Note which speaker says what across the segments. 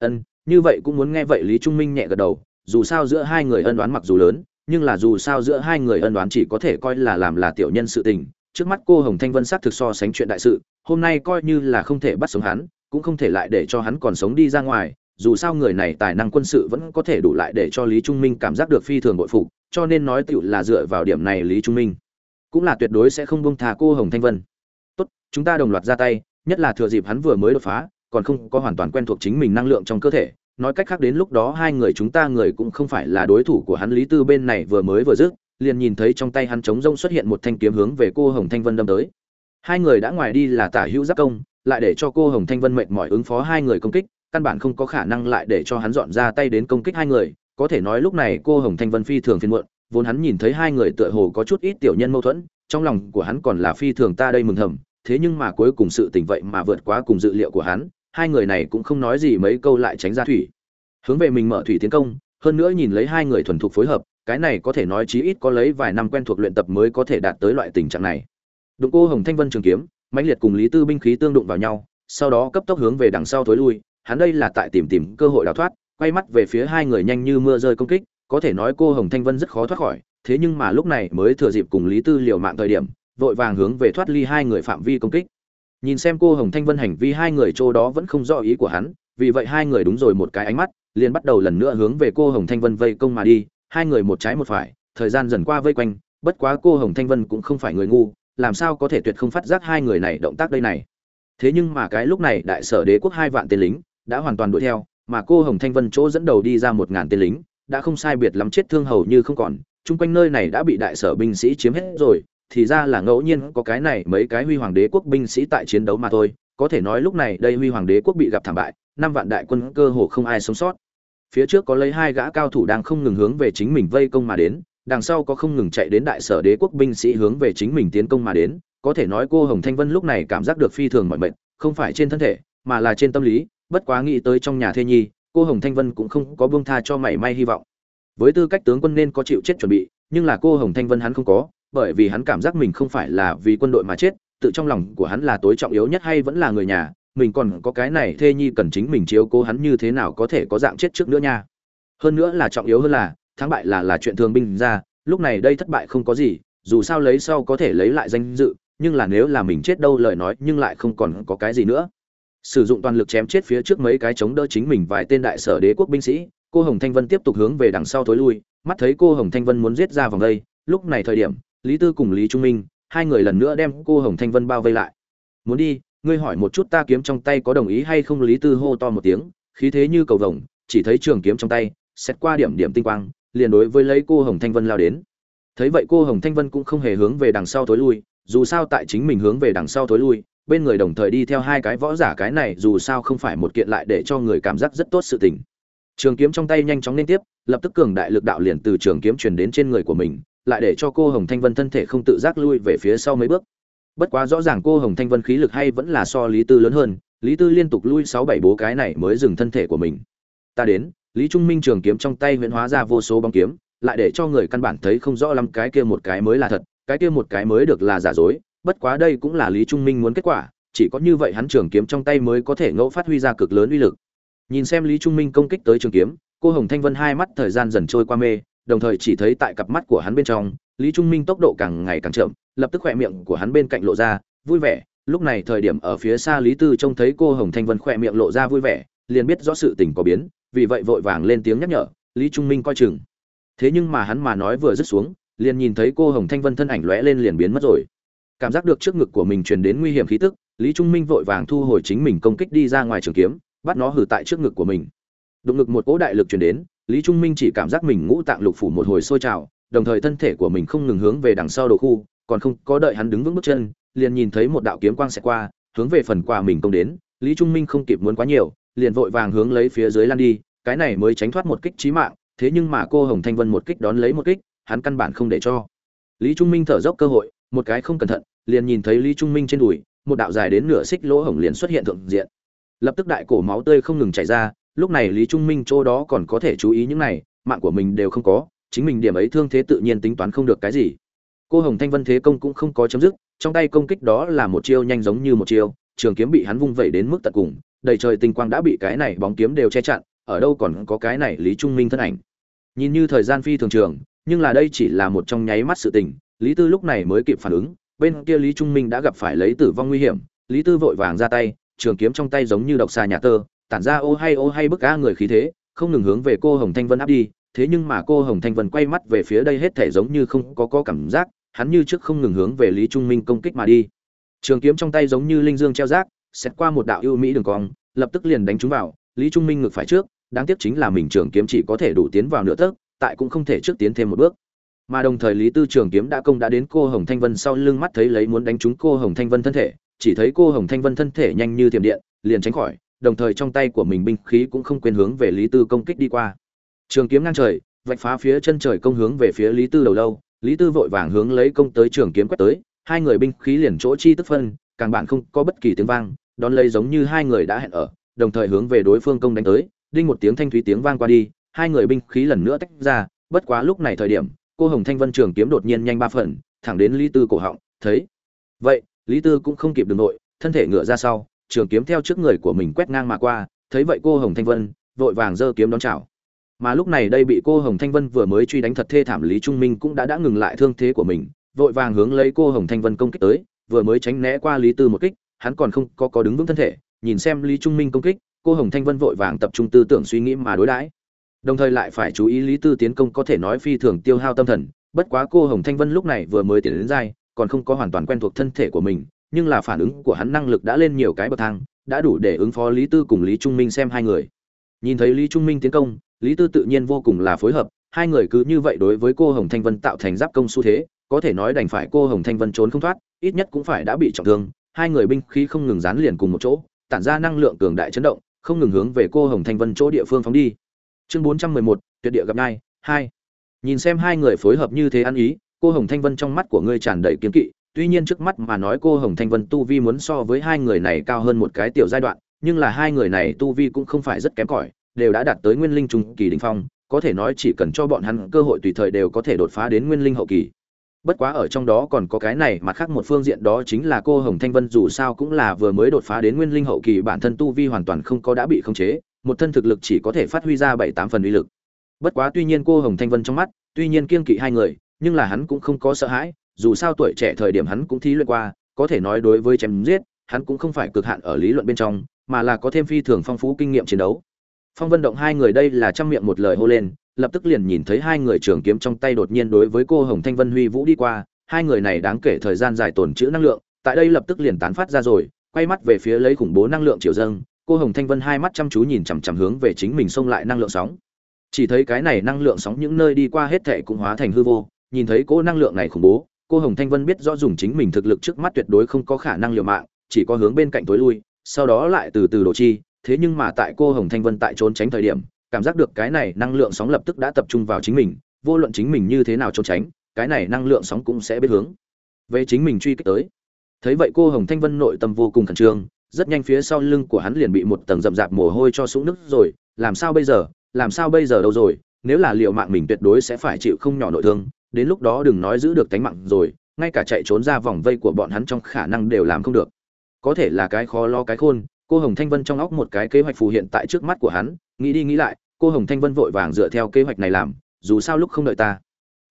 Speaker 1: ân, như vậy cũng muốn nghe vậy lý trung minh nhẹ gật đầu, dù sao giữa hai người ân đoán mặc dù lớn, nhưng là dù sao giữa hai người ân đoán chỉ có thể coi là làm là tiểu nhân sự tình, trước mắt cô hồng thanh vân xác thực so sánh chuyện đại sự, hôm nay coi như là không thể bắt sống hắn, cũng không thể lại để cho hắn còn sống đi ra ngoài, dù sao người này tài năng quân sự vẫn có thể đủ lại để cho lý trung minh cảm giác được phi thường bội phục, cho nên nói tựu là dựa vào điểm này lý trung minh cũng là tuyệt đối sẽ không bông thà cô hồng thanh vân. Tốt, chúng ta đồng loạt ra tay, nhất là thừa dịp hắn vừa mới đột phá còn không có hoàn toàn quen thuộc chính mình năng lượng trong cơ thể. Nói cách khác đến lúc đó hai người chúng ta người cũng không phải là đối thủ của hắn, lý tư bên này vừa mới vừa dứt, liền nhìn thấy trong tay hắn trống rông xuất hiện một thanh kiếm hướng về cô hồng thanh vân đâm tới. Hai người đã ngoài đi là tả hữu giáp công, lại để cho cô hồng thanh vân mệt mỏi ứng phó hai người công kích, căn bản không có khả năng lại để cho hắn dọn ra tay đến công kích hai người. Có thể nói lúc này cô hồng thanh vân phi thường phiền muộn, vốn hắn nhìn thấy hai người tựa hồ có chút ít tiểu nhân mâu thuẫn, trong lòng của hắn còn là phi thường ta đây mừng thầm. Thế nhưng mà cuối cùng sự tình vậy mà vượt quá cùng dự liệu của hắn hai người này cũng không nói gì mấy câu lại tránh ra thủy. Hướng về mình mở thủy tiến công, hơn nữa nhìn lấy hai người thuần thục phối hợp, cái này có thể nói chí ít có lấy vài năm quen thuộc luyện tập mới có thể đạt tới loại tình trạng này. Đụng cô hồng thanh vân trường kiếm, mãnh liệt cùng lý tư binh khí tương đụng vào nhau, sau đó cấp tốc hướng về đằng sau thối lui, hắn đây là tại tìm tìm cơ hội đào thoát, quay mắt về phía hai người nhanh như mưa rơi công kích, có thể nói cô hồng thanh vân rất khó thoát khỏi, thế nhưng mà lúc này mới thừa dịp cùng lý tư liều mạng thời điểm, vội vàng hướng về thoát ly hai người phạm vi công kích nhìn xem cô hồng thanh vân hành vi hai người chỗ đó vẫn không rõ ý của hắn, vì vậy hai người đúng rồi một cái ánh mắt, liền bắt đầu lần nữa hướng về cô hồng thanh vân vây công mà đi, hai người một trái một phải, thời gian dần qua vây quanh, bất quá cô hồng thanh vân cũng không phải người ngu, làm sao có thể tuyệt không phát giác hai người này động tác đây này. Thế nhưng mà cái lúc này đại sở đế quốc hai vạn tên lính đã hoàn toàn đuổi theo, mà cô hồng thanh vân chỗ dẫn đầu đi ra một ngàn tên lính, đã không sai biệt lắm chết thương hầu như không còn, chung quanh nơi này đã bị đại sở binh sĩ chiếm hết rồi thì ra là ngẫu nhiên có cái này mấy cái huy hoàng đế quốc binh sĩ tại chiến đấu mà thôi, có thể nói lúc này đây huy hoàng đế quốc bị gặp thảm bại, năm vạn đại quân cơ hồ không ai sống sót. Phía trước có lấy hai gã cao thủ đang không ngừng hướng về chính mình vây công mà đến, đằng sau có không ngừng chạy đến đại sở đế quốc binh sĩ hướng về chính mình tiến công mà đến, có thể nói cô hồng thanh vân lúc này cảm giác được phi thường mọi mệnh không phải trên thân thể, mà là trên tâm lý, bất quá nghĩ tới trong nhà thê nhi, cô hồng thanh vân cũng không có buông tha cho mảy may hy vọng. Với tư cách tướng quân nên có chịu chết chuẩn bị, nhưng là cô hồng thanh vân hắn không có bởi vì hắn cảm giác mình không phải là vì quân đội mà chết, tự trong lòng của hắn là tối trọng yếu nhất hay vẫn là người nhà, mình còn có cái này thê nhi cần chính mình chiếu cố hắn như thế nào có thể có dạng chết trước nữa nha. Hơn nữa là trọng yếu hơn là, thắng bại là là chuyện thường binh ra, lúc này đây thất bại không có gì, dù sao lấy sau có thể lấy lại danh dự, nhưng là nếu là mình chết đâu lời nói nhưng lại không còn có cái gì nữa. Sử dụng toàn lực chém chết phía trước mấy cái chống đỡ chính mình vài tên đại sở đế quốc binh sĩ, cô hồng thanh vân tiếp tục hướng về đằng sau thối lui, mắt thấy cô hồng thanh vân muốn giết ra vòng đây, lúc này thời điểm lý tư cùng lý trung minh, hai người lần nữa đem cô hồng thanh vân bao vây lại. Muốn đi, ngươi hỏi một chút ta kiếm trong tay có đồng ý hay không? Lý tư hô to một tiếng, khí thế như cầu vồng, chỉ thấy trường kiếm trong tay xét qua điểm điểm tinh quang, liền đối với lấy cô hồng thanh vân lao đến. Thấy vậy cô hồng thanh vân cũng không hề hướng về đằng sau tối lui, dù sao tại chính mình hướng về đằng sau tối lui, bên người đồng thời đi theo hai cái võ giả cái này, dù sao không phải một kiện lại để cho người cảm giác rất tốt sự tình. Trường kiếm trong tay nhanh chóng liên tiếp, lập tức cường đại lực đạo liền từ trường kiếm truyền đến trên người của mình lại để cho cô hồng thanh vân thân thể không tự giác lui về phía sau mấy bước. Bất quá rõ ràng cô hồng thanh vân khí lực hay vẫn là so lý tư lớn hơn, lý tư liên tục lui sáu bảy bố cái này mới dừng thân thể của mình. Ta đến, lý trung minh trường kiếm trong tay huyễn hóa ra vô số bóng kiếm, lại để cho người căn bản thấy không rõ lắm cái kia một cái mới là thật, cái kia một cái mới được là giả dối. Bất quá đây cũng là lý trung minh muốn kết quả, chỉ có như vậy hắn trường kiếm trong tay mới có thể ngẫu phát huy ra cực lớn uy lực. Nhìn xem lý trung minh công kích tới trường kiếm, cô hồng thanh vân hai mắt thời gian dần trôi qua mê đồng thời chỉ thấy tại cặp mắt của hắn bên trong, lý trung minh tốc độ càng ngày càng chậm, lập tức khỏe miệng của hắn bên cạnh lộ ra, vui vẻ. Lúc này thời điểm ở phía xa lý tư trông thấy cô hồng thanh vân khỏe miệng lộ ra vui vẻ, liền biết rõ sự tình có biến, vì vậy vội vàng lên tiếng nhắc nhở, lý trung minh coi chừng. Thế nhưng mà hắn mà nói vừa dứt xuống, liền nhìn thấy cô hồng thanh vân thân ảnh lóe lên liền biến mất rồi. Cảm giác được trước ngực của mình truyền đến nguy hiểm khí tức, lý trung minh vội vàng thu hồi chính mình công kích đi ra ngoài trường kiếm, bắt nó hử tại trước ngực của mình. Đụng ngực một cỗ đại lực truyền đến lý trung minh chỉ cảm giác mình ngũ tạng lục phủ một hồi sôi trào, đồng thời thân thể của mình không ngừng hướng về đằng sau đồ khu, còn không có đợi hắn đứng vững bước chân, liền nhìn thấy một đạo kiếm quang xẹt qua, hướng về phần quà mình công đến. Lý trung minh không kịp muốn quá nhiều, liền vội vàng hướng lấy phía dưới lan đi, cái này mới tránh thoát một kích chí mạng, thế nhưng mà cô hồng thanh vân một kích đón lấy một kích, hắn căn bản không để cho. Lý trung minh thở dốc cơ hội, một cái không cẩn thận, liền nhìn thấy lý trung minh trên đùi, một đạo dài đến nửa xích lỗ hổng liền xuất hiện thượng diện. Lập tức đại cổ máu tươi không ngừng chảy ra lúc này lý trung minh chỗ đó còn có thể chú ý những này, mạng của mình đều không có, chính mình điểm ấy thương thế tự nhiên tính toán không được cái gì. Cô hồng thanh vân thế công cũng không có chấm dứt, trong tay công kích đó là một chiêu nhanh giống như một chiêu, trường kiếm bị hắn vung vẩy đến mức tận cùng, đầy trời tinh quang đã bị cái này bóng kiếm đều che chặn, ở đâu còn có cái này lý trung minh thân ảnh. Nhìn như thời gian phi thường trường, nhưng là đây chỉ là một trong nháy mắt sự tình, lý tư lúc này mới kịp phản ứng, bên kia lý trung minh đã gặp phải lấy tử vong nguy hiểm, lý tư vội vàng ra tay, trường kiếm trong tay giống như độc xà nhà tơ tản ra ô hay ô hay bức ca người khí thế, không ngừng hướng về cô hồng thanh vân áp đi, thế nhưng mà cô hồng thanh vân quay mắt về phía đây hết thể giống như không có có cảm giác, hắn như trước không ngừng hướng về lý trung minh công kích mà đi. Trường kiếm trong tay giống như linh dương treo rác xét qua một đạo ưu mỹ đường cong, lập tức liền đánh trúng vào, lý trung minh ngược phải trước, đáng tiếc chính là mình trường kiếm chỉ có thể đủ tiến vào nửa tấc, tại cũng không thể trước tiến thêm một bước. Mà đồng thời lý tư trường kiếm đã công đã đến cô hồng thanh vân sau lưng mắt thấy lấy muốn đánh trúng cô hồng thanh vân thân thể, chỉ thấy cô hồng thanh vân thân thể nhanh như thiểm điện, liền tránh khỏi đồng thời trong tay của mình binh khí cũng không quên hướng về lý tư công kích đi qua. Trường kiếm ngang trời, vạch phá phía chân trời công hướng về phía lý tư đầu lâu, lý tư vội vàng hướng lấy công tới trường kiếm quét tới, hai người binh khí liền chỗ chi tức phân, càng bạn không có bất kỳ tiếng vang, đón lấy giống như hai người đã hẹn ở, đồng thời hướng về đối phương công đánh tới, đinh một tiếng thanh thúy tiếng vang qua đi, hai người binh khí lần nữa tách ra, bất quá lúc này thời điểm, cô hồng thanh vân trường kiếm đột nhiên nhanh ba phần, thẳng đến lý tư cổ họng, thấy. Vậy, lý tư cũng không kịp đường nội, thân thể ngựa ra sau trường kiếm theo trước người của mình quét ngang mà qua, thấy vậy cô hồng thanh vân vội vàng giơ kiếm đón chào. Mà lúc này đây bị cô hồng thanh vân vừa mới truy đánh thật thê thảm lý trung minh cũng đã đã ngừng lại thương thế của mình, vội vàng hướng lấy cô hồng thanh vân công kích tới, vừa mới tránh né qua lý tư một kích, hắn còn không có có đứng vững thân thể, nhìn xem lý trung minh công kích, cô hồng thanh vân vội vàng tập trung tư tưởng suy nghĩ mà đối đãi. Đồng thời lại phải chú ý lý tư tiến công có thể nói phi thường tiêu hao tâm thần, bất quá cô hồng thanh vân lúc này vừa mới tiến đến giai, còn không có hoàn toàn quen thuộc thân thể của mình nhưng là phản ứng của hắn năng lực đã lên nhiều cái bậc thang, đã đủ để ứng phó lý tư cùng lý trung minh xem hai người. Nhìn thấy lý trung minh tiến công, lý tư tự nhiên vô cùng là phối hợp, hai người cứ như vậy đối với cô hồng thanh vân tạo thành giáp công xu thế, có thể nói đành phải cô hồng thanh vân trốn không thoát, ít nhất cũng phải đã bị trọng thương, hai người binh khí không ngừng dán liền cùng một chỗ, tản ra năng lượng cường đại chấn động, không ngừng hướng về cô hồng thanh vân chỗ địa phương phóng đi. Chương bốn trăm mười một, tuyệt địa gặp nai hai. Nhìn xem hai người phối hợp như thế ăn ý, cô hồng thanh vân trong mắt của ngươi tràn đầy kiếm kỵ tuy nhiên trước mắt mà nói cô hồng thanh vân tu vi muốn so với hai người này cao hơn một cái tiểu giai đoạn, nhưng là hai người này tu vi cũng không phải rất kém cỏi, đều đã đạt tới nguyên linh trung kỳ đỉnh phong, có thể nói chỉ cần cho bọn hắn cơ hội tùy thời đều có thể đột phá đến nguyên linh hậu kỳ. Bất quá ở trong đó còn có cái này mặt khác một phương diện đó chính là cô hồng thanh vân dù sao cũng là vừa mới đột phá đến nguyên linh hậu kỳ, bản thân tu vi hoàn toàn không có đã bị khống chế, một thân thực lực chỉ có thể phát huy ra bảy tám phần uy lực. Bất quá tuy nhiên cô hồng thanh vân trong mắt, tuy nhiên kiên kỵ hai người, nhưng là hắn cũng không có sợ hãi dù sao tuổi trẻ thời điểm hắn cũng thí luyện qua, có thể nói đối với chém giết, hắn cũng không phải cực hạn ở lý luận bên trong, mà là có thêm phi thường phong phú kinh nghiệm chiến đấu. Phong vân động hai người đây là trăm miệng một lời hô lên, lập tức liền nhìn thấy hai người trường kiếm trong tay đột nhiên đối với cô hồng thanh vân huy vũ đi qua, hai người này đáng kể thời gian dài tổn trữ năng lượng, tại đây lập tức liền tán phát ra rồi, quay mắt về phía lấy khủng bố năng lượng chiều dâng, cô hồng thanh vân hai mắt chăm chú nhìn chằm chằm hướng về chính mình xông lại năng lượng sóng. Chỉ thấy cái này năng lượng sóng những nơi đi qua hết thảy cũng hóa thành hư vô, nhìn thấy cô năng lượng này khủng bố cô hồng thanh vân biết rõ dùng chính mình thực lực trước mắt tuyệt đối không có khả năng liều mạng, chỉ có hướng bên cạnh tối lui, sau đó lại từ từ đổ chi. Thế nhưng mà tại cô hồng thanh vân tại trốn tránh thời điểm, cảm giác được cái này năng lượng sóng lập tức đã tập trung vào chính mình, vô luận chính mình như thế nào trốn tránh, cái này năng lượng sóng cũng sẽ biết hướng về chính mình truy kích tới. Thấy vậy cô hồng thanh vân nội tâm vô cùng khẩn trương, rất nhanh phía sau lưng của hắn liền bị một tầng rậm rạp mồ hôi cho sũng nước rồi. Làm sao bây giờ? Làm sao bây giờ đâu rồi? Nếu là liệu mạng mình tuyệt đối sẽ phải chịu không nhỏ nội thương đến lúc đó đừng nói giữ được tánh mạng rồi, ngay cả chạy trốn ra vòng vây của bọn hắn trong khả năng đều làm không được. Có thể là cái khó lo cái khôn, cô hồng thanh vân trong óc một cái kế hoạch phù hiện tại trước mắt của hắn, nghĩ đi nghĩ lại, cô hồng thanh vân vội vàng dựa theo kế hoạch này làm, dù sao lúc không đợi ta.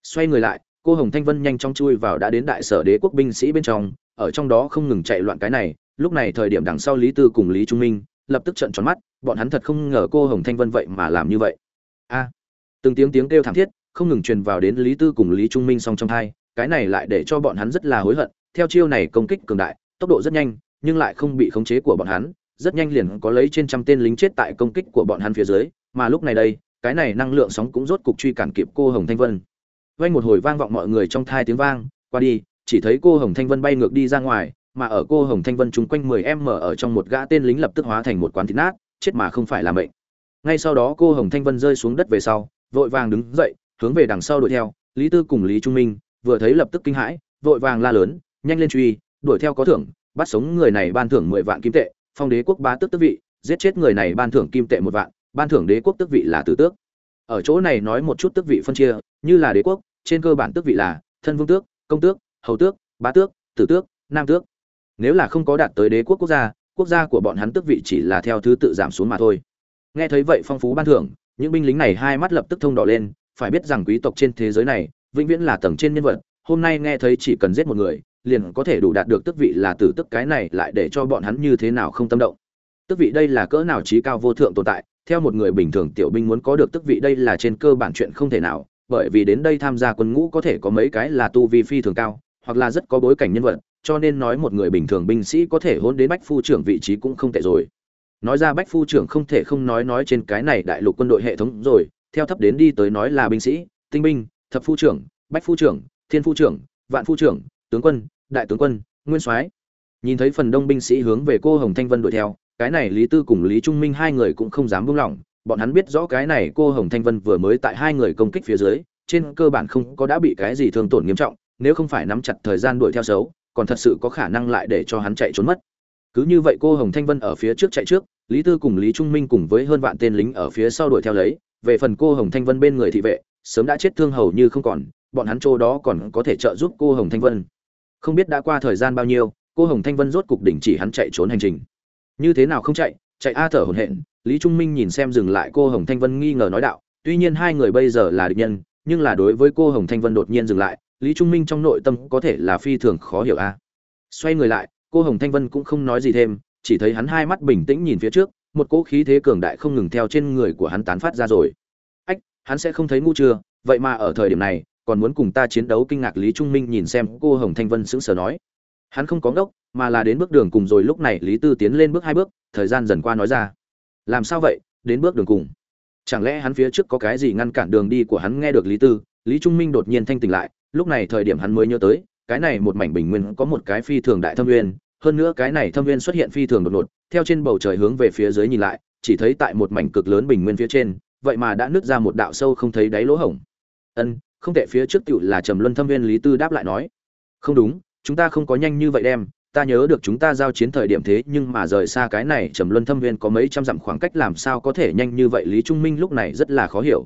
Speaker 1: Xoay người lại, cô hồng thanh vân nhanh chóng chui vào đã đến đại sở đế quốc binh sĩ bên trong, ở trong đó không ngừng chạy loạn cái này, lúc này thời điểm đằng sau lý tư cùng lý trung minh, lập tức trận tròn mắt, bọn hắn thật không ngờ cô hồng thanh vân vậy mà làm như vậy. A! Từng tiếng tiếng kêu thảm thiết không ngừng truyền vào đến lý tư cùng lý trung minh song trong thai cái này lại để cho bọn hắn rất là hối hận. Theo chiêu này công kích cường đại, tốc độ rất nhanh, nhưng lại không bị khống chế của bọn hắn, rất nhanh liền có lấy trên trăm tên lính chết tại công kích của bọn hắn phía dưới. Mà lúc này đây, cái này năng lượng sóng cũng rốt cục truy cản kịp cô hồng thanh vân. Vang một hồi vang vọng mọi người trong thai tiếng vang, qua đi, chỉ thấy cô hồng thanh vân bay ngược đi ra ngoài, mà ở cô hồng thanh vân trung quanh mười em mở ở trong một gã tên lính lập tức hóa thành một quán thịt nát, chết mà không phải là mệnh. Ngay sau đó cô hồng thanh vân rơi xuống đất về sau, vội vàng đứng dậy hướng về đằng sau đuổi theo, lý tư cùng lý trung minh vừa thấy lập tức kinh hãi, vội vàng la lớn, nhanh lên truy, đuổi theo có thưởng, bắt sống người này ban thưởng mười vạn kim tệ, phong đế quốc bá tước tước vị, giết chết người này ban thưởng kim tệ một vạn, ban thưởng đế quốc tước vị là tử tước. Ở chỗ này nói một chút tước vị phân chia, như là đế quốc, trên cơ bản tước vị là thân vương tước, công tước, hầu tước, bá tước, tử tước, nam tước. Nếu là không có đạt tới đế quốc quốc gia quốc gia của bọn hắn tước vị chỉ là theo thứ tự giảm xuống mà thôi. Nghe thấy vậy phong phú ban thưởng, những binh lính này hai mắt lập tức thông đỏ lên phải biết rằng quý tộc trên thế giới này, vĩnh viễn là tầng trên nhân vật, hôm nay nghe thấy chỉ cần giết một người, liền có thể đủ đạt được tước vị là tử tức cái này lại để cho bọn hắn như thế nào không tâm động. Tước vị đây là cỡ nào trí cao vô thượng tồn tại, theo một người bình thường tiểu binh muốn có được tước vị đây là trên cơ bản chuyện không thể nào, bởi vì đến đây tham gia quân ngũ có thể có mấy cái là tu vi phi thường cao, hoặc là rất có bối cảnh nhân vật, cho nên nói một người bình thường binh sĩ có thể hôn đến bách phu trưởng vị trí cũng không tệ rồi. Nói ra bách phu trưởng không thể không nói nói trên cái này đại lục quân đội hệ thống rồi theo thấp đến đi tới nói là binh sĩ, tinh binh, thập phu trưởng, bách phu trưởng, thiên phu trưởng, vạn phu trưởng, tướng quân, đại tướng quân, nguyên soái. Nhìn thấy phần đông binh sĩ hướng về cô hồng thanh vân đuổi theo, cái này lý tư cùng lý trung minh hai người cũng không dám buông lỏng, bọn hắn biết rõ cái này cô hồng thanh vân vừa mới tại hai người công kích phía dưới, trên cơ bản không có đã bị cái gì thương tổn nghiêm trọng, nếu không phải nắm chặt thời gian đuổi theo xấu, còn thật sự có khả năng lại để cho hắn chạy trốn mất. Cứ như vậy cô hồng thanh vân ở phía trước chạy trước, lý tư cùng lý trung minh cùng với hơn vạn tên lính ở phía sau đuổi theo lấy về phần cô hồng thanh vân bên người thị vệ, sớm đã chết thương hầu như không còn, bọn hắn chỗ đó còn có thể trợ giúp cô hồng thanh vân. Không biết đã qua thời gian bao nhiêu, cô hồng thanh vân rốt cục đỉnh chỉ hắn chạy trốn hành trình. Như thế nào không chạy chạy a thở hổn hển, lý trung minh nhìn xem dừng lại cô hồng thanh vân nghi ngờ nói đạo, tuy nhiên hai người bây giờ là địch nhân, nhưng là đối với cô hồng thanh vân đột nhiên dừng lại, lý trung minh trong nội tâm có thể là phi thường khó hiểu a. Xoay người lại, cô hồng thanh vân cũng không nói gì thêm, chỉ thấy hắn hai mắt bình tĩnh nhìn phía trước một cỗ khí thế cường đại không ngừng theo trên người của hắn tán phát ra rồi. Ách, hắn sẽ không thấy ngu chưa? Vậy mà ở thời điểm này, còn muốn cùng ta chiến đấu kinh ngạc lý trung minh nhìn xem cô hồng thanh vân sững sờ nói. Hắn không có ngốc, mà là đến bước đường cùng rồi lúc này lý tư tiến lên bước hai bước, thời gian dần qua nói ra. Làm sao vậy? Đến bước đường cùng. Chẳng lẽ hắn phía trước có cái gì ngăn cản đường đi của hắn nghe được lý tư? Lý trung minh đột nhiên thanh tỉnh lại, lúc này thời điểm hắn mới nhớ tới, cái này một mảnh bình nguyên có một cái phi thường đại thâm nguyên hơn nữa cái này thâm nguyên xuất hiện phi thường đột ngột, theo trên bầu trời hướng về phía dưới nhìn lại, chỉ thấy tại một mảnh cực lớn bình nguyên phía trên, vậy mà đã nứt ra một đạo sâu không thấy đáy lỗ hổng. Ân, không tệ phía trước tiểu là trầm luân thâm viên lý tư đáp lại nói. Không đúng, chúng ta không có nhanh như vậy đem, ta nhớ được chúng ta giao chiến thời điểm thế, nhưng mà rời xa cái này trầm luân thâm viên có mấy trăm dặm khoảng cách làm sao có thể nhanh như vậy, lý trung minh lúc này rất là khó hiểu.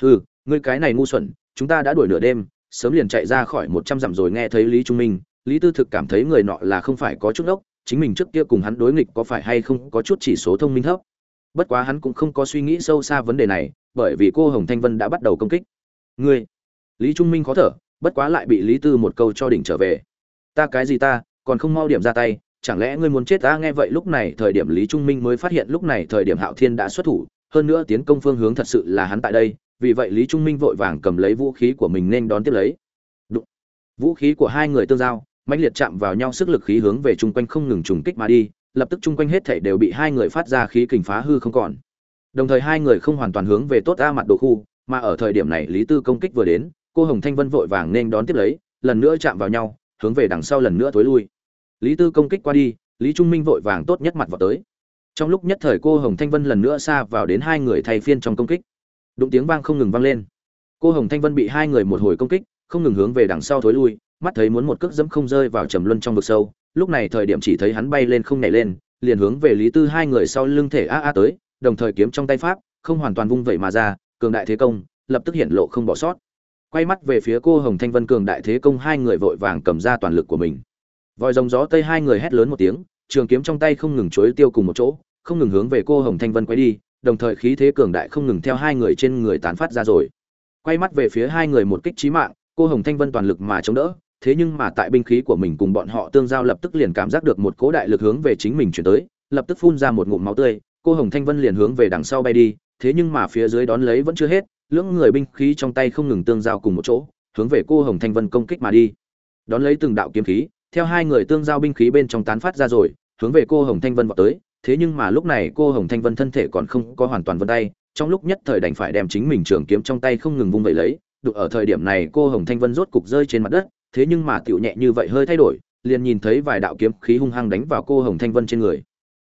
Speaker 1: Hừ, ngươi cái này ngu xuẩn, chúng ta đã đuổi nửa đêm, sớm liền chạy ra khỏi một trăm dặm rồi nghe thấy lý trung minh lý tư thực cảm thấy người nọ là không phải có chút ốc chính mình trước kia cùng hắn đối nghịch có phải hay không có chút chỉ số thông minh thấp. Bất quá hắn cũng không có suy nghĩ sâu xa vấn đề này, bởi vì cô hồng thanh vân đã bắt đầu công kích. Ngươi? Lý trung minh khó thở, bất quá lại bị lý tư một câu cho đỉnh trở về. Ta cái gì ta, còn không mau điểm ra tay, chẳng lẽ ngươi muốn chết ta? Nghe vậy lúc này thời điểm lý trung minh mới phát hiện lúc này thời điểm hạo thiên đã xuất thủ, hơn nữa tiến công phương hướng thật sự là hắn tại đây, vì vậy lý trung minh vội vàng cầm lấy vũ khí của mình nên đón tiếp lấy. Đụng. vũ khí của hai người tương giao mãnh liệt chạm vào nhau sức lực khí hướng về chung quanh không ngừng trùng kích mà đi, lập tức chung quanh hết thảy đều bị hai người phát ra khí kình phá hư không còn. Đồng thời hai người không hoàn toàn hướng về tốt a mặt đồ khu, mà ở thời điểm này lý tư công kích vừa đến, cô hồng thanh vân vội vàng nên đón tiếp lấy, lần nữa chạm vào nhau, hướng về đằng sau lần nữa thối lui. Lý tư công kích qua đi, lý trung minh vội vàng tốt nhất mặt vào tới. Trong lúc nhất thời cô hồng thanh vân lần nữa xa vào đến hai người thay phiên trong công kích. Đụng tiếng vang không ngừng vang lên. Cô hồng thanh vân bị hai người một hồi công kích, không ngừng hướng về đằng sau thối lui mắt thấy muốn một cước dẫm không rơi vào trầm luân trong vực sâu, lúc này thời điểm chỉ thấy hắn bay lên không nhảy lên, liền hướng về lý tư hai người sau lưng thể a a tới, đồng thời kiếm trong tay pháp, không hoàn toàn vung vẩy mà ra, cường đại thế công, lập tức hiện lộ không bỏ sót. Quay mắt về phía cô hồng thanh vân cường đại thế công, hai người vội vàng cầm ra toàn lực của mình. Vòi rồng gió tây hai người hét lớn một tiếng, trường kiếm trong tay không ngừng chối tiêu cùng một chỗ, không ngừng hướng về cô hồng thanh vân quay đi, đồng thời khí thế cường đại không ngừng theo hai người trên người tán phát ra rồi. Quay mắt về phía hai người một kích chí mạng, cô hồng thanh vân toàn lực mà chống đỡ thế nhưng mà tại binh khí của mình cùng bọn họ tương giao lập tức liền cảm giác được một cố đại lực hướng về chính mình chuyển tới, lập tức phun ra một ngụm máu tươi, cô hồng thanh vân liền hướng về đằng sau bay đi, thế nhưng mà phía dưới đón lấy vẫn chưa hết, lưỡng người binh khí trong tay không ngừng tương giao cùng một chỗ, hướng về cô hồng thanh vân công kích mà đi. Đón lấy từng đạo kiếm khí, theo hai người tương giao binh khí bên trong tán phát ra rồi, hướng về cô hồng thanh vân vào tới, thế nhưng mà lúc này cô hồng thanh vân thân thể còn không có hoàn toàn vân tay, trong lúc nhất thời đành phải đem chính mình trường kiếm trong tay không ngừng vung vẩy lấy, đụng ở thời điểm này cô hồng thanh vân rốt cục rơi trên mặt đất thế nhưng mà tiểu nhẹ như vậy hơi thay đổi, liền nhìn thấy vài đạo kiếm khí hung hăng đánh vào cô hồng thanh vân trên người.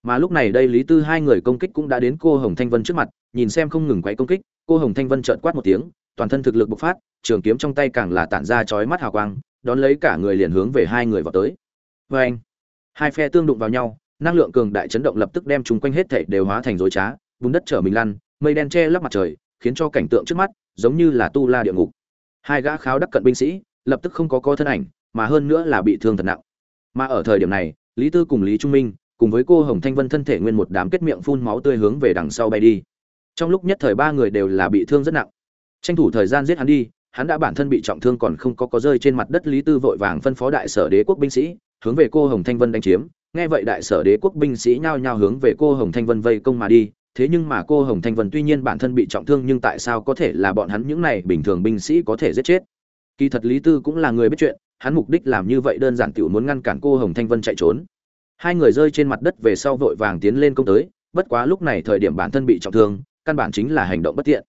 Speaker 1: Mà lúc này đây lý tư hai người công kích cũng đã đến cô hồng thanh vân trước mặt, nhìn xem không ngừng quay công kích, cô hồng thanh vân chợt quát một tiếng, toàn thân thực lực bộc phát, trường kiếm trong tay càng là tản ra chói mắt hào quang, đón lấy cả người liền hướng về hai người vào tới. Vê anh hai phe tương đụng vào nhau, năng lượng cường đại chấn động lập tức đem chúng quanh hết thảy đều hóa thành rối trá, bùn đất trở mình lăn, mây đen che lấp mặt trời, khiến cho cảnh tượng trước mắt giống như là tu la địa ngục. Hai gã kháo đắc cận binh sĩ lập tức không có co thân ảnh, mà hơn nữa là bị thương thật nặng. Mà ở thời điểm này, lý tư cùng lý trung minh, cùng với cô hồng thanh vân thân thể nguyên một đám kết miệng phun máu tươi hướng về đằng sau bay đi. Trong lúc nhất thời ba người đều là bị thương rất nặng. Tranh thủ thời gian giết hắn đi, hắn đã bản thân bị trọng thương còn không có có rơi trên mặt đất, lý tư vội vàng phân phó đại sở đế quốc binh sĩ, hướng về cô hồng thanh vân đánh chiếm. Nghe vậy đại sở đế quốc binh sĩ nhao nhao hướng về cô hồng thanh vân vây công mà đi. Thế nhưng mà cô hồng thanh vân tuy nhiên bản thân bị trọng thương, nhưng tại sao có thể là bọn hắn những này bình thường binh sĩ có thể giết chết? Kỳ thật lý tư cũng là người biết chuyện, hắn mục đích làm như vậy đơn giản tiểu muốn ngăn cản cô hồng thanh vân chạy trốn. Hai người rơi trên mặt đất về sau vội vàng tiến lên công tới, bất quá lúc này thời điểm bản thân bị trọng thương, căn bản chính là hành động bất tiện.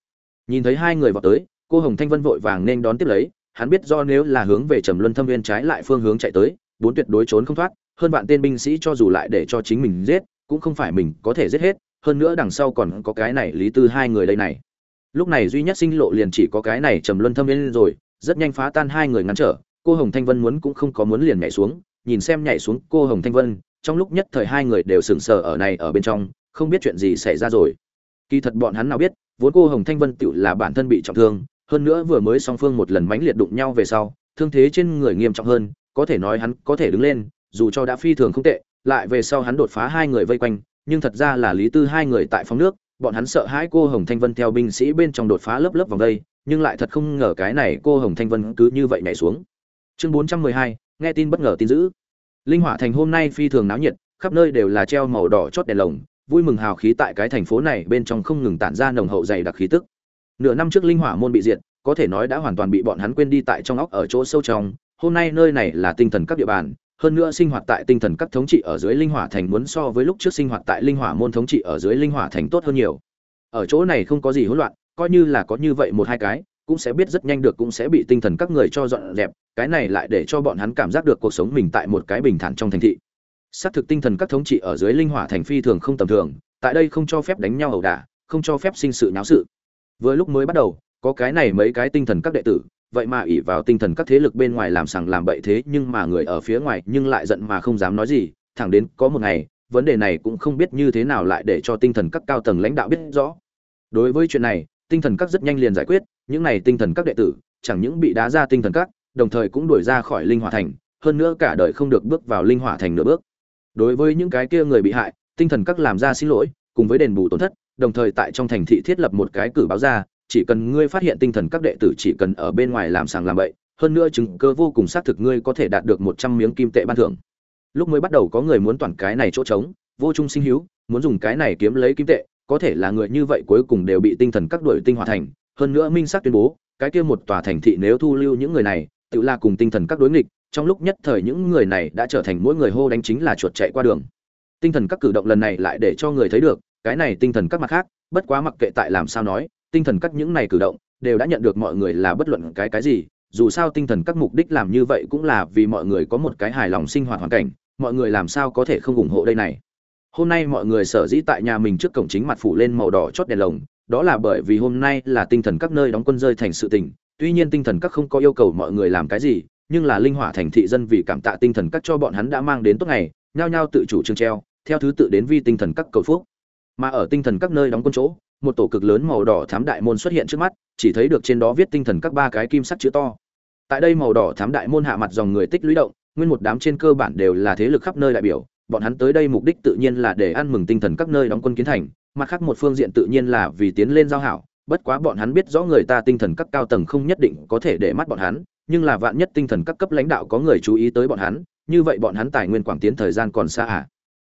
Speaker 1: Nhìn thấy hai người vào tới, cô hồng thanh vân vội vàng nên đón tiếp lấy, hắn biết do nếu là hướng về trầm luân thâm viên trái lại phương hướng chạy tới, bốn tuyệt đối trốn không thoát, hơn vạn tên binh sĩ cho dù lại để cho chính mình giết, cũng không phải mình có thể giết hết, hơn nữa đằng sau còn có cái này lý tư hai người đây này. Lúc này duy nhất sinh lộ liền chỉ có cái này trầm luân thâm viên rồi rất nhanh phá tan hai người ngăn trở, cô hồng thanh vân muốn cũng không có muốn liền nhảy xuống, nhìn xem nhảy xuống cô hồng thanh vân, trong lúc nhất thời hai người đều sững sờ ở này ở bên trong, không biết chuyện gì xảy ra rồi. Kỳ thật bọn hắn nào biết, vốn cô hồng thanh vân tự là bản thân bị trọng thương, hơn nữa vừa mới song phương một lần mãnh liệt đụng nhau về sau, thương thế trên người nghiêm trọng hơn, có thể nói hắn có thể đứng lên, dù cho đã phi thường không tệ, lại về sau hắn đột phá hai người vây quanh, nhưng thật ra là lý tư hai người tại phòng nước bọn hắn sợ hãi cô hồng thanh vân theo binh sĩ bên trong đột phá lớp lớp vòng đây, nhưng lại thật không ngờ cái này cô hồng thanh vân cứ như vậy nhảy xuống. Chương bốn trăm mười hai, nghe tin bất ngờ tin dữ. Linh hỏa thành hôm nay phi thường náo nhiệt, khắp nơi đều là treo màu đỏ chót đèn lồng, vui mừng hào khí tại cái thành phố này bên trong không ngừng tản ra nồng hậu dày đặc khí tức. Nửa năm trước linh hỏa môn bị diệt, có thể nói đã hoàn toàn bị bọn hắn quên đi tại trong óc ở chỗ sâu trong, hôm nay nơi này là tinh thần các địa bàn hơn nữa sinh hoạt tại tinh thần các thống trị ở dưới linh hỏa thành muốn so với lúc trước sinh hoạt tại linh hỏa môn thống trị ở dưới linh hỏa thành tốt hơn nhiều. Ở chỗ này không có gì hỗn loạn, coi như là có như vậy một hai cái, cũng sẽ biết rất nhanh được cũng sẽ bị tinh thần các người cho dọn dẹp, cái này lại để cho bọn hắn cảm giác được cuộc sống mình tại một cái bình thản trong thành thị. Xác thực tinh thần các thống trị ở dưới linh hỏa thành phi thường không tầm thường, tại đây không cho phép đánh nhau ẩu đả, không cho phép sinh sự nháo sự. Vừa lúc mới bắt đầu, có cái này mấy cái tinh thần các đệ tử vậy mà ỷ vào tinh thần các thế lực bên ngoài làm sằng làm bậy thế, nhưng mà người ở phía ngoài nhưng lại giận mà không dám nói gì, thẳng đến có một ngày, vấn đề này cũng không biết như thế nào lại để cho tinh thần các cao tầng lãnh đạo biết rõ. Đối với chuyện này, tinh thần các rất nhanh liền giải quyết, những này tinh thần các đệ tử, chẳng những bị đá ra tinh thần các, đồng thời cũng đuổi ra khỏi linh hỏa thành, hơn nữa cả đời không được bước vào linh hỏa thành nửa bước. Đối với những cái kia người bị hại, tinh thần các làm ra xin lỗi, cùng với đền bù tổn thất, đồng thời tại trong thành thị thiết lập một cái cử báo ra chỉ cần ngươi phát hiện tinh thần các đệ tử chỉ cần ở bên ngoài làm sàng làm bậy, hơn nữa chứng cơ vô cùng xác thực ngươi có thể đạt được một trăm miếng kim tệ ban thưởng. Lúc mới bắt đầu có người muốn toàn cái này chỗ trống, vô trung sinh hiếu muốn dùng cái này kiếm lấy kim tệ, có thể là người như vậy cuối cùng đều bị tinh thần các đội tinh hòa thành. Hơn nữa minh xác tuyên bố, cái kia một tòa thành thị nếu thu lưu những người này, tự là cùng tinh thần các đối nghịch, trong lúc nhất thời những người này đã trở thành mỗi người hô đánh chính là chuột chạy qua đường. Tinh thần các cử động lần này lại để cho người thấy được, cái này tinh thần các mặt khác, bất quá mặc kệ tại làm sao nói tinh thần các những này cử động, đều đã nhận được mọi người là bất luận cái cái gì, dù sao tinh thần các mục đích làm như vậy cũng là vì mọi người có một cái hài lòng sinh hoạt hoàn cảnh, mọi người làm sao có thể không ủng hộ đây này? Hôm nay mọi người sở dĩ tại nhà mình trước cổng chính mặt phủ lên màu đỏ chót đèn lồng, đó là bởi vì hôm nay là tinh thần các nơi đóng quân rơi thành sự tình, tuy nhiên tinh thần các không có yêu cầu mọi người làm cái gì, nhưng là linh hỏa thành thị dân vì cảm tạ tinh thần các cho bọn hắn đã mang đến tốt ngày, nhao nhao tự chủ trương treo, theo thứ tự đến vi tinh thần các cầu phúc. Mà ở tinh thần các nơi đóng quân chỗ một tổ cực lớn màu đỏ thám đại môn xuất hiện trước mắt, chỉ thấy được trên đó viết tinh thần các ba cái kim sắc chữ to. Tại đây màu đỏ thám đại môn hạ mặt dòng người tích lũy động, nguyên một đám trên cơ bản đều là thế lực khắp nơi đại biểu, bọn hắn tới đây mục đích tự nhiên là để ăn mừng tinh thần các nơi đóng quân kiến thành, mặt khác một phương diện tự nhiên là vì tiến lên giao hảo, bất quá bọn hắn biết rõ người ta tinh thần các cao tầng không nhất định có thể để mắt bọn hắn, nhưng là vạn nhất tinh thần các cấp lãnh đạo có người chú ý tới bọn hắn, như vậy bọn hắn tài nguyên quảng tiến thời gian còn xa à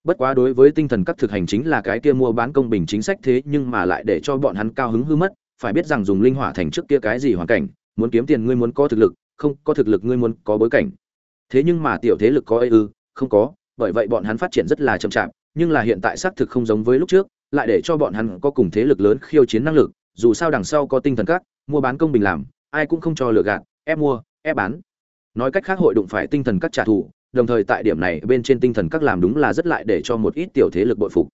Speaker 1: bất quá đối với tinh thần các thực hành chính là cái kia mua bán công bình chính sách thế nhưng mà lại để cho bọn hắn cao hứng hư mất. Phải biết rằng dùng linh hỏa thành trước kia cái gì hoàn cảnh muốn kiếm tiền ngươi muốn có thực lực không có thực lực ngươi muốn có bối cảnh. Thế nhưng mà tiểu thế lực có ư ừ, không có bởi vậy bọn hắn phát triển rất là chậm chạp nhưng là hiện tại xác thực không giống với lúc trước lại để cho bọn hắn có cùng thế lực lớn khiêu chiến năng lực dù sao đằng sau có tinh thần các mua bán công bình làm ai cũng không cho lừa gạt ép mua ép bán. Nói cách khác hội đụng phải tinh thần các trả thù đồng thời tại điểm này bên trên tinh thần các làm đúng là rất lại để cho một ít tiểu thế lực bội phục.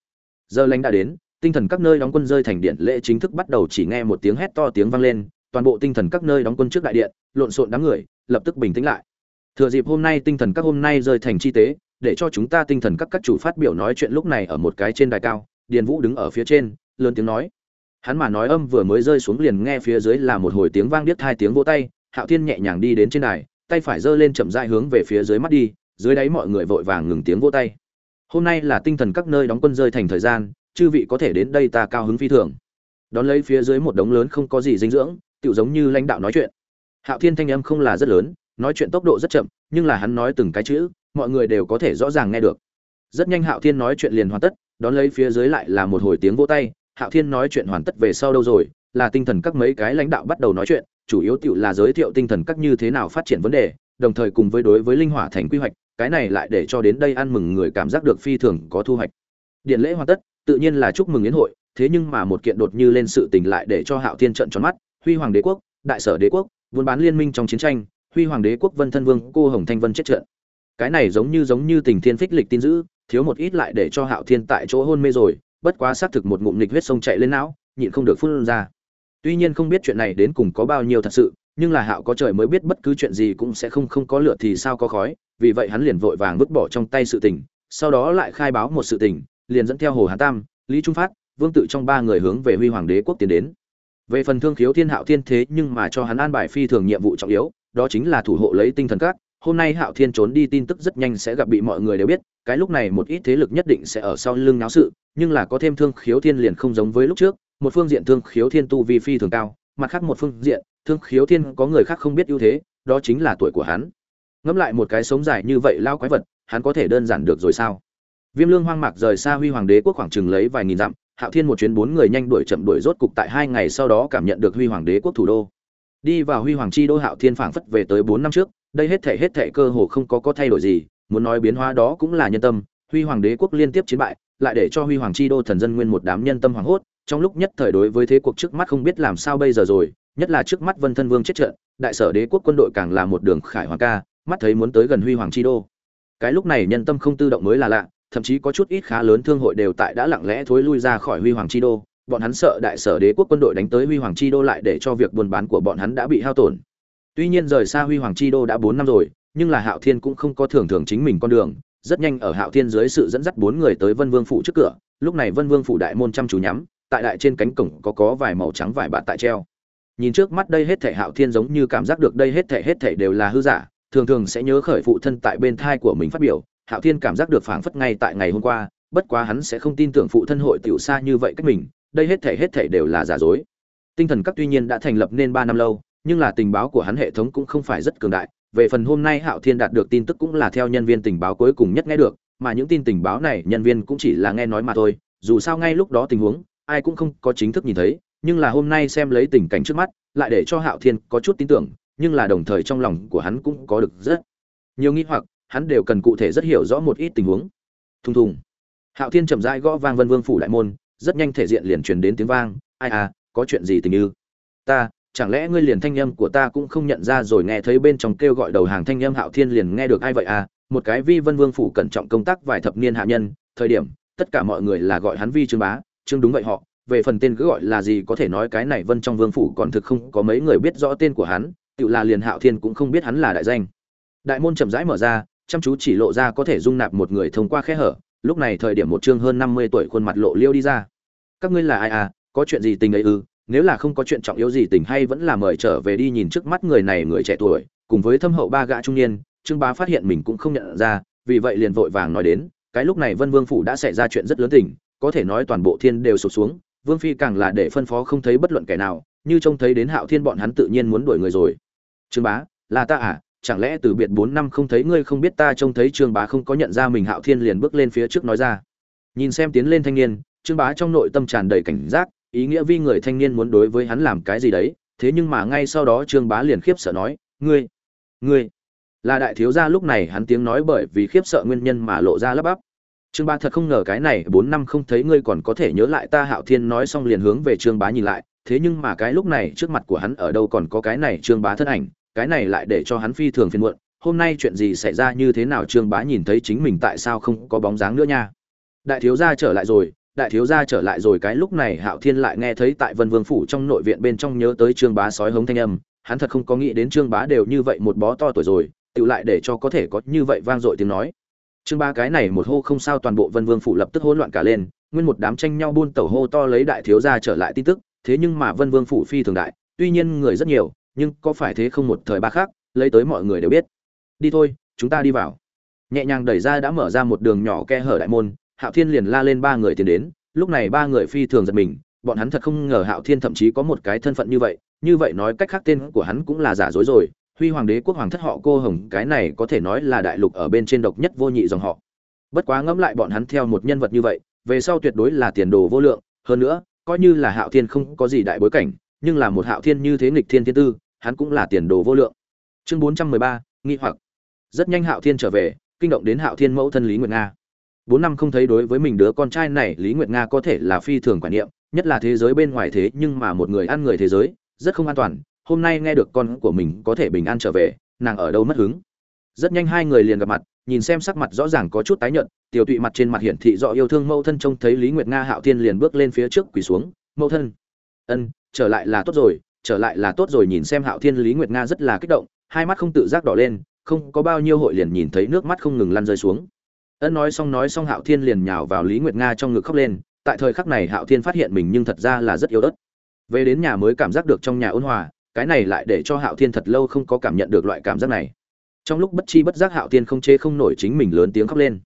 Speaker 1: Giờ lành đã đến, tinh thần các nơi đóng quân rơi thành điện lễ chính thức bắt đầu chỉ nghe một tiếng hét to tiếng vang lên, toàn bộ tinh thần các nơi đóng quân trước đại điện, lộn xộn đám người, lập tức bình tĩnh lại. Thừa dịp hôm nay tinh thần các hôm nay rơi thành chi tế, để cho chúng ta tinh thần các các chủ phát biểu nói chuyện lúc này ở một cái trên đài cao, điền vũ đứng ở phía trên, lớn tiếng nói. Hắn mà nói âm vừa mới rơi xuống liền nghe phía dưới là một hồi tiếng vang điếc hai tiếng vỗ tay, hạo thiên nhẹ nhàng đi đến trên đài, tay phải giơ lên chậm rãi hướng về phía dưới mắt đi dưới đáy mọi người vội vàng ngừng tiếng vỗ tay. Hôm nay là tinh thần các nơi đóng quân rơi thành thời gian, chư vị có thể đến đây ta cao hứng phi thường. Đón lấy phía dưới một đống lớn không có gì dinh dưỡng tự giống như lãnh đạo nói chuyện. Hạo thiên thanh âm không là rất lớn, nói chuyện tốc độ rất chậm, nhưng là hắn nói từng cái chữ, mọi người đều có thể rõ ràng nghe được. Rất nhanh hạo thiên nói chuyện liền hoàn tất, đón lấy phía dưới lại là một hồi tiếng vỗ tay, hạo thiên nói chuyện hoàn tất về sau đâu rồi, là tinh thần các mấy cái lãnh đạo bắt đầu nói chuyện, chủ yếu tiểu là giới thiệu tinh thần các như thế nào phát triển vấn đề, đồng thời cùng với đối với linh hỏa thành quy hoạch cái này lại để cho đến đây ăn mừng người cảm giác được phi thường có thu hoạch. Điện lễ hoàn tất, tự nhiên là chúc mừng yến hội, thế nhưng mà một kiện đột như lên sự tình lại để cho hạo thiên trận tròn mắt. Huy hoàng đế quốc, đại sở đế quốc buôn bán liên minh trong chiến tranh, huy hoàng đế quốc, vân thân vương, cô hồng thanh vân chết trận. Cái này giống như giống như tình thiên phích lịch tin dữ, thiếu một ít lại để cho hạo thiên tại chỗ hôn mê rồi, bất quá xác thực một ngụm nghịch huyết sông chạy lên não, nhịn không được phun ra. Tuy nhiên không biết chuyện này đến cùng có bao nhiêu thật sự, nhưng là hạo có trời mới biết bất cứ chuyện gì cũng sẽ không không có lửa thì sao có khói vì vậy hắn liền vội vàng vứt bỏ trong tay sự tình, sau đó lại khai báo một sự tình, liền dẫn theo hồ hán tam, lý trung phát, vương tự trong ba người hướng về huy hoàng đế quốc tiến đến. Về phần thương khiếu thiên hạo thiên thế nhưng mà cho hắn an bài phi thường nhiệm vụ trọng yếu, đó chính là thủ hộ lấy tinh thần các. Hôm nay hạo thiên trốn đi tin tức rất nhanh sẽ gặp bị mọi người đều biết, cái lúc này một ít thế lực nhất định sẽ ở sau lưng náo sự, nhưng là có thêm thương khiếu thiên liền không giống với lúc trước, một phương diện thương khiếu thiên tu vi phi thường cao, mặt khác một phương diện, thương khiếu thiên có người khác không biết ưu thế, đó chính là tuổi của hắn ngẫm lại một cái sống dài như vậy lao quái vật, hắn có thể đơn giản được rồi sao? Viêm lương hoang mạc rời xa huy hoàng đế quốc khoảng chừng lấy vài nghìn dặm, hạo thiên một chuyến bốn người nhanh đuổi chậm đuổi rốt cục tại hai ngày sau đó cảm nhận được huy hoàng đế quốc thủ đô. Đi vào huy hoàng chi đô hạo thiên phảng phất về tới bốn năm trước, đây hết thể hết thể cơ hồ không có có thay đổi gì, muốn nói biến hóa đó cũng là nhân tâm, huy hoàng đế quốc liên tiếp chiến bại, lại để cho huy hoàng chi đô thần dân nguyên một đám nhân tâm hoảng hốt, trong lúc nhất thời đối với thế cuộc trước mắt không biết làm sao bây giờ rồi, nhất là trước mắt vân thân vương chết trận, đại sở đế quốc quân đội càng là một đường khải hoàng ca mắt thấy muốn tới gần huy hoàng chi đô. Cái lúc này nhân tâm không tự động mới là lạ, thậm chí có chút ít khá lớn thương hội đều tại đã lặng lẽ thối lui ra khỏi huy hoàng chi đô. Bọn hắn sợ đại sở đế quốc quân đội đánh tới huy hoàng chi đô lại để cho việc buôn bán của bọn hắn đã bị hao tổn. Tuy nhiên rời xa huy hoàng chi đô đã bốn năm rồi, nhưng là hạo thiên cũng không có thường thường chính mình con đường. Rất nhanh ở hạo thiên dưới sự dẫn dắt bốn người tới vân vương phủ trước cửa, lúc này vân vương phủ đại môn chăm chú nhắm, tại đại trên cánh cổng có có vài màu trắng vải bạt tại treo. Nhìn trước mắt đây hết thể hạo thiên giống như cảm giác được đây hết thể hết thể đều là hư giả thường thường sẽ nhớ khởi phụ thân tại bên thai của mình phát biểu, hạo thiên cảm giác được phảng phất ngay tại ngày hôm qua, bất quá hắn sẽ không tin tưởng phụ thân hội tiểu xa như vậy cách mình, đây hết thể hết thể đều là giả dối. Tinh thần các tuy nhiên đã thành lập nên ba năm lâu, nhưng là tình báo của hắn hệ thống cũng không phải rất cường đại. Về phần hôm nay hạo thiên đạt được tin tức cũng là theo nhân viên tình báo cuối cùng nhất nghe được, mà những tin tình báo này nhân viên cũng chỉ là nghe nói mà thôi. Dù sao ngay lúc đó tình huống, ai cũng không có chính thức nhìn thấy, nhưng là hôm nay xem lấy tình cảnh trước mắt, lại để cho hạo thiên có chút tin tưởng nhưng là đồng thời trong lòng của hắn cũng có được rất nhiều nghi hoặc, hắn đều cần cụ thể rất hiểu rõ một ít tình huống. Thùng thùng. Hạo thiên chậm rãi gõ vang vân vương phủ đại môn, rất nhanh thể diện liền truyền đến tiếng vang, ai à có chuyện gì tình như ta, chẳng lẽ ngươi liền thanh âm của ta cũng không nhận ra rồi nghe thấy bên trong kêu gọi đầu hàng thanh âm hạo thiên liền nghe được ai vậy à? Một cái vi vân vương phủ cẩn trọng công tác vài thập niên hạ nhân, thời điểm, tất cả mọi người là gọi hắn vi trương bá, trương đúng vậy họ, về phần tên cứ gọi là gì có thể nói cái này vân trong vương phủ còn thực không có mấy người biết rõ tên của hắn tự là liền hạo thiên cũng không biết hắn là đại danh. Đại môn chậm rãi mở ra, chăm chú chỉ lộ ra có thể dung nạp một người thông qua khe hở. Lúc này thời điểm một chương hơn năm mươi tuổi khuôn mặt lộ liêu đi ra. Các ngươi là ai à? Có chuyện gì tình ấy ư? Nếu là không có chuyện trọng yếu gì tình hay vẫn là mời trở về đi nhìn trước mắt người này, người trẻ tuổi, cùng với thâm hậu ba gã trung niên. Trương bá phát hiện mình cũng không nhận ra, vì vậy liền vội vàng nói đến, cái lúc này vân vương phủ đã xảy ra chuyện rất lớn tình, có thể nói toàn bộ thiên đều sụp xuống. Vương phi càng là để phân phó không thấy bất luận kẻ nào, như trông thấy đến hạo thiên bọn hắn tự nhiên muốn đuổi người rồi trương bá, là ta à? Chẳng lẽ từ biệt bốn năm không thấy ngươi không biết ta trông thấy trương bá không có nhận ra mình hạo thiên liền bước lên phía trước nói ra. Nhìn xem tiến lên thanh niên, trương bá trong nội tâm tràn đầy cảnh giác, ý nghĩa vi người thanh niên muốn đối với hắn làm cái gì đấy, thế nhưng mà ngay sau đó trương bá liền khiếp sợ nói, ngươi ngươi là đại thiếu gia. Lúc này hắn tiếng nói bởi vì khiếp sợ nguyên nhân mà lộ ra lắp bắp. Trương bá thật không ngờ cái này bốn năm không thấy ngươi còn có thể nhớ lại ta hạo thiên nói xong liền hướng về trương bá nhìn lại thế nhưng mà cái lúc này trước mặt của hắn ở đâu còn có cái này trương bá thân ảnh, cái này lại để cho hắn phi thường phiền muộn, hôm nay chuyện gì xảy ra như thế nào trương bá nhìn thấy chính mình tại sao không có bóng dáng nữa nha. Đại thiếu gia trở lại rồi, đại thiếu gia trở lại rồi, cái lúc này hạo thiên lại nghe thấy tại vân vương phủ trong nội viện bên trong nhớ tới trương bá sói hống thanh âm, hắn thật không có nghĩ đến trương bá đều như vậy một bó to tuổi rồi tự lại để cho có thể có như vậy vang dội tiếng nói. Trương bá cái này một hô không sao toàn bộ vân vương phủ lập tức hỗn loạn cả lên, nguyên một đám tranh nhau buôn tẩu hô to lấy đại thiếu gia trở lại tin tức thế nhưng mà vân vương phủ phi thường đại, tuy nhiên người rất nhiều, nhưng có phải thế không một thời ba khác, lấy tới mọi người đều biết. Đi thôi, chúng ta đi vào. Nhẹ nhàng đẩy ra đã mở ra một đường nhỏ khe hở đại môn, hạo thiên liền la lên ba người tiến đến, lúc này ba người phi thường giật mình, bọn hắn thật không ngờ hạo thiên thậm chí có một cái thân phận như vậy như vậy nói cách khác tên của hắn cũng là giả dối rồi, huy hoàng đế quốc hoàng thất họ cô hồng, cái này có thể nói là đại lục ở bên trên độc nhất vô nhị dòng họ. Bất quá ngẫm lại bọn hắn theo một nhân vật như vậy, về sau tuyệt đối là tiền đồ vô lượng, hơn nữa coi như là hạo thiên không có gì đại bối cảnh, nhưng là một hạo thiên như thế nghịch thiên thiên tư, hắn cũng là tiền đồ vô lượng. Chương bốn trăm mười ba, nghi hoặc. Rất nhanh hạo thiên trở về, kinh động đến hạo thiên mẫu thân lý nguyệt nga. Bốn năm không thấy đối với mình đứa con trai này, lý nguyệt nga có thể là phi thường quản niệm, nhất là thế giới bên ngoài thế, nhưng mà một người ăn người thế giới, rất không an toàn. Hôm nay nghe được con của mình có thể bình an trở về, nàng ở đâu mất hứng? Rất nhanh hai người liền gặp mặt, nhìn xem sắc mặt rõ ràng có chút tái nhợt, tiểu tụy mặt trên mặt hiển thị rõ yêu thương mẫu thân trông thấy lý nguyệt nga hạo thiên liền bước lên phía trước quỳ xuống, mẫu thân. Ân, trở lại là tốt rồi, trở lại là tốt rồi. Nhìn xem hạo thiên, lý nguyệt nga rất là kích động, hai mắt không tự giác đỏ lên, không có bao nhiêu hội liền nhìn thấy nước mắt không ngừng lăn rơi xuống. Ân nói xong nói xong hạo thiên liền nhào vào lý nguyệt nga trong ngực khóc lên, tại thời khắc này hạo thiên phát hiện mình nhưng thật ra là rất yếu ớt. Về đến nhà mới cảm giác được trong nhà ôn hòa, cái này lại để cho hạo thiên thật lâu không có cảm nhận được loại cảm giác này trong lúc bất chi bất giác hạo thiên không chê không nổi chính mình lớn tiếng khóc lên.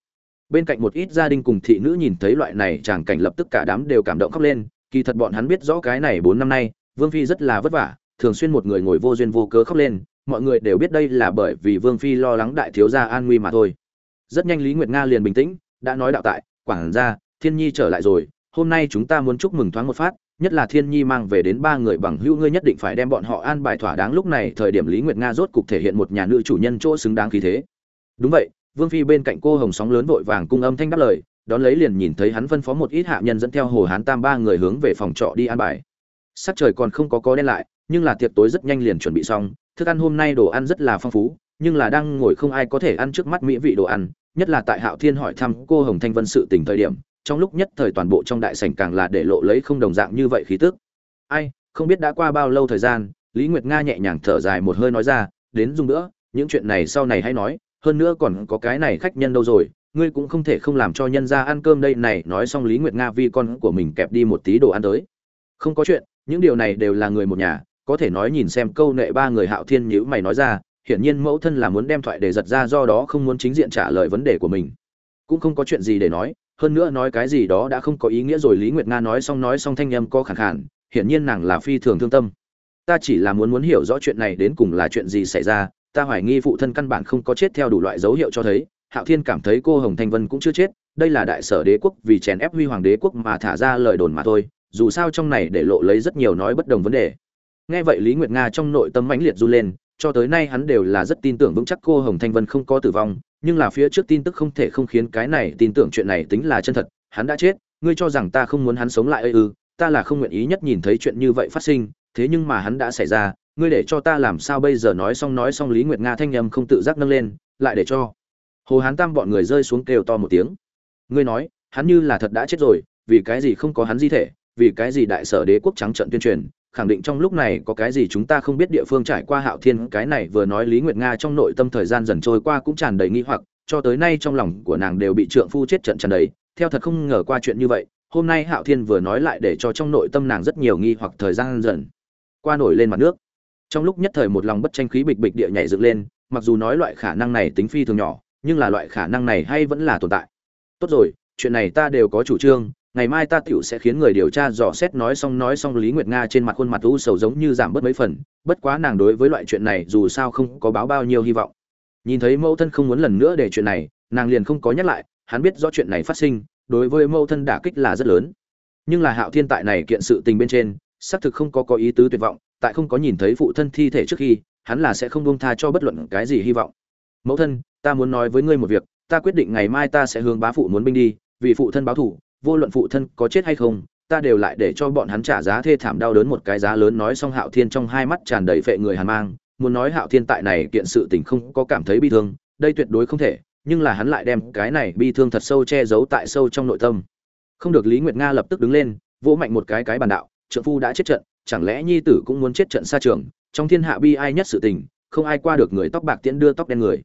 Speaker 1: Bên cạnh một ít gia đình cùng thị nữ nhìn thấy loại này chàng cảnh lập tức cả đám đều cảm động khóc lên. Kỳ thật bọn hắn biết rõ cái này bốn năm nay, vương phi rất là vất vả, thường xuyên một người ngồi vô duyên vô cớ khóc lên. Mọi người đều biết đây là bởi vì vương phi lo lắng đại thiếu gia an nguy mà thôi. Rất nhanh lý nguyệt nga liền bình tĩnh, đã nói đạo tại quảng gia, thiên nhi trở lại rồi, hôm nay chúng ta muốn chúc mừng thoáng một phát nhất là thiên nhi mang về đến ba người bằng hữu ngươi nhất định phải đem bọn họ an bài thỏa đáng. Lúc này, thời điểm lý nguyệt nga rốt cục thể hiện một nhà nữ chủ nhân chỗ xứng đáng khí thế. Đúng vậy, vương phi bên cạnh cô hồng sóng lớn vội vàng cung âm thanh đáp lời, đón lấy liền nhìn thấy hắn phân phó một ít hạ nhân dẫn theo hồ hán tam ba người hướng về phòng trọ đi an bài. Sắc trời còn không có có đen lại, nhưng là tiệc tối rất nhanh liền chuẩn bị xong, thức ăn hôm nay đồ ăn rất là phong phú, nhưng là đang ngồi không ai có thể ăn trước mắt mỹ vị đồ ăn, nhất là tại hạo thiên hỏi thăm cô hồng thanh vân sự tình thời điểm trong lúc nhất thời toàn bộ trong đại sảnh càng là để lộ lấy không đồng dạng như vậy khí tức. Ai, không biết đã qua bao lâu thời gian, lý nguyệt nga nhẹ nhàng thở dài một hơi nói ra, đến dùng nữa, những chuyện này sau này hãy nói, hơn nữa còn có cái này khách nhân đâu rồi, ngươi cũng không thể không làm cho nhân ra ăn cơm đây này, nói xong lý nguyệt nga vì con của mình kẹp đi một tí đồ ăn tới. Không có chuyện, những điều này đều là người một nhà, có thể nói nhìn xem câu nệ ba người hạo thiên nhíu mày nói ra, hiển nhiên mẫu thân là muốn đem thoại để giật ra do đó không muốn chính diện trả lời vấn đề của mình. Cũng không có chuyện gì để nói hơn nữa nói cái gì đó đã không có ý nghĩa rồi, lý nguyệt nga nói xong nói xong thanh âm có khẳng khản hiển nhiên nàng là phi thường thương tâm. Ta chỉ là muốn muốn hiểu rõ chuyện này đến cùng là chuyện gì xảy ra, ta hoài nghi phụ thân căn bản không có chết theo đủ loại dấu hiệu cho thấy, hạo thiên cảm thấy cô hồng thanh vân cũng chưa chết, đây là đại sở đế quốc, vì chèn ép huy hoàng đế quốc mà thả ra lời đồn mà thôi, dù sao trong này để lộ lấy rất nhiều nói bất đồng vấn đề. Nghe vậy lý nguyệt nga trong nội tâm mãnh liệt run lên cho tới nay hắn đều là rất tin tưởng vững chắc cô hồng thanh vân không có tử vong nhưng là phía trước tin tức không thể không khiến cái này tin tưởng chuyện này tính là chân thật hắn đã chết ngươi cho rằng ta không muốn hắn sống lại ư ừ, ta là không nguyện ý nhất nhìn thấy chuyện như vậy phát sinh thế nhưng mà hắn đã xảy ra ngươi để cho ta làm sao bây giờ nói xong nói xong lý nguyệt nga thanh âm không tự giác nâng lên lại để cho hồ hán tam bọn người rơi xuống kêu to một tiếng. Ngươi nói hắn như là thật đã chết rồi vì cái gì không có hắn di thể vì cái gì đại sở đế quốc trắng trận tuyên truyền khẳng định trong lúc này có cái gì chúng ta không biết địa phương trải qua hạo thiên, cái này vừa nói lý nguyệt nga trong nội tâm thời gian dần trôi qua cũng tràn đầy nghi hoặc, cho tới nay trong lòng của nàng đều bị trượng phu chết trận tràn đầy, theo thật không ngờ qua chuyện như vậy, hôm nay hạo thiên vừa nói lại để cho trong nội tâm nàng rất nhiều nghi hoặc thời gian dần qua nổi lên mặt nước. Trong lúc nhất thời một lòng bất tranh khí bịch bịch địa nhảy dựng lên, mặc dù nói loại khả năng này tính phi thường nhỏ, nhưng là loại khả năng này hay vẫn là tồn tại. Tốt rồi, chuyện này ta đều có chủ trương ngày mai ta tiểu sẽ khiến người điều tra dò xét nói xong nói xong Lý Nguyệt Nga trên mặt khuôn mặt u sầu giống như giảm bớt mấy phần, bất quá nàng đối với loại chuyện này dù sao không có báo bao nhiêu hy vọng. Nhìn thấy mẫu thân không muốn lần nữa để chuyện này, nàng liền không có nhắc lại, hắn biết rõ chuyện này phát sinh, đối với mẫu thân đả kích là rất lớn. Nhưng là Hạo Thiên tại này kiện sự tình bên trên, xác thực không có có ý tứ tuyệt vọng, tại không có nhìn thấy phụ thân thi thể trước khi, hắn là sẽ không buông tha cho bất luận cái gì hy vọng. Mẫu thân, ta muốn nói với ngươi một việc, ta quyết định ngày mai ta sẽ hướng bá phụ muốn binh đi, vì phụ thân báo thù, vô luận phụ thân có chết hay không, ta đều lại để cho bọn hắn trả giá thê thảm đau đớn một cái giá lớn nói xong hạo thiên trong hai mắt tràn đầy phệ người hàn mang, muốn nói hạo thiên tại này kiện sự tình không có cảm thấy bi thương, đây tuyệt đối không thể, nhưng là hắn lại đem cái này bi thương thật sâu che giấu tại sâu trong nội tâm. Không được lý nguyệt nga lập tức đứng lên, vỗ mạnh một cái cái bàn đạo, trượng phu đã chết trận, chẳng lẽ nhi tử cũng muốn chết trận xa trường, trong thiên hạ bi ai nhất sự tình, không ai qua được người tóc bạc tiễn đưa tóc đen người.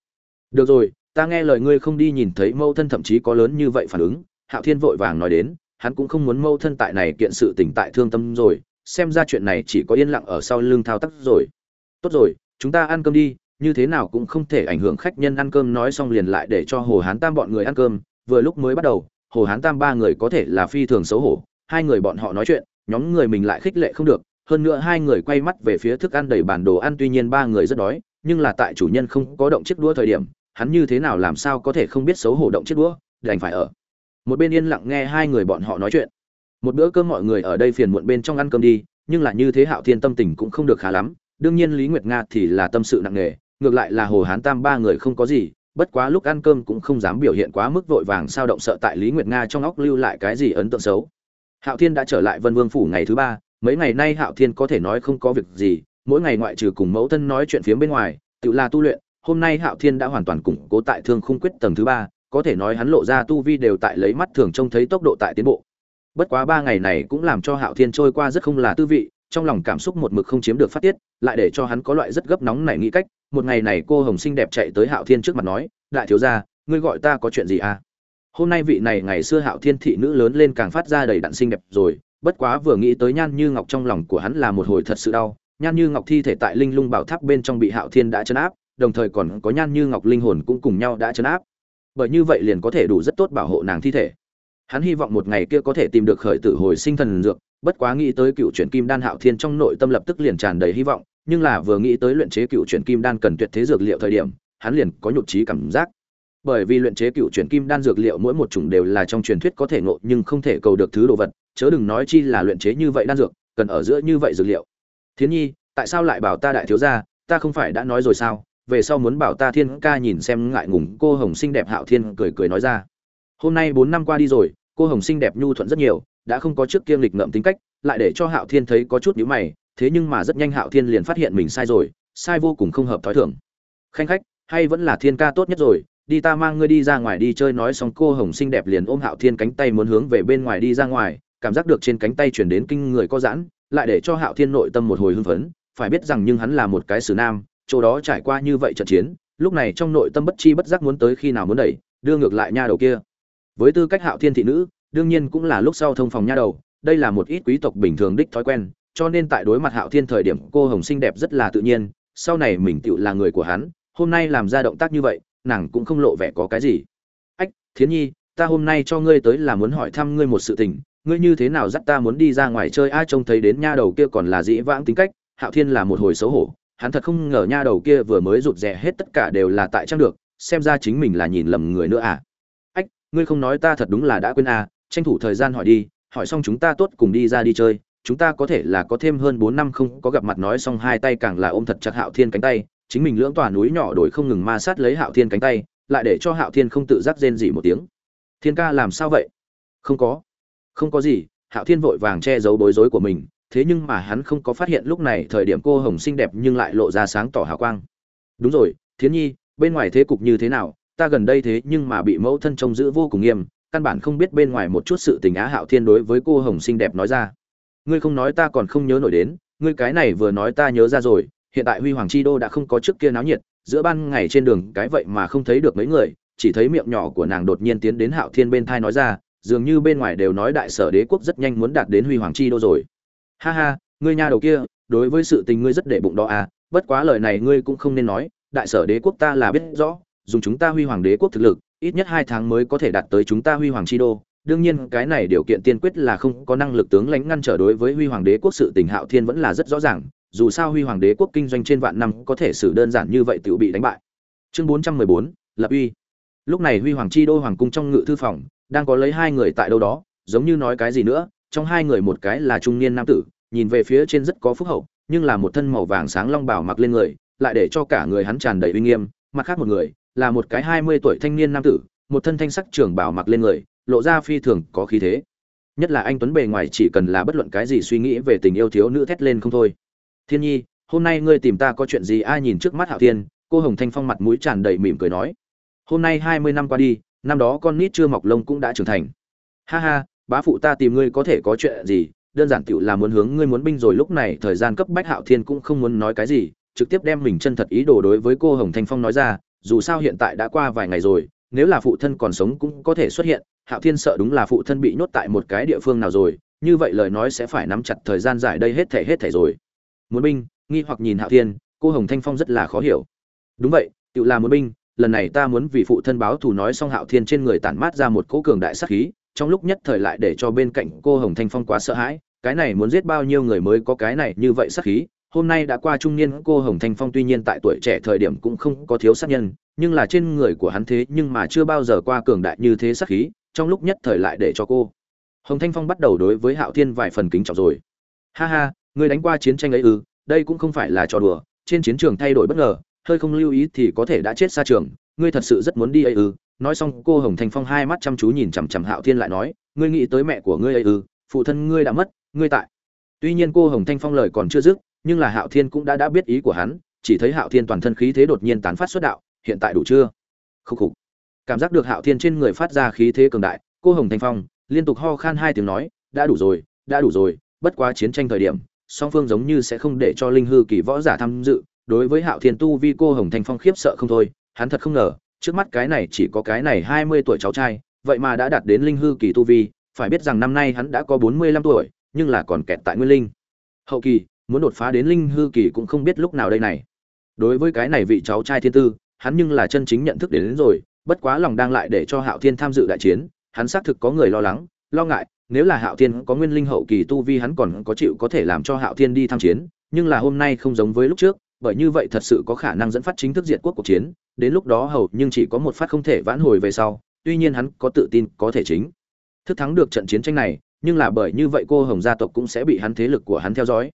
Speaker 1: Được rồi, ta nghe lời ngươi không đi nhìn thấy mâu thân thậm chí có lớn như vậy phản ứng hạo thiên vội vàng nói đến, hắn cũng không muốn mâu thân tại này kiện sự tình tại thương tâm rồi, xem ra chuyện này chỉ có yên lặng ở sau lưng thao tác rồi. Tốt rồi, chúng ta ăn cơm đi, như thế nào cũng không thể ảnh hưởng khách nhân ăn cơm nói xong liền lại để cho hồ hán tam bọn người ăn cơm, vừa lúc mới bắt đầu, hồ hán tam ba người có thể là phi thường xấu hổ, hai người bọn họ nói chuyện, nhóm người mình lại khích lệ không được, hơn nữa hai người quay mắt về phía thức ăn đầy bản đồ ăn tuy nhiên ba người rất đói, nhưng là tại chủ nhân không có động chiếc đũa thời điểm, hắn như thế nào làm sao có thể không biết xấu hổ động chiếc đũa, đành phải ở một bên yên lặng nghe hai người bọn họ nói chuyện. Một bữa cơm mọi người ở đây phiền muộn bên trong ăn cơm đi, nhưng là như thế hạo thiên tâm tình cũng không được khá lắm. Đương nhiên lý nguyệt nga thì là tâm sự nặng nề, ngược lại là hồ hán tam ba người không có gì, bất quá lúc ăn cơm cũng không dám biểu hiện quá mức vội vàng sao động sợ tại lý nguyệt nga trong óc lưu lại cái gì ấn tượng xấu. Hạo thiên đã trở lại vân vương phủ ngày thứ ba, mấy ngày nay hạo thiên có thể nói không có việc gì, mỗi ngày ngoại trừ cùng mẫu thân nói chuyện phía bên ngoài, tự là tu luyện, hôm nay hạo thiên đã hoàn toàn củng cố tại thương khung quyết tầng thứ ba có thể nói hắn lộ ra tu vi đều tại lấy mắt thường trông thấy tốc độ tại tiến bộ. Bất quá ba ngày này cũng làm cho hạo thiên trôi qua rất không là tư vị, trong lòng cảm xúc một mực không chiếm được phát tiết, lại để cho hắn có loại rất gấp nóng này nghĩ cách. Một ngày này cô hồng xinh đẹp chạy tới hạo thiên trước mặt nói, đại thiếu gia, ngươi gọi ta có chuyện gì à? Hôm nay vị này ngày xưa hạo thiên thị nữ lớn lên càng phát ra đầy đặn xinh đẹp rồi, bất quá vừa nghĩ tới nhan như ngọc trong lòng của hắn là một hồi thật sự đau, nhan như ngọc thi thể tại linh lung bảo tháp bên trong bị hạo thiên đã chấn áp, đồng thời còn có nhan như ngọc linh hồn cũng cùng nhau đã chấn áp bởi như vậy liền có thể đủ rất tốt bảo hộ nàng thi thể. Hắn hy vọng một ngày kia có thể tìm được khởi tử hồi sinh thần dược, bất quá nghĩ tới cựu chuyển kim đan hạo thiên trong nội tâm lập tức liền tràn đầy hy vọng, nhưng là vừa nghĩ tới luyện chế cựu chuyển kim đan cần tuyệt thế dược liệu thời điểm, hắn liền có nhụt chí cảm giác. Bởi vì luyện chế cựu chuyển kim đan dược liệu mỗi một chủng đều là trong truyền thuyết có thể ngộ nhưng không thể cầu được thứ đồ vật, chớ đừng nói chi là luyện chế như vậy đan dược, cần ở giữa như vậy dược liệu. Thiến nhi, tại sao lại bảo ta đại thiếu gia, ta không phải đã nói rồi sao? Về sau muốn bảo ta thiên ca nhìn xem ngại ngùng, cô hồng xinh đẹp hạo thiên cười cười nói ra. Hôm nay bốn năm qua đi rồi, cô hồng xinh đẹp nhu thuận rất nhiều, đã không có trước kiêng lịch ngậm tính cách, lại để cho hạo thiên thấy có chút nhữ mày, thế nhưng mà rất nhanh hạo thiên liền phát hiện mình sai rồi, sai vô cùng không hợp thói thường. Khanh khách, hay vẫn là thiên ca tốt nhất rồi, đi ta mang ngươi đi ra ngoài đi chơi nói xong cô hồng xinh đẹp liền ôm hạo thiên cánh tay muốn hướng về bên ngoài đi ra ngoài, cảm giác được trên cánh tay chuyển đến kinh người có giãn, lại để cho hạo thiên nội tâm một hồi hưng phấn, phải biết rằng nhưng hắn là một cái sử nam chỗ đó trải qua như vậy trận chiến, lúc này trong nội tâm bất chi bất giác muốn tới khi nào muốn đẩy, đưa ngược lại nha đầu kia. Với tư cách hạo thiên thị nữ, đương nhiên cũng là lúc sau thông phòng nha đầu, đây là một ít quý tộc bình thường đích thói quen, cho nên tại đối mặt hạo thiên thời điểm, cô hồng xinh đẹp rất là tự nhiên, sau này mình tựu là người của hắn, hôm nay làm ra động tác như vậy, nàng cũng không lộ vẻ có cái gì. Ách, thiến nhi, ta hôm nay cho ngươi tới là muốn hỏi thăm ngươi một sự tình, ngươi như thế nào dắt ta muốn đi ra ngoài chơi? Ai trông thấy đến nha đầu kia còn là dĩ vãng tính cách, hạo thiên là một hồi xấu hổ hắn thật không ngờ nha đầu kia vừa mới rụt rè hết tất cả đều là tại trang được, xem ra chính mình là nhìn lầm người nữa à. Ách, ngươi không nói ta thật đúng là đã quên à tranh thủ thời gian hỏi đi, hỏi xong chúng ta tốt cùng đi ra đi chơi, chúng ta có thể là có thêm hơn bốn năm không có gặp mặt nói xong hai tay càng là ôm thật chặt hạo thiên cánh tay, chính mình lưỡng tòa núi nhỏ đổi không ngừng ma sát lấy hạo thiên cánh tay, lại để cho hạo thiên không tự giác rên gì một tiếng. Thiên ca làm sao vậy? Không có. Không có gì, hạo thiên vội vàng che giấu bối rối của mình thế nhưng mà hắn không có phát hiện lúc này thời điểm cô hồng xinh đẹp nhưng lại lộ ra sáng tỏ hào quang. Đúng rồi, thiến nhi, bên ngoài thế cục như thế nào? Ta gần đây thế nhưng mà bị mẫu thân trông giữ vô cùng nghiêm, căn bản không biết bên ngoài một chút sự tình á hạo thiên đối với cô hồng xinh đẹp nói ra. Ngươi không nói ta còn không nhớ nổi đến, ngươi cái này vừa nói ta nhớ ra rồi, hiện tại huy hoàng chi đô đã không có trước kia náo nhiệt, giữa ban ngày trên đường cái vậy mà không thấy được mấy người, chỉ thấy miệng nhỏ của nàng đột nhiên tiến đến hạo thiên bên thai nói ra, dường như bên ngoài đều nói đại sở đế quốc rất nhanh muốn đạt đến huy hoàng chi đô rồi ha ha, ngươi nhà đầu kia, đối với sự tình ngươi rất để bụng đó à bất quá lời này ngươi cũng không nên nói, đại sở đế quốc ta là biết rõ, dùng chúng ta huy hoàng đế quốc thực lực, ít nhất hai tháng mới có thể đạt tới chúng ta huy hoàng chi đô. Đương nhiên, cái này điều kiện tiên quyết là không có năng lực tướng lãnh ngăn trở đối với huy hoàng đế quốc sự tình hạo thiên vẫn là rất rõ ràng, dù sao huy hoàng đế quốc kinh doanh trên vạn năm có thể xử đơn giản như vậy tự bị đánh bại. Chương bốn trăm mười bốn, lập uy. Lúc này huy hoàng chi đô hoàng cung trong ngự thư phòng, đang có lấy hai người tại đâu đó, giống như nói cái gì nữa, trong hai người một cái là trung niên nam tử nhìn về phía trên rất có phúc hậu, nhưng là một thân màu vàng sáng long bảo mặc lên người, lại để cho cả người hắn tràn đầy uy nghiêm, mặt khác một người, là một cái hai mươi tuổi thanh niên nam tử, một thân thanh sắc trường bảo mặc lên người, lộ ra phi thường có khí thế. Nhất là anh tuấn bề ngoài chỉ cần là bất luận cái gì suy nghĩ về tình yêu thiếu nữ thét lên không thôi. Thiên nhi, hôm nay ngươi tìm ta có chuyện gì? Ai nhìn trước mắt hạo thiên, cô hồng thanh phong mặt mũi tràn đầy mỉm cười nói. Hôm nay hai mươi năm qua đi, năm đó con nít chưa mọc lông cũng đã trưởng thành. Ha ha, bá phụ ta tìm ngươi có thể có chuyện gì? Đơn giản tiểu là muốn hướng ngươi muốn binh rồi lúc này thời gian cấp bách hạo thiên cũng không muốn nói cái gì, trực tiếp đem mình chân thật ý đồ đối với cô hồng thanh phong nói ra, dù sao hiện tại đã qua vài ngày rồi, nếu là phụ thân còn sống cũng có thể xuất hiện, hạo thiên sợ đúng là phụ thân bị nhốt tại một cái địa phương nào rồi, như vậy lời nói sẽ phải nắm chặt thời gian giải đây hết thể hết thể rồi. Muốn binh, nghi hoặc nhìn hạo thiên, cô hồng thanh phong rất là khó hiểu. Đúng vậy, tiểu là muốn binh, lần này ta muốn vì phụ thân báo thù nói xong hạo thiên trên người tản mát ra một cỗ cường đại sát khí trong lúc nhất thời lại để cho bên cạnh cô hồng thanh phong quá sợ hãi, cái này muốn giết bao nhiêu người mới có cái này như vậy sát khí. Hôm nay đã qua trung niên, cô hồng thanh phong tuy nhiên tại tuổi trẻ thời điểm cũng không có thiếu sát nhân, nhưng là trên người của hắn thế nhưng mà chưa bao giờ qua cường đại như thế sát khí, trong lúc nhất thời lại để cho cô hồng thanh phong bắt đầu đối với hạo thiên vài phần kính trọng rồi. Ha ha, người đánh qua chiến tranh ấy ư, đây cũng không phải là trò đùa, trên chiến trường thay đổi bất ngờ, hơi không lưu ý thì có thể đã chết xa trường, ngươi thật sự rất muốn đi ấy ư nói xong, cô hồng thanh phong hai mắt chăm chú nhìn chằm chằm hạo thiên lại nói, ngươi nghĩ tới mẹ của ngươi ấy ư? Phụ thân ngươi đã mất, ngươi tại. Tuy nhiên cô hồng thanh phong lời còn chưa dứt, nhưng là hạo thiên cũng đã đã biết ý của hắn, chỉ thấy hạo thiên toàn thân khí thế đột nhiên tán phát xuất đạo, hiện tại đủ chưa? Khúc khục. Cảm giác được hạo thiên trên người phát ra khí thế cường đại, cô hồng thanh phong liên tục ho khan hai tiếng nói, đã đủ rồi, đã đủ rồi, bất quá chiến tranh thời điểm, song phương giống như sẽ không để cho linh hư kỳ võ giả tham dự. Đối với hạo thiên tu vi cô hồng thanh phong khiếp sợ không thôi, hắn thật không ngờ trước mắt cái này chỉ có cái này hai mươi tuổi cháu trai vậy mà đã đạt đến linh hư kỳ tu vi phải biết rằng năm nay hắn đã có bốn mươi lăm tuổi nhưng là còn kẹt tại nguyên linh. Hậu kỳ muốn đột phá đến linh hư kỳ cũng không biết lúc nào đây này. Đối với cái này vị cháu trai thiên tư hắn nhưng là chân chính nhận thức đến, đến rồi bất quá lòng đang lại để cho hạo thiên tham dự đại chiến hắn xác thực có người lo lắng lo ngại nếu là hạo thiên có nguyên linh hậu kỳ tu vi hắn còn có chịu có thể làm cho hạo thiên đi tham chiến nhưng là hôm nay không giống với lúc trước bởi như vậy thật sự có khả năng dẫn phát chính thức diệt quốc cuộc chiến, đến lúc đó hầu nhưng chỉ có một phát không thể vãn hồi về sau, tuy nhiên hắn có tự tin, có thể chính thức thắng được trận chiến tranh này, nhưng là bởi như vậy cô hồng gia tộc cũng sẽ bị hắn thế lực của hắn theo dõi.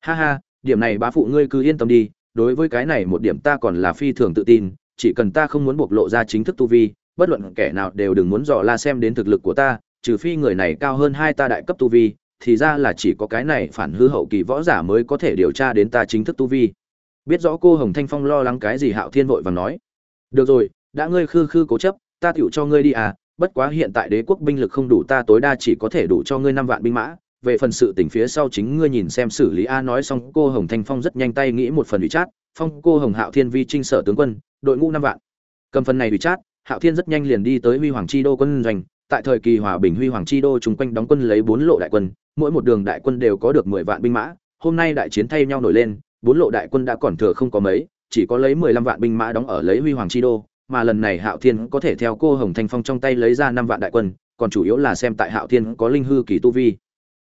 Speaker 1: Ha ha, điểm này bá phụ ngươi cứ yên tâm đi, đối với cái này một điểm ta còn là phi thường tự tin, chỉ cần ta không muốn bộc lộ ra chính thức tu vi, bất luận kẻ nào đều đừng muốn dò la xem đến thực lực của ta, trừ phi người này cao hơn hai ta đại cấp tu vi, thì ra là chỉ có cái này phản hư hậu kỳ võ giả mới có thể điều tra đến ta chính thức tu vi biết rõ cô hồng thanh phong lo lắng cái gì hạo thiên vội vàng nói. Được rồi, đã ngươi khư khư cố chấp, ta tựu cho ngươi đi à bất quá hiện tại đế quốc binh lực không đủ ta tối đa chỉ có thể đủ cho ngươi năm vạn binh mã. Về phần sự tình phía sau chính ngươi nhìn xem xử lý a nói xong, cô hồng thanh phong rất nhanh tay nghĩ một phần ủy chát. Phong, cô hồng hạo thiên vi trinh sở tướng quân, đội ngũ năm vạn. Cầm phần này ủy chát, hạo thiên rất nhanh liền đi tới huy hoàng chi đô quân doanh. Tại thời kỳ hòa bình huy hoàng chi đô chung quanh đóng quân lấy bốn lộ đại quân, mỗi một đường đại quân đều có được mười vạn binh mã. Hôm nay đại chiến thay nhau nổi lên bốn lộ đại quân đã còn thừa không có mấy, chỉ có lấy mười lăm vạn binh mã đóng ở lấy huy hoàng chi đô, mà lần này hạo thiên có thể theo cô hồng thanh phong trong tay lấy ra năm vạn đại quân, còn chủ yếu là xem tại hạo thiên có linh hư kỳ tu vi.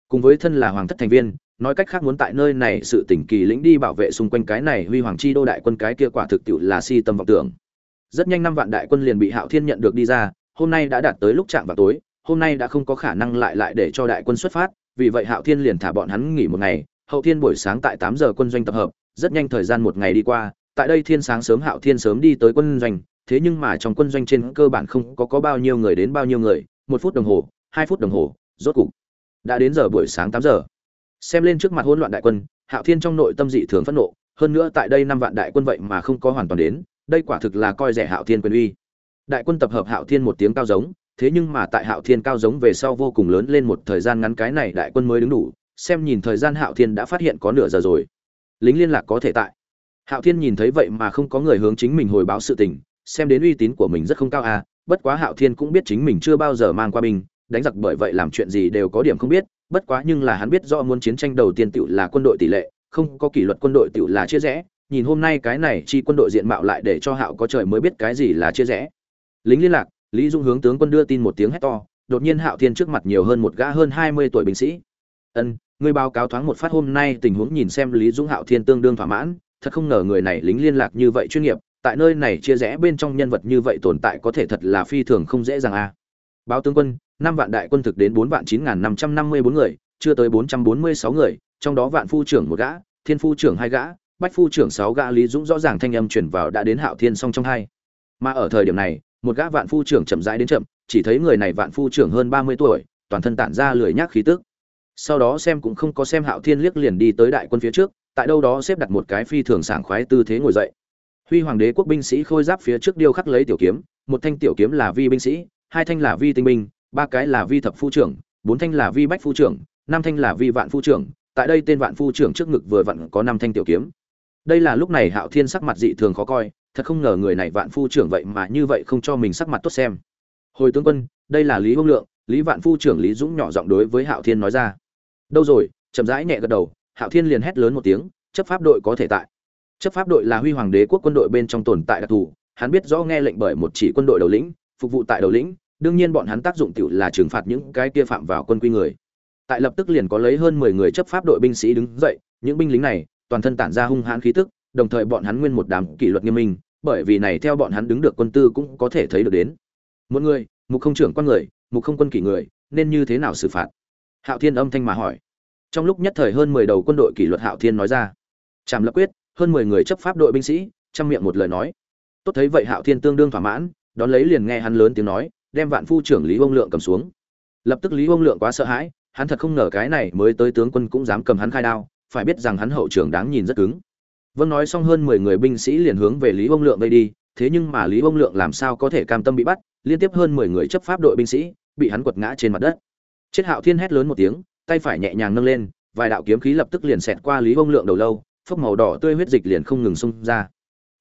Speaker 1: Cùng với thân là hoàng thất thành viên, nói cách khác muốn tại nơi này sự tỉnh kỳ lĩnh đi bảo vệ xung quanh cái này huy hoàng chi đô đại quân cái kia quả thực tiệu là si tâm vọng tưởng. Rất nhanh năm vạn đại quân liền bị hạo thiên nhận được đi ra, hôm nay đã đạt tới lúc chạm vào tối, hôm nay đã không có khả năng lại lại để cho đại quân xuất phát, vì vậy hạo thiên liền thả bọn hắn nghỉ một ngày hậu thiên buổi sáng tại tám giờ quân doanh tập hợp, rất nhanh thời gian một ngày đi qua, tại đây thiên sáng sớm hạo thiên sớm đi tới quân doanh, thế nhưng mà trong quân doanh trên cơ bản không có có bao nhiêu người đến bao nhiêu người, một phút đồng hồ, hai phút đồng hồ, rốt cục đã đến giờ buổi sáng tám giờ. Xem lên trước mặt hỗn loạn đại quân, hạo thiên trong nội tâm dị thường phẫn nộ, hơn nữa tại đây năm vạn đại quân vậy mà không có hoàn toàn đến, đây quả thực là coi rẻ hạo thiên quyền uy. Đại quân tập hợp hạo thiên một tiếng cao giống, thế nhưng mà tại hạo thiên cao giống về sau vô cùng lớn lên một thời gian ngắn cái này đại quân mới đứng đủ xem nhìn thời gian hạo thiên đã phát hiện có nửa giờ rồi. Lính liên lạc có thể tại. Hạo thiên nhìn thấy vậy mà không có người hướng chính mình hồi báo sự tình, xem đến uy tín của mình rất không cao à bất quá hạo thiên cũng biết chính mình chưa bao giờ mang qua binh, đánh giặc bởi vậy làm chuyện gì đều có điểm không biết, bất quá nhưng là hắn biết rõ muốn chiến tranh đầu tiên tựu là quân đội tỷ lệ, không có kỷ luật quân đội tựu là chia rẽ, nhìn hôm nay cái này chi quân đội diện mạo lại để cho hạo có trời mới biết cái gì là chia rẽ. Lính liên lạc, lý dung hướng tướng quân đưa tin một tiếng hét to, đột nhiên hạo thiên trước mặt nhiều hơn một gã hơn hai mươi tuổi binh sĩ. Ân người báo cáo thoáng một phát hôm nay tình huống nhìn xem lý dũng hạo thiên tương đương thỏa mãn, thật không ngờ người này lính liên lạc như vậy chuyên nghiệp, tại nơi này chia rẽ bên trong nhân vật như vậy tồn tại có thể thật là phi thường không dễ dàng a. Báo tướng quân, năm vạn đại quân thực đến bốn vạn chín nghìn năm trăm năm mươi bốn người, chưa tới bốn trăm bốn mươi sáu người, trong đó vạn phu trưởng một gã, thiên phu trưởng hai gã, bách phu trưởng sáu gã lý dũng rõ ràng thanh âm chuyển vào đã đến hạo thiên song trong hai. Mà ở thời điểm này, một gã vạn phu trưởng chậm rãi đến chậm, chỉ thấy người này vạn phu trưởng hơn ba mươi tuổi, toàn thân tản ra lười nhác khí tức sau đó xem cũng không có xem hạo thiên liếc liền đi tới đại quân phía trước, tại đâu đó xếp đặt một cái phi thường sảng khoái tư thế ngồi dậy. Huy hoàng đế quốc binh sĩ khôi giáp phía trước điêu khắc lấy tiểu kiếm, một thanh tiểu kiếm là vi binh sĩ, hai thanh là vi tinh binh, ba cái là vi thập phu trưởng, bốn thanh là vi bách phu trưởng, năm thanh là vi vạn phu trưởng, tại đây tên vạn phu trưởng trước ngực vừa vặn có năm thanh tiểu kiếm. Đây là lúc này hạo thiên sắc mặt dị thường khó coi, thật không ngờ người này vạn phu trưởng vậy mà như vậy không cho mình sắc mặt tốt xem. Hồi tướng quân, đây là lý hông lượng, lý vạn phu trưởng lý dũng nhỏ giọng đối với hạo thiên nói ra đâu rồi? Chậm rãi nhẹ gật đầu, hạo thiên liền hét lớn một tiếng, chấp pháp đội có thể tại. Chấp pháp đội là huy hoàng đế quốc quân đội bên trong tồn tại đặc thù, hắn biết rõ nghe lệnh bởi một chỉ quân đội đầu lĩnh, phục vụ tại đầu lĩnh, đương nhiên bọn hắn tác dụng tiểu là trừng phạt những cái kia phạm vào quân quy người. Tại lập tức liền có lấy hơn mười người chấp pháp đội binh sĩ đứng dậy, những binh lính này, toàn thân tản ra hung hãn khí tức, đồng thời bọn hắn nguyên một đám kỷ luật nghiêm minh, bởi vì này theo bọn hắn đứng được quân tư cũng có thể thấy được đến. Một người, mục không trưởng quan người, mục không quân kỷ người, nên như thế nào xử phạt? Hạo thiên âm thanh mà hỏi. Trong lúc nhất thời hơn mười đầu quân đội kỷ luật hạo thiên nói ra. Tràm lập quyết, hơn mười người chấp pháp đội binh sĩ, chăm miệng một lời nói. Tốt thấy vậy hạo thiên tương đương thỏa mãn, đón lấy liền nghe hắn lớn tiếng nói, đem vạn phu trưởng lý ông lượng cầm xuống. Lập tức lý ông lượng quá sợ hãi, hắn thật không ngờ cái này mới tới tướng quân cũng dám cầm hắn khai đao, phải biết rằng hắn hậu trưởng đáng nhìn rất cứng. Vâng nói xong hơn mười người binh sĩ liền hướng về lý ông lượng đây đi, thế nhưng mà lý ông lượng làm sao có thể cam tâm bị bắt, liên tiếp hơn mười người chấp pháp đội binh sĩ, bị hắn quật ngã trên mặt đất chết hạo thiên hét lớn một tiếng, tay phải nhẹ nhàng nâng lên, vài đạo kiếm khí lập tức liền xẹt qua lý Vông lượng đầu lâu, phốc màu đỏ tươi huyết dịch liền không ngừng xung ra.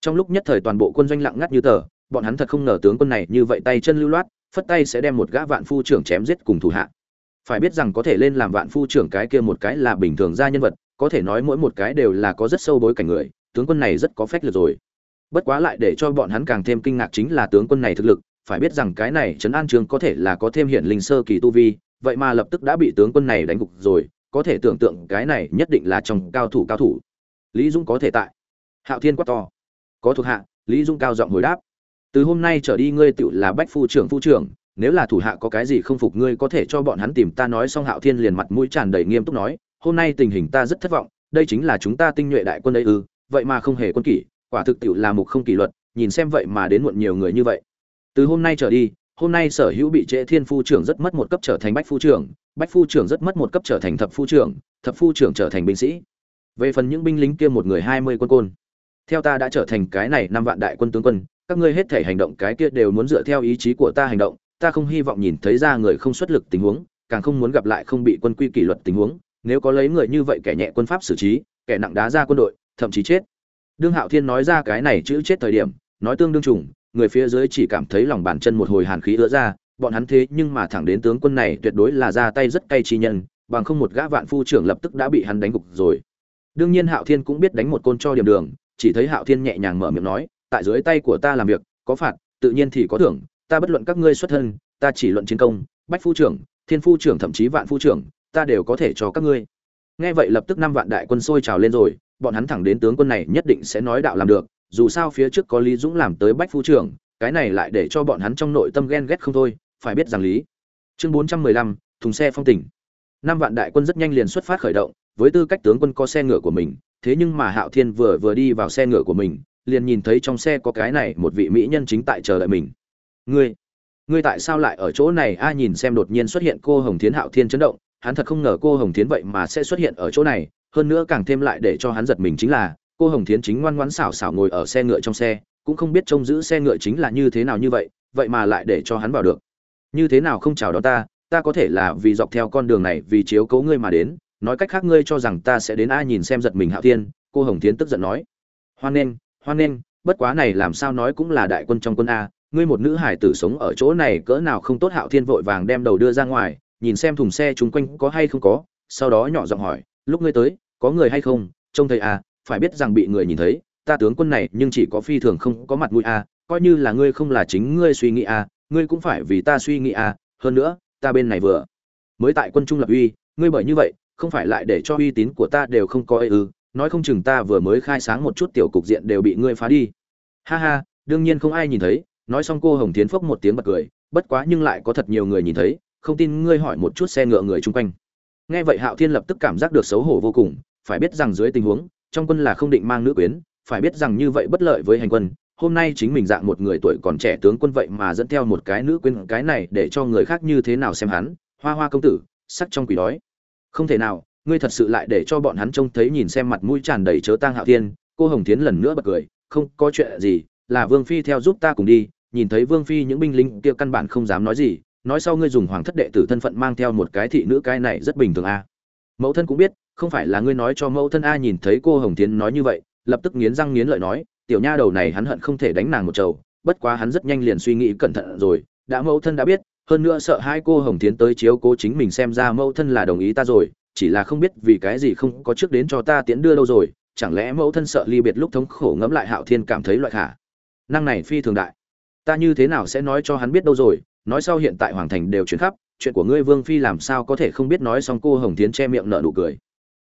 Speaker 1: Trong lúc nhất thời toàn bộ quân doanh lặng ngắt như tờ, bọn hắn thật không ngờ tướng quân này như vậy tay chân lưu loát, phất tay sẽ đem một gã vạn phu trưởng chém giết cùng thủ hạ. Phải biết rằng có thể lên làm vạn phu trưởng cái kia một cái là bình thường gia nhân vật, có thể nói mỗi một cái đều là có rất sâu bối cảnh người, tướng quân này rất có phách lực rồi. Bất quá lại để cho bọn hắn càng thêm kinh ngạc chính là tướng quân này thực lực, phải biết rằng cái này trấn an trường có thể là có thêm hiện linh sơ kỳ tu vi vậy mà lập tức đã bị tướng quân này đánh gục rồi, có thể tưởng tượng cái này nhất định là trong cao thủ cao thủ. Lý dũng có thể tại. Hạo thiên quát to. Có thuộc hạ, lý dũng cao giọng hồi đáp. Từ hôm nay trở đi ngươi tựu là bách phu trưởng phu trưởng, nếu là thủ hạ có cái gì không phục ngươi có thể cho bọn hắn tìm ta nói xong hạo thiên liền mặt mũi tràn đầy nghiêm túc nói, hôm nay tình hình ta rất thất vọng, đây chính là chúng ta tinh nhuệ đại quân ấy ư, vậy mà không hề quân kỷ, quả thực tiệu là mục không kỷ luật, nhìn xem vậy mà đến muộn nhiều người như vậy. Từ hôm nay trở đi hôm nay sở hữu bị trễ thiên phu trưởng rất mất một cấp trở thành bách phu trưởng, bách phu trưởng rất mất một cấp trở thành thập phu trưởng, thập phu trưởng trở thành binh sĩ. Về phần những binh lính kia một người hai mươi quân côn. Theo ta đã trở thành cái này năm vạn đại quân tướng quân, các ngươi hết thể hành động cái kia đều muốn dựa theo ý chí của ta hành động, ta không hy vọng nhìn thấy ra người không xuất lực tình huống, càng không muốn gặp lại không bị quân quy kỷ luật tình huống, nếu có lấy người như vậy kẻ nhẹ quân pháp xử trí, kẻ nặng đá ra quân đội, thậm chí chết. Đương hạo thiên nói ra cái này chữ chết thời điểm, nói tương đương trùng người phía dưới chỉ cảm thấy lòng bàn chân một hồi hàn khí ứa ra, bọn hắn thế nhưng mà thẳng đến tướng quân này tuyệt đối là ra tay rất cay chi nhân, bằng không một gã vạn phu trưởng lập tức đã bị hắn đánh gục rồi. Đương nhiên hạo thiên cũng biết đánh một côn cho điểm đường, chỉ thấy hạo thiên nhẹ nhàng mở miệng nói, tại dưới tay của ta làm việc, có phạt, tự nhiên thì có thưởng, ta bất luận các ngươi xuất thân, ta chỉ luận chiến công, bách phu trưởng, thiên phu trưởng thậm chí vạn phu trưởng, ta đều có thể cho các ngươi. Nghe vậy lập tức năm vạn đại quân sôi trào lên rồi, bọn hắn thẳng đến tướng quân này nhất định sẽ nói đạo làm được dù sao phía trước có lý dũng làm tới bách phu trưởng, cái này lại để cho bọn hắn trong nội tâm ghen ghét không thôi, phải biết rằng lý chương bốn trăm mười lăm, thùng xe phong tỉnh. Năm vạn đại quân rất nhanh liền xuất phát khởi động, với tư cách tướng quân có xe ngựa của mình, thế nhưng mà hạo thiên vừa vừa đi vào xe ngựa của mình, liền nhìn thấy trong xe có cái này một vị mỹ nhân chính tại chờ đợi mình. Ngươi ngươi tại sao lại ở chỗ này? A nhìn xem đột nhiên xuất hiện cô hồng thiến hạo thiên chấn động, hắn thật không ngờ cô hồng thiến vậy mà sẽ xuất hiện ở chỗ này, hơn nữa càng thêm lại để cho hắn giật mình chính là cô hồng thiến chính ngoan ngoãn xảo xảo ngồi ở xe ngựa trong xe, cũng không biết trông giữ xe ngựa chính là như thế nào như vậy vậy mà lại để cho hắn vào được. Như thế nào không chào đón ta ta có thể là vì dọc theo con đường này vì chiếu cố ngươi mà đến, nói cách khác ngươi cho rằng ta sẽ đến ai nhìn xem giật mình hạo thiên, cô hồng thiến tức giận nói. Hoan nghênh hoan nghênh, bất quá này làm sao nói cũng là đại quân trong quân a, ngươi một nữ hải tử sống ở chỗ này cỡ nào không tốt hạo thiên vội vàng đem đầu đưa ra ngoài, nhìn xem thùng xe chung quanh có hay không có, sau đó nhỏ giọng hỏi, lúc ngươi tới, có người hay không? Trông thấy à phải biết rằng bị người nhìn thấy ta tướng quân này nhưng chỉ có phi thường không có mặt mũi à coi như là ngươi không là chính ngươi suy nghĩ à ngươi cũng phải vì ta suy nghĩ à hơn nữa ta bên này vừa mới tại quân trung lập uy ngươi bởi như vậy không phải lại để cho uy tín của ta đều không có ư ừ, nói không chừng ta vừa mới khai sáng một chút tiểu cục diện đều bị ngươi phá đi. Ha ha đương nhiên không ai nhìn thấy nói xong cô hồng tiến phốc một tiếng bật cười bất quá nhưng lại có thật nhiều người nhìn thấy không tin ngươi hỏi một chút xe ngựa người chung quanh. Nghe vậy hạo thiên lập tức cảm giác được xấu hổ vô cùng phải biết rằng dưới tình huống trong quân là không định mang nữ quyến, phải biết rằng như vậy bất lợi với hành quân, hôm nay chính mình dạng một người tuổi còn trẻ tướng quân vậy mà dẫn theo một cái nữ quyến, cái này để cho người khác như thế nào xem hắn, hoa hoa công tử, sắc trong quỷ đói. Không thể nào, ngươi thật sự lại để cho bọn hắn trông thấy nhìn xem mặt mũi tràn đầy chớ tang hạo thiên, cô hồng thiến lần nữa bật cười, không có chuyện gì, là vương phi theo giúp ta cùng đi, nhìn thấy vương phi những binh lính kia căn bản không dám nói gì, nói sau ngươi dùng hoàng thất đệ tử thân phận mang theo một cái thị nữ cái này rất bình thường a mẫu thân cũng biết, không phải là ngươi nói cho mẫu thân a nhìn thấy cô hồng tiến nói như vậy, lập tức nghiến răng nghiến lợi nói, tiểu nha đầu này hắn hận không thể đánh nàng một trầu bất quá hắn rất nhanh liền suy nghĩ cẩn thận rồi, đã mẫu thân đã biết, hơn nữa sợ hai cô hồng tiến tới chiếu cố chính mình xem ra mẫu thân là đồng ý ta rồi, chỉ là không biết vì cái gì không có trước đến cho ta tiến đưa đâu rồi, chẳng lẽ mẫu thân sợ ly biệt lúc thống khổ ngẫm lại hạo thiên cảm thấy loại khả năng này phi thường đại. Ta như thế nào sẽ nói cho hắn biết đâu rồi, nói sau hiện tại hoàng thành đều chuyển khắp chuyện của ngươi vương phi làm sao có thể không biết nói xong cô hồng Thiến che miệng nở nụ cười.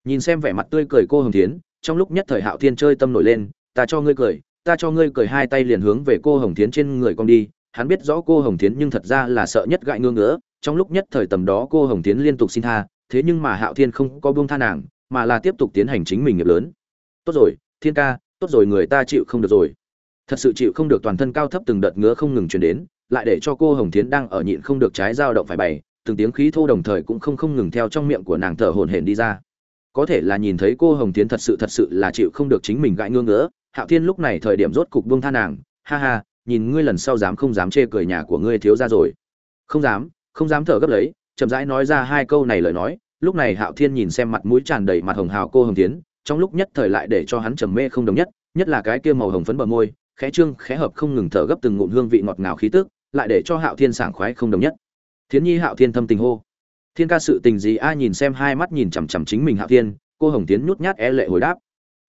Speaker 1: Nhìn xem vẻ mặt tươi cười cô hồng Thiến, trong lúc nhất thời hạo thiên chơi tâm nổi lên ta cho ngươi cười ta cho ngươi cười. Hai tay liền hướng về cô hồng Thiến trên người con đi hắn biết rõ cô hồng Thiến nhưng thật ra là sợ nhất gại ngứa ngứa, trong lúc nhất thời tầm đó cô hồng Thiến liên tục xin tha thế nhưng mà hạo thiên không có buông tha nàng mà là tiếp tục tiến hành chính mình nghiệp lớn. Tốt rồi thiên ca tốt rồi người ta chịu không được rồi. Thật sự chịu không được toàn thân cao thấp từng đợt ngứa không ngừng truyền đến lại để cho cô hồng thiến đang ở nhịn không được trái dao động phải bày, từng tiếng khí thô đồng thời cũng không không ngừng theo trong miệng của nàng thở hổn hển đi ra. Có thể là nhìn thấy cô hồng thiến thật sự thật sự là chịu không được chính mình gãi ngứa ngứa, hạo thiên lúc này thời điểm rốt cục buông tha nàng, ha ha, nhìn ngươi lần sau dám không dám chê cười nhà của ngươi thiếu ra rồi. Không dám không dám thở gấp lấy. Chậm rãi nói ra hai câu này lời nói, lúc này hạo thiên nhìn xem mặt mũi tràn đầy mặt hồng hào cô hồng tiến trong lúc nhất thời lại để cho hắn trầm mê không đồng nhất nhất là cái kia màu hồng phấn bờ môi, khẽ trương, khẽ hợp không ngừng thở gấp từng ngụm hương vị ngọt ngào khí tức lại để cho hạo thiên sảng khoái không đồng nhất. Thiến nhi hạo thiên thâm tình hô. Thiên ca sự tình gì ai nhìn xem hai mắt nhìn chằm chằm chính mình hạo thiên, cô hồng tiến nhút nhát e lệ hồi đáp.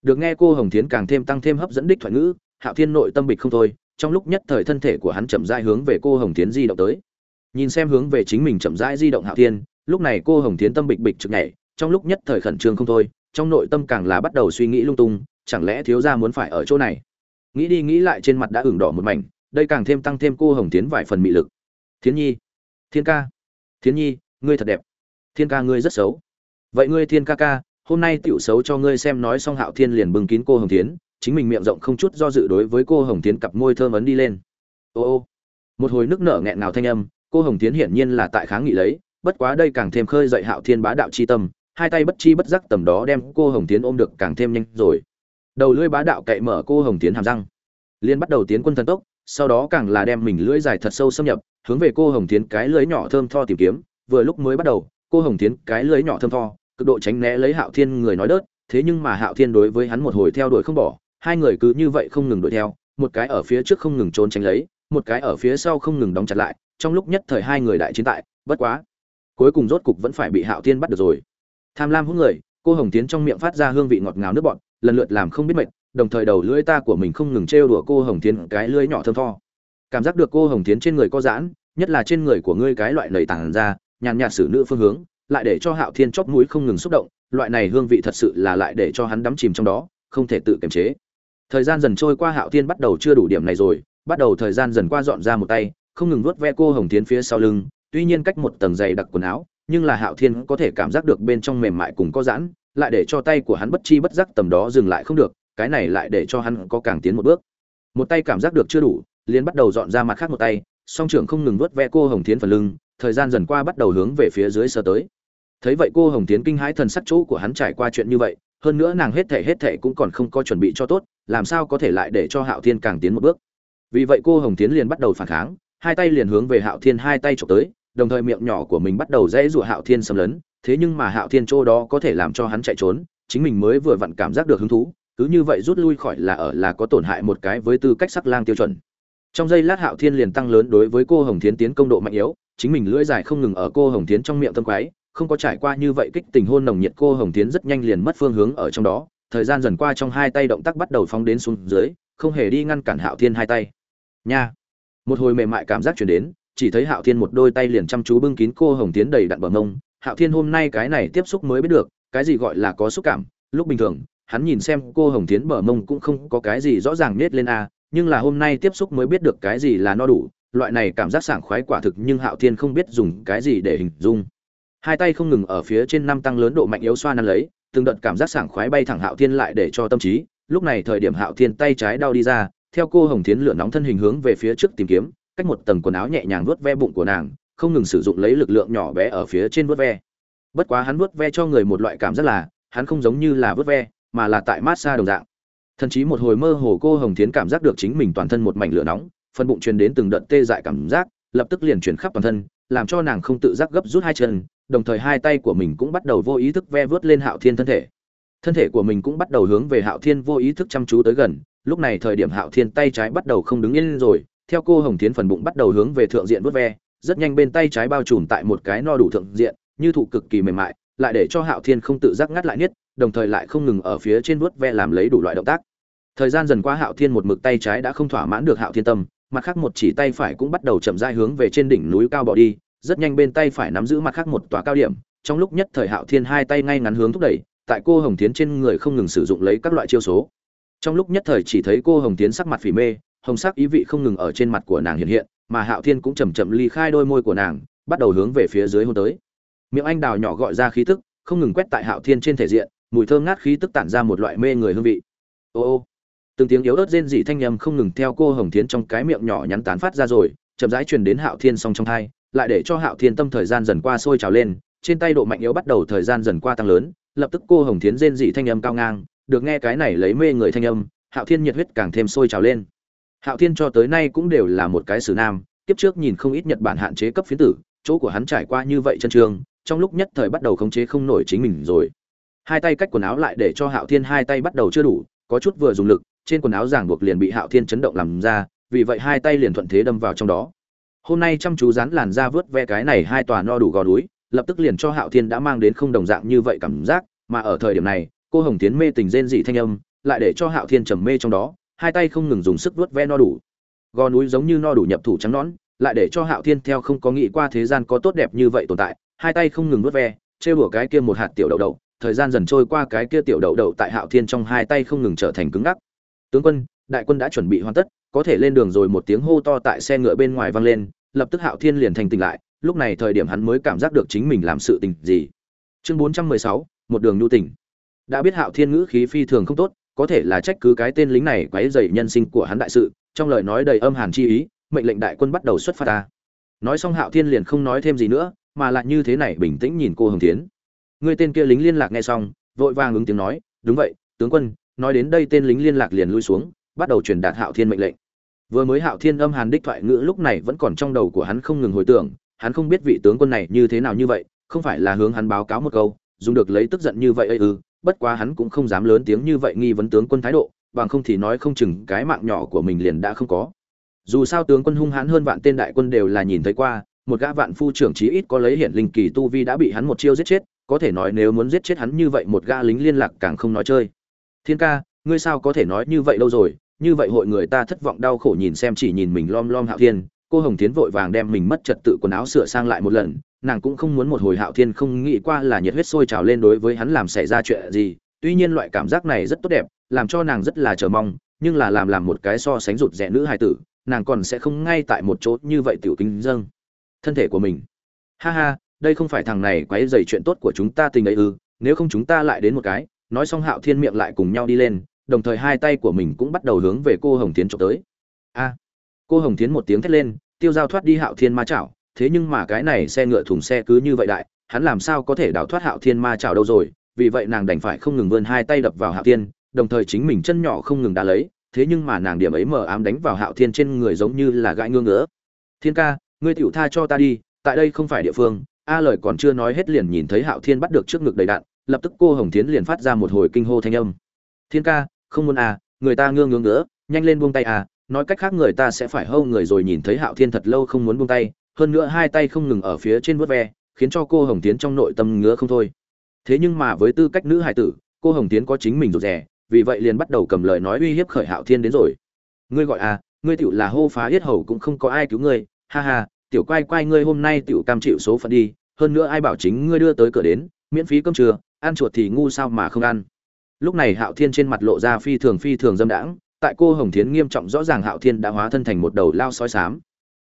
Speaker 1: Được nghe cô hồng tiến càng thêm tăng thêm hấp dẫn đích thoại ngữ, hạo thiên nội tâm bịch không thôi, trong lúc nhất thời thân thể của hắn chậm rãi hướng về cô hồng tiến di động tới. Nhìn xem hướng về chính mình chậm rãi di động hạo thiên, lúc này cô hồng tiến tâm bịch bịch trực nhảy, trong lúc nhất thời khẩn trương không thôi, trong nội tâm càng là bắt đầu suy nghĩ lung tung, chẳng lẽ thiếu gia muốn phải ở chỗ này? Nghĩ đi nghĩ lại trên mặt đã ửng đỏ một mảnh đây càng thêm tăng thêm cô hồng tiến vài phần mị lực. Thiến nhi thiên ca. Thiến nhi, ngươi thật đẹp. Thiên ca ngươi rất xấu. Vậy ngươi thiên ca ca, hôm nay tiểu xấu cho ngươi xem nói xong hạo thiên liền bưng kín cô hồng tiến chính mình miệng rộng không chút do dự đối với cô hồng tiến cặp môi thơm ấn đi lên. Ô ô. Một hồi nước nở nghẹn ngào thanh âm, cô hồng tiến hiển nhiên là tại kháng nghị lấy, bất quá đây càng thêm khơi dậy hạo thiên bá đạo chi tâm, hai tay bất chi bất giác tầm đó đem cô hồng tiến ôm được càng thêm nhanh rồi. Đầu lưỡi bá đạo cậy mở cô hồng tiến hàm răng. Liên bắt đầu tiến quân thần tốc sau đó càng là đem mình lưỡi dài thật sâu xâm nhập, hướng về cô hồng tiến cái lưỡi nhỏ thơm tho tìm kiếm. Vừa lúc mới bắt đầu, cô hồng tiến cái lưỡi nhỏ thơm tho, cực độ tránh né lấy hạo thiên người nói đớt, thế nhưng mà hạo thiên đối với hắn một hồi theo đuổi không bỏ, hai người cứ như vậy không ngừng đuổi theo, một cái ở phía trước không ngừng trốn tránh lấy, một cái ở phía sau không ngừng đóng chặt lại, trong lúc nhất thời hai người đại chiến tại, bất quá, cuối cùng rốt cục vẫn phải bị hạo thiên bắt được rồi. Tham lam hút người, cô hồng tiến trong miệng phát ra hương vị ngọt ngào nước bọn lần lượt làm không biết mệt đồng thời đầu lưỡi ta của mình không ngừng trêu đùa cô hồng tiến cái lưỡi nhỏ thơm tho. Cảm giác được cô hồng tiến trên người có giãn, nhất là trên người của ngươi cái loại lầy tàn ra, nhàn nhạt xử nữ phương hướng, lại để cho hạo thiên chóp mũi không ngừng xúc động, loại này hương vị thật sự là lại để cho hắn đắm chìm trong đó, không thể tự kiềm chế. Thời gian dần trôi qua hạo thiên bắt đầu chưa đủ điểm này rồi, bắt đầu thời gian dần qua dọn ra một tay, không ngừng vuốt ve cô hồng tiến phía sau lưng, tuy nhiên cách một tầng dày đặc quần áo, nhưng là hạo thiên có thể cảm giác được bên trong mềm mại cùng có giãn, lại để cho tay của hắn bất chi bất giác tầm đó dừng lại không được cái này lại để cho hắn có càng tiến một bước. Một tay cảm giác được chưa đủ, liền bắt đầu dọn ra mặt khác một tay, song trưởng không ngừng vuốt ve cô hồng tiến phần lưng, thời gian dần qua bắt đầu hướng về phía dưới sơ tới. Thấy vậy cô hồng tiến kinh hãi thần sắc chỗ của hắn trải qua chuyện như vậy, hơn nữa nàng hết thể hết thể cũng còn không có chuẩn bị cho tốt, làm sao có thể lại để cho hạo thiên càng tiến một bước? Vì vậy cô hồng tiến liền bắt đầu phản kháng, hai tay liền hướng về hạo thiên hai tay trộm tới, đồng thời miệng nhỏ của mình bắt đầu dễ dụa hạo thiên xâm lấn, thế nhưng mà hạo thiên chỗ đó có thể làm cho hắn chạy trốn, chính mình mới vừa vặn cảm giác được hứng thú cứ như vậy rút lui khỏi là ở là có tổn hại một cái với tư cách sắc lang tiêu chuẩn. Trong giây lát hạo thiên liền tăng lớn đối với cô hồng thiến tiến công độ mạnh yếu, chính mình lưỡi dài không ngừng ở cô hồng thiến trong miệng tâm quái, không có trải qua như vậy kích tình hôn nồng nhiệt, cô hồng thiến rất nhanh liền mất phương hướng ở trong đó, thời gian dần qua trong hai tay động tác bắt đầu phóng đến xuống dưới, không hề đi ngăn cản hạo thiên hai tay. Nha! Một hồi mềm mại cảm giác chuyển đến, chỉ thấy hạo thiên một đôi tay liền chăm chú bưng kín cô hồng tiến đầy đặn bờ mông. Hạo thiên hôm nay cái này tiếp xúc mới biết được, cái gì gọi là có xúc cảm, lúc bình thường hắn nhìn xem cô hồng tiến bờ mông cũng không có cái gì rõ ràng nết lên a, nhưng là hôm nay tiếp xúc mới biết được cái gì là no đủ, loại này cảm giác sảng khoái quả thực nhưng hạo thiên không biết dùng cái gì để hình dung. Hai tay không ngừng ở phía trên năm tăng lớn độ mạnh yếu xoa năn lấy, từng đợt cảm giác sảng khoái bay thẳng hạo thiên lại để cho tâm trí. Lúc này thời điểm hạo thiên tay trái đau đi ra, theo cô hồng thiến lửa nóng thân hình hướng về phía trước tìm kiếm, cách một tầng quần áo nhẹ nhàng vuốt ve bụng của nàng, không ngừng sử dụng lấy lực lượng nhỏ bé ở phía trên vuốt ve. Bất quá hắn vuốt ve cho người một loại cảm giác là, hắn không giống như là vuốt ve mà là tại mát xa đồng dạng. Thậm chí một hồi mơ hồ cô hồng thiến cảm giác được chính mình toàn thân một mảnh lửa nóng, phần bụng truyền đến từng đợt tê dại cảm giác, lập tức liền chuyển khắp toàn thân, làm cho nàng không tự giác gấp rút hai chân, đồng thời hai tay của mình cũng bắt đầu vô ý thức ve vớt lên hạo thiên thân thể. Thân thể của mình cũng bắt đầu hướng về hạo thiên vô ý thức chăm chú tới gần, lúc này thời điểm hạo thiên tay trái bắt đầu không đứng yên rồi, theo cô hồng thiến phần bụng bắt đầu hướng về thượng diện vớt ve, rất nhanh bên tay trái bao trùm tại một cái no đủ thượng diện, như thụ cực kỳ mềm mại, lại để cho hạo thiên không tự giác ngắt lại niết đồng thời lại không ngừng ở phía trên vuốt ve làm lấy đủ loại động tác. Thời gian dần qua hạo thiên một mực tay trái đã không thỏa mãn được hạo thiên tâm, mặt khác một chỉ tay phải cũng bắt đầu chậm rãi hướng về trên đỉnh núi cao bỏ đi, rất nhanh bên tay phải nắm giữ mặt khác một tòa cao điểm, trong lúc nhất thời hạo thiên hai tay ngay ngắn hướng thúc đẩy, tại cô hồng tiến trên người không ngừng sử dụng lấy các loại chiêu số. Trong lúc nhất thời chỉ thấy cô hồng tiến sắc mặt phỉ mê, hồng sắc ý vị không ngừng ở trên mặt của nàng hiện hiện, mà hạo thiên cũng chậm chậm ly khai đôi môi của nàng, bắt đầu hướng về phía dưới hôn tới. Miệng anh đào nhỏ gọi ra khí tức, không ngừng quét tại hạo thiên trên thể diện mùi thơm ngát khí tức tản ra một loại mê người hương vị. Ô ô. Từng tiếng yếu ớt rên rỉ thanh nhầm không ngừng theo cô hồng thiến trong cái miệng nhỏ nhắn tán phát ra rồi, chậm rãi truyền đến hạo thiên song trong thai lại để cho hạo thiên tâm thời gian dần qua sôi trào lên, trên tay độ mạnh yếu bắt đầu thời gian dần qua tăng lớn, lập tức cô hồng thiến rên rỉ thanh âm cao ngang, được nghe cái này lấy mê người thanh âm, hạo thiên nhiệt huyết càng thêm sôi trào lên. Hạo thiên cho tới nay cũng đều là một cái xử nam, kiếp trước nhìn không ít nhật bản hạn chế cấp phiến tử, chỗ của hắn trải qua như vậy chân trường trong lúc nhất thời bắt đầu khống chế không nổi chính mình rồi hai tay cách quần áo lại để cho hạo thiên hai tay bắt đầu chưa đủ, có chút vừa dùng lực, trên quần áo giảng buộc liền bị hạo thiên chấn động làm ra, vì vậy hai tay liền thuận thế đâm vào trong đó. Hôm nay chăm chú rán làn da vớt ve cái này hai tòa no đủ gò núi, lập tức liền cho hạo thiên đã mang đến không đồng dạng như vậy cảm giác, mà ở thời điểm này, cô hồng tiến mê tình rên dị thanh âm, lại để cho hạo thiên trầm mê trong đó, hai tay không ngừng dùng sức vớt ve no đủ. Gò núi giống như no đủ nhập thủ trắng nón lại để cho hạo thiên theo không có nghĩ qua thế gian có tốt đẹp như vậy tồn tại, hai tay không ngừng vớt ve, trêu bửa cái kia một hạt tiểu đậu đậu thời gian dần trôi qua, cái kia tiểu đậu đậu tại hạo thiên trong hai tay không ngừng trở thành cứng ngắc. Tướng quân, đại quân đã chuẩn bị hoàn tất, có thể lên đường rồi, một tiếng hô to tại xe ngựa bên ngoài vang lên, lập tức hạo thiên liền thành tỉnh lại, lúc này thời điểm hắn mới cảm giác được chính mình làm sự tình gì. Chương bốn trăm mười sáu, một đường nhu tỉnh đã biết hạo thiên ngữ khí phi thường không tốt, có thể là trách cứ cái tên lính này quấy rầy nhân sinh của hắn đại sự, trong lời nói đầy âm hàn chi ý, mệnh lệnh đại quân bắt đầu xuất phát ta. Nói xong hạo thiên liền không nói thêm gì nữa, mà lại như thế này bình tĩnh nhìn cô hồng Thiến người tên kia lính liên lạc nghe xong vội vàng ứng tiếng nói đúng vậy tướng quân nói đến đây tên lính liên lạc liền lui xuống bắt đầu truyền đạt hạo thiên mệnh lệnh. Vừa mới hạo thiên âm hàn đích thoại ngữ lúc này vẫn còn trong đầu của hắn không ngừng hồi tưởng hắn không biết vị tướng quân này như thế nào như vậy không phải là hướng hắn báo cáo một câu dùng được lấy tức giận như vậy ư ừ, bất quá hắn cũng không dám lớn tiếng như vậy nghi vấn tướng quân thái độ bằng không thì nói không chừng cái mạng nhỏ của mình liền đã không có. Dù sao tướng quân hung hãn hơn vạn tên đại quân đều là nhìn thấy qua một gã vạn phu trưởng chí ít có lấy hiển linh kỳ tu vi đã bị hắn một chiêu giết chết có thể nói nếu muốn giết chết hắn như vậy một gã lính liên lạc càng không nói chơi. Thiên ca, ngươi sao có thể nói như vậy đâu rồi? Như vậy hội người ta thất vọng đau khổ nhìn xem chỉ nhìn mình lom lom hạo thiên. Cô hồng tiến vội vàng đem mình mất trật tự quần áo sửa sang lại một lần. Nàng cũng không muốn một hồi hạo thiên không nghĩ qua là nhiệt huyết sôi trào lên đối với hắn làm xảy ra chuyện gì. Tuy nhiên loại cảm giác này rất tốt đẹp, làm cho nàng rất là chờ mong, nhưng là làm làm một cái so sánh rụt rẽ nữ hài tử, nàng còn sẽ không ngay tại một chỗ như vậy tiểu kính dâng. Thân thể của mình. Ha ha đây không phải thằng này quấy rầy chuyện tốt của chúng ta tình ấy ư, nếu không chúng ta lại đến một cái, nói xong hạo thiên miệng lại cùng nhau đi lên, đồng thời hai tay của mình cũng bắt đầu hướng về cô hồng tiến chụp tới a cô hồng tiến một tiếng thét lên, tiêu dao thoát đi hạo thiên ma chảo, thế nhưng mà cái này xe ngựa thùng xe cứ như vậy đại, hắn làm sao có thể đào thoát hạo thiên ma chảo đâu rồi, vì vậy nàng đành phải không ngừng vươn hai tay đập vào hạo thiên, đồng thời chính mình chân nhỏ không ngừng đá lấy, thế nhưng mà nàng điểm ấy mờ ám đánh vào hạo thiên trên người giống như là gãi ngương ngứa. thiên ca, ngươi tiểu tha cho ta đi, tại đây không phải địa phương a lời còn chưa nói hết liền nhìn thấy hạo thiên bắt được trước ngực đầy đạn, lập tức cô hồng tiến liền phát ra một hồi kinh hô thanh âm. Thiên ca, không muốn à người ta ngương ngưỡng nữa nhanh lên buông tay à nói cách khác người ta sẽ phải hâu người rồi. Nhìn thấy hạo thiên thật lâu không muốn buông tay, hơn nữa hai tay không ngừng ở phía trên vớt ve, khiến cho cô hồng tiến trong nội tâm ngứa không thôi. Thế nhưng mà với tư cách nữ hải tử, cô hồng tiến có chính mình rụt rè, vì vậy liền bắt đầu cầm lời nói uy hiếp khởi hạo thiên đến rồi. Ngươi gọi à ngươi tựu là hô phá yết hầu cũng không có ai cứu ngươi, ha ha tiểu quay quay ngươi hôm nay tiểu cam chịu số phận đi, hơn nữa ai bảo chính ngươi đưa tới cửa đến, miễn phí cơm trưa, ăn chuột thì ngu sao mà không ăn. Lúc này hạo thiên trên mặt lộ ra phi thường phi thường dâm đãng, tại cô hồng thiến nghiêm trọng rõ ràng hạo thiên đã hóa thân thành một đầu lao sói sám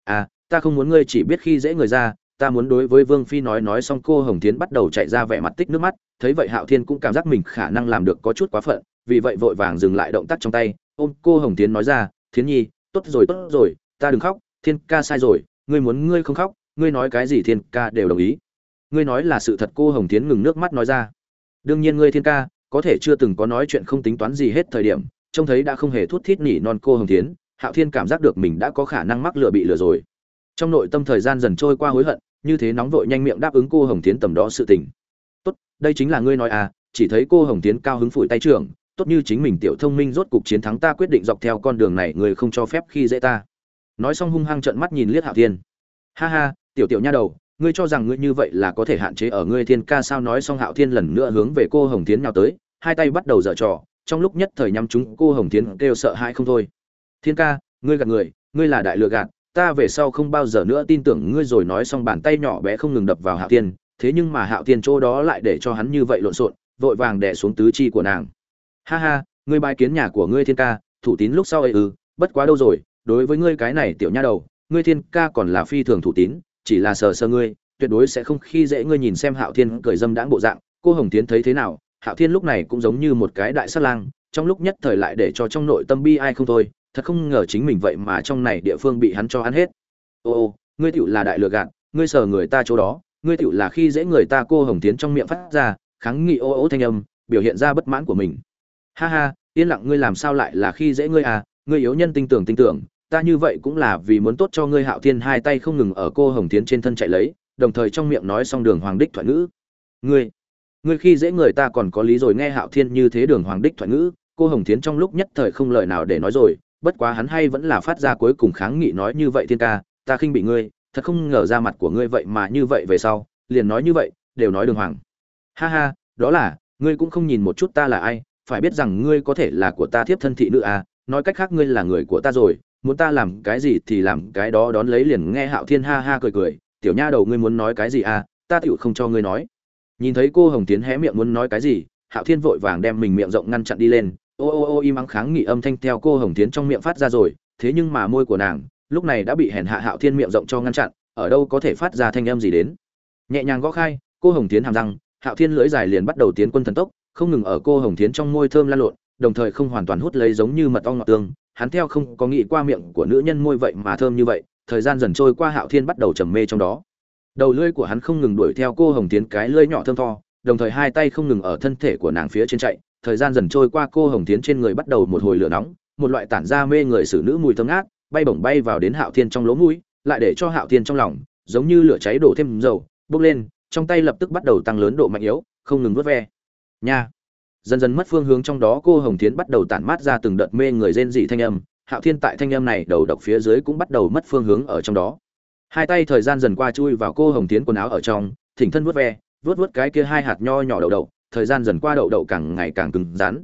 Speaker 1: à ta không muốn ngươi chỉ biết khi dễ người ra, ta muốn đối với vương phi nói nói xong cô hồng thiến bắt đầu chạy ra vẻ mặt tích nước mắt, thấy vậy hạo thiên cũng cảm giác mình khả năng làm được có chút quá phận, vì vậy vội vàng dừng lại động tác trong tay, ôm cô hồng thiến nói ra, thiến nhi, tốt rồi tốt rồi, ta đừng khóc, thiên ca sai rồi ngươi muốn ngươi không khóc, ngươi nói cái gì thiên ca đều đồng ý. Ngươi nói là sự thật, cô hồng thiến ngừng nước mắt nói ra. Đương nhiên ngươi thiên ca, có thể chưa từng có nói chuyện không tính toán gì hết thời điểm, trông thấy đã không hề thút thít nỉ non cô hồng thiến, hạo thiên cảm giác được mình đã có khả năng mắc lừa bị lừa rồi. Trong nội tâm thời gian dần trôi qua hối hận, như thế nóng vội nhanh miệng đáp ứng cô hồng thiến tầm đó sự tình. Tốt, đây chính là ngươi nói à chỉ thấy cô hồng thiến cao hứng phủi tay trưởng, tốt như chính mình tiểu thông minh rốt cục chiến thắng ta quyết định dọc theo con đường này, người không cho phép khi dễ ta nói xong hung hăng trợn mắt nhìn liếc hạo thiên. Ha ha, tiểu tiểu nha đầu, ngươi cho rằng ngươi như vậy là có thể hạn chế ở ngươi thiên ca sao? Nói xong hạo thiên lần nữa hướng về cô hồng tiến nhào tới, hai tay bắt đầu dở trò, trong lúc nhất thời nhắm chúng cô hồng tiến kêu sợ hãi không thôi. Thiên ca, ngươi gạt người, ngươi là đại lừa gạt, ta về sau không bao giờ nữa tin tưởng ngươi rồi. Nói xong bàn tay nhỏ bé không ngừng đập vào hạo thiên, thế nhưng mà hạo thiên chỗ đó lại để cho hắn như vậy lộn xộn, vội vàng đè xuống tứ chi của nàng. Ha ha, ngươi bài kiến nhà của ngươi thiên ca, thủ tín lúc sau ấy ư, bất quá đâu rồi đối với ngươi cái này tiểu nha đầu, ngươi thiên ca còn là phi thường thủ tín, chỉ là sờ sờ ngươi, tuyệt đối sẽ không khi dễ ngươi nhìn xem hạo thiên cười dâm đãng bộ dạng, cô hồng tiến thấy thế nào? Hạo thiên lúc này cũng giống như một cái đại sát lang, trong lúc nhất thời lại để cho trong nội tâm bi ai không thôi, thật không ngờ chính mình vậy mà trong này địa phương bị hắn cho ăn hết. Ô ô, ngươi tựu là đại lừa gạt, ngươi sờ người ta chỗ đó, ngươi tựu là khi dễ người ta cô hồng tiến trong miệng phát ra, kháng nghị ô ô thanh âm, biểu hiện ra bất mãn của mình. Ha ha, yên lặng ngươi làm sao lại là khi dễ ngươi à ngươi yếu nhân tinh tưởng tinh tưởng ta như vậy cũng là vì muốn tốt cho ngươi hạo thiên hai tay không ngừng ở cô hồng tiến trên thân chạy lấy, đồng thời trong miệng nói xong đường hoàng đích thoại ngữ. Ngươi ngươi khi dễ người ta còn có lý rồi nghe hạo thiên như thế đường hoàng đích thoại ngữ, cô hồng tiến trong lúc nhất thời không lời nào để nói rồi, bất quá hắn hay vẫn là phát ra cuối cùng kháng nghị nói như vậy thiên ca, ta khinh bị ngươi, thật không ngờ ra mặt của ngươi vậy mà như vậy về sau, liền nói như vậy, đều nói đường hoàng. Ha ha, đó là, ngươi cũng không nhìn một chút ta là ai, phải biết rằng ngươi có thể là của ta thiếp thân thị nữ à nói cách khác ngươi là người của ta rồi muốn ta làm cái gì thì làm cái đó đón lấy liền nghe hạo thiên ha ha cười cười, tiểu nha đầu ngươi muốn nói cái gì à ta tựu không cho ngươi nói. Nhìn thấy cô hồng tiến hé miệng muốn nói cái gì, hạo thiên vội vàng đem mình miệng rộng ngăn chặn đi lên. Ô ô ô im ắng kháng nghị âm thanh theo cô hồng tiến trong miệng phát ra rồi, thế nhưng mà môi của nàng lúc này đã bị hèn hạ hạo thiên miệng rộng cho ngăn chặn, ở đâu có thể phát ra thanh âm gì đến. Nhẹ nhàng gõ khai, cô hồng tiến hàm răng, hạo thiên lưỡi dài liền bắt đầu tiến quân thần tốc, không ngừng ở cô hồng tiến trong môi thơm lan lộn đồng thời không hoàn toàn hút lấy giống như mật ong ngọt tương. Hắn theo không có nghĩ qua miệng của nữ nhân môi vậy mà thơm như vậy, thời gian dần trôi qua hạo thiên bắt đầu trầm mê trong đó. Đầu lưỡi của hắn không ngừng đuổi theo cô hồng tiến cái lưỡi nhỏ thơm tho, đồng thời hai tay không ngừng ở thân thể của nàng phía trên chạy. Thời gian dần trôi qua cô hồng tiến trên người bắt đầu một hồi lửa nóng, một loại tản ra mê người xử nữ mùi thơm ngát, bay bổng bay vào đến hạo thiên trong lỗ mũi, lại để cho hạo thiên trong lòng giống như lửa cháy đổ thêm dầu. Bốc lên, trong tay lập tức bắt đầu tăng lớn độ mạnh yếu, không ngừng vớt ve. Nha! Dần dần mất phương hướng trong đó cô hồng Thiến bắt đầu tản mát ra từng đợt mê người rên dị thanh âm, hạo thiên tại thanh âm này đầu độc phía dưới cũng bắt đầu mất phương hướng ở trong đó. Hai tay thời gian dần qua chui vào cô hồng Thiến quần áo ở trong, thỉnh thân vớt ve vớt vớt cái kia hai hạt nho nhỏ đậu đậu, thời gian dần qua đậu đậu càng ngày càng cứng rắn.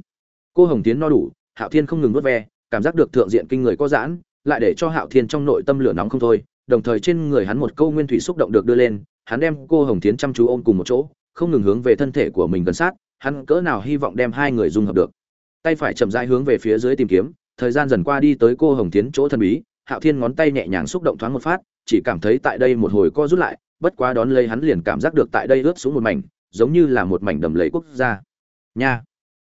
Speaker 1: Cô hồng Thiến no đủ, hạo thiên không ngừng vớt ve, cảm giác được thượng diện kinh người có giãn, lại để cho hạo thiên trong nội tâm lửa nóng không thôi, đồng thời trên người hắn một câu nguyên thủy xúc động được đưa lên, hắn đem cô hồng Thiến chăm chú ôm cùng một chỗ, không ngừng hướng về thân thể của mình gần sát hắn cỡ nào hy vọng đem hai người dung hợp được. Tay phải chậm rãi hướng về phía dưới tìm kiếm, thời gian dần qua đi tới cô hồng tiến chỗ thần bí, hạo thiên ngón tay nhẹ nhàng xúc động thoáng một phát, chỉ cảm thấy tại đây một hồi co rút lại, bất quá đón lấy hắn liền cảm giác được tại đây ướt xuống một mảnh, giống như là một mảnh đầm lầy quốc gia. Nha!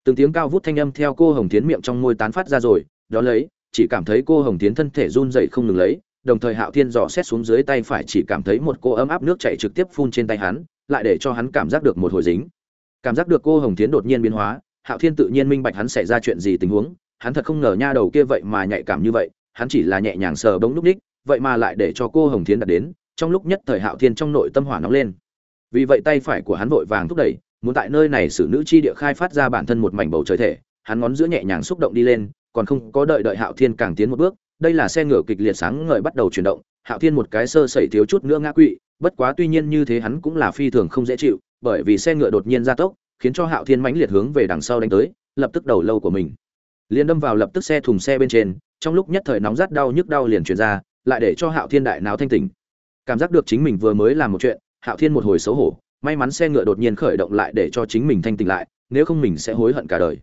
Speaker 1: Từng tiếng cao vút thanh âm theo cô hồng tiến miệng trong môi tán phát ra rồi đó lấy, chỉ cảm thấy cô hồng tiến thân thể run dậy không ngừng lấy, đồng thời hạo thiên dò xét xuống dưới tay phải chỉ cảm thấy một cô ấm áp nước chảy trực tiếp phun trên tay hắn, lại để cho hắn cảm giác được một hồi dính cảm giác được cô hồng tiến đột nhiên biến hóa, hạo thiên tự nhiên minh bạch hắn xảy ra chuyện gì tình huống, hắn thật không ngờ nha đầu kia vậy mà nhạy cảm như vậy, hắn chỉ là nhẹ nhàng sờ bóng lúc ních, vậy mà lại để cho cô hồng tiến đặt đến, trong lúc nhất thời hạo thiên trong nội tâm hỏa nóng lên. Vì vậy tay phải của hắn vội vàng thúc đẩy, muốn tại nơi này xử nữ chi địa khai phát ra bản thân một mảnh bầu trời thể, hắn ngón giữa nhẹ nhàng xúc động đi lên, còn không có đợi đợi hạo thiên càng tiến một bước đây là xe ngựa kịch liệt sáng ngời bắt đầu chuyển động, hạo thiên một cái sơ sẩy thiếu chút nữa ngã quỵ, bất quá tuy nhiên như thế hắn cũng là phi thường không dễ chịu, bởi vì xe ngựa đột nhiên gia tốc, khiến cho hạo thiên mãnh liệt hướng về đằng sau đánh tới, lập tức đầu lâu của mình. Liền đâm vào lập tức xe thùng xe bên trên, trong lúc nhất thời nóng rát đau nhức đau liền truyền ra, lại để cho hạo thiên đại não thanh tỉnh. Cảm giác được chính mình vừa mới làm một chuyện, hạo thiên một hồi xấu hổ, may mắn xe ngựa đột nhiên khởi động lại để cho chính mình thanh tỉnh lại, nếu không mình sẽ hối hận cả đời.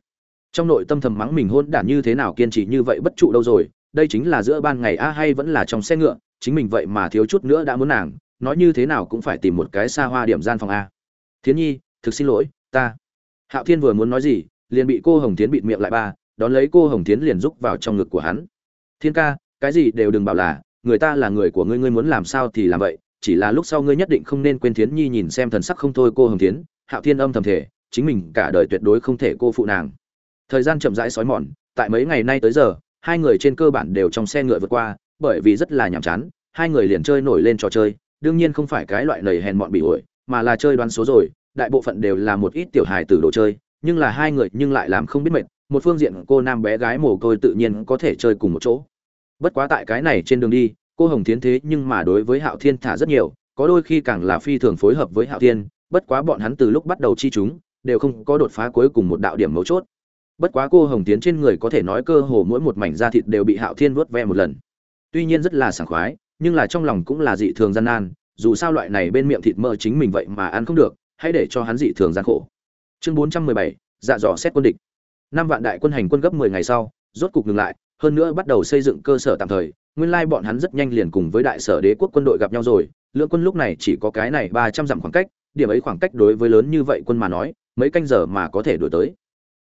Speaker 1: Trong nội tâm thầm mắng mình hôn đản như thế nào kiên trì như vậy bất trụ đâu rồi đây chính là giữa ban ngày a hay vẫn là trong xe ngựa, chính mình vậy mà thiếu chút nữa đã muốn nàng, nói như thế nào cũng phải tìm một cái xa hoa điểm gian phòng a. Thiến nhi, thực xin lỗi, ta. Hạo thiên vừa muốn nói gì, liền bị cô hồng tiến bịt miệng lại ba, đón lấy cô hồng tiến liền rúc vào trong ngực của hắn. Thiên ca, cái gì đều đừng bảo là, người ta là người của ngươi ngươi muốn làm sao thì làm vậy, chỉ là lúc sau ngươi nhất định không nên quên thiến nhi nhìn xem thần sắc không thôi cô hồng tiến hạo thiên âm thầm thể chính mình cả đời tuyệt đối không thể cô phụ nàng. Thời gian chậm rãi xói mòn, tại mấy ngày nay tới giờ hai người trên cơ bản đều trong xe ngựa vượt qua, bởi vì rất là nhàm chán, hai người liền chơi nổi lên trò chơi, đương nhiên không phải cái loại lầy hèn mọn bị ổi, mà là chơi đoán số rồi, đại bộ phận đều là một ít tiểu hài tử đồ chơi, nhưng là hai người nhưng lại làm không biết mệt, một phương diện cô nam bé gái mồ côi tự nhiên có thể chơi cùng một chỗ. Bất quá tại cái này trên đường đi, cô hồng thiến thế nhưng mà đối với hạo thiên thả rất nhiều, có đôi khi càng là phi thường phối hợp với hạo thiên, bất quá bọn hắn từ lúc bắt đầu chi chúng, đều không có đột phá cuối cùng một đạo điểm mấu chốt bất quá cô hồng tiến trên người có thể nói cơ hồ mỗi một mảnh da thịt đều bị hạo thiên vuốt ve một lần. Tuy nhiên rất là sảng khoái, nhưng là trong lòng cũng là dị thường gian nan, dù sao loại này bên miệng thịt mơ chính mình vậy mà ăn không được, hãy để cho hắn dị thường gian khổ. Chương bốn trăm mười bảy dạ dò xét quân địch. Năm vạn đại quân hành quân gấp mười ngày sau, rốt cục ngừng lại, hơn nữa bắt đầu xây dựng cơ sở tạm thời, nguyên lai bọn hắn rất nhanh liền cùng với đại sở đế quốc quân đội gặp nhau rồi, lượng quân lúc này chỉ có cái này ba trăm dặm khoảng cách, điểm ấy khoảng cách đối với lớn như vậy quân mà nói, mấy canh giờ mà có thể đuổi tới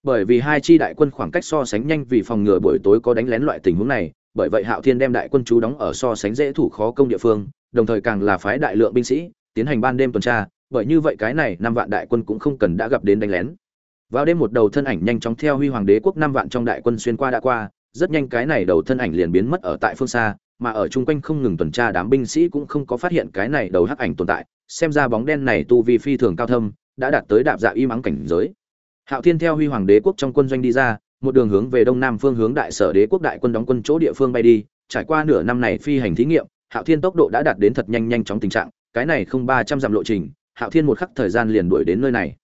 Speaker 1: bởi vì hai chi đại quân khoảng cách so sánh nhanh vì phòng ngừa buổi tối có đánh lén loại tình huống này, bởi vậy hạo thiên đem đại quân chú đóng ở so sánh dễ thủ khó công địa phương, đồng thời càng là phái đại lượng binh sĩ, tiến hành ban đêm tuần tra, bởi như vậy cái này năm vạn đại quân cũng không cần đã gặp đến đánh lén. Vào đêm một đầu thân ảnh nhanh chóng theo huy hoàng đế quốc năm vạn trong đại quân xuyên qua đã qua, rất nhanh cái này đầu thân ảnh liền biến mất ở tại phương xa, mà ở chung quanh không ngừng tuần tra đám binh sĩ cũng không có phát hiện cái này đầu hắc ảnh tồn tại, xem ra bóng đen này tu vi phi thường cao thâm, đã đạt tới đạp dạ y mắng cảnh giới hạo thiên theo huy hoàng đế quốc trong quân doanh đi ra, một đường hướng về đông nam phương hướng đại sở đế quốc đại quân đóng quân chỗ địa phương bay đi. Trải qua nửa năm này phi hành thí nghiệm, hạo thiên tốc độ đã đạt đến thật nhanh nhanh chóng tình trạng. Cái này không ba trăm dặm lộ trình, hạo thiên một khắc thời gian liền đuổi đến nơi này.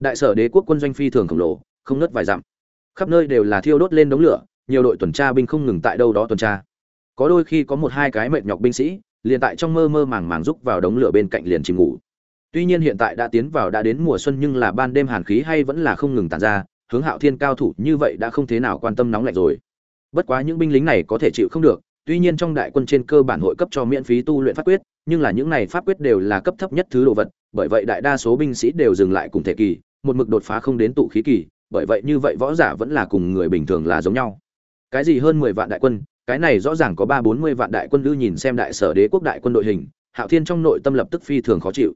Speaker 1: Đại sở đế quốc quân doanh phi thường khổng lồ, không nớt vài dặm. Khắp nơi đều là thiêu đốt lên đống lửa, nhiều đội tuần tra binh không ngừng tại đâu đó tuần tra. Có đôi khi có một hai cái mệt nhọc binh sĩ, liền tại trong mơ mơ màng màng rúc vào đống lửa bên cạnh liền chìm ngủ tuy nhiên hiện tại đã tiến vào đã đến mùa xuân nhưng là ban đêm hàn khí hay vẫn là không ngừng tàn ra, hướng hạo thiên cao thủ như vậy đã không thế nào quan tâm nóng lạnh rồi. Bất quá những binh lính này có thể chịu không được, tuy nhiên trong đại quân trên cơ bản hội cấp cho miễn phí tu luyện pháp quyết, nhưng là những này pháp quyết đều là cấp thấp nhất thứ đồ vật, bởi vậy đại đa số binh sĩ đều dừng lại cùng thể kỳ, một mực đột phá không đến tụ khí kỳ, bởi vậy như vậy võ giả vẫn là cùng người bình thường là giống nhau. Cái gì hơn mười vạn đại quân, cái này rõ ràng có ba bốn mươi vạn đại quân lư nhìn xem đại sở đế quốc đại quân đội hình, hạo thiên trong nội tâm lập tức phi thường khó chịu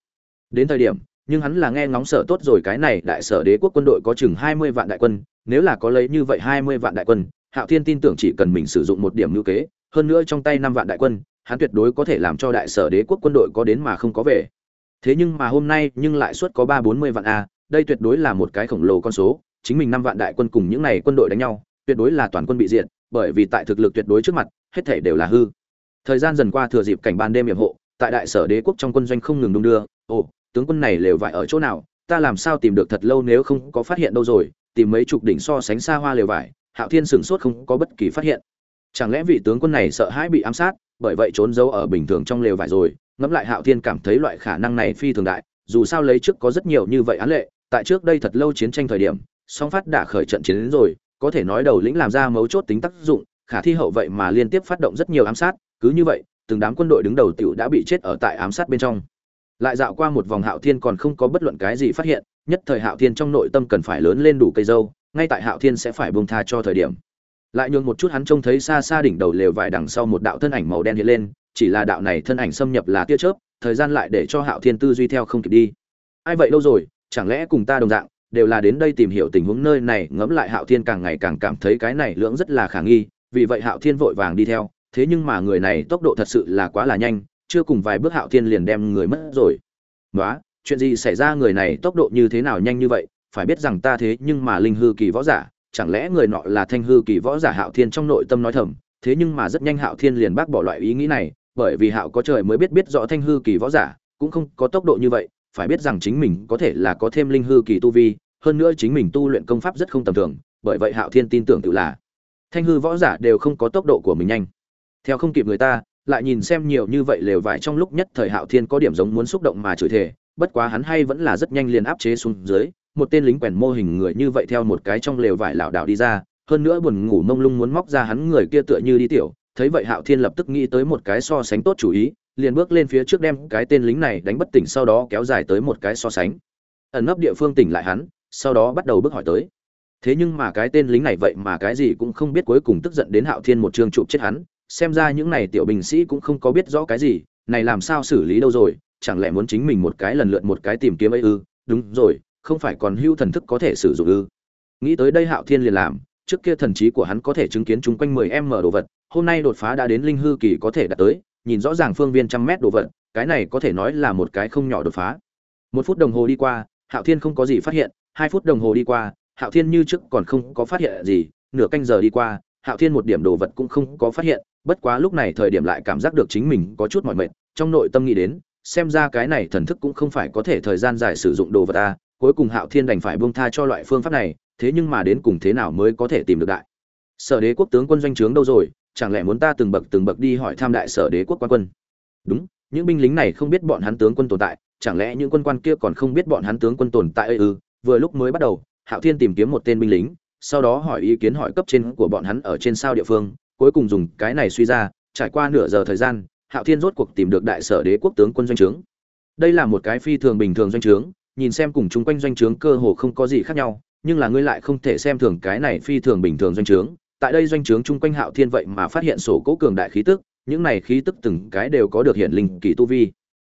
Speaker 1: đến thời điểm, nhưng hắn là nghe ngóng sở tốt rồi, cái này đại sở đế quốc quân đội có chừng hai mươi vạn đại quân, nếu là có lấy như vậy hai mươi vạn đại quân, hạo thiên tin tưởng chỉ cần mình sử dụng một điểm ngữ kế, hơn nữa trong tay năm vạn đại quân, hắn tuyệt đối có thể làm cho đại sở đế quốc quân đội có đến mà không có về. Thế nhưng mà hôm nay, nhưng lại suất có ba bốn mươi vạn a, đây tuyệt đối là một cái khổng lồ con số, chính mình năm vạn đại quân cùng những này quân đội đánh nhau, tuyệt đối là toàn quân bị diệt, bởi vì tại thực lực tuyệt đối trước mặt, hết thể đều là hư. Thời gian dần qua thừa dịp cảnh ban đêm hiểm hộ, tại đại sở đế quốc trong quân doanh không ngừng đung đưa, ồ tướng quân này lều vải ở chỗ nào, ta làm sao tìm được thật lâu nếu không có phát hiện đâu rồi, tìm mấy chục đỉnh so sánh xa hoa lều vải, hạo thiên sửng sốt không có bất kỳ phát hiện. Chẳng lẽ vị tướng quân này sợ hãi bị ám sát, bởi vậy trốn giấu ở bình thường trong lều vải rồi, ngẫm lại hạo thiên cảm thấy loại khả năng này phi thường đại, dù sao lấy trước có rất nhiều như vậy án lệ, tại trước đây thật lâu chiến tranh thời điểm, song phát đã khởi trận chiến đến rồi, có thể nói đầu lĩnh làm ra mấu chốt tính tác dụng, khả thi hậu vậy mà liên tiếp phát động rất nhiều ám sát, cứ như vậy, từng đám quân đội đứng đầu tiểu đã bị chết ở tại ám sát bên trong lại dạo qua một vòng hạo thiên còn không có bất luận cái gì phát hiện, nhất thời hạo thiên trong nội tâm cần phải lớn lên đủ cây dâu, ngay tại hạo thiên sẽ phải buông tha cho thời điểm. Lại nhường một chút hắn trông thấy xa xa đỉnh đầu lều vải đằng sau một đạo thân ảnh màu đen hiện lên, chỉ là đạo này thân ảnh xâm nhập là tia chớp, thời gian lại để cho hạo thiên tư duy theo không kịp đi. Ai vậy đâu rồi, chẳng lẽ cùng ta đồng dạng, đều là đến đây tìm hiểu tình huống nơi này, ngẫm lại hạo thiên càng ngày càng cảm thấy cái này lưỡng rất là khả nghi, vì vậy hạo thiên vội vàng đi theo, thế nhưng mà người này tốc độ thật sự là quá là nhanh chưa cùng vài bước hạo thiên liền đem người mất rồi. Nói chuyện gì xảy ra người này tốc độ như thế nào nhanh như vậy? Phải biết rằng ta thế nhưng mà linh hư kỳ võ giả, chẳng lẽ người nọ là thanh hư kỳ võ giả hạo thiên trong nội tâm nói thầm? Thế nhưng mà rất nhanh hạo thiên liền bác bỏ loại ý nghĩ này, bởi vì hạo có trời mới biết biết rõ thanh hư kỳ võ giả, cũng không có tốc độ như vậy, phải biết rằng chính mình có thể là có thêm linh hư kỳ tu vi, hơn nữa chính mình tu luyện công pháp rất không tầm thường, bởi vậy hạo thiên tin tưởng tự là. Thanh hư võ giả đều không có tốc độ của mình nhanh. Theo không kịp người ta lại nhìn xem nhiều như vậy lều vải trong lúc nhất thời hạo thiên có điểm giống muốn xúc động mà chửi thề, bất quá hắn hay vẫn là rất nhanh liền áp chế xuống dưới, một tên lính quèn mô hình người như vậy theo một cái trong lều vải lảo đảo đi ra, hơn nữa buồn ngủ mông lung muốn móc ra hắn người kia tựa như đi tiểu, thấy vậy hạo thiên lập tức nghĩ tới một cái so sánh tốt chủ ý, liền bước lên phía trước đem cái tên lính này đánh bất tỉnh sau đó kéo dài tới một cái so sánh. Ẩn nấp địa phương tỉnh lại hắn, sau đó bắt đầu bước hỏi tới. Thế nhưng mà cái tên lính này vậy mà cái gì cũng không biết cuối cùng tức giận đến hạo thiên một trường chụp chết hắn xem ra những này tiểu binh sĩ cũng không có biết rõ cái gì, này làm sao xử lý đâu rồi, chẳng lẽ muốn chính mình một cái lần lượt một cái tìm kiếm ấy ư? Đúng rồi, không phải còn hưu thần thức có thể sử dụng ư? Nghĩ tới đây hạo thiên liền làm, trước kia thần trí của hắn có thể chứng kiến chúng quanh 10 m đồ vật, hôm nay đột phá đã đến linh hư kỳ có thể đạt tới, nhìn rõ ràng phương viên trăm mét đồ vật, cái này có thể nói là một cái không nhỏ đột phá. Một phút đồng hồ đi qua, hạo thiên không có gì phát hiện, hai phút đồng hồ đi qua, hạo thiên như trước còn không có phát hiện gì, nửa canh giờ đi qua hạo thiên một điểm đồ vật cũng không có phát hiện, bất quá lúc này thời điểm lại cảm giác được chính mình có chút mỏi mệt, trong nội tâm nghĩ đến, xem ra cái này thần thức cũng không phải có thể thời gian dài sử dụng đồ vật ta cuối cùng hạo thiên đành phải buông tha cho loại phương pháp này, thế nhưng mà đến cùng thế nào mới có thể tìm được đại? Sở đế quốc tướng quân doanh trướng đâu rồi? Chẳng lẽ muốn ta từng bậc từng bậc đi hỏi tham đại sở đế quốc quan quân? Đúng, những binh lính này không biết bọn hắn tướng quân tồn tại, chẳng lẽ những quân quan kia còn không biết bọn hắn tướng quân tồn tại ư? Vừa lúc mới bắt đầu, hạo thiên tìm kiếm một tên binh lính sau đó hỏi ý kiến hỏi cấp trên của bọn hắn ở trên sao địa phương, cuối cùng dùng cái này suy ra, trải qua nửa giờ thời gian, hạo thiên rốt cuộc tìm được đại sở đế quốc tướng quân doanh trướng. Đây là một cái phi thường bình thường doanh trướng, nhìn xem cùng chúng quanh doanh trướng cơ hồ không có gì khác nhau, nhưng là ngươi lại không thể xem thường cái này phi thường bình thường doanh trướng. Tại đây doanh trướng chung quanh hạo thiên vậy mà phát hiện sổ cố cường đại khí tức, những này khí tức từng cái đều có được hiện linh kỳ tu vi.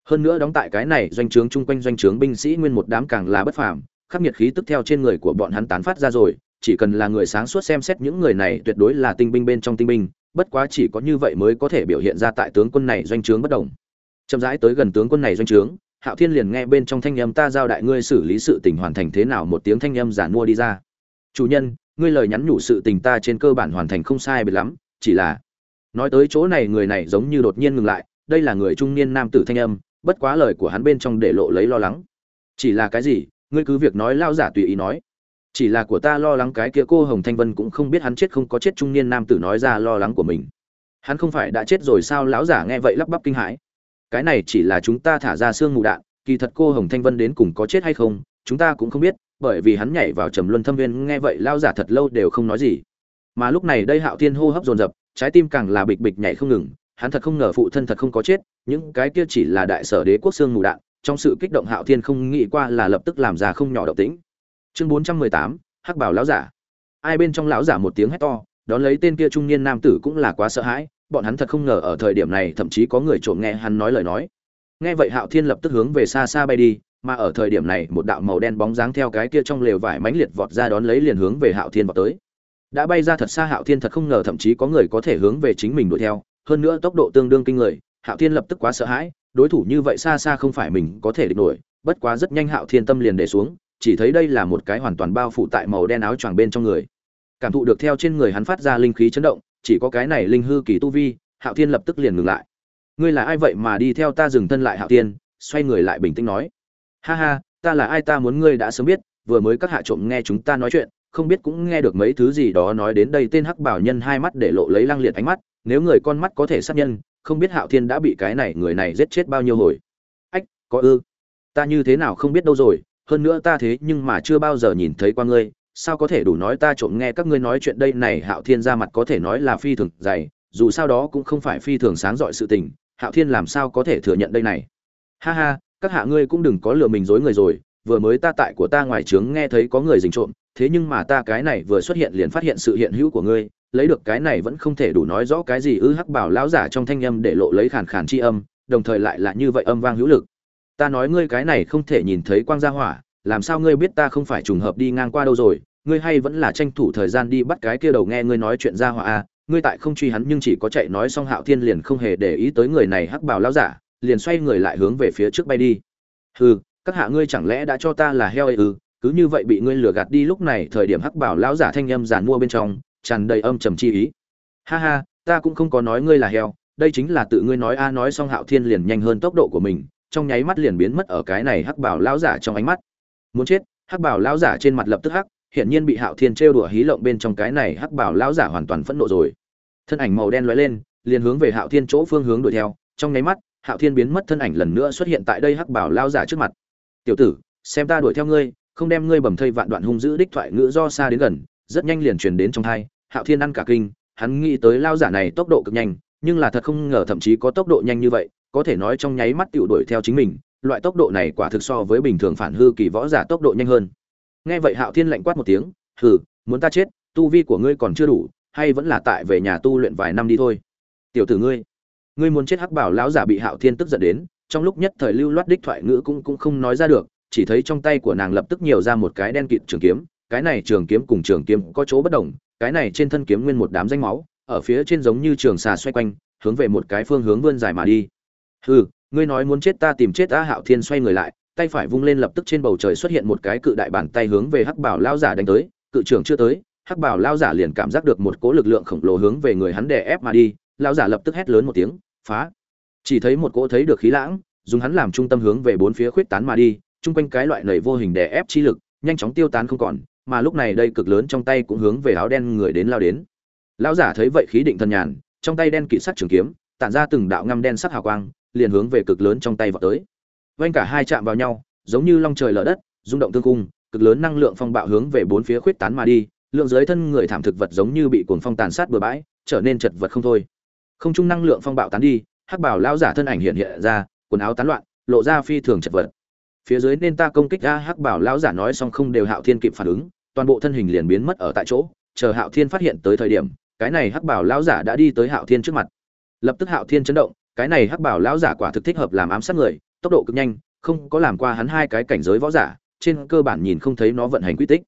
Speaker 1: Hơn nữa đóng tại cái này doanh trướng chung quanh doanh trướng binh sĩ nguyên một đám càng là bất phàm, khắc nghiệt khí tức theo trên người của bọn hắn tán phát ra rồi chỉ cần là người sáng suốt xem xét những người này tuyệt đối là tinh binh bên trong tinh binh, bất quá chỉ có như vậy mới có thể biểu hiện ra tại tướng quân này doanh trướng bất động. chậm rãi tới gần tướng quân này doanh trướng, hạo thiên liền nghe bên trong thanh âm ta giao đại ngươi xử lý sự tình hoàn thành thế nào một tiếng thanh âm giả mua đi ra. Chủ nhân, ngươi lời nhắn nhủ sự tình ta trên cơ bản hoàn thành không sai biệt lắm, chỉ là nói tới chỗ này người này giống như đột nhiên ngừng lại, đây là người trung niên nam tử thanh âm, bất quá lời của hắn bên trong để lộ lấy lo lắng. Chỉ là cái gì? Ngươi cứ việc nói lao giả tùy ý nói chỉ là của ta lo lắng cái kia cô hồng thanh vân cũng không biết hắn chết không có chết trung niên nam tử nói ra lo lắng của mình. Hắn không phải đã chết rồi sao lão giả nghe vậy lắp bắp kinh hãi. Cái này chỉ là chúng ta thả ra xương mù đạn, kỳ thật cô hồng thanh vân đến cùng có chết hay không, chúng ta cũng không biết, bởi vì hắn nhảy vào trầm luân thâm viên nghe vậy lao giả thật lâu đều không nói gì. Mà lúc này đây hạo thiên hô hấp dồn dập, trái tim càng là bịch bịch nhảy không ngừng, hắn thật không ngờ phụ thân thật không có chết, những cái kia chỉ là đại sở đế quốc xương mù đạn, trong sự kích động hạo thiên không nghĩ qua là lập tức làm ra không nhỏ động tĩnh chương bốn trăm mười tám, hắc bảo lão giả. Ai bên trong lão giả một tiếng hét to, đón lấy tên kia trung niên nam tử cũng là quá sợ hãi, bọn hắn thật không ngờ ở thời điểm này thậm chí có người trộm nghe hắn nói lời nói. Nghe vậy hạo thiên lập tức hướng về xa xa bay đi, mà ở thời điểm này một đạo màu đen bóng dáng theo cái kia trong lều vải mãnh liệt vọt ra đón lấy liền hướng về hạo thiên vọt tới. Đã bay ra thật xa hạo thiên thật không ngờ thậm chí có người có thể hướng về chính mình đuổi theo, hơn nữa tốc độ tương đương kinh người, hạo thiên lập tức quá sợ hãi, đối thủ như vậy xa xa không phải mình có thể địch nổi, bất quá rất nhanh hạo thiên tâm liền để xuống chỉ thấy đây là một cái hoàn toàn bao phủ tại màu đen áo choàng bên trong người. Cảm thụ được theo trên người hắn phát ra linh khí chấn động, chỉ có cái này linh hư kỳ tu vi, hạo thiên lập tức liền ngừng lại. Ngươi là ai vậy mà đi theo ta dừng thân lại hạo thiên? Xoay người lại bình tĩnh nói. Ha ha, ta là ai ta muốn ngươi đã sớm biết, vừa mới các hạ trộm nghe chúng ta nói chuyện, không biết cũng nghe được mấy thứ gì đó nói đến đây tên hắc bảo nhân hai mắt để lộ lấy lăng liệt ánh mắt, nếu người con mắt có thể sát nhân không biết hạo thiên đã bị cái này người này giết chết bao nhiêu hồi. Ách, có ư? Ta như thế nào không biết đâu rồi hơn nữa ta thế nhưng mà chưa bao giờ nhìn thấy qua ngươi, sao có thể đủ nói ta trộm nghe các ngươi nói chuyện đây này, hạo thiên ra mặt có thể nói là phi thường dày, dù sao đó cũng không phải phi thường sáng dọi sự tình, hạo thiên làm sao có thể thừa nhận đây này? Ha ha, các hạ ngươi cũng đừng có lừa mình dối người rồi, vừa mới ta tại của ta ngoài trướng nghe thấy có người dình trộm, thế nhưng mà ta cái này vừa xuất hiện liền phát hiện sự hiện hữu của ngươi, lấy được cái này vẫn không thể đủ nói rõ cái gì ư hắc bảo lão giả trong thanh âm để lộ lấy khàn khàn chi âm, đồng thời lại là như vậy âm vang hữu lực ta nói ngươi cái này không thể nhìn thấy quang gia hỏa làm sao ngươi biết ta không phải trùng hợp đi ngang qua đâu rồi? Ngươi hay vẫn là tranh thủ thời gian đi bắt cái kia đầu nghe ngươi nói chuyện gia hỏa à, ngươi tại không truy hắn nhưng chỉ có chạy nói xong hạo thiên liền không hề để ý tới người này hắc bảo lão giả liền xoay người lại hướng về phía trước bay đi. Hừ các hạ ngươi chẳng lẽ đã cho ta là heo ư? Cứ như vậy bị ngươi lừa gạt đi lúc này thời điểm hắc bảo lão giả thanh âm giàn mua bên trong tràn đầy âm trầm chi ý. Ha ha ta cũng không có nói ngươi là heo đây chính là tự ngươi nói a nói xong hạo thiên liền nhanh hơn tốc độ của mình trong nháy mắt liền biến mất ở cái này hắc bảo lão giả trong ánh mắt. Muốn chết, hắc bảo lão giả trên mặt lập tức hắc, hiển nhiên bị hạo thiên trêu đùa hí lộng bên trong cái này hắc bảo lão giả hoàn toàn phẫn nộ rồi. Thân ảnh màu đen lóe lên, liền hướng về hạo thiên chỗ phương hướng đuổi theo. Trong nháy mắt, hạo thiên biến mất thân ảnh lần nữa xuất hiện tại đây hắc bảo lão giả trước mặt. Tiểu tử, xem ta đuổi theo ngươi, không đem ngươi bầm thây vạn đoạn hung dữ đích thoại ngữ do xa đến gần. Rất nhanh liền truyền đến trong thai, hạo thiên ăn cả kinh, hắn nghĩ tới lao giả này tốc độ cực nhanh, nhưng là thật không ngờ thậm chí có tốc độ nhanh như vậy có thể nói trong nháy mắt tiểu đuổi theo chính mình, loại tốc độ này quả thực so với bình thường phản hư kỳ võ giả tốc độ nhanh hơn. Nghe vậy hạo thiên lạnh quát một tiếng, hừ, muốn ta chết, tu vi của ngươi còn chưa đủ, hay vẫn là tại về nhà tu luyện vài năm đi thôi. Tiểu tử ngươi ngươi muốn chết hắc bảo lão giả bị hạo thiên tức giận đến, trong lúc nhất thời lưu loát đích thoại ngữ cũng cũng không nói ra được, chỉ thấy trong tay của nàng lập tức nhiều ra một cái đen kịt trường kiếm, cái này trường kiếm cùng trường kiếm có chỗ bất đồng, cái này trên thân kiếm nguyên một đám danh máu, ở phía trên giống như trường xà xoay quanh, hướng về một cái phương hướng vươn dài mà đi hừ, ngươi nói muốn chết ta tìm chết ta hạo thiên xoay người lại, tay phải vung lên lập tức trên bầu trời xuất hiện một cái cự đại bàn tay hướng về hắc bảo Lão giả đánh tới, cự trưởng chưa tới, hắc bảo Lão giả liền cảm giác được một cỗ lực lượng khổng lồ hướng về người hắn đè ép mà đi Lão giả lập tức hét lớn một tiếng, phá! Chỉ thấy một cỗ thấy được khí lãng, dùng hắn làm trung tâm hướng về bốn phía khuyết tán mà đi, chung quanh cái loại nầy vô hình đè ép chi lực, nhanh chóng tiêu tán không còn, mà lúc này đây cực lớn trong tay cũng hướng về áo đen người đến lao đến. Lão giả thấy vậy khí định thần nhàn, trong tay đen kỵ sắc trường kiếm, tản ra từng đạo ngăm đen sắc hào quang liền hướng về cực lớn trong tay vọt tới. Vanh cả hai chạm vào nhau, giống như long trời lở đất, rung động tương cung, cực lớn năng lượng phong bạo hướng về bốn phía khuyết tán mà đi, lượng dưới thân người thảm thực vật giống như bị cuồng phong tàn sát bừa bãi, trở nên chật vật không thôi. Không trung năng lượng phong bạo tán đi, hắc bảo lão giả thân ảnh hiện hiện ra, quần áo tán loạn, lộ ra phi thường chật vật. Phía dưới nên ta công kích ra, hắc bảo lão giả nói xong không đều hạo thiên kịp phản ứng, toàn bộ thân hình liền biến mất ở tại chỗ, chờ hạo thiên phát hiện tới thời điểm, cái này hắc bảo lão giả đã đi tới hạo thiên trước mặt. Lập tức hạo thiên chấn động cái này hắc bảo lão giả quả thực thích hợp làm ám sát người tốc độ cực nhanh không có làm qua hắn hai cái cảnh giới võ giả trên cơ bản nhìn không thấy nó vận hành quy tích.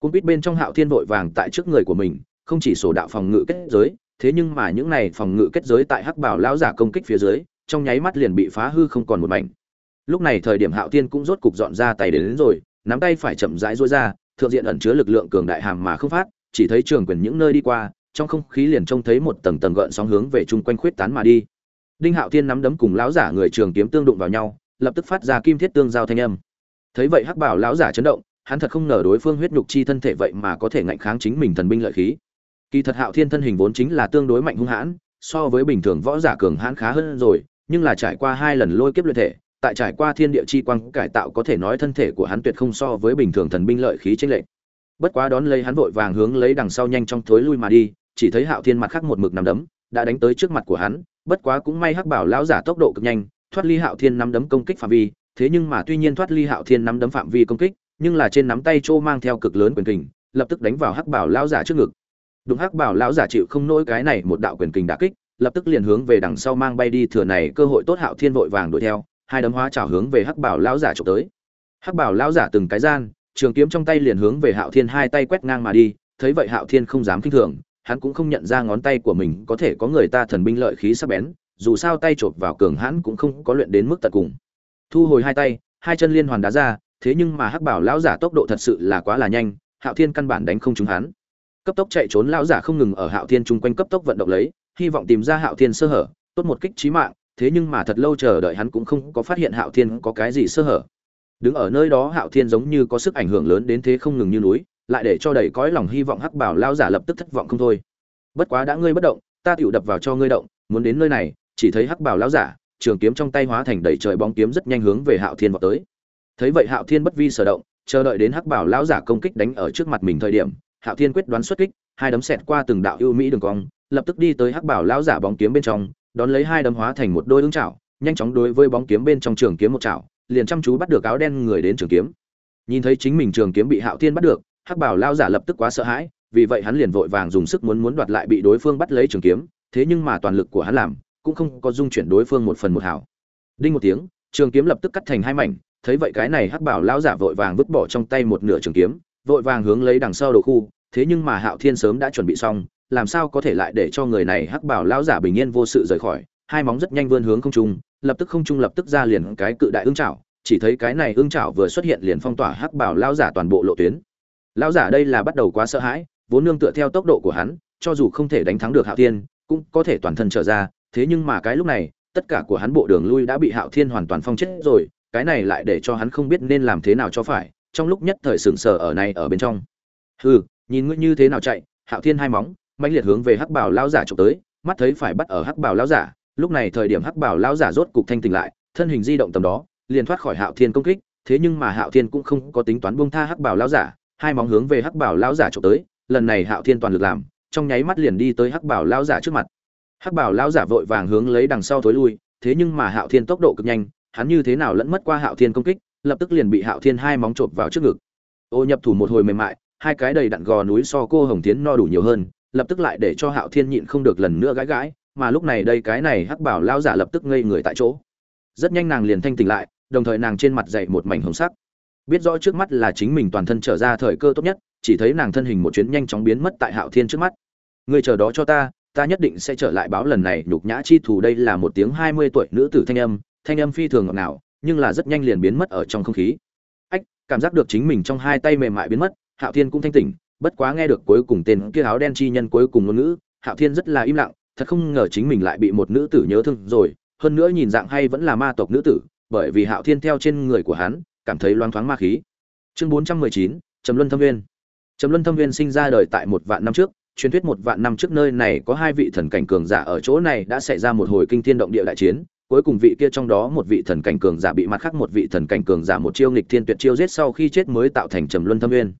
Speaker 1: Cung quýt bên trong hạo thiên vội vàng tại trước người của mình không chỉ sổ đạo phòng ngự kết giới thế nhưng mà những này phòng ngự kết giới tại hắc bảo lão giả công kích phía dưới trong nháy mắt liền bị phá hư không còn một mảnh. Lúc này thời điểm hạo thiên cũng rốt cục dọn ra tay đến, đến rồi nắm tay phải chậm rãi duỗi ra thượng diện ẩn chứa lực lượng cường đại hàm mà không phát chỉ thấy trường quyền những nơi đi qua trong không khí liền trông thấy một tầng tầng gợn sóng hướng về chung quanh khuyết tán mà đi đinh hạo thiên nắm đấm cùng lão giả người trường kiếm tương đụng vào nhau, lập tức phát ra kim thiết tương giao thanh âm. Thấy vậy hắc bảo lão giả chấn động, hắn thật không ngờ đối phương huyết nhục chi thân thể vậy mà có thể ngạnh kháng chính mình thần binh lợi khí. Kỳ thật hạo thiên thân hình vốn chính là tương đối mạnh hung hãn, so với bình thường võ giả cường hãn khá hơn rồi, nhưng là trải qua hai lần lôi kiếp luyện thể, tại trải qua thiên địa chi quang cải tạo có thể nói thân thể của hắn tuyệt không so với bình thường thần binh lợi khí chênh lệch. Bất quá đón lấy hắn vội vàng hướng lấy đằng sau nhanh trong thối lui mà đi, chỉ thấy hạo thiên mặt khác một mực nằm đấm, đã đánh tới trước mặt của hắn bất quá cũng may hắc bảo lão giả tốc độ cực nhanh, thoát ly hạo thiên nắm đấm công kích phạm vi, thế nhưng mà tuy nhiên thoát ly hạo thiên nắm đấm phạm vi công kích, nhưng là trên nắm tay châu mang theo cực lớn quyền kình, lập tức đánh vào hắc bảo lão giả trước ngực. Đúng, hắc bảo lão giả chịu không nổi cái này một đạo quyền kình đả kích, lập tức liền hướng về đằng sau mang bay đi thừa này cơ hội tốt hạo thiên vội vàng đuổi theo, hai đấm hóa trào hướng về hắc bảo lão giả chụp tới. Hắc bảo lão giả từng cái gian, trường kiếm trong tay liền hướng về hạo thiên hai tay quét ngang mà đi, thấy vậy hạo thiên không dám kinh thường hắn cũng không nhận ra ngón tay của mình có thể có người ta thần binh lợi khí sắc bén, dù sao tay chộp vào cường hãn cũng không có luyện đến mức tận cùng. Thu hồi hai tay, hai chân liên hoàn đá ra, thế nhưng mà hắc bảo lão giả tốc độ thật sự là quá là nhanh, hạo thiên căn bản đánh không trúng hắn. Cấp tốc chạy trốn lão giả không ngừng ở hạo thiên chung quanh cấp tốc vận động lấy, hy vọng tìm ra hạo thiên sơ hở, tốt một kích trí mạng, thế nhưng mà thật lâu chờ đợi hắn cũng không có phát hiện hạo thiên có cái gì sơ hở. Đứng ở nơi đó hạo thiên giống như có sức ảnh hưởng lớn đến thế không ngừng như núi lại để cho đầy cõi lòng hy vọng hắc bảo lao giả lập tức thất vọng không thôi. Bất quá đã ngươi bất động, ta tựu đập vào cho ngươi động, muốn đến nơi này, chỉ thấy hắc bảo lao giả, trường kiếm trong tay hóa thành đầy trời bóng kiếm rất nhanh hướng về hạo thiên vào tới. Thấy vậy hạo thiên bất vi sở động, chờ đợi đến hắc bảo lão giả công kích đánh ở trước mặt mình thời điểm, hạo thiên quyết đoán xuất kích, hai đấm xẹt qua từng đạo ưu mỹ đường cong, lập tức đi tới hắc bảo lão giả bóng kiếm bên trong, đón lấy hai đấm hóa thành một đôi ứng chảo, nhanh chóng đối với bóng kiếm bên trong trường kiếm một chảo, liền chăm chú bắt được áo đen người đến trường kiếm. Nhìn thấy chính mình trường kiếm bị hạo thiên bắt được hắc bảo lao giả lập tức quá sợ hãi, vì vậy hắn liền vội vàng dùng sức muốn muốn đoạt lại bị đối phương bắt lấy trường kiếm, thế nhưng mà toàn lực của hắn làm, cũng không có dung chuyển đối phương một phần một hảo. Đinh một tiếng, trường kiếm lập tức cắt thành hai mảnh, thấy vậy cái này hắc bảo lao giả vội vàng vứt bỏ trong tay một nửa trường kiếm, vội vàng hướng lấy đằng sau đồ khu, thế nhưng mà hạo thiên sớm đã chuẩn bị xong, làm sao có thể lại để cho người này hắc bảo lao giả bình yên vô sự rời khỏi, hai móng rất nhanh vươn hướng không trung, lập tức không trung lập tức ra liền cái cự đại ương chảo, chỉ thấy cái này ương chảo vừa xuất hiện liền phong tỏa hắc bảo lao giả toàn bộ lộ tuyến lão giả đây là bắt đầu quá sợ hãi, vốn nương tựa theo tốc độ của hắn, cho dù không thể đánh thắng được hạo thiên, cũng có thể toàn thân trở ra, thế nhưng mà cái lúc này, tất cả của hắn bộ đường lui đã bị hạo thiên hoàn toàn phong chết rồi, cái này lại để cho hắn không biết nên làm thế nào cho phải, trong lúc nhất thời sừng sờ ở này ở bên trong. Hừ, nhìn ngươi như thế nào chạy, hạo thiên hai móng mạnh liệt hướng về hắc bảo lão giả trộm tới, mắt thấy phải bắt ở hắc bảo lão giả, lúc này thời điểm hắc bảo lão giả rốt cục thanh tỉnh lại, thân hình di động tầm đó, liền thoát khỏi hạo thiên công kích, thế nhưng mà hạo thiên cũng không có tính toán buông tha hắc bảo lão giả hai móng hướng về hắc bảo lão giả trộm tới, lần này hạo thiên toàn lực làm, trong nháy mắt liền đi tới hắc bảo lão giả trước mặt. Hắc bảo lão giả vội vàng hướng lấy đằng sau thối lui, thế nhưng mà hạo thiên tốc độ cực nhanh, hắn như thế nào lẫn mất qua hạo thiên công kích, lập tức liền bị hạo thiên hai móng trộm vào trước ngực. Ô nhập thủ một hồi mềm mại, hai cái đầy đặn gò núi so cô hồng tiến no đủ nhiều hơn, lập tức lại để cho hạo thiên nhịn không được lần nữa gãi gãi, mà lúc này đây cái này hắc bảo lão giả lập tức ngây người tại chỗ. Rất nhanh nàng liền thanh tỉnh lại, đồng thời nàng trên mặt dậy một mảnh hồng sắc biết rõ trước mắt là chính mình toàn thân trở ra thời cơ tốt nhất, chỉ thấy nàng thân hình một chuyến nhanh chóng biến mất tại hạo thiên trước mắt. Người chờ đó cho ta ta nhất định sẽ trở lại báo lần này, nhục nhã chi thù đây là một tiếng hai mươi tuổi nữ tử thanh âm thanh âm phi thường ngọt ngào, nhưng là rất nhanh liền biến mất ở trong không khí. Ách, cảm giác được chính mình trong hai tay mềm mại biến mất, hạo thiên cũng thanh tỉnh, bất quá nghe được cuối cùng tên kia áo đen chi nhân cuối cùng ngôn ngữ, hạo thiên rất là im lặng, thật không ngờ chính mình lại bị một nữ tử nhớ thương rồi, hơn nữa nhìn dạng hay vẫn là ma tộc nữ tử, bởi vì hạo thiên theo trên người của hắn cảm thấy loáng thoáng ma khí. Chương bốn trăm mười chín, trầm luân thâm viên. Trầm luân thâm viên sinh ra đời tại một vạn năm trước, truyền thuyết một vạn năm trước nơi này có hai vị thần cảnh cường giả ở chỗ này đã xảy ra một hồi kinh thiên động địa đại chiến, cuối cùng vị kia trong đó một vị thần cảnh cường giả bị mặt khác một vị thần cảnh cường giả một chiêu nghịch thiên tuyệt chiêu giết sau khi chết mới tạo thành trầm luân thâm viên.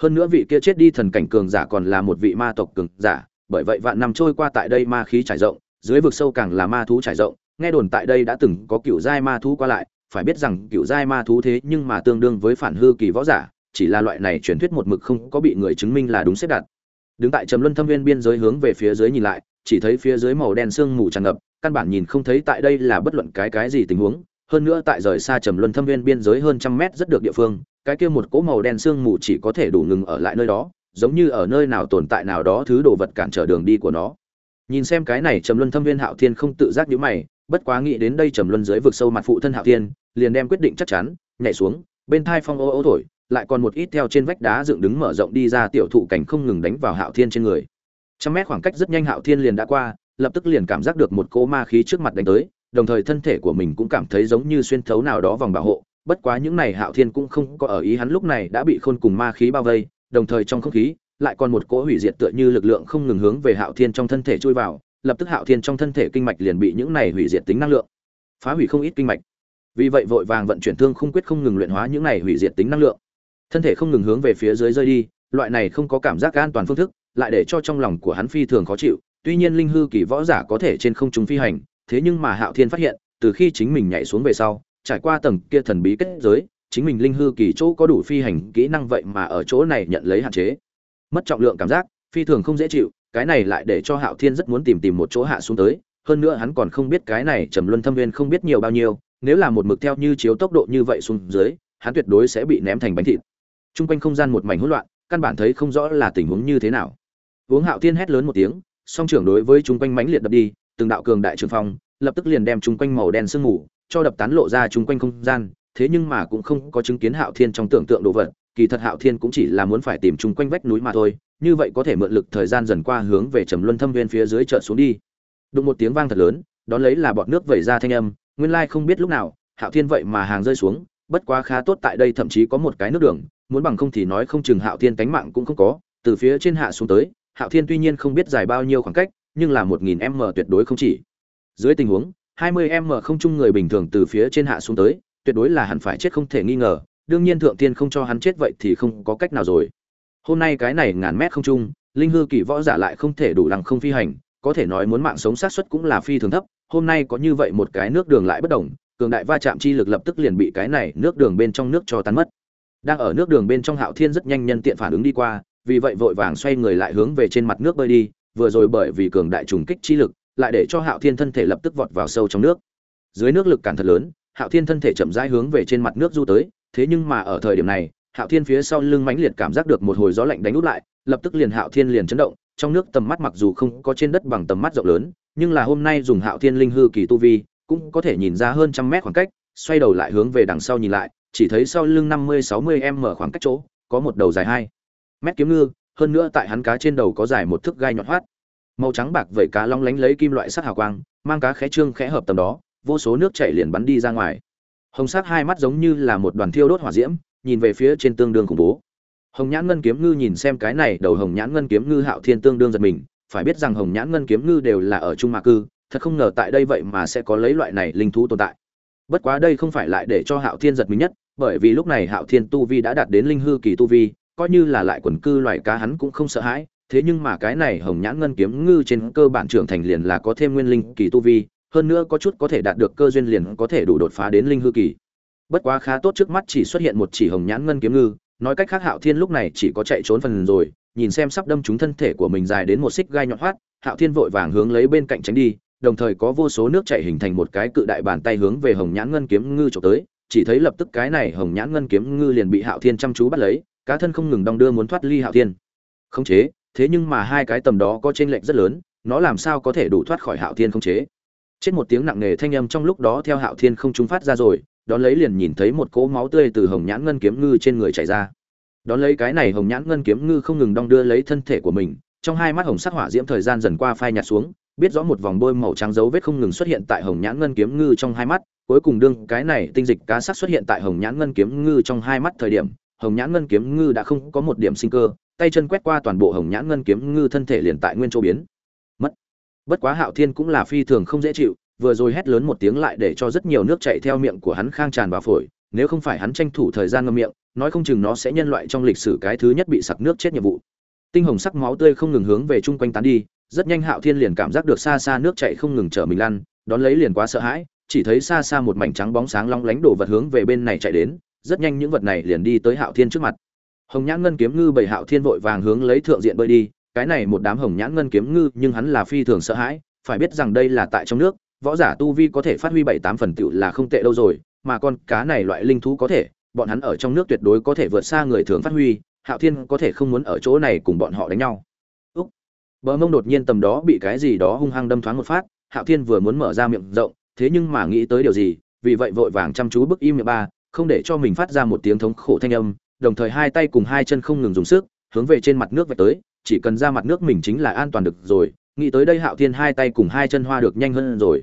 Speaker 1: Hơn nữa vị kia chết đi thần cảnh cường giả còn là một vị ma tộc cường giả, bởi vậy vạn năm trôi qua tại đây ma khí trải rộng, dưới vực sâu càng là ma thú trải rộng, nghe đồn tại đây đã từng có cựu giai ma thú qua lại phải biết rằng cựu giai ma thú thế nhưng mà tương đương với phản hư kỳ võ giả, chỉ là loại này truyền thuyết một mực không có bị người chứng minh là đúng xếp đặt. Đứng tại trầm luân thâm viên biên giới hướng về phía dưới nhìn lại, chỉ thấy phía dưới màu đen sương mù tràn ngập, căn bản nhìn không thấy tại đây là bất luận cái cái gì tình huống. Hơn nữa tại rời xa trầm luân thâm viên biên giới hơn trăm mét rất được địa phương, cái kia một cỗ màu đen sương mù chỉ có thể đủ ngừng ở lại nơi đó, giống như ở nơi nào tồn tại nào đó thứ đồ vật cản trở đường đi của nó. Nhìn xem cái này trầm luân thâm viên hạo thiên không tự giác nhíu mày bất quá nghĩ đến đây trầm luân dưới vực sâu mặt phụ thân hạo thiên, liền đem quyết định chắc chắn, nhảy xuống, bên thai phong ô ô thổi, lại còn một ít theo trên vách đá dựng đứng mở rộng đi ra tiểu thụ cảnh không ngừng đánh vào hạo thiên trên người. Trăm mét khoảng cách rất nhanh hạo thiên liền đã qua, lập tức liền cảm giác được một cỗ ma khí trước mặt đánh tới, đồng thời thân thể của mình cũng cảm thấy giống như xuyên thấu nào đó vòng bảo hộ. Bất quá những này hạo thiên cũng không có ở ý hắn lúc này đã bị khôn cùng ma khí bao vây, đồng thời trong không khí, lại còn một cỗ hủy diệt tựa như lực lượng không ngừng hướng về hạo thiên trong thân thể chui vào lập tức hạo thiên trong thân thể kinh mạch liền bị những này hủy diệt tính năng lượng. Phá hủy không ít kinh mạch. Vì vậy vội vàng vận chuyển thương không quyết không ngừng luyện hóa những này hủy diệt tính năng lượng. Thân thể không ngừng hướng về phía dưới rơi đi, loại này không có cảm giác an toàn phương thức, lại để cho trong lòng của hắn phi thường khó chịu. Tuy nhiên linh hư kỳ võ giả có thể trên không trung phi hành, thế nhưng mà hạo thiên phát hiện, từ khi chính mình nhảy xuống về sau, trải qua tầng kia thần bí kết giới, chính mình linh hư kỳ chỗ có đủ phi hành kỹ năng vậy mà ở chỗ này nhận lấy hạn chế. Mất trọng lượng cảm giác, phi thường không dễ chịu cái này lại để cho hạo thiên rất muốn tìm tìm một chỗ hạ xuống tới, hơn nữa hắn còn không biết cái này trầm luân thâm viên không biết nhiều bao nhiêu, nếu là một mực theo như chiếu tốc độ như vậy xuống dưới, hắn tuyệt đối sẽ bị ném thành bánh thịt. Trung quanh không gian một mảnh hỗn loạn, căn bản thấy không rõ là tình huống như thế nào. Uống hạo thiên hét lớn một tiếng, song trưởng đối với trung quanh mãnh liệt đập đi, từng đạo cường đại trường phong, lập tức liền đem trung quanh màu đen sương mù cho đập tán lộ ra trung quanh không gian, thế nhưng mà cũng không có chứng kiến hạo thiên trong tưởng tượng đồ vật, kỳ thật hạo thiên cũng chỉ là muốn phải tìm trung quanh vách núi mà thôi như vậy có thể mượn lực thời gian dần qua hướng về trầm luân thâm viên phía dưới chợt xuống đi. Đụng một tiếng vang thật lớn, đón lấy là bọt nước vẩy ra thanh âm, nguyên lai không biết lúc nào, hạo thiên vậy mà hàng rơi xuống, bất quá khá tốt tại đây thậm chí có một cái nước đường, muốn bằng không thì nói không chừng hạo thiên tánh mạng cũng không có, từ phía trên hạ xuống tới, hạo thiên tuy nhiên không biết dài bao nhiêu khoảng cách, nhưng là một nghìn m tuyệt đối không chỉ. Dưới tình huống, hai mươi m không chung người bình thường từ phía trên hạ xuống tới, tuyệt đối là hẳn phải chết không thể nghi ngờ, đương nhiên thượng tiên không cho hắn chết vậy thì không có cách nào rồi hôm nay cái này ngàn mét không trung linh hư kỳ võ giả lại không thể đủ lăng không phi hành có thể nói muốn mạng sống sát suất cũng là phi thường thấp hôm nay có như vậy một cái nước đường lại bất động, cường đại va chạm chi lực lập tức liền bị cái này nước đường bên trong nước cho tan mất. Đang ở nước đường bên trong hạo thiên rất nhanh nhân tiện phản ứng đi qua vì vậy vội vàng xoay người lại hướng về trên mặt nước bơi đi vừa rồi bởi vì cường đại trùng kích chi lực lại để cho hạo thiên thân thể lập tức vọt vào sâu trong nước. Dưới nước lực cản thật lớn hạo thiên thân thể chậm rãi hướng về trên mặt nước du tới thế nhưng mà ở thời điểm này hạo thiên phía sau lưng mãnh liệt cảm giác được một hồi gió lạnh đánh út lại, lập tức liền hạo thiên liền chấn động, trong nước tầm mắt mặc dù không có trên đất bằng tầm mắt rộng lớn, nhưng là hôm nay dùng hạo thiên linh hư kỳ tu vi, cũng có thể nhìn ra hơn trăm mét khoảng cách, xoay đầu lại hướng về đằng sau nhìn lại, chỉ thấy sau lưng năm mươi, sáu mươi m khoảng cách chỗ, có một đầu dài hai mét kiếm ngư, hơn nữa tại hắn cá trên đầu có dài một thước gai nhọn hoắt. Màu trắng bạc vẩy cá long lánh lấy kim loại sắc hào quang, mang cá khẽ trương khẽ hợp tầm đó, vô số nước chảy liền bắn đi ra ngoài. Hồng sắc hai mắt giống như là một đoàn thiêu đốt hỏa diễm nhìn về phía trên tương đương khủng bố. Hồng nhãn ngân kiếm ngư nhìn xem cái này, đầu hồng nhãn ngân kiếm ngư hạo thiên tương đương giật mình, phải biết rằng hồng nhãn ngân kiếm ngư đều là ở trung mạc cư, thật không ngờ tại đây vậy mà sẽ có lấy loại này linh thú tồn tại. Bất quá đây không phải lại để cho hạo thiên giật mình nhất, bởi vì lúc này hạo thiên tu vi đã đạt đến linh hư kỳ tu vi, coi như là lại quần cư loài cá hắn cũng không sợ hãi, thế nhưng mà cái này hồng nhãn ngân kiếm ngư trên cơ bản trưởng thành liền là có thêm nguyên linh kỳ tu vi, hơn nữa có chút có thể đạt được cơ duyên liền có thể đủ đột phá đến linh hư kỳ bất quá khá tốt trước mắt chỉ xuất hiện một chỉ hồng nhãn ngân kiếm ngư, nói cách khác hạo thiên lúc này chỉ có chạy trốn phần rồi, nhìn xem sắp đâm trúng thân thể của mình dài đến một xích gai nhọn hoắt, hạo thiên vội vàng hướng lấy bên cạnh tránh đi, đồng thời có vô số nước chảy hình thành một cái cự đại bàn tay hướng về hồng nhãn ngân kiếm ngư trộm tới, chỉ thấy lập tức cái này hồng nhãn ngân kiếm ngư liền bị hạo thiên chăm chú bắt lấy, cá thân không ngừng đong đưa muốn thoát ly hạo thiên. Không chế, thế nhưng mà hai cái tầm đó có trên lệnh lệch rất lớn, nó làm sao có thể đủ thoát khỏi hạo thiên không chế? Chết một tiếng nặng nề thanh âm trong lúc đó theo hạo thiên không trung phát ra rồi đón lấy liền nhìn thấy một cỗ máu tươi từ hồng nhãn ngân kiếm ngư trên người chảy ra. Đón lấy cái này hồng nhãn ngân kiếm ngư không ngừng đong đưa lấy thân thể của mình, trong hai mắt hồng sắc hỏa diễm thời gian dần qua phai nhạt xuống, biết rõ một vòng bôi màu trắng dấu vết không ngừng xuất hiện tại hồng nhãn ngân kiếm ngư trong hai mắt, cuối cùng đương cái này tinh dịch cá sắc xuất hiện tại hồng nhãn ngân kiếm ngư trong hai mắt thời điểm, hồng nhãn ngân kiếm ngư đã không có một điểm sinh cơ, tay chân quét qua toàn bộ hồng nhãn ngân kiếm ngư thân thể liền tại nguyên chỗ biến. Mất. Bất quá hạo thiên cũng là phi thường không dễ chịu vừa rồi hét lớn một tiếng lại để cho rất nhiều nước chảy theo miệng của hắn khang tràn vào phổi, nếu không phải hắn tranh thủ thời gian ngậm miệng, nói không chừng nó sẽ nhân loại trong lịch sử cái thứ nhất bị sặc nước chết nhiệm vụ. Tinh hồng sắc máu tươi không ngừng hướng về chung quanh tán đi, rất nhanh hạo thiên liền cảm giác được xa xa nước chảy không ngừng trở mình lăn, đón lấy liền quá sợ hãi, chỉ thấy xa xa một mảnh trắng bóng sáng long lánh đổ vật hướng về bên này chạy đến, rất nhanh những vật này liền đi tới hạo thiên trước mặt. Hồng nhãn ngân kiếm ngư bảy hạo thiên vội vàng hướng lấy thượng diện bơi đi, cái này một đám hồng nhãn ngân kiếm ngư nhưng hắn là phi thường sợ hãi, phải biết rằng đây là tại trong nước võ giả tu vi có thể phát huy bảy tám phần tựu là không tệ đâu rồi, mà con cá này loại linh thú có thể, bọn hắn ở trong nước tuyệt đối có thể vượt xa người thường phát huy, hạo thiên có thể không muốn ở chỗ này cùng bọn họ đánh nhau. Úc. Bờ mông đột nhiên tầm đó bị cái gì đó hung hăng đâm thoáng một phát, hạo thiên vừa muốn mở ra miệng rộng, thế nhưng mà nghĩ tới điều gì, vì vậy vội vàng chăm chú bức im miệng ba, không để cho mình phát ra một tiếng thống khổ thanh âm, đồng thời hai tay cùng hai chân không ngừng dùng sức, hướng về trên mặt nước về tới, chỉ cần ra mặt nước mình chính là an toàn được rồi nghĩ tới đây hạo thiên hai tay cùng hai chân hoa được nhanh hơn rồi.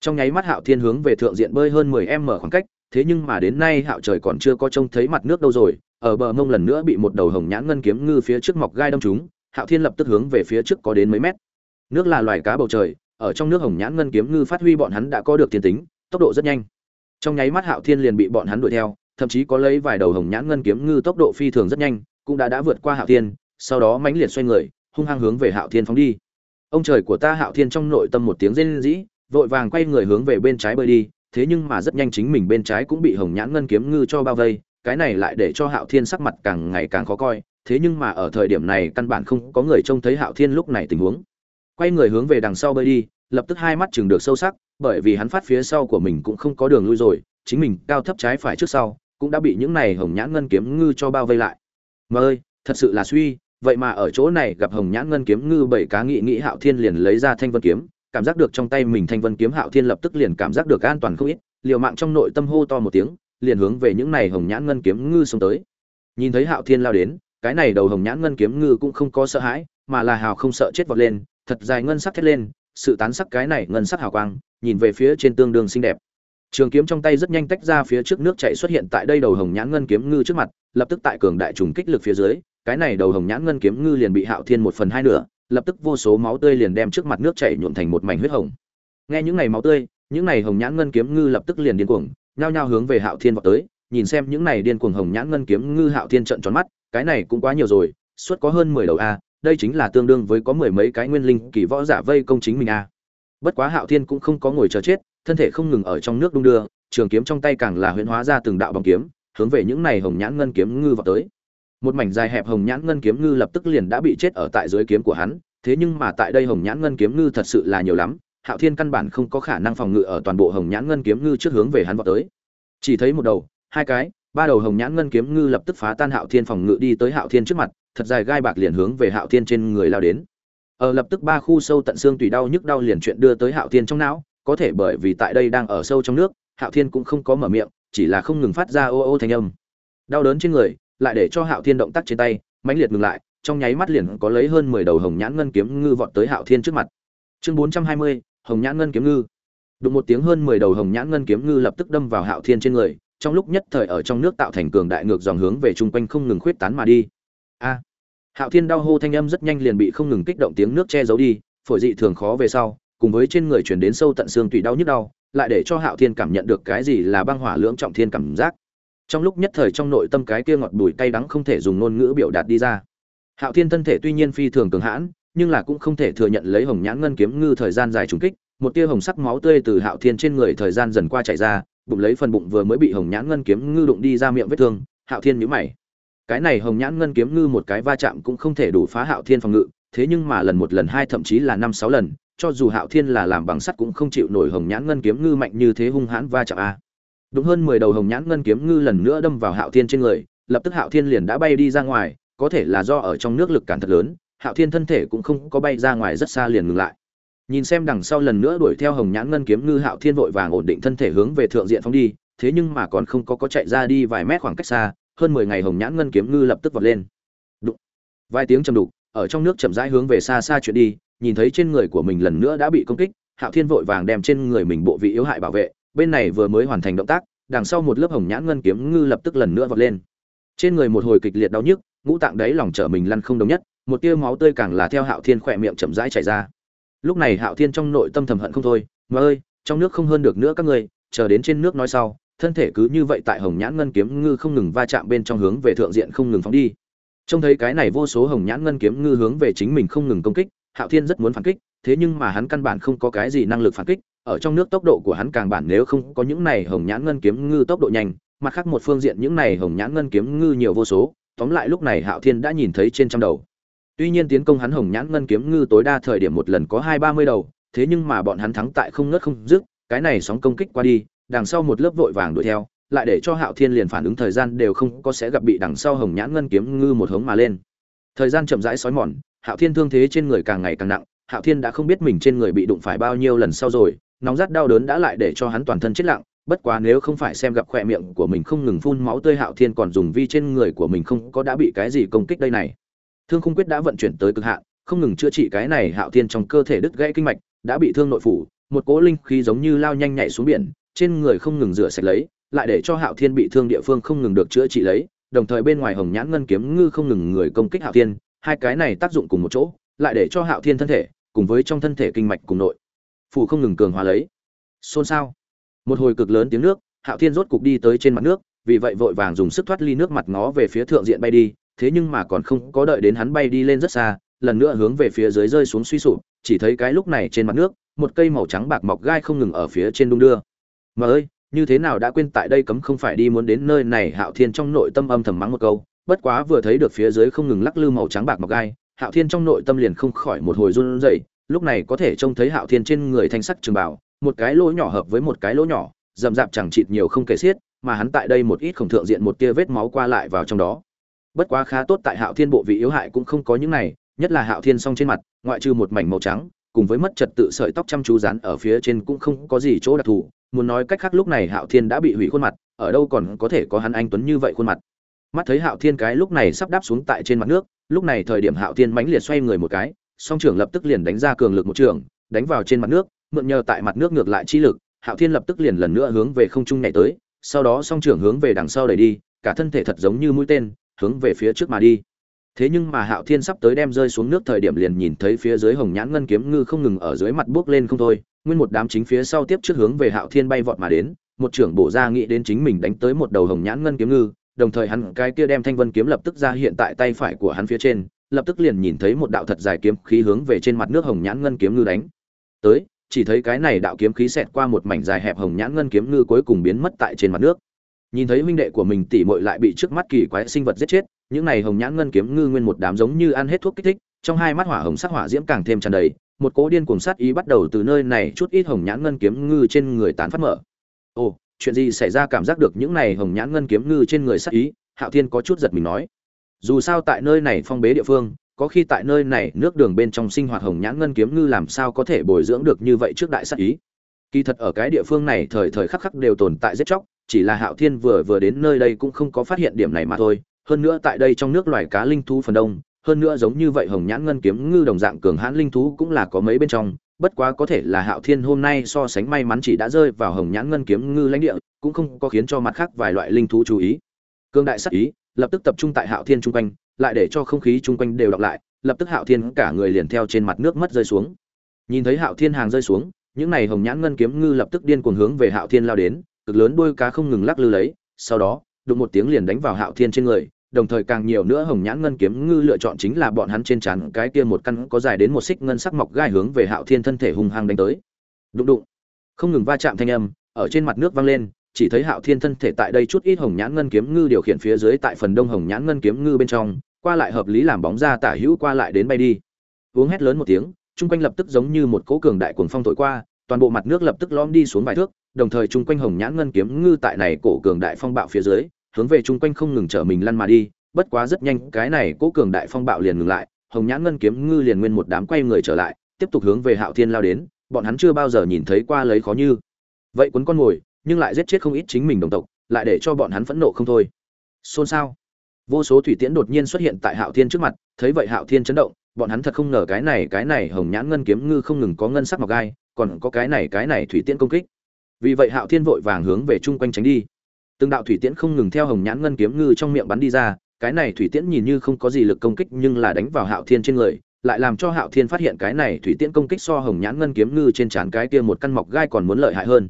Speaker 1: Trong nháy mắt hạo thiên hướng về thượng diện bơi hơn mười m khoảng cách, thế nhưng mà đến nay hạo trời còn chưa có trông thấy mặt nước đâu rồi, ở bờ mông lần nữa bị một đầu hồng nhãn ngân kiếm ngư phía trước mọc gai đâm chúng hạo thiên lập tức hướng về phía trước có đến mấy mét. Nước là loài cá bầu trời, ở trong nước hồng nhãn ngân kiếm ngư phát huy bọn hắn đã có được tiền tính, tốc độ rất nhanh. Trong nháy mắt hạo thiên liền bị bọn hắn đuổi theo, thậm chí có lấy vài đầu hồng nhãn ngân kiếm ngư tốc độ phi thường rất nhanh, cũng đã đã vượt qua hạo thiên, sau đó mãnh liệt xoay người, hung hăng hướng về hạo thiên phóng đi ông trời của ta hạo thiên trong nội tâm một tiếng rên rỉ, vội vàng quay người hướng về bên trái bơi đi, thế nhưng mà rất nhanh chính mình bên trái cũng bị hồng nhãn ngân kiếm ngư cho bao vây, cái này lại để cho hạo thiên sắc mặt càng ngày càng khó coi, thế nhưng mà ở thời điểm này căn bản không có người trông thấy hạo thiên lúc này tình huống. Quay người hướng về đằng sau bơi đi, lập tức hai mắt chừng được sâu sắc, bởi vì hắn phát phía sau của mình cũng không có đường lui rồi, chính mình cao thấp trái phải trước sau, cũng đã bị những này hồng nhãn ngân kiếm ngư cho bao vây lại. Mà ơi thật sự là suy vậy mà ở chỗ này gặp hồng nhãn ngân kiếm ngư bảy cá nghị nghị hạo thiên liền lấy ra thanh vân kiếm, cảm giác được trong tay mình thanh vân kiếm hạo thiên lập tức liền cảm giác được an toàn không ít, liều mạng trong nội tâm hô to một tiếng, liền hướng về những này hồng nhãn ngân kiếm ngư xông tới. Nhìn thấy hạo thiên lao đến, cái này đầu hồng nhãn ngân kiếm ngư cũng không có sợ hãi, mà là hào không sợ chết vọt lên, thật dài ngân sắc thét lên, sự tán sắc cái này ngân sắc hào quang, nhìn về phía trên tương đương xinh đẹp. Trường kiếm trong tay rất nhanh tách ra phía trước nước chảy xuất hiện tại đây đầu hồng nhãn ngân kiếm ngư trước mặt, lập tức tại cường đại trùng kích lực phía dưới cái này đầu hồng nhãn ngân kiếm ngư liền bị hạo thiên một phần hai nửa, lập tức vô số máu tươi liền đem trước mặt nước chảy nhuộm thành một mảnh huyết hồng. Nghe những này máu tươi, những này hồng nhãn ngân kiếm ngư lập tức liền điên cuồng, nhao nhao hướng về hạo thiên vào tới, nhìn xem những này điên cuồng hồng nhãn ngân kiếm ngư hạo thiên trận tròn mắt, cái này cũng quá nhiều rồi, suốt có hơn mười đầu a, đây chính là tương đương với có mười mấy cái nguyên linh kỳ võ giả vây công chính mình a. Bất quá hạo thiên cũng không có ngồi chờ chết, thân thể không ngừng ở trong nước đung đưa, trường kiếm trong tay càng là huyễn hóa ra từng đạo bóng kiếm, hướng về những này hồng nhãn ngân kiếm ngư vào tới một mảnh dài hẹp hồng nhãn ngân kiếm ngư lập tức liền đã bị chết ở tại dưới kiếm của hắn, thế nhưng mà tại đây hồng nhãn ngân kiếm ngư thật sự là nhiều lắm, hạo thiên căn bản không có khả năng phòng ngự ở toàn bộ hồng nhãn ngân kiếm ngư trước hướng về hắn vào tới. Chỉ thấy một đầu, hai cái, ba đầu hồng nhãn ngân kiếm ngư lập tức phá tan hạo thiên phòng ngự đi tới hạo thiên trước mặt, thật dài gai bạc liền hướng về hạo thiên trên người lao đến. Ở lập tức ba khu sâu tận xương tùy đau nhức đau liền chuyện đưa tới hạo thiên trong não, có thể bởi vì tại đây đang ở sâu trong nước, hạo thiên cũng không có mở miệng, chỉ là không ngừng phát ra ô ô thanh âm. Đau đớn trên người lại để cho hạo thiên động tác trên tay, mãnh liệt ngừng lại, trong nháy mắt liền có lấy hơn mười đầu hồng nhãn ngân kiếm ngư vọt tới hạo thiên trước mặt. Chương bốn trăm hai mươi, hồng nhãn ngân kiếm ngư. Đụng một tiếng hơn mười đầu hồng nhãn ngân kiếm ngư lập tức đâm vào hạo thiên trên người, trong lúc nhất thời ở trong nước tạo thành cường đại ngược dòng hướng về trung quanh không ngừng khuyết tán mà đi. A! Hạo thiên đau hô thanh âm rất nhanh liền bị không ngừng kích động tiếng nước che giấu đi, phổi dị thường khó về sau, cùng với trên người truyền đến sâu tận xương tủy đau nhức đau, lại để cho hạo thiên cảm nhận được cái gì là băng hỏa lưỡng trọng thiên cảm giác trong lúc nhất thời trong nội tâm cái kia ngọt bùi cay đắng không thể dùng ngôn ngữ biểu đạt đi ra. Hạo thiên thân thể tuy nhiên phi thường cường hãn, nhưng là cũng không thể thừa nhận lấy hồng nhãn ngân kiếm ngư thời gian dài trùng kích, một tia hồng sắc máu tươi từ hạo thiên trên người thời gian dần qua chạy ra, bụng lấy phần bụng vừa mới bị hồng nhãn ngân kiếm ngư đụng đi ra miệng vết thương, hạo thiên nhíu mày. Cái này hồng nhãn ngân kiếm ngư một cái va chạm cũng không thể đủ phá hạo thiên phòng ngự, thế nhưng mà lần một lần hai thậm chí là năm sáu lần, cho dù hạo thiên là làm bằng sắt cũng không chịu nổi hồng nhãn ngân kiếm ngư mạnh như thế hung hãn va chạm a đúng hơn mười đầu hồng nhãn ngân kiếm ngư lần nữa đâm vào hạo thiên trên người, lập tức hạo thiên liền đã bay đi ra ngoài, có thể là do ở trong nước lực cản thật lớn, hạo thiên thân thể cũng không có bay ra ngoài rất xa liền ngừng lại. Nhìn xem đằng sau lần nữa đuổi theo hồng nhãn ngân kiếm ngư hạo thiên vội vàng ổn định thân thể hướng về thượng diện phóng đi, thế nhưng mà còn không có có chạy ra đi vài mét khoảng cách xa, hơn mười ngày hồng nhãn ngân kiếm ngư lập tức vọt lên. Đụng. Vài tiếng trầm đục, ở trong nước chậm rãi hướng về xa xa chuyển đi, nhìn thấy trên người của mình lần nữa đã bị công kích, hạo thiên vội vàng đem trên người mình bộ vị yếu hại bảo vệ bên này vừa mới hoàn thành động tác, đằng sau một lớp hồng nhãn ngân kiếm ngư lập tức lần nữa vọt lên. Trên người một hồi kịch liệt đau nhức, ngũ tạng đấy lòng trở mình lăn không đồng nhất, một tia máu tươi càng là theo hạo thiên khỏe miệng chậm rãi chảy ra. Lúc này hạo thiên trong nội tâm thầm hận không thôi, mà ơi, trong nước không hơn được nữa các ngươi, chờ đến trên nước nói sau, thân thể cứ như vậy tại hồng nhãn ngân kiếm ngư không ngừng va chạm bên trong hướng về thượng diện không ngừng phóng đi. Trông thấy cái này vô số hồng nhãn ngân kiếm ngư hướng về chính mình không ngừng công kích, hạo thiên rất muốn phản kích, thế nhưng mà hắn căn bản không có cái gì năng lực phản kích ở trong nước tốc độ của hắn càng bản nếu không có những này hồng nhãn ngân kiếm ngư tốc độ nhanh, mặt khác một phương diện những này hồng nhãn ngân kiếm ngư nhiều vô số, tóm lại lúc này hạo thiên đã nhìn thấy trên trăm đầu. Tuy nhiên tiến công hắn hồng nhãn ngân kiếm ngư tối đa thời điểm một lần có hai ba mươi đầu, thế nhưng mà bọn hắn thắng tại không ngớt không dứt, cái này sóng công kích qua đi, đằng sau một lớp vội vàng đuổi theo, lại để cho hạo thiên liền phản ứng thời gian đều không có sẽ gặp bị đằng sau hồng nhãn ngân kiếm ngư một hống mà lên. Thời gian chậm rãi xói mòn, hạo thiên thương thế trên người càng ngày càng nặng, hạo thiên đã không biết mình trên người bị đụng phải bao nhiêu lần sau rồi nóng rát đau đớn đã lại để cho hắn toàn thân chết lặng, bất quá nếu không phải xem gặp khỏe miệng của mình không ngừng phun máu tươi hạo thiên còn dùng vi trên người của mình không có đã bị cái gì công kích đây này. Thương khung quyết đã vận chuyển tới cực hạn, không ngừng chữa trị cái này hạo thiên trong cơ thể đứt gãy kinh mạch, đã bị thương nội phủ, một cỗ linh khí giống như lao nhanh nhảy xuống biển, trên người không ngừng rửa sạch lấy, lại để cho hạo thiên bị thương địa phương không ngừng được chữa trị lấy, đồng thời bên ngoài hồng nhãn ngân kiếm ngư không ngừng người công kích hạo thiên, hai cái này tác dụng cùng một chỗ, lại để cho hạo thiên thân thể cùng với trong thân thể kinh mạch cùng nội phủ không ngừng cường hóa lấy. Xôn xao. Một hồi cực lớn tiếng nước, hạo thiên rốt cục đi tới trên mặt nước, vì vậy vội vàng dùng sức thoát ly nước mặt ngó về phía thượng diện bay đi, thế nhưng mà còn không có đợi đến hắn bay đi lên rất xa, lần nữa hướng về phía dưới rơi xuống suy sụp, chỉ thấy cái lúc này trên mặt nước, một cây màu trắng bạc mọc gai không ngừng ở phía trên đung đưa. Mà ơi, như thế nào đã quên tại đây cấm không phải đi muốn đến nơi này, hạo thiên trong nội tâm âm thầm mắng một câu, bất quá vừa thấy được phía dưới không ngừng lắc lư màu trắng bạc mọc gai, hạo thiên trong nội tâm liền không khỏi một hồi run rẩy lúc này có thể trông thấy hạo thiên trên người thanh sắc trường bảo một cái lỗ nhỏ hợp với một cái lỗ nhỏ, rậm rạp chẳng chịt nhiều không kể xiết, mà hắn tại đây một ít không thượng diện một tia vết máu qua lại vào trong đó. Bất quá khá tốt tại hạo thiên bộ vị yếu hại cũng không có những này, nhất là hạo thiên song trên mặt, ngoại trừ một mảnh màu trắng, cùng với mất trật tự sợi tóc chăm chú rán ở phía trên cũng không có gì chỗ đặc thù. Muốn nói cách khác lúc này hạo thiên đã bị hủy khuôn mặt, ở đâu còn có thể có hắn anh tuấn như vậy khuôn mặt. Mắt thấy hạo thiên cái lúc này sắp đáp xuống tại trên mặt nước, lúc này thời điểm hạo thiên mãnh liệt xoay người một cái song trưởng lập tức liền đánh ra cường lực một trường, đánh vào trên mặt nước, mượn nhờ tại mặt nước ngược lại chi lực, hạo thiên lập tức liền lần nữa hướng về không trung nhảy tới, sau đó song trưởng hướng về đằng sau đẩy đi, cả thân thể thật giống như mũi tên, hướng về phía trước mà đi. Thế nhưng mà hạo thiên sắp tới đem rơi xuống nước thời điểm liền nhìn thấy phía dưới hồng nhãn ngân kiếm ngư không ngừng ở dưới mặt bước lên không thôi, nguyên một đám chính phía sau tiếp trước hướng về hạo thiên bay vọt mà đến, một trưởng bổ ra nghĩ đến chính mình đánh tới một đầu hồng nhãn ngân kiếm ngư, đồng thời hắn cái kia đem thanh vân kiếm lập tức ra hiện tại tay phải của hắn phía trên lập tức liền nhìn thấy một đạo thật dài kiếm khí hướng về trên mặt nước hồng nhãn ngân kiếm ngư đánh. Tới, chỉ thấy cái này đạo kiếm khí xẹt qua một mảnh dài hẹp hồng nhãn ngân kiếm ngư cuối cùng biến mất tại trên mặt nước. Nhìn thấy huynh đệ của mình tỉ mội lại bị trước mắt kỳ quái sinh vật giết chết, những này hồng nhãn ngân kiếm ngư nguyên một đám giống như ăn hết thuốc kích thích, trong hai mắt hỏa hồng sắc hỏa diễm càng thêm tràn đầy, một cỗ điên cuồng sát ý bắt đầu từ nơi này chút ít hồng nhãn ngân kiếm ngư trên người tán phát mở. Ồ, chuyện gì xảy ra cảm giác được những này hồng nhãn ngân kiếm ngư trên người sát ý? Hạo thiên có chút giật mình nói dù sao tại nơi này phong bế địa phương, có khi tại nơi này nước đường bên trong sinh hoạt hồng nhãn ngân kiếm ngư làm sao có thể bồi dưỡng được như vậy trước đại sát ý. Kỳ thật ở cái địa phương này thời thời khắc khắc đều tồn tại giết chóc, chỉ là hạo thiên vừa vừa đến nơi đây cũng không có phát hiện điểm này mà thôi. Hơn nữa tại đây trong nước loài cá linh thú phần đông, hơn nữa giống như vậy hồng nhãn ngân kiếm ngư đồng dạng cường hãn linh thú cũng là có mấy bên trong. Bất quá có thể là hạo thiên hôm nay so sánh may mắn chỉ đã rơi vào hồng nhãn ngân kiếm ngư lãnh địa, cũng không có khiến cho mặt khác vài loại linh thú chú ý cương đại sắc ý, lập tức tập trung tại hạo thiên chung quanh, lại để cho không khí chung quanh đều đọc lại, lập tức hạo thiên cả người liền theo trên mặt nước mất rơi xuống. Nhìn thấy hạo thiên hàng rơi xuống, những này hồng nhãn ngân kiếm ngư lập tức điên cuồng hướng về hạo thiên lao đến, cực lớn đuôi cá không ngừng lắc lư lấy, sau đó, đụng một tiếng liền đánh vào hạo thiên trên người, đồng thời càng nhiều nữa hồng nhãn ngân kiếm ngư lựa chọn chính là bọn hắn trên trán cái kia một căn có dài đến một xích ngân sắc mọc gai hướng về hạo thiên thân thể hung hăng đánh tới. Đụng đụng, không ngừng va chạm thanh âm, ở trên mặt nước vang lên chỉ thấy hạo thiên thân thể tại đây chút ít hồng nhãn ngân kiếm ngư điều khiển phía dưới tại phần đông hồng nhãn ngân kiếm ngư bên trong, qua lại hợp lý làm bóng ra tả hữu qua lại đến bay đi. Uống hét lớn một tiếng, chung quanh lập tức giống như một cỗ cường đại cuồng phong thổi qua, toàn bộ mặt nước lập tức lõm đi xuống vài thước, đồng thời chung quanh hồng nhãn ngân kiếm ngư tại này cổ cường đại phong bạo phía dưới, hướng về chung quanh không ngừng trở mình lăn mà đi, bất quá rất nhanh, cái này cỗ cường đại phong bạo liền ngừng lại, hồng nhãn ngân kiếm ngư liền nguyên một đám quay người trở lại, tiếp tục hướng về hạo thiên lao đến, bọn hắn chưa bao giờ nhìn thấy qua lấy khó như. Vậy cuốn con ngồi nhưng lại giết chết không ít chính mình đồng tộc, lại để cho bọn hắn phẫn nộ không thôi. Xôn xao. Vô số thủy tiễn đột nhiên xuất hiện tại hạo thiên trước mặt, thấy vậy hạo thiên chấn động, bọn hắn thật không ngờ cái này cái này hồng nhãn ngân kiếm ngư không ngừng có ngân sắc mọc gai, còn có cái này cái này thủy tiễn công kích. Vì vậy hạo thiên vội vàng hướng về chung quanh tránh đi. Từng đạo thủy tiễn không ngừng theo hồng nhãn ngân kiếm ngư trong miệng bắn đi ra, cái này thủy tiễn nhìn như không có gì lực công kích nhưng là đánh vào hạo thiên trên người, lại làm cho hạo thiên phát hiện cái này thủy tiễn công kích so hồng nhãn ngân kiếm ngư trên trán cái kia một căn mọc gai còn muốn lợi hại hơn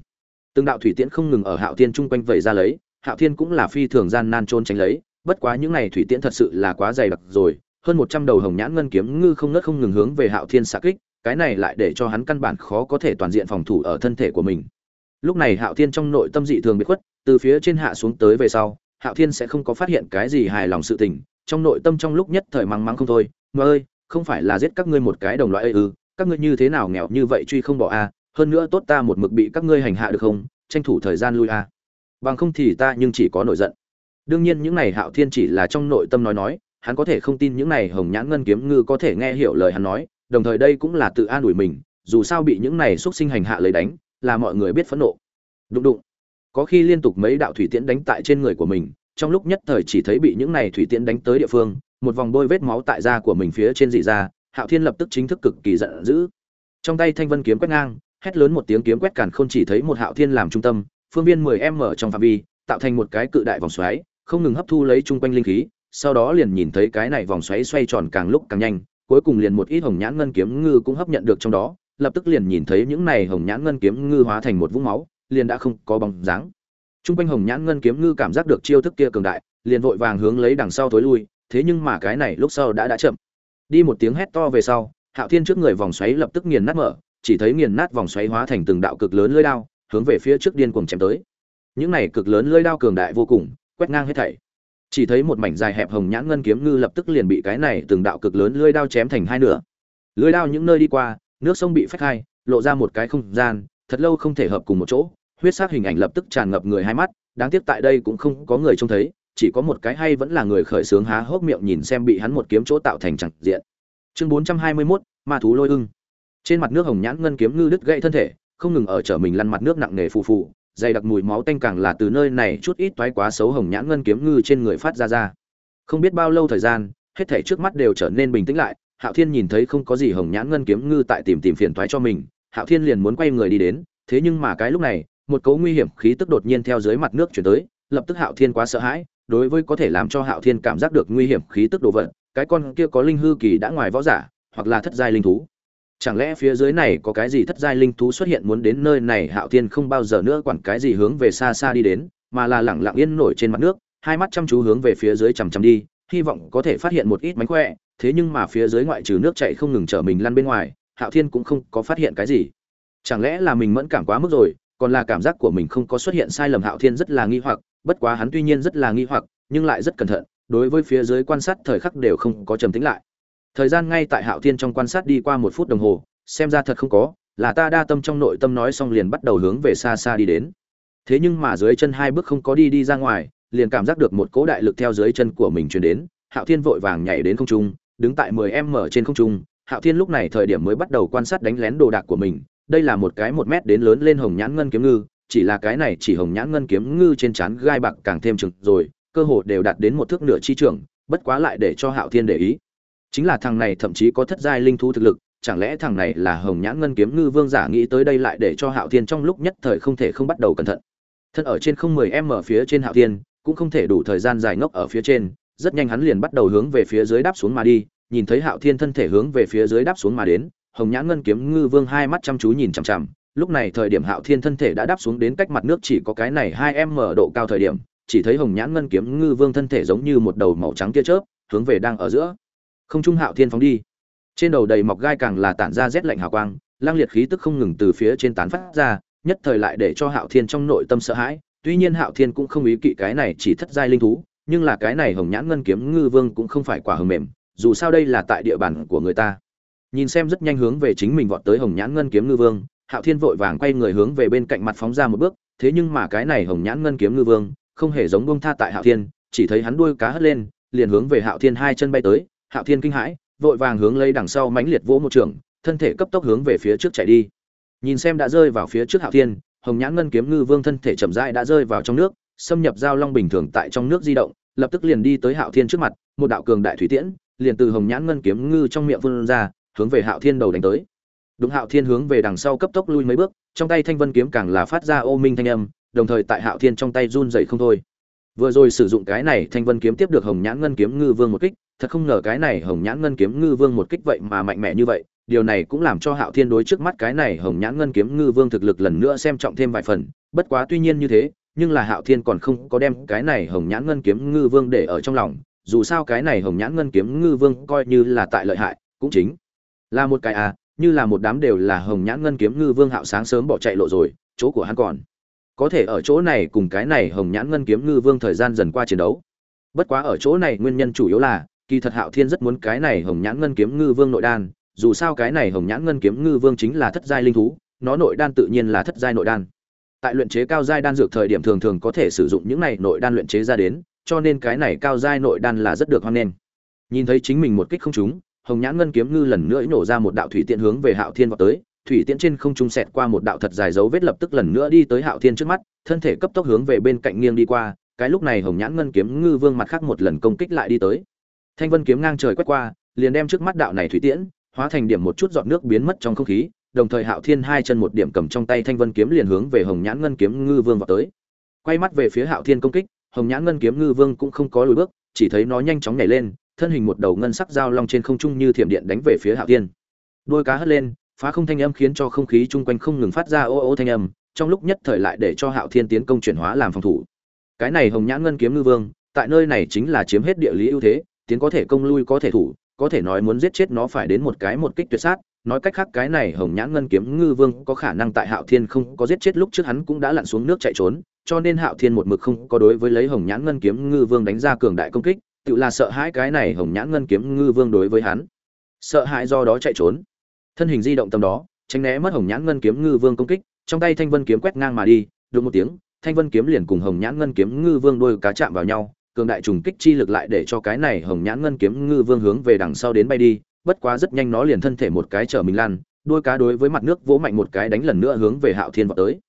Speaker 1: từng đạo thủy tiễn không ngừng ở hạo thiên chung quanh vẩy ra lấy hạo thiên cũng là phi thường gian nan trôn tránh lấy bất quá những này thủy tiễn thật sự là quá dày đặc rồi hơn một trăm đầu hồng nhãn ngân kiếm ngư không ngớt không ngừng hướng về hạo thiên xạ kích cái này lại để cho hắn căn bản khó có thể toàn diện phòng thủ ở thân thể của mình. Lúc này hạo thiên trong nội tâm dị thường bị khuất từ phía trên hạ xuống tới về sau hạo thiên sẽ không có phát hiện cái gì hài lòng sự tình trong nội tâm trong lúc nhất thời mắng mắng không thôi mà ơi không phải là giết các ngươi một cái đồng loại ư ừ, các ngươi như thế nào nghèo như vậy truy không bỏ a hơn nữa tốt ta một mực bị các ngươi hành hạ được không? Tranh thủ thời gian lui a bằng không thì ta nhưng chỉ có nổi giận. Đương nhiên những này hạo thiên chỉ là trong nội tâm nói nói, hắn có thể không tin những này hồng nhãn ngân kiếm ngư có thể nghe hiểu lời hắn nói, đồng thời đây cũng là tự an ủi mình, dù sao bị những này xuất sinh hành hạ lấy đánh, là mọi người biết phẫn nộ. Đụng đụng. Có khi liên tục mấy đạo thủy tiễn đánh tại trên người của mình, trong lúc nhất thời chỉ thấy bị những này thủy tiễn đánh tới địa phương, một vòng bôi vết máu tại da của mình phía trên dị da hạo thiên lập tức chính thức cực kỳ giận dữ. Trong tay thanh vân kiếm quét ngang hét lớn một tiếng kiếm quét càn không chỉ thấy một hạo thiên làm trung tâm phương viên 10 m trong phạm vi tạo thành một cái cự đại vòng xoáy không ngừng hấp thu lấy chung quanh linh khí sau đó liền nhìn thấy cái này vòng xoáy xoay tròn càng lúc càng nhanh cuối cùng liền một ít hồng nhãn ngân kiếm ngư cũng hấp nhận được trong đó lập tức liền nhìn thấy những này hồng nhãn ngân kiếm ngư hóa thành một vũng máu liền đã không có bóng dáng Trung quanh Hồng Nhãn Ngân kiếm ngư cảm giác được chiêu thức kia cường đại, liền vội vàng hướng lấy đằng sau tối lui, thế nhưng mà cái này lúc sau đã đã chậm. Đi một tiếng hét to về sau, Hạo Thiên trước người vòng xoáy lập tức nghiền nát mở, chỉ thấy nghiền nát vòng xoáy hóa thành từng đạo cực lớn lưỡi đao, hướng về phía trước điên cuồng chém tới. Những này cực lớn lưỡi đao cường đại vô cùng, quét ngang hết thảy. Chỉ thấy một mảnh dài hẹp hồng nhãn ngân kiếm ngư lập tức liền bị cái này từng đạo cực lớn lưỡi đao chém thành hai nửa. Lưỡi đao những nơi đi qua, nước sông bị phách hai, lộ ra một cái không gian, thật lâu không thể hợp cùng một chỗ, huyết sắc hình ảnh lập tức tràn ngập người hai mắt đáng tiếc tại đây cũng không có người trông thấy chỉ có một cái hay vẫn là người khởi sướng há hốc miệng nhìn xem bị hắn một kiếm chỗ tạo thành chẳng diện chương bốn trăm hai mươi 421, ma thú lôi ưng trên mặt nước hồng nhãn ngân kiếm ngư đứt gãy thân thể, không ngừng ở trở mình lăn mặt nước nặng nề phù phù, dày đặc mùi máu tanh càng là từ nơi này chút ít toái quá xấu hồng nhãn ngân kiếm ngư trên người phát ra ra. Không biết bao lâu thời gian, hết thảy trước mắt đều trở nên bình tĩnh lại, hạo thiên nhìn thấy không có gì hồng nhãn ngân kiếm ngư tại tìm tìm phiền toái cho mình, hạo thiên liền muốn quay người đi đến, thế nhưng mà cái lúc này, một cấu nguy hiểm khí tức đột nhiên theo dưới mặt nước chuyển tới, lập tức hạo thiên quá sợ hãi, đối với có thể làm cho hạo thiên cảm giác được nguy hiểm khí tức đồ vật, cái con kia có linh hư kỳ đã ngoài võ giả, hoặc là thất giai linh thú chẳng lẽ phía dưới này có cái gì thất giai linh thú xuất hiện muốn đến nơi này? Hạo thiên không bao giờ nữa quản cái gì hướng về xa xa đi đến, mà là lẳng lặng yên nổi trên mặt nước, hai mắt chăm chú hướng về phía dưới chằm chằm đi, hy vọng có thể phát hiện một ít mánh khỏe. Thế nhưng mà phía dưới ngoại trừ nước chạy không ngừng chở mình lăn bên ngoài, hạo thiên cũng không có phát hiện cái gì. Chẳng lẽ là mình mẫn cảm quá mức rồi, còn là cảm giác của mình không có xuất hiện sai lầm? Hạo thiên rất là nghi hoặc, bất quá hắn tuy nhiên rất là nghi hoặc, nhưng lại rất cẩn thận, đối với phía dưới quan sát thời khắc đều không có trầm tĩnh lại thời gian ngay tại hạo thiên trong quan sát đi qua một phút đồng hồ, xem ra thật không có, là ta đa tâm trong nội tâm nói xong liền bắt đầu hướng về xa xa đi đến. Thế nhưng mà dưới chân hai bước không có đi đi ra ngoài, liền cảm giác được một cỗ đại lực theo dưới chân của mình truyền đến, hạo thiên vội vàng nhảy đến không trung, đứng tại mười em mở trên không trung. Hạo thiên lúc này thời điểm mới bắt đầu quan sát đánh lén đồ đạc của mình, đây là một cái một mét đến lớn lên hồng nhãn ngân kiếm ngư, chỉ là cái này chỉ hồng nhãn ngân kiếm ngư trên trán gai bạc càng thêm trừng rồi, cơ hồ đều đạt đến một thước nửa chi trưởng, bất quá lại để cho hạo thiên để ý chính là thằng này thậm chí có thất giai linh thú thực lực, chẳng lẽ thằng này là hồng nhãn ngân kiếm ngư vương giả nghĩ tới đây lại để cho hạo thiên trong lúc nhất thời không thể không bắt đầu cẩn thận. Thân ở trên không mười em ở phía trên hạo thiên, cũng không thể đủ thời gian dài ngốc ở phía trên, rất nhanh hắn liền bắt đầu hướng về phía dưới đáp xuống mà đi, nhìn thấy hạo thiên thân thể hướng về phía dưới đáp xuống mà đến, hồng nhãn ngân kiếm ngư vương hai mắt chăm chú nhìn chằm chằm, lúc này thời điểm hạo thiên thân thể đã đáp xuống đến cách mặt nước chỉ có cái này hai em mở độ cao thời điểm, chỉ thấy hồng nhãn ngân kiếm ngư vương thân thể giống như một đầu màu trắng tia chớp, hướng về đang ở giữa không trung hạo thiên phóng đi. Trên đầu đầy mọc gai càng là tản ra rét lạnh hào quang, lang liệt khí tức không ngừng từ phía trên tán phát ra, nhất thời lại để cho hạo thiên trong nội tâm sợ hãi. Tuy nhiên hạo thiên cũng không ý kỵ cái này chỉ thất giai linh thú, nhưng là cái này hồng nhãn ngân kiếm ngư vương cũng không phải quả hầm mềm, dù sao đây là tại địa bàn của người ta. Nhìn xem rất nhanh hướng về chính mình vọt tới hồng nhãn ngân kiếm ngư vương, hạo thiên vội vàng quay người hướng về bên cạnh mặt phóng ra một bước, thế nhưng mà cái này hồng nhãn ngân kiếm ngư vương, không hề giống bông tha tại hạo thiên, chỉ thấy hắn đuôi cá hất lên, liền hướng về hạo thiên hai chân bay tới hạo thiên kinh hãi, vội vàng hướng lấy đằng sau mãnh liệt vỗ một trường, thân thể cấp tốc hướng về phía trước chạy đi. Nhìn xem đã rơi vào phía trước hạo thiên, hồng nhãn ngân kiếm ngư vương thân thể chậm rãi đã rơi vào trong nước, xâm nhập giao long bình thường tại trong nước di động, lập tức liền đi tới hạo thiên trước mặt, một đạo cường đại thủy tiễn, liền từ hồng nhãn ngân kiếm ngư trong miệng vươn ra, hướng về hạo thiên đầu đánh tới. Đúng hạo thiên hướng về đằng sau cấp tốc lui mấy bước, trong tay thanh vân kiếm càng là phát ra ô minh thanh âm, đồng thời tại hạo thiên trong tay run dậy không thôi. Vừa rồi sử dụng cái này thanh vân kiếm tiếp được hồng nhãn ngân kiếm ngư vương một kích thật không ngờ cái này hồng nhãn ngân kiếm ngư vương một kích vậy mà mạnh mẽ như vậy, điều này cũng làm cho hạo thiên đối trước mắt cái này hồng nhãn ngân kiếm ngư vương thực lực lần nữa xem trọng thêm vài phần, bất quá tuy nhiên như thế, nhưng là hạo thiên còn không có đem cái này hồng nhãn ngân kiếm ngư vương để ở trong lòng, dù sao cái này hồng nhãn ngân kiếm ngư vương coi như là tại lợi hại, cũng chính là một cái à như là một đám đều là hồng nhãn ngân kiếm ngư vương hạo sáng sớm bỏ chạy lộ rồi, chỗ của hắn còn có thể ở chỗ này cùng cái này hồng nhãn ngân kiếm ngư vương thời gian dần qua chiến đấu. Bất quá ở chỗ này nguyên nhân chủ yếu là kỳ thật hạo thiên rất muốn cái này hồng nhãn ngân kiếm ngư vương nội đan, dù sao cái này hồng nhãn ngân kiếm ngư vương chính là thất giai linh thú, nó nội đan tự nhiên là thất giai nội đan. Tại luyện chế cao giai đan dược thời điểm thường thường có thể sử dụng những này nội đan luyện chế ra đến, cho nên cái này cao giai nội đan là rất được hoan nghênh. Nhìn thấy chính mình một kích không trúng, hồng nhãn ngân kiếm ngư lần nữa nổ ra một đạo thủy tiện hướng về hạo thiên vọt tới, thủy tiễn trên không trung xẹt qua một đạo thật dài dấu vết lập tức lần nữa đi tới hạo thiên trước mắt, thân thể cấp tốc hướng về bên cạnh nghiêng đi qua, cái lúc này hồng nhãn ngân kiếm ngư vương mặt khác một lần công kích lại đi tới thanh vân kiếm ngang trời quét qua, liền đem trước mắt đạo này thủy tiễn, hóa thành điểm một chút giọt nước biến mất trong không khí, đồng thời hạo thiên hai chân một điểm cầm trong tay thanh vân kiếm liền hướng về hồng nhãn ngân kiếm ngư vương vào tới. Quay mắt về phía hạo thiên công kích, hồng nhãn ngân kiếm ngư vương cũng không có lùi bước, chỉ thấy nó nhanh chóng nhảy lên, thân hình một đầu ngân sắc dao long trên không trung như thiểm điện đánh về phía hạo thiên. Đôi cá hất lên, phá không thanh âm khiến cho không khí chung quanh không ngừng phát ra ô ô thanh âm, trong lúc nhất thời lại để cho hạo thiên tiến công chuyển hóa làm phòng thủ. Cái này hồng nhãn ngân kiếm ngư vương, tại nơi này chính là chiếm hết địa lý ưu thế tiến có thể công lui có thể thủ, có thể nói muốn giết chết nó phải đến một cái một kích tuyệt sát. Nói cách khác, cái này hồng nhãn ngân kiếm ngư vương có khả năng tại hạo thiên không có giết chết lúc trước hắn cũng đã lặn xuống nước chạy trốn, cho nên hạo thiên một mực không có đối với lấy hồng nhãn ngân kiếm ngư vương đánh ra cường đại công kích, tự là sợ hãi cái này hồng nhãn ngân kiếm ngư vương đối với hắn. Sợ hãi do đó chạy trốn. Thân hình di động tầm đó, tránh né mất hồng nhãn ngân kiếm ngư vương công kích, trong tay thanh vân kiếm quét ngang mà đi được một tiếng, thanh vân kiếm liền cùng hồng nhãn ngân kiếm ngư vương đôi cá chạm vào nhau cường đại trùng kích chi lực lại để cho cái này hồng nhãn ngân kiếm ngư vương hướng về đằng sau đến bay đi, bất quá rất nhanh nó liền thân thể một cái chở mình lăn, đôi cá đối với mặt nước vỗ mạnh một cái đánh lần nữa hướng về hạo thiên vào tới.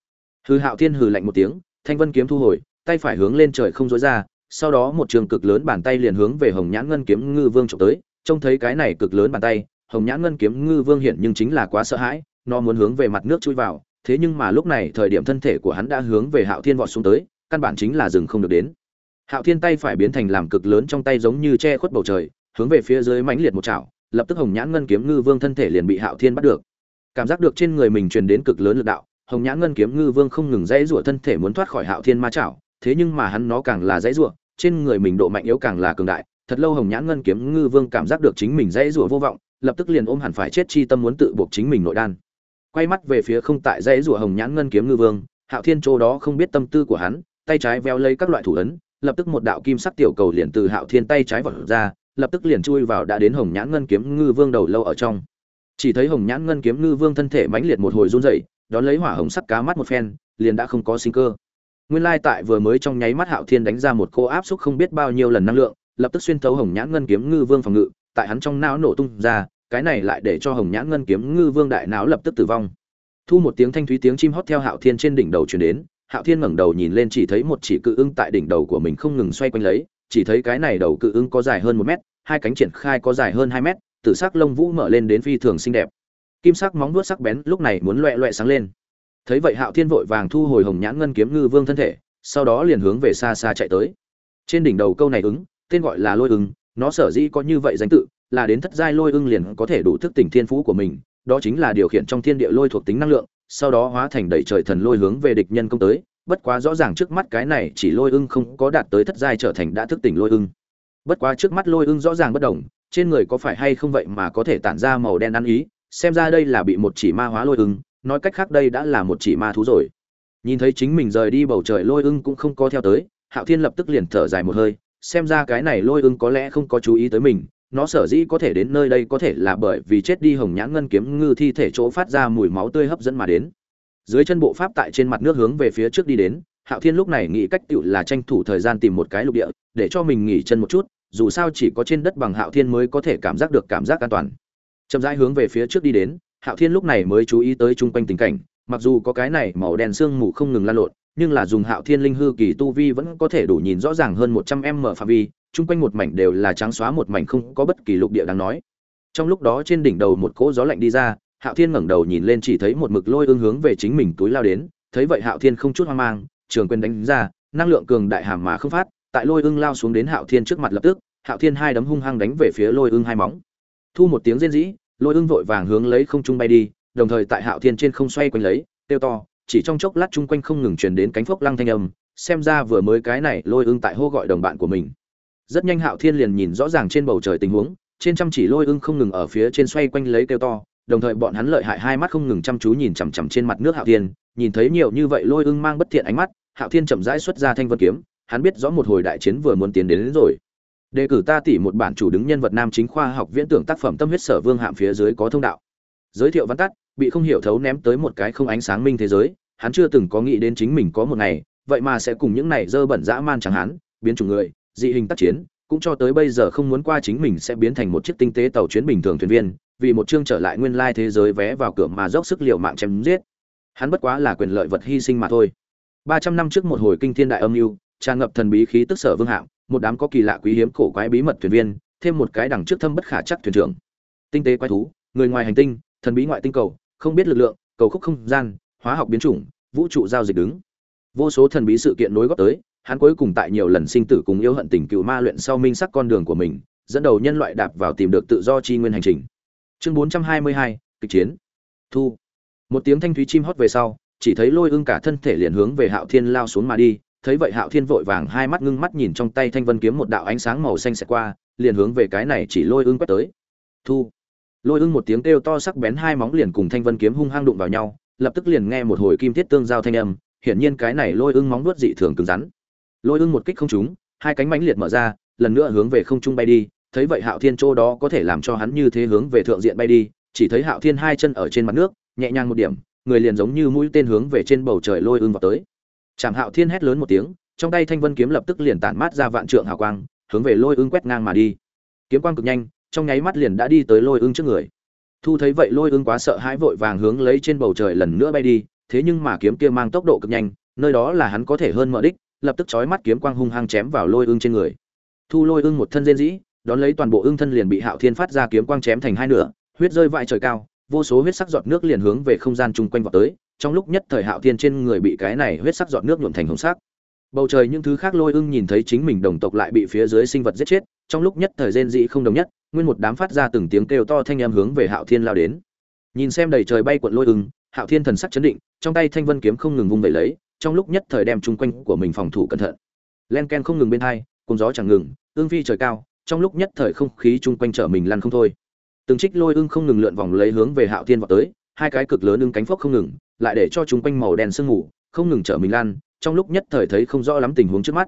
Speaker 1: Hư hạo thiên hừ lạnh một tiếng, thanh vân kiếm thu hồi, tay phải hướng lên trời không dối ra, sau đó một trường cực lớn bàn tay liền hướng về hồng nhãn ngân kiếm ngư vương trộm tới, trông thấy cái này cực lớn bàn tay, hồng nhãn ngân kiếm ngư vương hiện nhưng chính là quá sợ hãi, nó muốn hướng về mặt nước chui vào, thế nhưng mà lúc này thời điểm thân thể của hắn đã hướng về hạo thiên vọt xuống tới, căn bản chính là rừng không được đến hạo thiên tay phải biến thành làm cực lớn trong tay giống như che khuất bầu trời, hướng về phía dưới mãnh liệt một chảo, lập tức hồng nhãn ngân kiếm ngư vương thân thể liền bị hạo thiên bắt được. Cảm giác được trên người mình truyền đến cực lớn lực đạo, hồng nhãn ngân kiếm ngư vương không ngừng dãy rủa thân thể muốn thoát khỏi hạo thiên ma chảo, thế nhưng mà hắn nó càng là dãy rủa, trên người mình độ mạnh yếu càng là cường đại. Thật lâu hồng nhãn ngân kiếm ngư vương cảm giác được chính mình dãy rủa vô vọng, lập tức liền ôm hẳn phải chết chi tâm muốn tự buộc chính mình nội đan. Quay mắt về phía không tại dãy rủa hồng nhãn ngân kiếm ngư vương, hạo thiên chỗ đó không biết tâm tư của hắn, tay trái veo lấy các loại thủ ấn lập tức một đạo kim sắc tiểu cầu liền từ hạo thiên tay trái vọt ra, lập tức liền chui vào đã đến hồng nhãn ngân kiếm ngư vương đầu lâu ở trong. Chỉ thấy hồng nhãn ngân kiếm ngư vương thân thể mãnh liệt một hồi run rẩy, đón lấy hỏa hồng sắc cá mắt một phen, liền đã không có sinh cơ. Nguyên lai tại vừa mới trong nháy mắt hạo thiên đánh ra một cô áp xúc không biết bao nhiêu lần năng lượng, lập tức xuyên thấu hồng nhãn ngân kiếm ngư vương phòng ngự, tại hắn trong não nổ tung ra, cái này lại để cho hồng nhãn ngân kiếm ngư vương đại não lập tức tử vong. Thu một tiếng thanh thúy tiếng chim hót theo hạo thiên trên đỉnh đầu truyền đến hạo thiên ngẩng đầu nhìn lên chỉ thấy một chỉ cự ưng tại đỉnh đầu của mình không ngừng xoay quanh lấy, chỉ thấy cái này đầu cự ưng có dài hơn một mét, hai cánh triển khai có dài hơn hai mét, tử sắc lông vũ mở lên đến phi thường xinh đẹp. Kim sắc móng vuốt sắc bén lúc này muốn loẹ loẹ sáng lên. Thấy vậy hạo thiên vội vàng thu hồi hồng nhãn ngân kiếm ngư vương thân thể, sau đó liền hướng về xa xa chạy tới. Trên đỉnh đầu câu này ứng, tên gọi là lôi ưng nó sở dĩ có như vậy danh tự, là đến thất giai lôi ưng liền có thể đủ thức tỉnh thiên phú của mình, đó chính là điều khiển trong thiên địa lôi thuộc tính năng lượng sau đó hóa thành đầy trời thần lôi hướng về địch nhân công tới, bất quá rõ ràng trước mắt cái này chỉ lôi ưng không có đạt tới thất giai trở thành đã thức tỉnh lôi ưng. Bất quá trước mắt lôi ưng rõ ràng bất đồng trên người có phải hay không vậy mà có thể tản ra màu đen ăn ý, xem ra đây là bị một chỉ ma hóa lôi ưng, nói cách khác đây đã là một chỉ ma thú rồi. Nhìn thấy chính mình rời đi bầu trời lôi ưng cũng không có theo tới, hạo thiên lập tức liền thở dài một hơi, xem ra cái này lôi ưng có lẽ không có chú ý tới mình nó sở dĩ có thể đến nơi đây có thể là bởi vì chết đi hồng nhãn ngân kiếm ngư thi thể chỗ phát ra mùi máu tươi hấp dẫn mà đến. Dưới chân bộ pháp tại trên mặt nước hướng về phía trước đi đến, hạo thiên lúc này nghĩ cách tựu là tranh thủ thời gian tìm một cái lục địa, để cho mình nghỉ chân một chút, dù sao chỉ có trên đất bằng hạo thiên mới có thể cảm giác được cảm giác an toàn. Chậm rãi hướng về phía trước đi đến, hạo thiên lúc này mới chú ý tới chung quanh tình cảnh, mặc dù có cái này màu đen sương mù không ngừng lan lộn, nhưng là dùng hạo thiên linh hư kỳ tu vi vẫn có thể đủ nhìn rõ ràng hơn một trăm m phạm vi chung quanh một mảnh đều là trắng xóa một mảnh không có bất kỳ lục địa đáng nói. Trong lúc đó trên đỉnh đầu một cỗ gió lạnh đi ra, hạo thiên ngẩng đầu nhìn lên chỉ thấy một mực lôi ương hướng về chính mình túi lao đến, thấy vậy hạo thiên không chút hoang mang, trường quyền đánh ra, năng lượng cường đại hàm mà không phát, tại lôi ương lao xuống đến hạo thiên trước mặt lập tức, hạo thiên hai đấm hung hăng đánh về phía lôi ương hai móng. Thu một tiếng rên rỉ, lôi ương vội vàng hướng lấy không trung bay đi, đồng thời tại hạo thiên trên không xoay quanh lấy tiêu to, chỉ trong chốc lát chung quanh không ngừng truyền đến cánh phốc lăng thanh âm, xem ra vừa mới cái này lôi ương tại hô gọi đồng bạn của mình rất nhanh hạo thiên liền nhìn rõ ràng trên bầu trời tình huống trên trăm chỉ lôi ưng không ngừng ở phía trên xoay quanh lấy kêu to đồng thời bọn hắn lợi hại hai mắt không ngừng chăm chú nhìn chằm chằm trên mặt nước hạo thiên nhìn thấy nhiều như vậy lôi ưng mang bất thiện ánh mắt hạo thiên chậm rãi xuất ra thanh vân kiếm hắn biết rõ một hồi đại chiến vừa muốn tiến đến, đến rồi. Đề cử ta tỉ một bản chủ đứng nhân vật nam chính khoa học viễn tưởng tác phẩm tâm huyết sở vương hạm phía dưới có thông đạo. Giới thiệu văn tắt bị không hiểu thấu ném tới một cái không ánh sáng minh thế giới hắn chưa từng có nghĩ đến chính mình có một ngày vậy mà sẽ cùng những này dơ bẩn dã man chẳng hắn biến chủng người dị hình tác chiến, cũng cho tới bây giờ không muốn qua chính mình sẽ biến thành một chiếc tinh tế tàu chuyến bình thường thuyền viên, vì một chương trở lại nguyên lai thế giới vé vào cửa mà dốc sức liều mạng chém giết. Hắn bất quá là quyền lợi vật hy sinh mà thôi. Ba trăm năm trước một hồi kinh thiên đại âm mưu, tràn ngập thần bí khí tức sở vương hạng một đám có kỳ lạ quý hiếm cổ quái bí mật thuyền viên, thêm một cái đằng trước thâm bất khả chắc thuyền trưởng. Tinh tế quái thú, người ngoài hành tinh, thần bí ngoại tinh cầu, không biết lực lượng, cầu khúc không gian, hóa học biến chủng, vũ trụ giao dịch đứng. Vô số thần bí sự kiện nối góp tới hắn cuối cùng tại nhiều lần sinh tử cùng yêu hận tình cựu ma luyện sau minh sắc con đường của mình dẫn đầu nhân loại đạp vào tìm được tự do chi nguyên hành trình. Chương 422, kịch chiến. Thu. Một tiếng thanh thúy chim hót về sau chỉ thấy lôi ưng cả thân thể liền hướng về hạo thiên lao xuống mà đi thấy vậy hạo thiên vội vàng hai mắt ngưng mắt nhìn trong tay thanh vân kiếm một đạo ánh sáng màu xanh xẹt qua liền hướng về cái này chỉ lôi ưng quét tới. Thu. Lôi ưng một tiếng kêu to sắc bén hai móng liền cùng thanh vân kiếm hung hăng đụng vào nhau lập tức liền nghe một hồi kim thiết tương giao thanh âm hiển nhiên cái này lôi ưng móng vuốt dị thường cứng rắn lôi ưng một kích không trúng, hai cánh mãnh liệt mở ra, lần nữa hướng về không trung bay đi, thấy vậy hạo thiên chỗ đó có thể làm cho hắn như thế hướng về thượng diện bay đi, chỉ thấy hạo thiên hai chân ở trên mặt nước, nhẹ nhàng một điểm, người liền giống như mũi tên hướng về trên bầu trời lôi ưng vào tới. Chạm hạo thiên hét lớn một tiếng, trong tay thanh vân kiếm lập tức liền tản mát ra vạn trượng hào quang, hướng về lôi ưng quét ngang mà đi. Kiếm quang cực nhanh, trong nháy mắt liền đã đi tới lôi ưng trước người. Thu thấy vậy lôi ưng quá sợ hãi vội vàng hướng lấy trên bầu trời lần nữa bay đi, thế nhưng mà kiếm kia mang tốc độ cực nhanh, nơi đó là hắn có thể hơn mở đích lập tức chói mắt kiếm quang hung hăng chém vào lôi ương trên người. Thu lôi ương một thân rên dĩ đón lấy toàn bộ ương thân liền bị hạo thiên phát ra kiếm quang chém thành hai nửa, huyết rơi vãi trời cao, vô số huyết sắc giọt nước liền hướng về không gian chung quanh vọt tới, trong lúc nhất thời hạo thiên trên người bị cái này huyết sắc giọt nước nhuộm thành hồng sắc. Bầu trời những thứ khác lôi ưng nhìn thấy chính mình đồng tộc lại bị phía dưới sinh vật giết chết, trong lúc nhất thời rên dĩ không đồng nhất, nguyên một đám phát ra từng tiếng kêu to thanh âm hướng về hạo thiên lao đến. Nhìn xem đầy trời bay cuộn lôi ưng, hạo thiên thần sắc chấn định, trong tay thanh vân kiếm không ngừng vung vẩy lấy trong lúc nhất thời đem chung quanh của mình phòng thủ cẩn thận. Len ken không ngừng bên hai, cùng gió chẳng ngừng, ương phi trời cao, trong lúc nhất thời không khí chung quanh trở mình lăn không thôi. Từng trích lôi ưng không ngừng lượn vòng lấy hướng về hạo thiên vào tới, hai cái cực lớn ưng cánh phốc không ngừng, lại để cho chúng quanh màu đen sương mù, không ngừng trở mình lăn, trong lúc nhất thời thấy không rõ lắm tình huống trước mắt.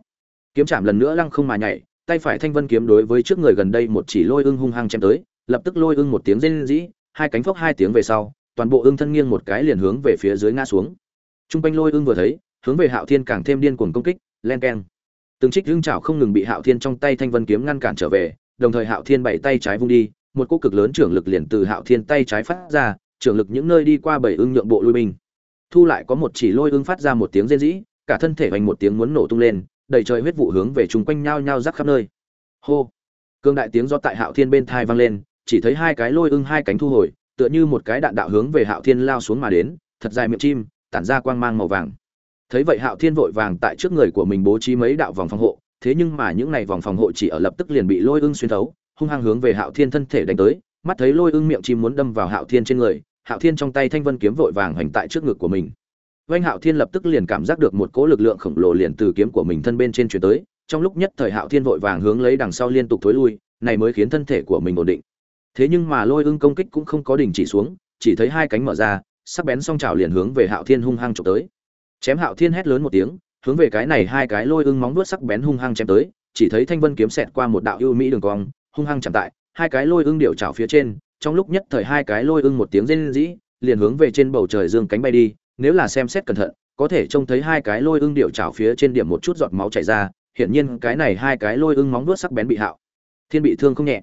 Speaker 1: Kiếm chạm lần nữa lăng không mà nhảy, tay phải thanh vân kiếm đối với trước người gần đây một chỉ lôi ưng hung hăng chém tới, lập tức lôi ưng một tiếng rên rỉ, hai cánh phốc hai tiếng về sau, toàn bộ ưng thân nghiêng một cái liền hướng về phía dưới ngã xuống. Chung quanh lôi ưng vừa thấy hướng về hạo thiên càng thêm điên cuồng công kích, len keng. Từng trích hưng chảo không ngừng bị hạo thiên trong tay thanh vân kiếm ngăn cản trở về, đồng thời hạo thiên bảy tay trái vung đi, một cú cực lớn trưởng lực liền từ hạo thiên tay trái phát ra, trưởng lực những nơi đi qua bảy ưng nhượng bộ lui binh. Thu lại có một chỉ lôi ưng phát ra một tiếng rên rỉ, cả thân thể vành một tiếng muốn nổ tung lên, đầy trời huyết vụ hướng về chung quanh nhau nhau rắc khắp nơi. Hô! Cương đại tiếng do tại hạo thiên bên thai vang lên, chỉ thấy hai cái lôi ưng hai cánh thu hồi, tựa như một cái đạn đạo hướng về hạo thiên lao xuống mà đến, thật dài miệng chim, tản ra quang mang màu vàng thấy vậy hạo thiên vội vàng tại trước người của mình bố trí mấy đạo vòng phòng hộ thế nhưng mà những này vòng phòng hộ chỉ ở lập tức liền bị lôi ưng xuyên thấu hung hăng hướng về hạo thiên thân thể đánh tới mắt thấy lôi ưng miệng chim muốn đâm vào hạo thiên trên người hạo thiên trong tay thanh vân kiếm vội vàng hoành tại trước ngực của mình Vành Hạo Thiên lập tức liền cảm giác được một cỗ lực lượng khổng lồ liền từ kiếm của mình thân bên trên truyền tới, trong lúc nhất thời Hạo Thiên vội vàng hướng lấy đằng sau liên tục thối lui, này mới khiến thân thể của mình ổn định. Thế nhưng mà Lôi Ưng công kích cũng không có đình chỉ xuống, chỉ thấy hai cánh mở ra, sắc bén song chảo liền hướng về Hạo Thiên hung hăng chụp tới. Chém Hạo Thiên hét lớn một tiếng, hướng về cái này hai cái Lôi Ưng móng vuốt sắc bén hung hăng chém tới, chỉ thấy thanh vân kiếm xẹt qua một đạo ưu mỹ đường cong, hung hăng chạm tại hai cái Lôi Ưng điệu chảo phía trên, trong lúc nhất thời hai cái Lôi Ưng một tiếng rên rỉ, liền hướng về trên bầu trời dương cánh bay đi, nếu là xem xét cẩn thận, có thể trông thấy hai cái lôi ưng điệu chảo phía trên điểm một chút giọt máu chảy ra, hiển nhiên cái này hai cái lôi ưng móng vuốt sắc bén bị hạo. Thiên bị thương không nhẹ.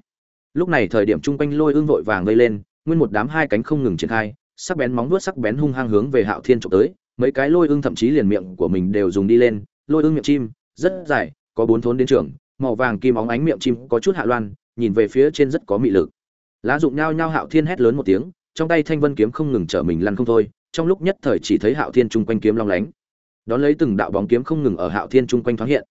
Speaker 1: Lúc này thời điểm trung quanh lôi ưng vội vàng vây lên, nguyên một đám hai cánh không ngừng triển khai, sắc bén móng vuốt sắc bén hung hăng hướng về Hạo Thiên trộm tới, mấy cái lôi ưng thậm chí liền miệng của mình đều dùng đi lên, lôi ưng miệng chim, rất dài, có bốn thốn đến trường, màu vàng kim óng ánh miệng chim có chút hạ loan nhìn về phía trên rất có mị lực. Lá dụng nhao nhao hạo thiên hét lớn một tiếng trong tay thanh vân kiếm không ngừng trở mình lăn không thôi trong lúc nhất thời chỉ thấy hạo thiên chung quanh kiếm long lánh. Đón lấy từng đạo bóng kiếm không ngừng ở hạo thiên chung quanh thoáng hiện.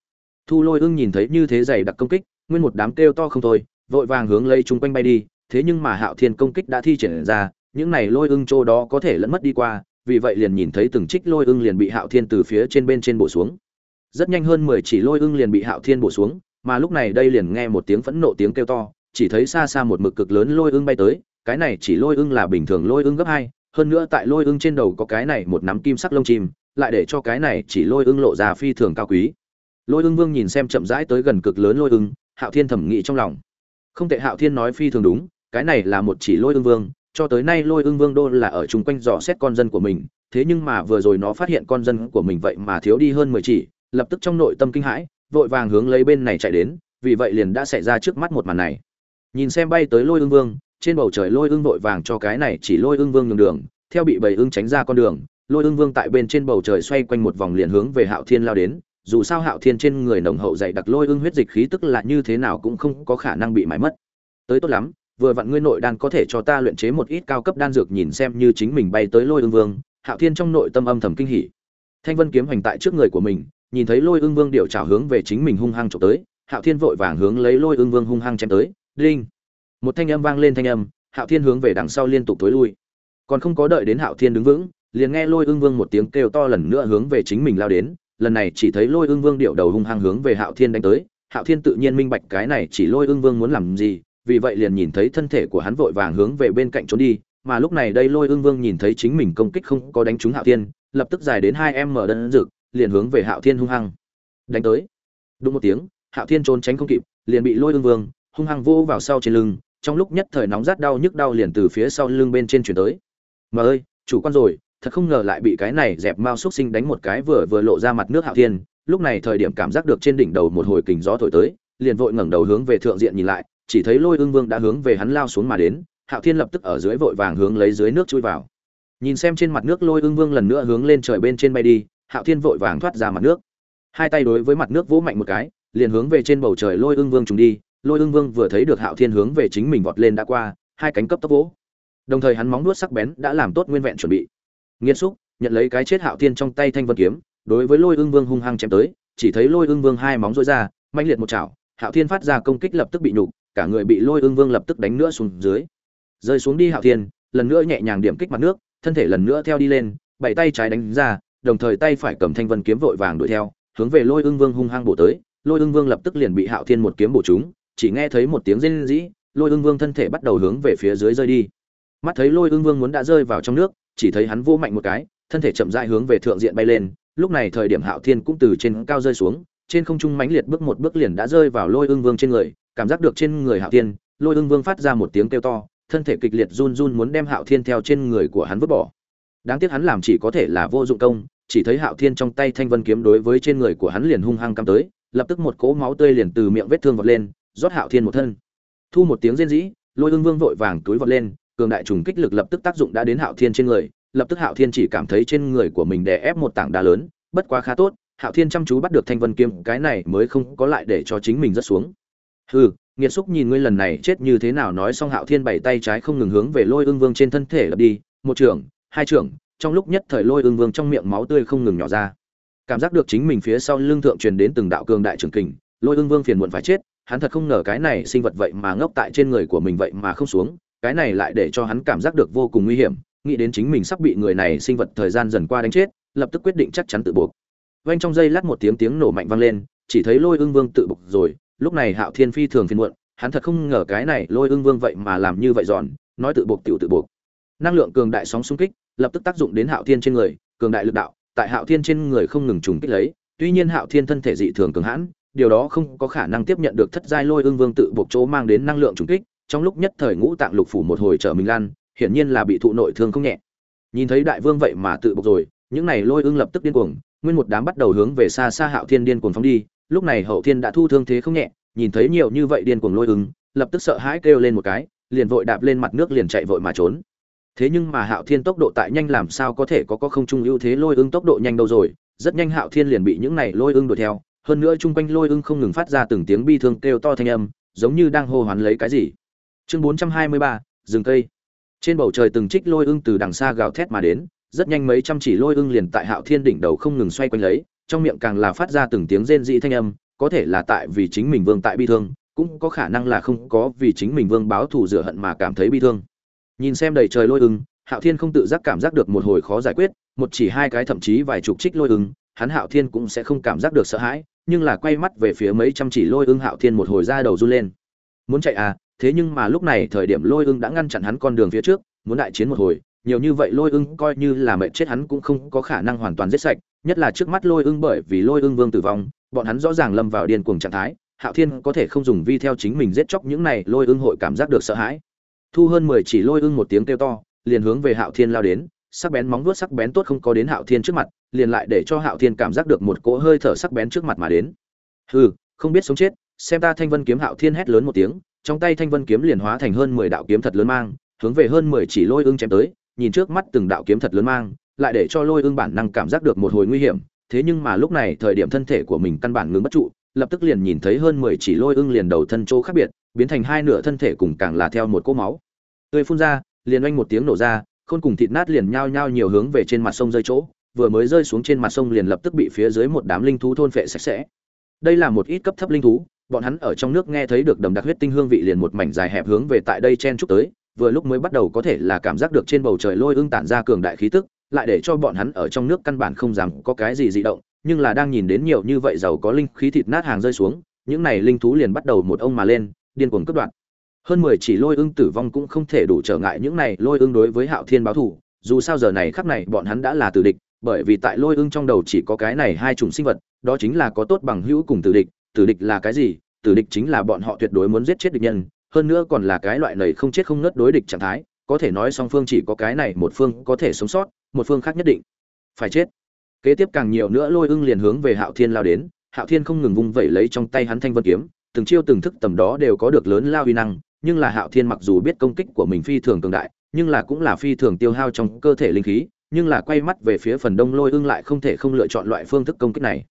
Speaker 1: Thu lôi ưng nhìn thấy như thế dày đặc công kích nguyên một đám kêu to không thôi vội vàng hướng lấy chung quanh bay đi thế nhưng mà hạo thiên công kích đã thi triển ra những này lôi ưng chỗ đó có thể lẫn mất đi qua vì vậy liền nhìn thấy từng trích lôi ưng liền bị hạo thiên từ phía trên bên trên bổ xuống. Rất nhanh hơn mười chỉ lôi ưng liền bị hạo thiên bổ xuống, mà lúc này đây liền nghe một tiếng phẫn nộ tiếng kêu to, chỉ thấy xa xa một mực cực lớn lôi ưng bay tới, cái này chỉ lôi ưng là bình thường lôi ưng gấp hai, hơn nữa tại lôi ưng trên đầu có cái này một nắm kim sắc lông chim, lại để cho cái này chỉ lôi ưng lộ ra phi thường cao quý. Lôi ưng vương nhìn xem chậm rãi tới gần cực lớn lôi ưng, hạo thiên thẩm nghĩ trong lòng. Không tệ hạo thiên nói phi thường đúng, cái này là một chỉ lôi ưng vương cho tới nay lôi ưng vương đô là ở chung quanh dò xét con dân của mình, thế nhưng mà vừa rồi nó phát hiện con dân của mình vậy mà thiếu đi hơn mười chỉ, lập tức trong nội tâm kinh hãi, vội vàng hướng lấy bên này chạy đến, vì vậy liền đã xảy ra trước mắt một màn này. Nhìn xem bay tới lôi ưng vương, trên bầu trời lôi ưng vội vàng cho cái này chỉ lôi ưng vương nhường đường, theo bị bầy ưng tránh ra con đường, lôi ưng vương tại bên trên bầu trời xoay quanh một vòng liền hướng về hạo thiên lao đến, dù sao hạo thiên trên người nồng hậu dày đặc lôi ưng huyết dịch khí tức là như thế nào cũng không có khả năng bị mãi mất. Tới tốt lắm vừa vặn ngươi nội đan có thể cho ta luyện chế một ít cao cấp đan dược nhìn xem như chính mình bay tới lôi ương vương. Hạo thiên trong nội tâm âm thầm kinh hỉ. Thanh vân kiếm hoành tại trước người của mình, nhìn thấy lôi ương vương điệu trào hướng về chính mình hung hăng trộm tới, hạo thiên vội vàng hướng lấy lôi ương vương hung hăng chém tới. Đinh! Một thanh âm vang lên thanh âm, hạo thiên hướng về đằng sau liên tục tối lui. Còn không có đợi đến hạo thiên đứng vững, liền nghe lôi ương vương một tiếng kêu to lần nữa hướng về chính mình lao đến. Lần này chỉ thấy lôi ương vương điệu đầu hung hăng hướng về hạo thiên đánh tới. Hạo thiên tự nhiên minh bạch cái này chỉ lôi ương vương muốn làm gì vì vậy liền nhìn thấy thân thể của hắn vội vàng hướng về bên cạnh trốn đi, mà lúc này đây lôi ưng vương nhìn thấy chính mình công kích không có đánh trúng hạo thiên, lập tức dài đến hai em mở đơn rực liền hướng về hạo thiên hung hăng đánh tới. Đúng một tiếng, hạo thiên trốn tránh không kịp, liền bị lôi ưng vương hung hăng vô vào sau trên lưng, trong lúc nhất thời nóng rát đau nhức đau liền từ phía sau lưng bên trên chuyển tới. Mà ơi, chủ quan rồi, thật không ngờ lại bị cái này dẹp mao xúc sinh đánh một cái vừa vừa lộ ra mặt nước hạo thiên, lúc này thời điểm cảm giác được trên đỉnh đầu một hồi kình gió thổi tới, liền vội ngẩng đầu hướng về thượng diện nhìn lại chỉ thấy lôi ương vương đã hướng về hắn lao xuống mà đến, hạo thiên lập tức ở dưới vội vàng hướng lấy dưới nước chui vào. Nhìn xem trên mặt nước lôi ương vương lần nữa hướng lên trời bên trên bay đi, hạo thiên vội vàng thoát ra mặt nước. Hai tay đối với mặt nước vỗ mạnh một cái, liền hướng về trên bầu trời lôi ương vương trùng đi. Lôi ương vương vừa thấy được hạo thiên hướng về chính mình vọt lên đã qua, hai cánh cấp tốc vỗ. Đồng thời hắn móng nuốt sắc bén đã làm tốt nguyên vẹn chuẩn bị. Nghiêm xúc, nhận lấy cái chết hạo thiên trong tay thanh vân kiếm, đối với lôi ương vương hung hăng chém tới, chỉ thấy lôi ương vương hai móng rối ra manh liệt một chảo, hạo thiên phát ra công kích lập tức bị nhục cả người bị lôi ương vương lập tức đánh nữa xuống dưới. Rơi xuống đi hạo thiên, lần nữa nhẹ nhàng điểm kích mặt nước, thân thể lần nữa theo đi lên, bảy tay trái đánh ra, đồng thời tay phải cầm thanh vân kiếm vội vàng đuổi theo, hướng về lôi ương vương hung hăng bổ tới. Lôi ương vương lập tức liền bị hạo thiên một kiếm bổ trúng, chỉ nghe thấy một tiếng rên rỉ, lôi ương vương thân thể bắt đầu hướng về phía dưới rơi đi. Mắt thấy lôi ương vương muốn đã rơi vào trong nước, chỉ thấy hắn vô mạnh một cái, thân thể chậm rãi hướng về thượng diện bay lên, lúc này thời điểm hạo thiên cũng từ trên cao rơi xuống, trên không trung mãnh liệt bước một bước liền đã rơi vào lôi ương vương trên người cảm giác được trên người hạo thiên, lôi ưng vương phát ra một tiếng kêu to, thân thể kịch liệt run run muốn đem hạo thiên theo trên người của hắn vứt bỏ. Đáng tiếc hắn làm chỉ có thể là vô dụng công, chỉ thấy hạo thiên trong tay thanh vân kiếm đối với trên người của hắn liền hung hăng cắm tới, lập tức một cỗ máu tươi liền từ miệng vết thương vọt lên, rót hạo thiên một thân. Thu một tiếng rên rỉ, lôi ưng vương vội vàng túi vọt lên, cường đại trùng kích lực lập tức tác dụng đã đến hạo thiên trên người, lập tức hạo thiên chỉ cảm thấy trên người của mình đè ép một tảng đá lớn, bất quá khá tốt, hạo thiên chăm chú bắt được thanh vân kiếm, cái này mới không có lại để cho chính mình rớt xuống hừ, nghiệt xúc nhìn ngươi lần này chết như thế nào nói xong hạo thiên bảy tay trái không ngừng hướng về lôi ương vương trên thân thể lập đi, một trưởng, hai trưởng. Trong lúc nhất thời lôi ương vương trong miệng máu tươi không ngừng nhỏ ra. Cảm giác được chính mình phía sau lưng thượng truyền đến từng đạo cường đại trường kình, lôi ương vương phiền muộn phải chết, hắn thật không ngờ cái này sinh vật vậy mà ngốc tại trên người của mình vậy mà không xuống, cái này lại để cho hắn cảm giác được vô cùng nguy hiểm, nghĩ đến chính mình sắp bị người này sinh vật thời gian dần qua đánh chết, lập tức quyết định chắc chắn tự buộc. Vang trong giây lát một tiếng tiếng nổ mạnh vang lên, chỉ thấy lôi ương vương tự buộc rồi lúc này hạo thiên phi thường phiền muộn, hắn thật không ngờ cái này lôi ương vương vậy mà làm như vậy giòn, nói tự buộc tiểu tự buộc. Năng lượng cường đại sóng xung kích, lập tức tác dụng đến hạo thiên trên người, cường đại lực đạo, tại hạo thiên trên người không ngừng trùng kích lấy, tuy nhiên hạo thiên thân thể dị thường cường hãn, điều đó không có khả năng tiếp nhận được thất giai lôi ương vương tự buộc chỗ mang đến năng lượng trùng kích, trong lúc nhất thời ngũ tạng lục phủ một hồi trở mình lan, hiển nhiên là bị thụ nội thương không nhẹ. Nhìn thấy đại vương vậy mà tự buộc rồi, những này lôi ương lập tức điên cuồng, nguyên một đám bắt đầu hướng về xa xa hạo thiên điên cuồng phóng đi lúc này hậu thiên đã thu thương thế không nhẹ, nhìn thấy nhiều như vậy điên cuồng lôi ương lập tức sợ hãi kêu lên một cái, liền vội đạp lên mặt nước liền chạy vội mà trốn. Thế nhưng mà hạo thiên tốc độ tại nhanh làm sao có thể có có không trung ưu thế lôi ương tốc độ nhanh đâu rồi, rất nhanh hạo thiên liền bị những này lôi ương đuổi theo, hơn nữa chung quanh lôi ưng không ngừng phát ra từng tiếng bi thương kêu to thanh âm, giống như đang hô hoán lấy cái gì. Chương bốn trăm hai mươi ba, rừng cây. Trên bầu trời từng trích lôi ưng từ đằng xa gào thét mà đến, rất nhanh mấy trăm chỉ lôi ưng liền tại hạo thiên đỉnh đầu không ngừng xoay quanh lấy trong miệng càng là phát ra từng tiếng rên dị thanh âm, có thể là tại vì chính mình vương tại bi thương, cũng có khả năng là không có vì chính mình vương báo thù rửa hận mà cảm thấy bi thương. Nhìn xem đầy trời lôi ưng, hạo thiên không tự giác cảm giác được một hồi khó giải quyết, một chỉ hai cái thậm chí vài chục trích lôi ưng, hắn hạo thiên cũng sẽ không cảm giác được sợ hãi, nhưng là quay mắt về phía mấy trăm chỉ lôi ưng hạo thiên một hồi ra đầu run lên. Muốn chạy à thế nhưng mà lúc này thời điểm lôi ưng đã ngăn chặn hắn con đường phía trước, muốn đại chiến một hồi, nhiều như vậy lôi ưng coi như là mệnh chết hắn cũng không có khả năng hoàn toàn giết sạch nhất là trước mắt lôi ưng bởi vì lôi ưng vương tử vong, bọn hắn rõ ràng lâm vào điên cuồng trạng thái, hạo thiên có thể không dùng vi theo chính mình giết chóc những này, lôi ưng hội cảm giác được sợ hãi. Thu hơn mười chỉ lôi ưng một tiếng kêu to, liền hướng về hạo thiên lao đến, sắc bén móng vuốt sắc bén tốt không có đến hạo thiên trước mặt, liền lại để cho hạo thiên cảm giác được một cỗ hơi thở sắc bén trước mặt mà đến. Hừ, không biết sống chết, xem ta thanh vân kiếm hạo thiên hét lớn một tiếng, trong tay thanh vân kiếm liền hóa thành hơn mười đạo kiếm thật lớn mang, hướng về hơn mười chỉ lôi ưng chém tới, nhìn trước mắt từng đạo kiếm thật lớn mang lại để cho lôi ương bản năng cảm giác được một hồi nguy hiểm, thế nhưng mà lúc này thời điểm thân thể của mình căn bản ngừng bất trụ, lập tức liền nhìn thấy hơn mười chỉ lôi ưng liền đầu thân chỗ khác biệt, biến thành hai nửa thân thể cùng càng là theo một cỗ máu. Tươi phun ra, liền oanh một tiếng nổ ra, khôn cùng thịt nát liền nhao nhao nhiều hướng về trên mặt sông rơi chỗ, vừa mới rơi xuống trên mặt sông liền lập tức bị phía dưới một đám linh thú thôn phệ sạch sẽ. Đây là một ít cấp thấp linh thú, bọn hắn ở trong nước nghe thấy được đầm đặc huyết tinh hương vị liền một mảnh dài hẹp hướng về tại đây chen chúc tới, vừa lúc mới bắt đầu có thể là cảm giác được trên bầu trời lôi ưng tản ra cường đại khí tức lại để cho bọn hắn ở trong nước căn bản không dám có cái gì dị động, nhưng là đang nhìn đến nhiều như vậy giàu có linh khí thịt nát hàng rơi xuống, những này linh thú liền bắt đầu một ông mà lên, điên cuồng cướp đoạt. Hơn mười chỉ lôi ưng tử vong cũng không thể đủ trở ngại những này lôi ưng đối với hạo thiên báo thù, dù sao giờ này khắc này bọn hắn đã là tử địch, bởi vì tại lôi ưng trong đầu chỉ có cái này hai chủng sinh vật, đó chính là có tốt bằng hữu cùng tử địch tử địch là cái gì? Tử địch chính là bọn họ tuyệt đối muốn giết chết địch nhân, hơn nữa còn là cái loại này không chết không nứt đối địch trạng thái, có thể nói song phương chỉ có cái này một phương có thể sống sót một phương khác nhất định. Phải chết. Kế tiếp càng nhiều nữa lôi ưng liền hướng về hạo thiên lao đến. Hạo thiên không ngừng vung vẩy lấy trong tay hắn thanh vân kiếm, từng chiêu từng thức tầm đó đều có được lớn lao uy năng, nhưng là hạo thiên mặc dù biết công kích của mình phi thường cường đại, nhưng là cũng là phi thường tiêu hao trong cơ thể linh khí, nhưng là quay mắt về phía phần đông lôi ưng lại không thể không lựa chọn loại phương thức công kích này.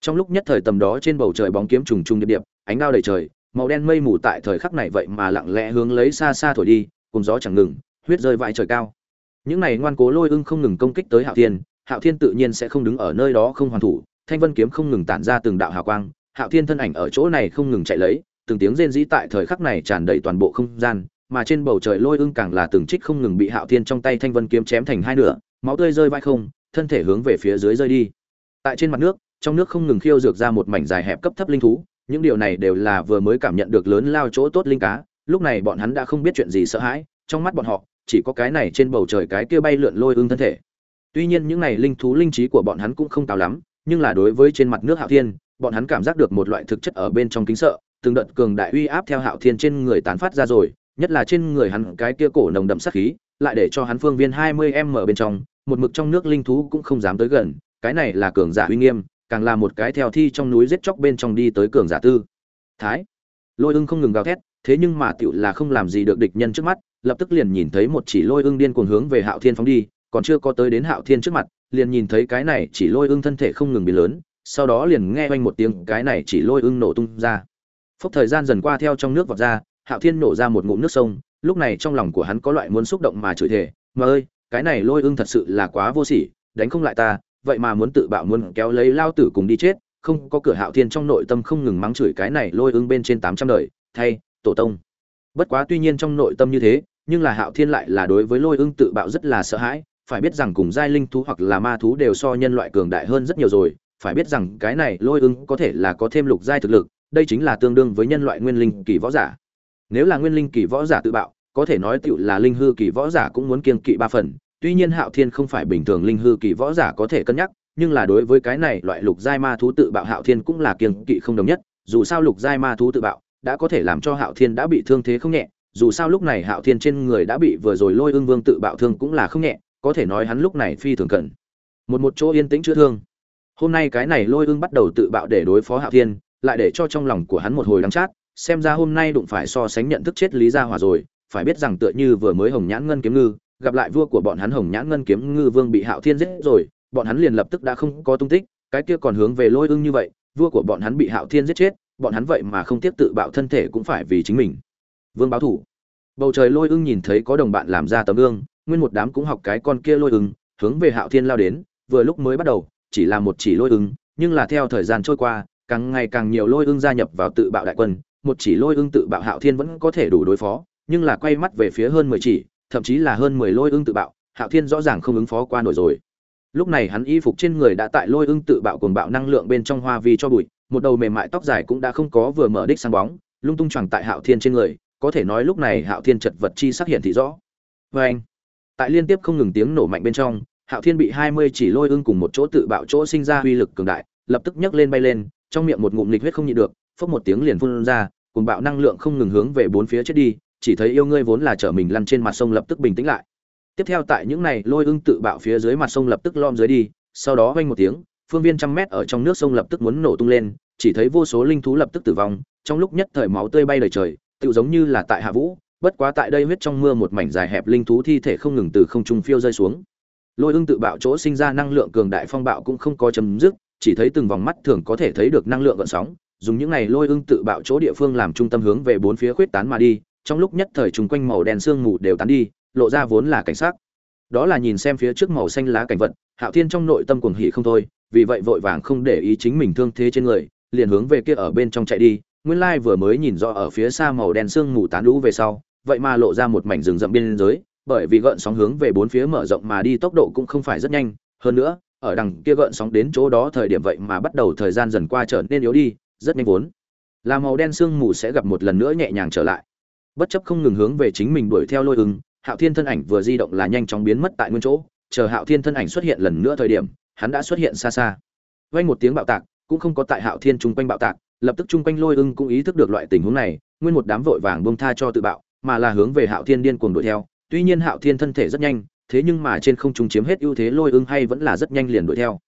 Speaker 1: Trong lúc nhất thời tầm đó trên bầu trời bóng kiếm trùng trùng điệp điệp, ánh đao đầy trời, màu đen mây mù tại thời khắc này vậy mà lặng lẽ hướng lấy xa xa thổi đi, cùng gió chẳng ngừng, huyết rơi vãi trời cao những này ngoan cố lôi ưng không ngừng công kích tới hạo thiên hạo thiên tự nhiên sẽ không đứng ở nơi đó không hoàn thủ, thanh vân kiếm không ngừng tản ra từng đạo hào quang, hạo thiên thân ảnh ở chỗ này không ngừng chạy lấy, từng tiếng rên rỉ tại thời khắc này tràn đầy toàn bộ không gian, mà trên bầu trời lôi ưng càng là từng trích không ngừng bị hạo thiên trong tay thanh vân kiếm chém thành hai nửa, máu tươi rơi vai không, thân thể hướng về phía dưới rơi đi. Tại trên mặt nước, trong nước không ngừng khiêu dược ra một mảnh dài hẹp cấp thấp linh thú, những điều này đều là vừa mới cảm nhận được lớn lao chỗ tốt linh cá, lúc này bọn hắn đã không biết chuyện gì sợ hãi, trong mắt bọn họ chỉ có cái này trên bầu trời cái kia bay lượn lôi ương thân thể. Tuy nhiên những này linh thú linh trí của bọn hắn cũng không cao lắm, nhưng là đối với trên mặt nước hạo thiên, bọn hắn cảm giác được một loại thực chất ở bên trong kính sợ, từng đợt cường đại uy áp theo hạo thiên trên người tán phát ra rồi, nhất là trên người hắn cái kia cổ nồng đậm sát khí, lại để cho hắn phương viên hai mươi m bên trong, một mực trong nước linh thú cũng không dám tới gần, cái này là cường giả uy nghiêm, càng là một cái theo thi trong núi giết chóc bên trong đi tới cường giả tư. Thái. Lôi ưng không ngừng gào thét, thế nhưng mà tựu là không làm gì được địch nhân trước mắt lập tức liền nhìn thấy một chỉ lôi ưng điên cuồng hướng về hạo thiên phóng đi, còn chưa có tới đến hạo thiên trước mặt, liền nhìn thấy cái này chỉ lôi ưng thân thể không ngừng biến lớn, sau đó liền nghe oanh một tiếng cái này chỉ lôi ưng nổ tung ra. Phốc thời gian dần qua theo trong nước vọt ra, hạo thiên nổ ra một ngụm nước sông, lúc này trong lòng của hắn có loại muốn xúc động mà chửi thề, mà ơi, cái này lôi ưng thật sự là quá vô sỉ, đánh không lại ta, vậy mà muốn tự bạo muốn kéo lấy lao tử cùng đi chết, không có cửa hạo thiên trong nội tâm không ngừng mắng chửi cái này lôi ưng bên trên tám trăm đời, thay, tổ tông. Bất quá tuy nhiên trong nội tâm như thế nhưng là hạo thiên lại là đối với lôi ưng tự bạo rất là sợ hãi, phải biết rằng cùng giai linh thú hoặc là ma thú đều so nhân loại cường đại hơn rất nhiều rồi, phải biết rằng cái này lôi ưng có thể là có thêm lục giai thực lực, đây chính là tương đương với nhân loại nguyên linh kỳ võ giả. Nếu là nguyên linh kỳ võ giả tự bạo, có thể nói tựu là linh hư kỳ võ giả cũng muốn kiêng kỵ ba phần, tuy nhiên hạo thiên không phải bình thường linh hư kỳ võ giả có thể cân nhắc, nhưng là đối với cái này loại lục giai ma thú tự bạo hạo thiên cũng là kiêng kỵ không đồng nhất, dù sao lục giai ma thú tự bạo đã có thể làm cho hạo thiên đã bị thương thế không nhẹ dù sao lúc này hạo thiên trên người đã bị vừa rồi lôi Ưng vương tự bạo thương cũng là không nhẹ, có thể nói hắn lúc này phi thường cần một một chỗ yên tĩnh chữa thương. Hôm nay cái này lôi Ưng bắt đầu tự bạo để đối phó hạo thiên, lại để cho trong lòng của hắn một hồi đắng chát, xem ra hôm nay đụng phải so sánh nhận thức chết lý gia hỏa rồi, phải biết rằng tựa như vừa mới hồng nhãn ngân kiếm ngư, gặp lại vua của bọn hắn hồng nhãn ngân kiếm ngư vương bị hạo thiên giết rồi, bọn hắn liền lập tức đã không có tung tích, cái kia còn hướng về lôi ưng như vậy, vua của bọn hắn bị hạo thiên giết chết, bọn hắn vậy mà không tiếp tự bạo thân thể cũng phải vì chính mình vương báo thủ. Bầu trời lôi ưng nhìn thấy có đồng bạn làm ra tấm gương, nguyên một đám cũng học cái con kia lôi ưng, hướng về hạo thiên lao đến, vừa lúc mới bắt đầu, chỉ là một chỉ lôi ưng, nhưng là theo thời gian trôi qua, càng ngày càng nhiều lôi ưng gia nhập vào tự bạo đại quân, một chỉ lôi ưng tự bạo hạo thiên vẫn có thể đủ đối phó, nhưng là quay mắt về phía hơn mười chỉ, thậm chí là hơn mười lôi ưng tự bạo, hạo thiên rõ ràng không ứng phó qua nổi rồi. Lúc này hắn y phục trên người đã tại lôi ưng tự bạo cuồng bạo năng lượng bên trong hoa vi cho bụi, một đầu mềm mại tóc dài cũng đã không có vừa mở đích sáng bóng, lung tung choàng tại hạo thiên trên người có thể nói lúc này hạo thiên chật vật chi sắc hiện thị rõ. Vê anh, tại liên tiếp không ngừng tiếng nổ mạnh bên trong, hạo thiên bị hai mươi chỉ lôi ưng cùng một chỗ tự bạo chỗ sinh ra uy lực cường đại, lập tức nhấc lên bay lên, trong miệng một ngụm lịch huyết không nhịn được, phốc một tiếng liền phun ra cùng bạo năng lượng không ngừng hướng về bốn phía chết đi, chỉ thấy yêu ngươi vốn là chở mình lăn trên mặt sông lập tức bình tĩnh lại. Tiếp theo tại những này lôi ưng tự bạo phía dưới mặt sông lập tức lom dưới đi, sau đó vang một tiếng, phương viên trăm mét ở trong nước sông lập tức muốn nổ tung lên, chỉ thấy vô số linh thú lập tức tử vong, trong lúc nhất thời máu tươi bay đầy trời tự giống như là tại hạ vũ, bất quá tại đây huyết trong mưa một mảnh dài hẹp linh thú thi thể không ngừng từ không trung phiêu rơi xuống. Lôi ưng tự bạo chỗ sinh ra năng lượng cường đại phong bạo cũng không có chấm dứt, chỉ thấy từng vòng mắt thường có thể thấy được năng lượng gợn sóng, dùng những này lôi ưng tự bạo chỗ địa phương làm trung tâm hướng về bốn phía khuyết tán mà đi, trong lúc nhất thời chung quanh màu đen sương mù đều tán đi, lộ ra vốn là cảnh sát đó là nhìn xem phía trước màu xanh lá cảnh vật, hạo thiên trong nội tâm cuồng hỉ không thôi, vì vậy vội vàng không để ý chính mình thương thế trên người, liền hướng về kia ở bên trong chạy đi nguyên lai vừa mới nhìn rõ ở phía xa màu đen sương mù tán lũ về sau, vậy mà lộ ra một mảnh rừng rậm biên giới, bởi vì gợn sóng hướng về bốn phía mở rộng mà đi tốc độ cũng không phải rất nhanh. Hơn nữa, ở đằng kia gợn sóng đến chỗ đó thời điểm vậy mà bắt đầu thời gian dần qua trở nên yếu đi, rất nhanh vốn. Là màu đen sương mù sẽ gặp một lần nữa nhẹ nhàng trở lại. Bất chấp không ngừng hướng về chính mình đuổi theo lôi ứng hạo thiên thân ảnh vừa di động là nhanh chóng biến mất tại nguyên chỗ. Chờ hạo thiên thân ảnh xuất hiện lần nữa thời điểm, hắn đã xuất hiện xa xa. Vang một tiếng bạo tạc, cũng không có tại hạo thiên chung quanh bạo tạc lập tức chung quanh lôi ưng cũng ý thức được loại tình huống này, nguyên một đám vội vàng buông tha cho tự bạo, mà là hướng về hạo thiên điên cuồng đuổi theo. Tuy nhiên hạo thiên thân thể rất nhanh, thế nhưng mà trên không trung chiếm hết ưu thế lôi ưng hay vẫn là rất nhanh liền đuổi theo.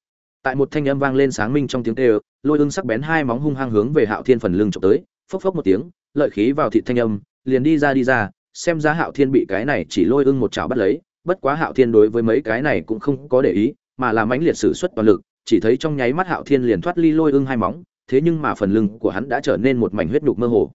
Speaker 1: Tại một thanh âm vang lên sáng minh trong tiếng kêu, lôi ưng sắc bén hai móng hung hăng hướng về hạo thiên phần lưng trộm tới, phốc phốc một tiếng, lợi khí vào thị thanh âm, liền đi ra đi ra, xem ra hạo thiên bị cái này chỉ lôi ưng một chảo bắt lấy, bất quá hạo thiên đối với mấy cái này cũng không có để ý, mà làm mãnh liệt sử xuất toàn lực, chỉ thấy trong nháy mắt hạo thiên liền thoát ly lôi ưng hai móng thế nhưng mà phần lưng của hắn đã trở nên một mảnh huyết nhục mơ hồ.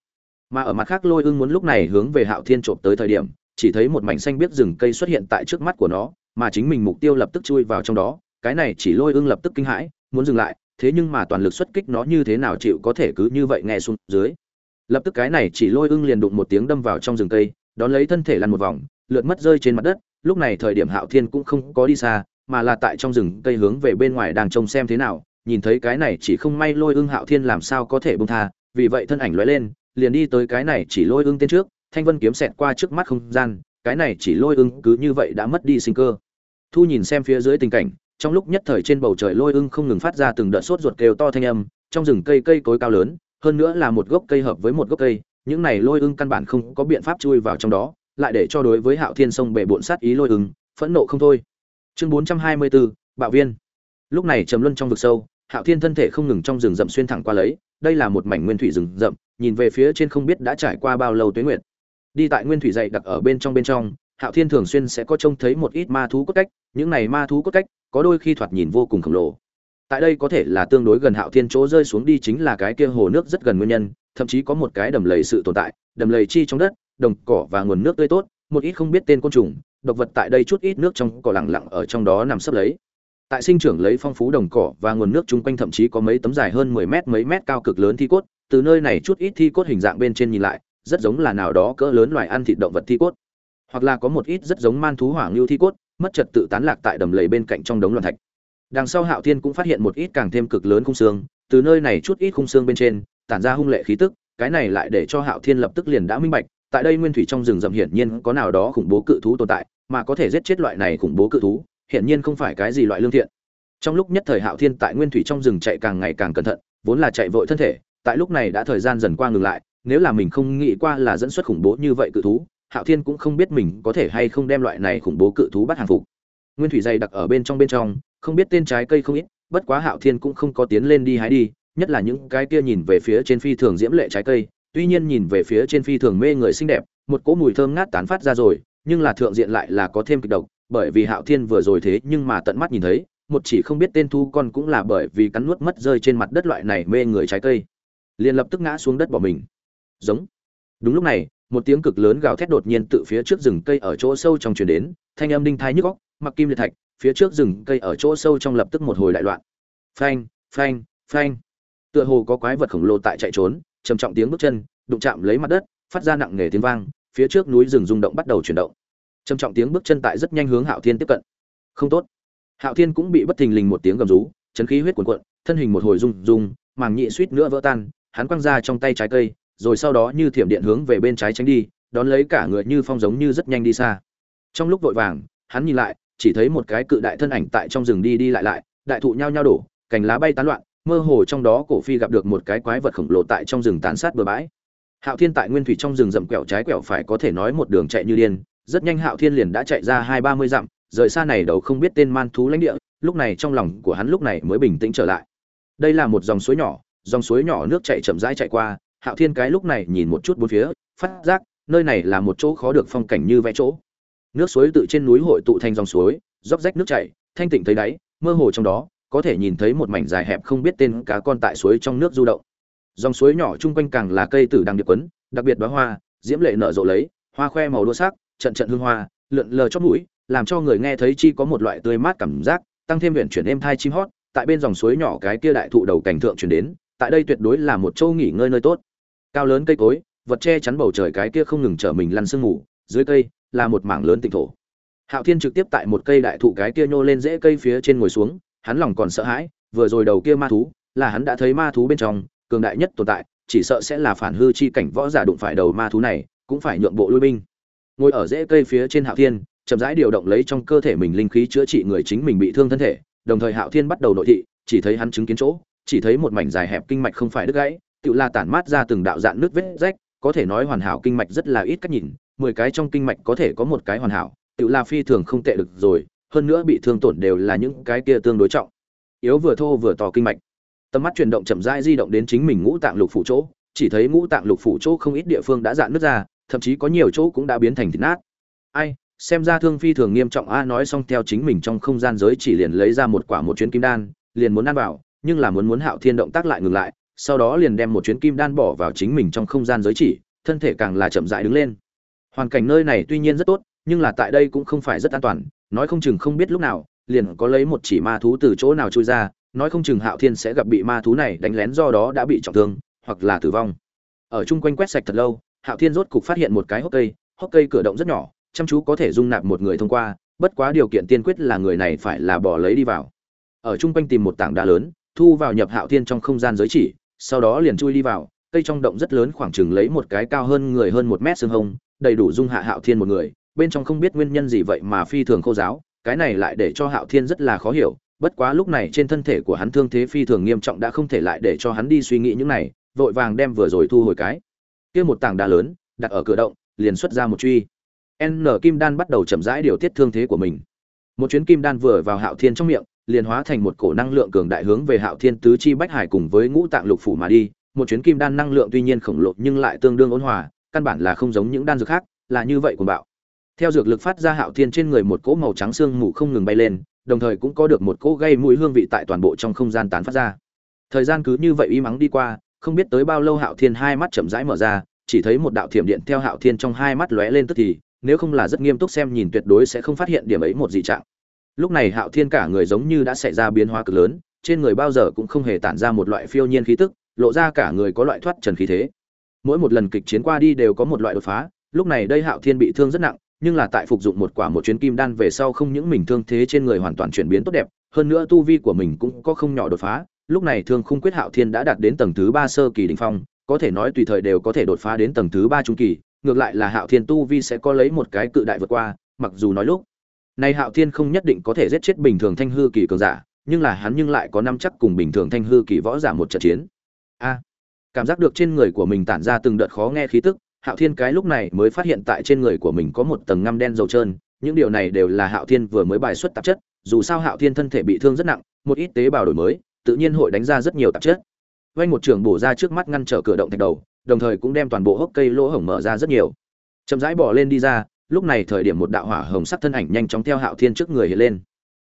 Speaker 1: Mà ở mặt khác, lôi ưng muốn lúc này hướng về hạo thiên trộm tới thời điểm, chỉ thấy một mảnh xanh biết rừng cây xuất hiện tại trước mắt của nó, mà chính mình mục tiêu lập tức chui vào trong đó. Cái này chỉ lôi ưng lập tức kinh hãi, muốn dừng lại, thế nhưng mà toàn lực xuất kích nó như thế nào chịu có thể cứ như vậy nghe xuống dưới. Lập tức cái này chỉ lôi ưng liền đụng một tiếng đâm vào trong rừng cây, đón lấy thân thể lăn một vòng, lượt mất rơi trên mặt đất. Lúc này thời điểm hạo thiên cũng không có đi xa, mà là tại trong rừng cây hướng về bên ngoài đang trông xem thế nào nhìn thấy cái này chỉ không may lôi ưng hạo thiên làm sao có thể bông tha, vì vậy thân ảnh lóe lên, liền đi tới cái này chỉ lôi ưng tên trước, thanh vân kiếm xẹt qua trước mắt không gian, cái này chỉ lôi ưng cứ như vậy đã mất đi sinh cơ. Thu nhìn xem phía dưới tình cảnh, trong lúc nhất thời trên bầu trời lôi ưng không ngừng phát ra từng đợt sốt ruột kêu to thanh âm, trong rừng cây cây cối cao lớn, hơn nữa là một gốc cây hợp với một gốc cây, những này lôi ưng căn bản không có biện pháp chui vào trong đó, lại để cho đối với hạo thiên sông bệ bộn sát ý lôi ưng, phẫn nộ không thôi. Chương bốn trăm hai mươi bốn, bạo viên. Lúc này trầm luân trong vực sâu hạo thiên thân thể không ngừng trong rừng rậm xuyên thẳng qua lấy, đây là một mảnh nguyên thủy rừng rậm, nhìn về phía trên không biết đã trải qua bao lâu tuế nguyệt. Đi tại nguyên thủy dậy đặc ở bên trong bên trong, hạo thiên thường xuyên sẽ có trông thấy một ít ma thú cốt cách, những này ma thú cốt cách có đôi khi thoạt nhìn vô cùng khổng lồ. Tại đây có thể là tương đối gần hạo thiên chỗ rơi xuống đi chính là cái kia hồ nước rất gần nguyên nhân, thậm chí có một cái đầm lầy sự tồn tại, đầm lầy chi trong đất, đồng cỏ và nguồn nước tươi tốt, một ít không biết tên côn trùng, độc vật tại đây chút ít nước trong cỏ lặng lặng ở trong đó nằm sấp lấy tại sinh trưởng lấy phong phú đồng cỏ và nguồn nước chung quanh thậm chí có mấy tấm dài hơn 10 mét, mấy mét cao cực lớn thi cốt, từ nơi này chút ít thi cốt hình dạng bên trên nhìn lại, rất giống là nào đó cỡ lớn loài ăn thịt động vật thi cốt. Hoặc là có một ít rất giống man thú hỏa ngưu thi cốt, mất trật tự tán lạc tại đầm lầy bên cạnh trong đống loạn thạch. Đằng sau hạo thiên cũng phát hiện một ít càng thêm cực lớn khung xương, từ nơi này chút ít khung xương bên trên, tản ra hung lệ khí tức, cái này lại để cho hạo thiên lập tức liền đã minh bạch, tại đây nguyên thủy trong rừng rậm hiển nhiên có nào đó khủng bố cự thú tồn tại, mà có thể giết chết loại này khủng bố cự thú hiển nhiên không phải cái gì loại lương thiện. Trong lúc nhất thời hạo thiên tại nguyên thủy trong rừng chạy càng ngày càng cẩn thận, vốn là chạy vội thân thể, tại lúc này đã thời gian dần qua ngừng lại, nếu là mình không nghĩ qua là dẫn xuất khủng bố như vậy cự thú, hạo thiên cũng không biết mình có thể hay không đem loại này khủng bố cự thú bắt hàng phục. Nguyên thủy dày đặc ở bên trong bên trong, không biết tên trái cây không ít, bất quá hạo thiên cũng không có tiến lên đi hái đi, nhất là những cái kia nhìn về phía trên phi thường diễm lệ trái cây, tuy nhiên nhìn về phía trên phi thường mê người xinh đẹp, một cỗ mùi thơm ngát tán phát ra rồi, nhưng là thượng diện lại là có thêm kịch độc bởi vì hạo thiên vừa rồi thế nhưng mà tận mắt nhìn thấy, một chỉ không biết tên thu con cũng là bởi vì cắn nuốt mất rơi trên mặt đất loại này mê người trái cây. Liền lập tức ngã xuống đất bỏ mình. Giống. Đúng lúc này, một tiếng cực lớn gào thét đột nhiên tự phía trước rừng cây ở chỗ sâu trong truyền đến, thanh âm đinh thai nhức óc, mặc kim liệt thạch, phía trước rừng cây ở chỗ sâu trong lập tức một hồi đại loạn. Phanh phanh phanh. Tựa hồ có quái vật khổng lồ tại chạy trốn, trầm trọng tiếng bước chân, đụng chạm lấy mặt đất, phát ra nặng nề tiếng vang, phía trước núi rừng rung động bắt đầu chuyển động trầm trọng tiếng bước chân tại rất nhanh hướng hạo thiên tiếp cận. Không tốt. Hạo thiên cũng bị bất thình lình một tiếng gầm rú, chấn khí huyết cuồn cuộn, thân hình một hồi rung rung, màng nhị suýt nữa vỡ tan, hắn quăng ra trong tay trái cây, rồi sau đó như thiểm điện hướng về bên trái tránh đi, đón lấy cả người như phong giống như rất nhanh đi xa. Trong lúc vội vàng, hắn nhìn lại, chỉ thấy một cái cự đại thân ảnh tại trong rừng đi đi lại lại, đại thụ nhao nhao đổ, cành lá bay tán loạn, mơ hồ trong đó cổ phi gặp được một cái quái vật khổng lồ tại trong rừng tàn sát bừa bãi. Hạo thiên tại nguyên thủy trong rừng rậm quẹo trái quẹo phải có thể nói một đường chạy như điên rất nhanh hạo thiên liền đã chạy ra hai ba mươi dặm, rời xa này đầu không biết tên man thú lãnh địa, lúc này trong lòng của hắn lúc này mới bình tĩnh trở lại. Đây là một dòng suối nhỏ, dòng suối nhỏ nước chạy chậm rãi chạy qua, hạo thiên cái lúc này nhìn một chút bốn phía, phát giác, nơi này là một chỗ khó được phong cảnh như vẽ chỗ. Nước suối tự trên núi hội tụ thành dòng suối róc rách nước chảy, thanh tịnh thấy đáy, mơ hồ trong đó, có thể nhìn thấy một mảnh dài hẹp không biết tên cá con tại suối trong nước du động. Dòng suối nhỏ chung quanh càng là cây tử đang điệp quấn, đặc biệt đóa hoa, diễm lệ nở rộ lấy, hoa khoe màu đua sắc trận trận hương hoa, lượn lờ chót mũi, làm cho người nghe thấy chi có một loại tươi mát cảm giác, tăng thêm viện chuyển êm thai chim hót, tại bên dòng suối nhỏ cái kia đại thụ đầu cảnh thượng chuyển đến, tại đây tuyệt đối là một châu nghỉ ngơi nơi tốt. Cao lớn cây cối, vật che chắn bầu trời cái kia không ngừng trở mình lăn sương ngủ dưới cây là một mảng lớn tịnh thổ. Hạo thiên trực tiếp tại một cây đại thụ cái kia nhô lên rễ cây phía trên ngồi xuống, hắn lòng còn sợ hãi, vừa rồi đầu kia ma thú, là hắn đã thấy ma thú bên trong, cường đại nhất tồn tại, chỉ sợ sẽ là phản hư chi cảnh võ giả đụng phải đầu ma thú này, cũng phải nhượng bộ lui binh ngồi ở rễ cây phía trên hạo thiên, chậm rãi điều động lấy trong cơ thể mình linh khí chữa trị người chính mình bị thương thân thể, đồng thời hạo thiên bắt đầu nội thị, chỉ thấy hắn chứng kiến chỗ, chỉ thấy một mảnh dài hẹp kinh mạch không phải đứt gãy tự là tản mát ra từng đạo dạng nước vết rách, có thể nói hoàn hảo kinh mạch rất là ít cách nhìn, mười cái trong kinh mạch có thể có một cái hoàn hảo tự là phi thường không tệ được rồi, hơn nữa bị thương tổn đều là những cái kia tương đối trọng. Yếu vừa thô vừa to kinh mạch. Tầm mắt chuyển động chậm rãi di động đến chính mình ngũ tạng lục phủ chỗ, chỉ thấy ngũ tạng lục phủ chỗ không ít địa phương đã dạn nứt ra thậm chí có nhiều chỗ cũng đã biến thành thịt nát. Ai, xem ra thương phi thường nghiêm trọng a, nói xong theo chính mình trong không gian giới chỉ liền lấy ra một quả một chuyến kim đan, liền muốn ăn vào, nhưng là muốn muốn hạo thiên động tác lại ngừng lại, sau đó liền đem một chuyến kim đan bỏ vào chính mình trong không gian giới chỉ, thân thể càng là chậm rãi đứng lên. Hoàn cảnh nơi này tuy nhiên rất tốt, nhưng là tại đây cũng không phải rất an toàn, nói không chừng không biết lúc nào, liền có lấy một chỉ ma thú từ chỗ nào trôi ra, nói không chừng hạo thiên sẽ gặp bị ma thú này đánh lén do đó đã bị trọng thương, hoặc là tử vong. Ở chung quanh quét sạch thật lâu hạo thiên rốt cục phát hiện một cái hốc cây hốc cây cửa động rất nhỏ, chăm chú có thể dung nạp một người thông qua, bất quá điều kiện tiên quyết là người này phải là bỏ lấy đi vào. Ở chung quanh tìm một tảng đá lớn, thu vào nhập hạo thiên trong không gian giới chỉ, sau đó liền chui đi vào, cây trong động rất lớn khoảng chừng lấy một cái cao hơn người hơn một mét xương hông, đầy đủ dung hạ hạo thiên một người, bên trong không biết nguyên nhân gì vậy mà phi thường khô giáo, cái này lại để cho hạo thiên rất là khó hiểu, bất quá lúc này trên thân thể của hắn thương thế phi thường nghiêm trọng đã không thể lại để cho hắn đi suy nghĩ những này, vội vàng đem vừa rồi thu hồi cái kia một tảng đá lớn, đặt ở cửa động, liền xuất ra một truy. N kim đan bắt đầu chậm rãi điều tiết thương thế của mình. Một chuyến kim đan vừa vào hạo thiên trong miệng, liền hóa thành một cổ năng lượng cường đại hướng về hạo thiên tứ chi bách hải cùng với ngũ tạng lục phủ mà đi. Một chuyến kim đan năng lượng tuy nhiên khổng lồ nhưng lại tương đương ôn hòa, căn bản là không giống những đan dược khác, là như vậy của bạo. Theo dược lực phát ra hạo thiên trên người một cỗ màu trắng xương mù không ngừng bay lên, đồng thời cũng có được một cỗ gây mũi hương vị tại toàn bộ trong không gian tán phát ra. Thời gian cứ như vậy y mắng đi qua không biết tới bao lâu hạo thiên hai mắt chậm rãi mở ra, chỉ thấy một đạo thiểm điện theo hạo thiên trong hai mắt lóe lên tức thì, nếu không là rất nghiêm túc xem nhìn tuyệt đối sẽ không phát hiện điểm ấy một dị trạng. Lúc này hạo thiên cả người giống như đã xảy ra biến hóa cực lớn, trên người bao giờ cũng không hề tản ra một loại phiêu nhiên khí tức, lộ ra cả người có loại thoát trần khí thế. Mỗi một lần kịch chiến qua đi đều có một loại đột phá, lúc này đây hạo thiên bị thương rất nặng, nhưng là tại phục dụng một quả một chuyến kim đan về sau không những mình thương thế trên người hoàn toàn chuyển biến tốt đẹp, hơn nữa tu vi của mình cũng có không nhỏ đột phá lúc này thương khung quyết hạo thiên đã đạt đến tầng thứ ba sơ kỳ đỉnh phong, có thể nói tùy thời đều có thể đột phá đến tầng thứ ba trung kỳ, ngược lại là hạo thiên tu vi sẽ có lấy một cái cự đại vượt qua, mặc dù nói lúc này hạo thiên không nhất định có thể giết chết bình thường thanh hư kỳ cường giả, nhưng là hắn nhưng lại có năm chắc cùng bình thường thanh hư kỳ võ giả một trận chiến. A, cảm giác được trên người của mình tản ra từng đợt khó nghe khí tức, hạo thiên cái lúc này mới phát hiện tại trên người của mình có một tầng ngăm đen dầu trơn, những điều này đều là hạo thiên vừa mới bài xuất tạp chất, dù sao hạo thiên thân thể bị thương rất nặng, một ít tế bào đổi mới tự nhiên hội đánh ra rất nhiều tạp chất. Vay một trường bổ ra trước mắt ngăn trở cửa động thạch đầu, đồng thời cũng đem toàn bộ hốc cây lỗ hổng mở ra rất nhiều. Chậm rãi bỏ lên đi ra, lúc này thời điểm một đạo hỏa hồng sắc thân ảnh nhanh chóng theo hạo thiên trước người hiện lên.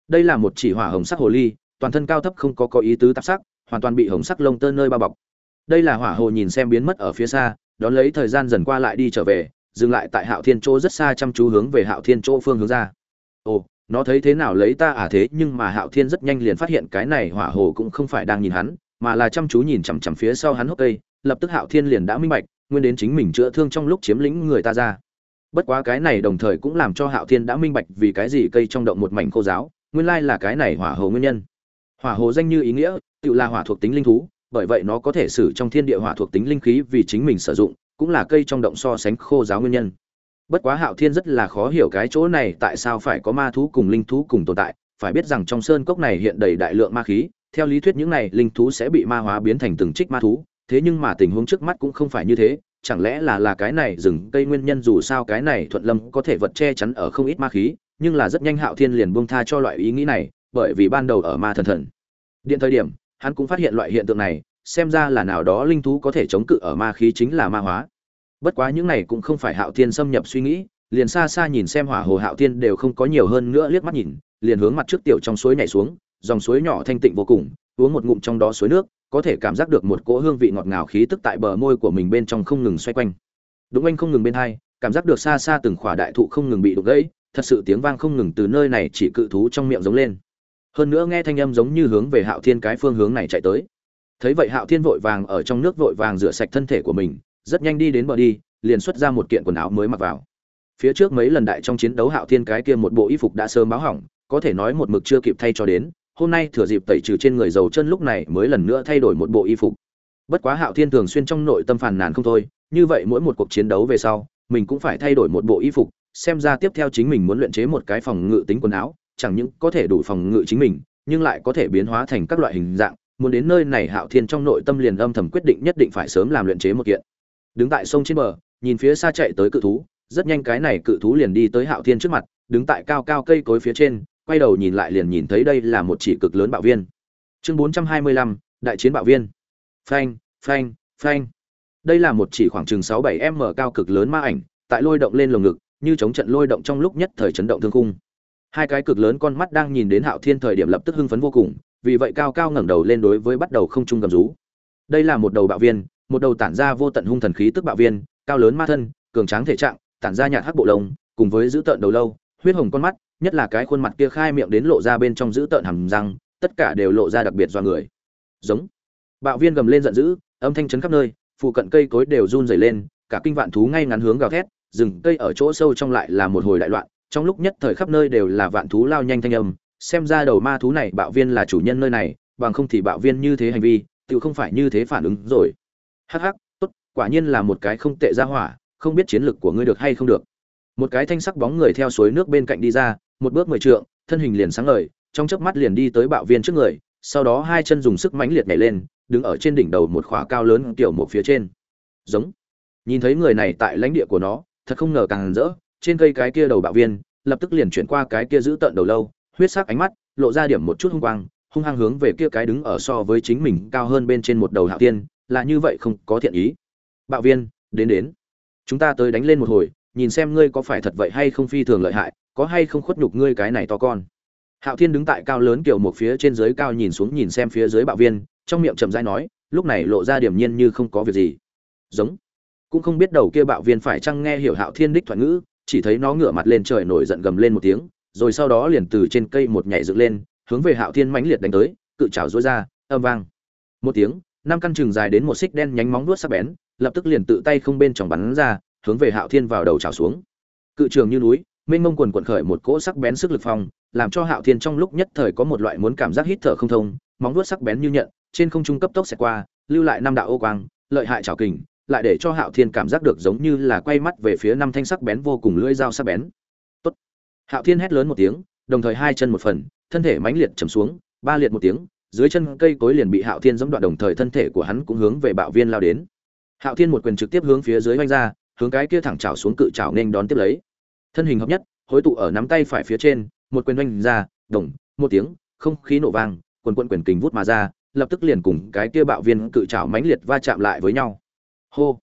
Speaker 1: Đây là một chỉ hỏa hồng sắc hồ ly, toàn thân cao thấp không có có ý tứ tạp sắc, hoàn toàn bị hồng sắc lông tơ nơi bao bọc. Đây là hỏa hồ nhìn xem biến mất ở phía xa, đón lấy thời gian dần qua lại đi trở về, dừng lại tại hạo thiên chỗ rất xa chăm chú hướng về hạo thiên chỗ phương hướng ra. Ồ nó thấy thế nào lấy ta à thế, nhưng mà hạo thiên rất nhanh liền phát hiện cái này hỏa hồ cũng không phải đang nhìn hắn, mà là chăm chú nhìn chằm chằm phía sau hắn hốc cây, lập tức hạo thiên liền đã minh bạch, nguyên đến chính mình chữa thương trong lúc chiếm lĩnh người ta ra. Bất quá cái này đồng thời cũng làm cho hạo thiên đã minh bạch vì cái gì cây trong động một mảnh khô giáo, nguyên lai là cái này hỏa hồ nguyên nhân. Hỏa hồ danh như ý nghĩa, tự là hỏa thuộc tính linh thú, bởi vậy nó có thể sử trong thiên địa hỏa thuộc tính linh khí vì chính mình sử dụng, cũng là cây trong động so sánh khô giáo nguyên nhân bất quá hạo thiên rất là khó hiểu cái chỗ này tại sao phải có ma thú cùng linh thú cùng tồn tại. Phải biết rằng trong sơn cốc này hiện đầy đại lượng ma khí, theo lý thuyết những này linh thú sẽ bị ma hóa biến thành từng trích ma thú. Thế nhưng mà tình huống trước mắt cũng không phải như thế, chẳng lẽ là là cái này rừng cây nguyên nhân dù sao cái này thuận lâm có thể vật che chắn ở không ít ma khí, nhưng là rất nhanh hạo thiên liền buông tha cho loại ý nghĩ này, bởi vì ban đầu ở ma thần thần. Điện thời điểm, hắn cũng phát hiện loại hiện tượng này, xem ra là nào đó linh thú có thể chống cự ở ma khí chính là ma hóa bất quá những này cũng không phải hạo thiên xâm nhập suy nghĩ, liền xa xa nhìn xem hỏa hồ hạo thiên đều không có nhiều hơn nữa liếc mắt nhìn, liền hướng mặt trước tiểu trong suối nhảy xuống, dòng suối nhỏ thanh tịnh vô cùng, uống một ngụm trong đó suối nước, có thể cảm giác được một cỗ hương vị ngọt ngào khí tức tại bờ môi của mình bên trong không ngừng xoay quanh. Đúng anh không ngừng bên hai, cảm giác được xa xa từng khỏa đại thụ không ngừng bị đục gãy, thật sự tiếng vang không ngừng từ nơi này chỉ cự thú trong miệng giống lên. Hơn nữa nghe thanh âm giống như hướng về hạo thiên cái phương hướng này chạy tới. Thấy vậy hạo thiên vội vàng ở trong nước vội vàng rửa sạch thân thể của mình rất nhanh đi đến bờ đi, liền xuất ra một kiện quần áo mới mặc vào. Phía trước mấy lần đại trong chiến đấu hạo thiên cái kia một bộ y phục đã sớm báo hỏng, có thể nói một mực chưa kịp thay cho đến, hôm nay thừa dịp tẩy trừ trên người dầu chân lúc này mới lần nữa thay đổi một bộ y phục. Bất quá hạo thiên thường xuyên trong nội tâm phàn nàn không thôi, như vậy mỗi một cuộc chiến đấu về sau, mình cũng phải thay đổi một bộ y phục, xem ra tiếp theo chính mình muốn luyện chế một cái phòng ngự tính quần áo, chẳng những có thể đủ phòng ngự chính mình, nhưng lại có thể biến hóa thành các loại hình dạng, muốn đến nơi này hạo thiên trong nội tâm liền âm thầm quyết định nhất định phải sớm làm luyện chế một kiện đứng tại sông trên bờ, nhìn phía xa chạy tới cự thú, rất nhanh cái này cự thú liền đi tới hạo thiên trước mặt, đứng tại cao cao cây cối phía trên, quay đầu nhìn lại liền nhìn thấy đây là một chỉ cực lớn bạo viên. Chương bốn trăm hai mươi lăm, đại chiến bạo viên. Phanh phanh phanh. Đây là một chỉ khoảng chừng sáu bảy m cao cực lớn ma ảnh, tại lôi động lên lồng ngực, như chống trận lôi động trong lúc nhất thời chấn động thương khung. Hai cái cực lớn con mắt đang nhìn đến hạo thiên thời điểm lập tức hưng phấn vô cùng, vì vậy cao cao ngẩng đầu lên đối với bắt đầu không trung gầm rú. Đây là một đầu bạo viên một đầu tản ra vô tận hung thần khí tức bạo viên, cao lớn ma thân, cường tráng thể trạng, tản ra nhạt hắc bộ lông, cùng với giữ tợn đầu lâu, huyết hồng con mắt, nhất là cái khuôn mặt kia khai miệng đến lộ ra bên trong giữ tợn hàm răng, tất cả đều lộ ra đặc biệt do người. Giống. Bạo viên gầm lên giận dữ, âm thanh chấn khắp nơi, phụ cận cây cối đều run rẩy lên, cả kinh vạn thú ngay ngắn hướng gào thét, rừng cây ở chỗ sâu trong lại là một hồi đại loạn, trong lúc nhất thời khắp nơi đều là vạn thú lao nhanh thanh âm, xem ra đầu ma thú này bạo viên là chủ nhân nơi này, bằng không thì bạo viên như thế hành vi, tự không phải như thế phản ứng rồi hắc hắc, tốt, quả nhiên là một cái không tệ ra hỏa, không biết chiến lực của ngươi được hay không được. Một cái thanh sắc bóng người theo suối nước bên cạnh đi ra, một bước mười trượng, thân hình liền sáng ngời, trong chớp mắt liền đi tới bạo viên trước người, sau đó hai chân dùng sức mãnh liệt nhảy lên, đứng ở trên đỉnh đầu một khỏa cao lớn kiểu một phía trên. Giống. Nhìn thấy người này tại lãnh địa của nó, thật không ngờ càng rỡ, trên cây cái kia đầu bạo viên, lập tức liền chuyển qua cái kia giữ tận đầu lâu, huyết sắc ánh mắt, lộ ra điểm một chút hung quang, hung hăng hướng về kia cái đứng ở so với chính mình cao hơn bên trên một đầu hạo tiên là như vậy không có thiện ý. Bạo viên, đến đến. Chúng ta tới đánh lên một hồi, nhìn xem ngươi có phải thật vậy hay không phi thường lợi hại, có hay không khuất nhục ngươi cái này to con. Hạo thiên đứng tại cao lớn kiểu một phía trên dưới cao nhìn xuống nhìn xem phía dưới bạo viên, trong miệng chậm rãi nói, lúc này lộ ra điểm nhiên như không có việc gì. Giống. Cũng không biết đầu kia bạo viên phải chăng nghe hiểu hạo thiên đích thoại ngữ, chỉ thấy nó ngửa mặt lên trời nổi giận gầm lên một tiếng, rồi sau đó liền từ trên cây một nhảy dựng lên, hướng về hạo thiên mãnh liệt đánh tới, cự trào dối ra, âm vang. Một tiếng năm căn chừng dài đến một xích đen nhánh móng vuốt sắc bén, lập tức liền tự tay không bên trong bắn ra, hướng về hạo thiên vào đầu chảo xuống cự trường như núi, mênh mông quần quần khởi một cỗ sắc bén sức lực phong, làm cho hạo thiên trong lúc nhất thời có một loại muốn cảm giác hít thở không thông, móng vuốt sắc bén như nhận, trên không trung cấp tốc sẽ qua, lưu lại năm đạo ô quang, lợi hại chảo kình, lại để cho hạo thiên cảm giác được giống như là quay mắt về phía năm thanh sắc bén vô cùng lưỡi dao sắc bén Tốt. hạo thiên hét lớn một tiếng, đồng thời hai chân một phần, thân thể mãnh liệt trầm xuống, ba liệt một tiếng dưới chân cây cối liền bị hạo thiên giẫm đoạn đồng thời thân thể của hắn cũng hướng về bạo viên lao đến. Hạo thiên một quyền trực tiếp hướng phía dưới vung ra, hướng cái kia thẳng chảo xuống cự chảo nên đón tiếp lấy. Thân hình hợp nhất, hối tụ ở nắm tay phải phía trên, một quyền vung ra, đồng, một tiếng, không khí nổ vang, quần quần quyền kình vút mà ra, lập tức liền cùng cái kia bạo viên cự chảo mãnh liệt va chạm lại với nhau. Hô!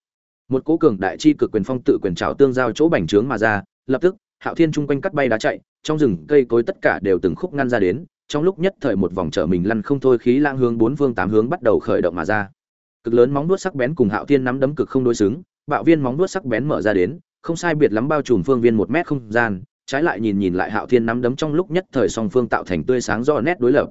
Speaker 1: Một cỗ cường đại chi cực quyền phong tự quyền chảo tương giao chỗ bành trướng mà ra, lập tức, hạo thiên chung quanh cắt bay đá chạy, trong rừng cây cối tất cả đều từng khúc ngăn ra đến trong lúc nhất thời một vòng trở mình lăn không thôi khí lang hướng bốn phương tám hướng bắt đầu khởi động mà ra. Cực lớn móng vuốt sắc bén cùng hạo thiên nắm đấm cực không đối xứng, bạo viên móng vuốt sắc bén mở ra đến, không sai biệt lắm bao trùm phương viên một mét không gian, trái lại nhìn nhìn lại hạo thiên nắm đấm trong lúc nhất thời song phương tạo thành tươi sáng rõ nét đối lập.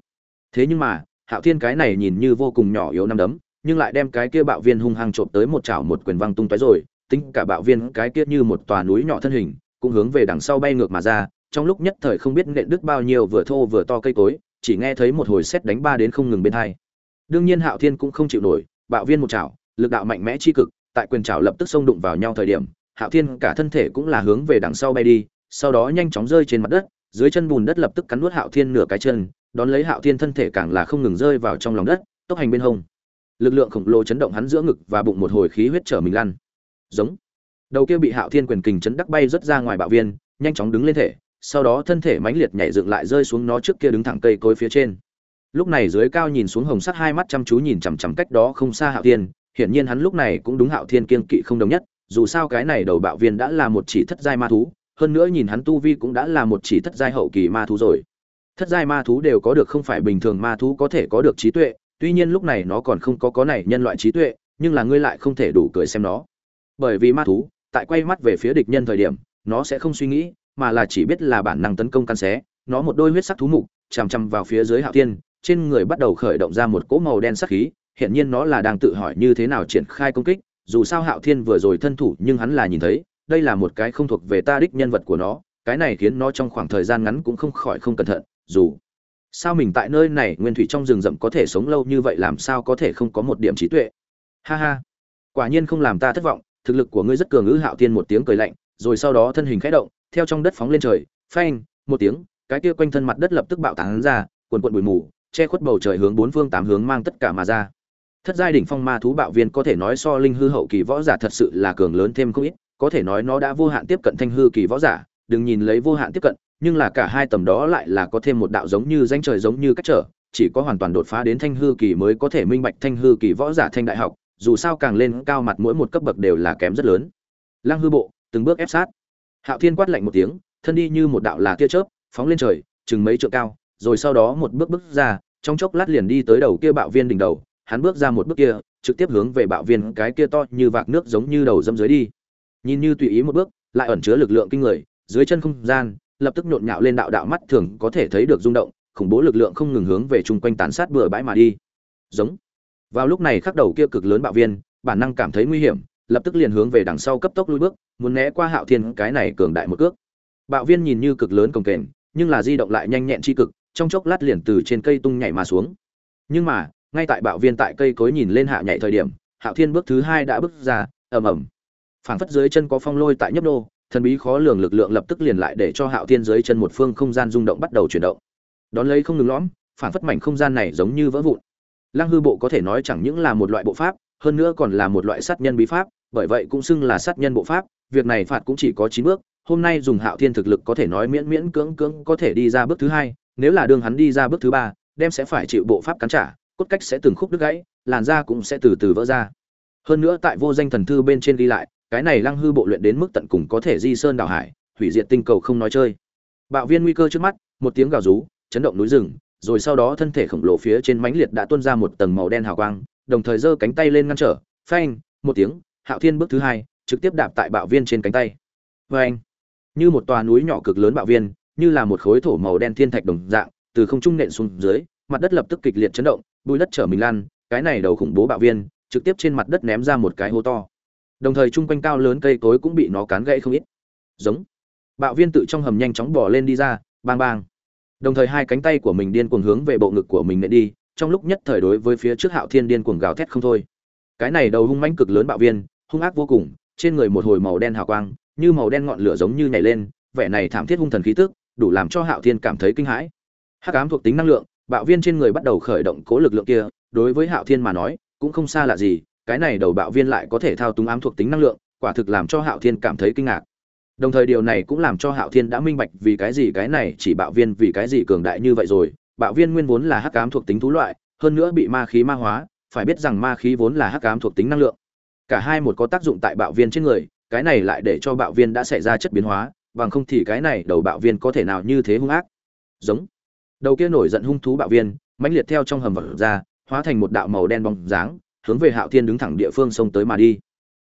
Speaker 1: Thế nhưng mà, hạo thiên cái này nhìn như vô cùng nhỏ yếu nắm đấm, nhưng lại đem cái kia bạo viên hung hăng trộm tới một chảo một quyền văng tung tóe rồi, tính cả bạo viên cái kia như một tòa núi nhỏ thân hình, cũng hướng về đằng sau bay ngược mà ra trong lúc nhất thời không biết nện đứt bao nhiêu vừa thô vừa to cây cối, chỉ nghe thấy một hồi xét đánh ba đến không ngừng bên hai. Đương nhiên hạo thiên cũng không chịu nổi, bạo viên một chảo, lực đạo mạnh mẽ chi cực, tại quyền chảo lập tức xông đụng vào nhau thời điểm, hạo thiên cả thân thể cũng là hướng về đằng sau bay đi, sau đó nhanh chóng rơi trên mặt đất, dưới chân bùn đất lập tức cắn nuốt hạo thiên nửa cái chân, đón lấy hạo thiên thân thể càng là không ngừng rơi vào trong lòng đất, tốc hành bên hông. Lực lượng khổng lồ chấn động hắn giữa ngực và bụng một hồi khí huyết trở mình lăn giống. Đầu kia bị hạo thiên quyền kình chấn đắc bay rất ra ngoài bạo viên, nhanh chóng đứng lên thể sau đó thân thể mãnh liệt nhảy dựng lại rơi xuống nó trước kia đứng thẳng cây cối phía trên. Lúc này dưới cao nhìn xuống hồng sắt hai mắt chăm chú nhìn chằm chằm cách đó không xa hạo thiên, hiển nhiên hắn lúc này cũng đúng hạo thiên kiên kỵ không đồng nhất, dù sao cái này đầu bạo viên đã là một chỉ thất giai ma thú, hơn nữa nhìn hắn tu vi cũng đã là một chỉ thất giai hậu kỳ ma thú rồi. Thất giai ma thú đều có được không phải bình thường ma thú có thể có được trí tuệ, tuy nhiên lúc này nó còn không có có này nhân loại trí tuệ, nhưng là ngươi lại không thể đủ cười xem nó. Bởi vì ma thú, tại quay mắt về phía địch nhân thời điểm, nó sẽ không suy nghĩ mà là chỉ biết là bản năng tấn công căn xé, nó một đôi huyết sắc thú mục, chằm chằm vào phía dưới hạo thiên, trên người bắt đầu khởi động ra một cỗ màu đen sắc khí hiện nhiên nó là đang tự hỏi như thế nào triển khai công kích, dù sao hạo thiên vừa rồi thân thủ nhưng hắn là nhìn thấy, đây là một cái không thuộc về ta đích nhân vật của nó, cái này khiến nó trong khoảng thời gian ngắn cũng không khỏi không cẩn thận, dù sao mình tại nơi này, nguyên thủy trong rừng rậm có thể sống lâu như vậy làm sao có thể không có một điểm trí tuệ. Ha ha, quả nhiên không làm ta thất vọng, thực lực của ngươi rất cường ngữ hạo thiên một tiếng cười lạnh, rồi sau đó thân hình khẽ động theo trong đất phóng lên trời, phanh, một tiếng, cái kia quanh thân mặt đất lập tức bạo tán ra quần quận bụi mù, che khuất bầu trời hướng bốn phương tám hướng mang tất cả mà ra. Thất giai đỉnh phong ma thú bạo viên có thể nói so linh hư hậu kỳ võ giả thật sự là cường lớn thêm không ít, có thể nói nó đã vô hạn tiếp cận thanh hư kỳ võ giả, đừng nhìn lấy vô hạn tiếp cận, nhưng là cả hai tầm đó lại là có thêm một đạo giống như danh trời giống như cách trở, chỉ có hoàn toàn đột phá đến thanh hư kỳ mới có thể minh bạch thanh hư kỳ võ giả thanh đại học, dù sao càng lên cao mặt mỗi một cấp bậc đều là kém rất lớn. Lăng hư bộ, từng bước ép sát hạo thiên quát lạnh một tiếng, thân đi như một đạo là tia chớp, phóng lên trời, chừng mấy trượng cao, rồi sau đó một bước bước ra, trong chốc lát liền đi tới đầu kia bạo viên đỉnh đầu, hắn bước ra một bước kia, trực tiếp hướng về bạo viên cái kia to như vạc nước giống như đầu dâm dưới đi. Nhìn như tùy ý một bước, lại ẩn chứa lực lượng kinh người, dưới chân không gian, lập tức nhộn nhạo lên đạo đạo mắt thường có thể thấy được rung động, khủng bố lực lượng không ngừng hướng về chung quanh tàn sát bừa bãi mà đi. Giống. Vào lúc này khắc đầu kia cực lớn bạo viên, bản năng cảm thấy nguy hiểm lập tức liền hướng về đằng sau cấp tốc lui bước, muốn né qua hạo thiên cái này cường đại một cước. Bạo viên nhìn như cực lớn công kềnh, nhưng là di động lại nhanh nhẹn chi cực, trong chốc lát liền từ trên cây tung nhảy mà xuống. Nhưng mà, ngay tại bạo viên tại cây cối nhìn lên hạ nhảy thời điểm, hạo thiên bước thứ hai đã bước ra, ầm ầm. Phảng phất dưới chân có phong lôi tại nhấp đô, thần bí khó lường lực lượng lập tức liền lại để cho hạo thiên dưới chân một phương không gian rung động bắt đầu chuyển động. Đón lấy không ngừng lõm, phảng phất mảnh không gian này giống như vỡ vụn. Lăng hư bộ có thể nói chẳng những là một loại bộ pháp, hơn nữa còn là một loại sát nhân bí pháp bởi vậy cũng xưng là sát nhân bộ pháp, việc này phạt cũng chỉ có chín bước, hôm nay dùng hạo thiên thực lực có thể nói miễn miễn cưỡng cưỡng có thể đi ra bước thứ hai, nếu là đương hắn đi ra bước thứ ba, đem sẽ phải chịu bộ pháp cắn trả, cốt cách sẽ từng khúc đứt gãy, làn da cũng sẽ từ từ vỡ ra. Hơn nữa tại vô danh thần thư bên trên ghi lại, cái này lăng hư bộ luyện đến mức tận cùng có thể di sơn đảo hải, hủy diệt tinh cầu không nói chơi. Bạo viên nguy cơ trước mắt, một tiếng gào rú, chấn động núi rừng, rồi sau đó thân thể khổng lồ phía trên mãnh liệt đã tuôn ra một tầng màu đen hào quang, đồng thời giơ cánh tay lên ngăn trở, phanh, một tiếng hạo thiên bước thứ hai, trực tiếp đạp tại bạo viên trên cánh tay. Phanh như một tòa núi nhỏ cực lớn bạo viên, như là một khối thổ màu đen thiên thạch đồng dạng, từ không trung nện xuống dưới, mặt đất lập tức kịch liệt chấn động, bùi đất trở mình lan, cái này đầu khủng bố bạo viên, trực tiếp trên mặt đất ném ra một cái hố to. Đồng thời chung quanh cao lớn cây cối cũng bị nó cán gãy không ít. Giống. Bạo viên tự trong hầm nhanh chóng bỏ lên đi ra, bang bang. Đồng thời hai cánh tay của mình điên cuồng hướng về bộ ngực của mình nện đi, trong lúc nhất thời đối với phía trước hạo thiên điên cuồng gào thét không thôi. Cái này đầu hung mãnh cực lớn bạo viên hung ác vô cùng, trên người một hồi màu đen hào quang, như màu đen ngọn lửa giống như nhảy lên, vẻ này thảm thiết hung thần khí tức, đủ làm cho hạo thiên cảm thấy kinh hãi. Hắc ám thuộc tính năng lượng, bạo viên trên người bắt đầu khởi động cố lực lượng kia, đối với hạo thiên mà nói, cũng không xa lạ gì, cái này đầu bạo viên lại có thể thao túng ám thuộc tính năng lượng, quả thực làm cho hạo thiên cảm thấy kinh ngạc. Đồng thời điều này cũng làm cho hạo thiên đã minh bạch vì cái gì cái này chỉ bạo viên vì cái gì cường đại như vậy rồi. Bạo viên nguyên vốn là hắc ám thuộc tính thú loại, hơn nữa bị ma khí ma hóa, phải biết rằng ma khí vốn là hắc ám thuộc tính năng lượng cả hai một có tác dụng tại bạo viên trên người, cái này lại để cho bạo viên đã xảy ra chất biến hóa, bằng không thì cái này đầu bạo viên có thể nào như thế hung ác. Giống. Đầu kia nổi giận hung thú bạo viên, mãnh liệt theo trong hầm vật ra, hóa thành một đạo màu đen bóng dáng, hướng về hạo thiên đứng thẳng địa phương xông tới mà đi.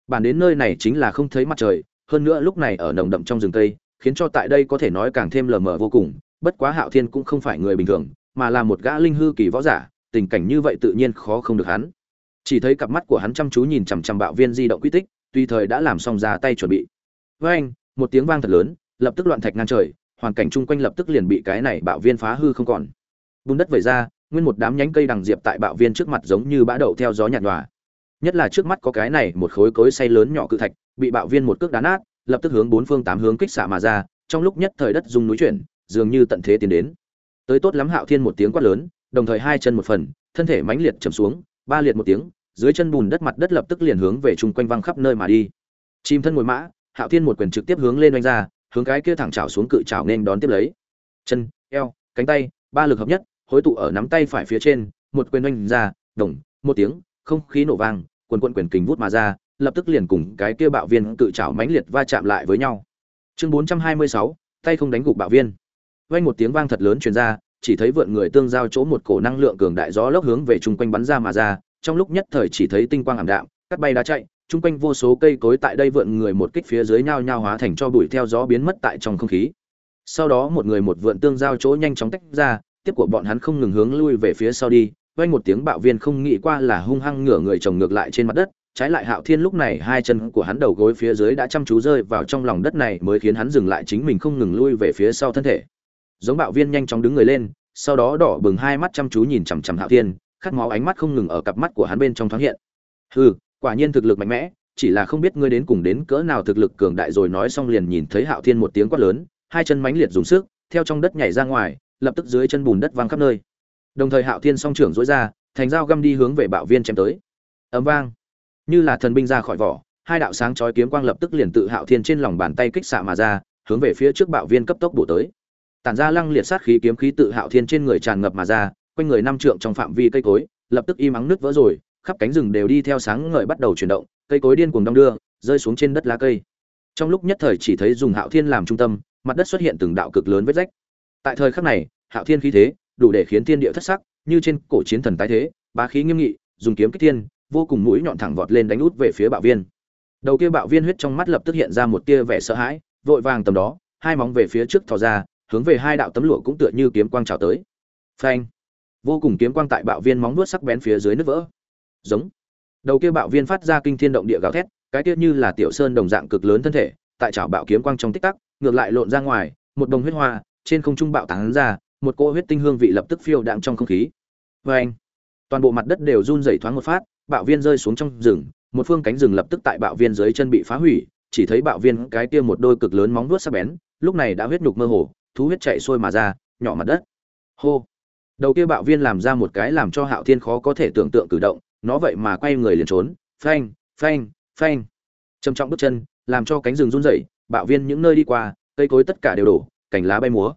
Speaker 1: Bản đến nơi này chính là không thấy mặt trời, hơn nữa lúc này ở nồng đậm trong rừng tây khiến cho tại đây có thể nói càng thêm lờ mờ vô cùng, bất quá hạo thiên cũng không phải người bình thường, mà là một gã linh hư kỳ võ giả, tình cảnh như vậy tự nhiên khó không được hắn chỉ thấy cặp mắt của hắn chăm chú nhìn chằm chằm bạo viên di động quy tích tùy thời đã làm xong ra tay chuẩn bị. Với anh, một tiếng vang thật lớn, lập tức loạn thạch ngang trời, hoàn cảnh chung quanh lập tức liền bị cái này bạo viên phá hư không còn. Bùn đất vẩy ra, nguyên một đám nhánh cây đằng diệp tại bạo viên trước mặt giống như bã đậu theo gió nhạt nhòa. Nhất là trước mắt có cái này một khối cối say lớn nhỏ cự thạch, bị bạo viên một cước đá nát, lập tức hướng bốn phương tám hướng kích xạ mà ra, trong lúc nhất thời đất rung núi chuyển, dường như tận thế tiến đến. Tới tốt lắm hạo thiên một tiếng quát lớn, đồng thời hai chân một phần, thân thể mãnh liệt chầm xuống ba liệt một tiếng, dưới chân bùn đất mặt đất lập tức liền hướng về chung quanh văng khắp nơi mà đi. Chim thân ngồi mã, hạo thiên một quyền trực tiếp hướng lên oanh ra, hướng cái kia thẳng chảo xuống cự chảo nên đón tiếp lấy. Chân, eo, cánh tay, ba lực hợp nhất, hối tụ ở nắm tay phải phía trên, một quyền oanh ra, đồng, một tiếng, không khí nổ vang, quần quận quyền kình vút mà ra, lập tức liền cùng cái kia bạo viên cự chảo mãnh liệt va chạm lại với nhau. Chương bốn trăm hai mươi sáu, tay không đánh gục bạo viên. Vang một tiếng vang thật lớn truyền ra chỉ thấy vượn người tương giao chỗ một cổ năng lượng cường đại gió lốc hướng về chung quanh bắn ra mà ra, trong lúc nhất thời chỉ thấy tinh quang ảm đạm cắt bay đá chạy, chung quanh vô số cây cối tại đây vượn người một kích phía dưới nhao nhao hóa thành cho bụi theo gió biến mất tại trong không khí sau đó một người một vượn tương giao chỗ nhanh chóng tách ra, tiếp của bọn hắn không ngừng hướng lui về phía sau đi, vang một tiếng bạo viên không nghĩ qua là hung hăng ngửa người chồng ngược lại trên mặt đất, trái lại Hạo Thiên lúc này hai chân của hắn đầu gối phía dưới đã chăm chú rơi vào trong lòng đất này mới khiến hắn dừng lại chính mình không ngừng lui về phía sau thân thể. Giống bạo viên nhanh chóng đứng người lên, sau đó đỏ bừng hai mắt chăm chú nhìn chằm chằm Hạo Thiên, khát máu ánh mắt không ngừng ở cặp mắt của hắn bên trong thoáng hiện. Hừ, quả nhiên thực lực mạnh mẽ, chỉ là không biết ngươi đến cùng đến cỡ nào thực lực cường đại rồi nói xong liền nhìn thấy Hạo Thiên một tiếng quát lớn, hai chân mãnh liệt dùng sức, theo trong đất nhảy ra ngoài, lập tức dưới chân bùn đất văng khắp nơi. Đồng thời Hạo Thiên song trưởng duỗi ra, thành dao găm đi hướng về bạo viên chém tới. Ầm vang như là thần binh ra khỏi vỏ hai đạo sáng chói kiếm quang lập tức liền tự hạo thiên trên lòng bàn tay kích xạ mà ra hướng về phía trước bạo viên cấp tốc bổ tới tản ra lăng liệt sát khí kiếm khí tự hạo thiên trên người tràn ngập mà ra, quanh người năm trượng trong phạm vi cây cối, lập tức im ắng nứt vỡ rồi, khắp cánh rừng đều đi theo sáng ngời bắt đầu chuyển động, cây cối điên cuồng đong đưa, rơi xuống trên đất lá cây. Trong lúc nhất thời chỉ thấy dùng hạo thiên làm trung tâm, mặt đất xuất hiện từng đạo cực lớn vết rách. Tại thời khắc này, hạo thiên khí thế đủ để khiến thiên địa thất sắc, như trên cổ chiến thần tái thế, bá khí nghiêm nghị, dùng kiếm kích thiên, vô cùng mũi nhọn thẳng vọt lên đánh út về phía bạo viên. Đầu kia bạo viên huyết trong mắt lập tức hiện ra một tia vẻ sợ hãi, vội vàng tầm đó, hai móng về phía trước thò ra hướng về hai đạo tấm lụa cũng tựa như kiếm quang trào tới. Phanh. Vô cùng kiếm quang tại bạo viên móng vuốt sắc bén phía dưới nứt vỡ. Giống. Đầu kia bạo viên phát ra kinh thiên động địa gào thét cái kia như là tiểu sơn đồng dạng cực lớn thân thể tại chảo bạo kiếm quang trong tích tắc ngược lại lộn ra ngoài một đồng huyết hoa trên không trung bạo tán ra một cỗ huyết tinh hương vị lập tức phiêu đạm trong không khí. Phanh, toàn bộ mặt đất đều run rẩy thoáng một phát bạo viên rơi xuống trong rừng một phương cánh rừng lập tức tại bạo viên dưới chân bị phá hủy chỉ thấy bạo viên cái kia một đôi cực lớn móng vuốt sắc bén lúc này đã huyết nhục mơ hồ thú huyết chạy xuôi mà ra nhỏ mặt đất. Hô. Đầu kia bạo viên làm ra một cái làm cho hạo thiên khó có thể tưởng tượng cử động nó vậy mà quay người liền trốn phanh phanh phanh. Trầm trọng bước chân làm cho cánh rừng run rẩy bạo viên những nơi đi qua cây cối tất cả đều đổ cành lá bay múa.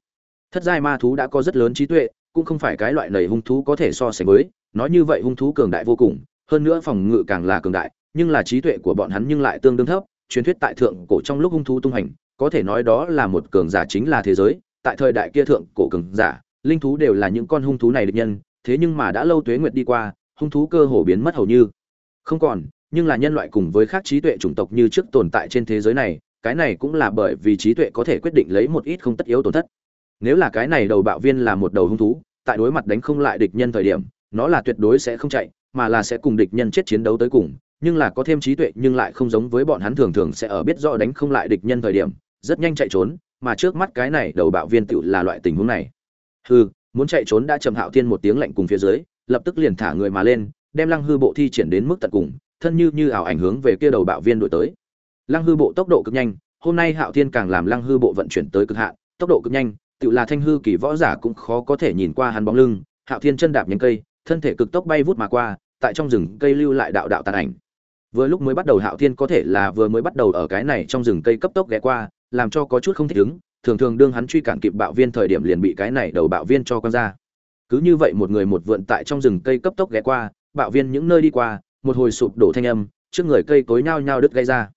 Speaker 1: Thất giai ma thú đã có rất lớn trí tuệ cũng không phải cái loại nầy hung thú có thể so sánh với nói như vậy hung thú cường đại vô cùng hơn nữa phòng ngự càng là cường đại, nhưng là trí tuệ của bọn hắn nhưng lại tương đương thấp, truyền thuyết tại thượng cổ trong lúc hung thú tung hành, có thể nói đó là một cường giả chính là thế giới, tại thời đại kia thượng cổ cường giả, linh thú đều là những con hung thú này địch nhân, thế nhưng mà đã lâu tuế nguyệt đi qua, hung thú cơ hồ biến mất hầu như không còn, nhưng là nhân loại cùng với các trí tuệ chủng tộc như trước tồn tại trên thế giới này, cái này cũng là bởi vì trí tuệ có thể quyết định lấy một ít không tất yếu tổn thất. Nếu là cái này đầu bạo viên là một đầu hung thú, tại đối mặt đánh không lại địch nhân thời điểm, nó là tuyệt đối sẽ không chạy, mà là sẽ cùng địch nhân chết chiến đấu tới cùng, nhưng là có thêm trí tuệ nhưng lại không giống với bọn hắn thường thường sẽ ở biết rõ đánh không lại địch nhân thời điểm, rất nhanh chạy trốn, mà trước mắt cái này đầu bạo viên tựu là loại tình huống này. Hừ, muốn chạy trốn đã trầm hạo thiên một tiếng lạnh cùng phía dưới, lập tức liền thả người mà lên, đem Lăng Hư bộ thi triển đến mức tận cùng, thân như như ảo ảnh hướng về kia đầu bạo viên đuổi tới. Lăng Hư bộ tốc độ cực nhanh, hôm nay Hạo Thiên càng làm Lăng Hư bộ vận chuyển tới cực hạn, tốc độ cực nhanh, tự là thanh hư kỳ võ giả cũng khó có thể nhìn qua hắn bóng lưng, Hạo Thiên chân đạp nhánh cây, thân thể cực tốc bay vút mà qua, tại trong rừng cây lưu lại đạo đạo tàn ảnh vừa lúc mới bắt đầu hạo thiên có thể là vừa mới bắt đầu ở cái này trong rừng cây cấp tốc ghé qua làm cho có chút không thích ứng, thường thường đương hắn truy cản kịp bạo viên thời điểm liền bị cái này đầu bạo viên cho con ra. Cứ như vậy một người một vượn tại trong rừng cây cấp tốc ghé qua, bạo viên những nơi đi qua, một hồi sụp đổ thanh âm, trước người cây cối nhao nhao đứt gây ra.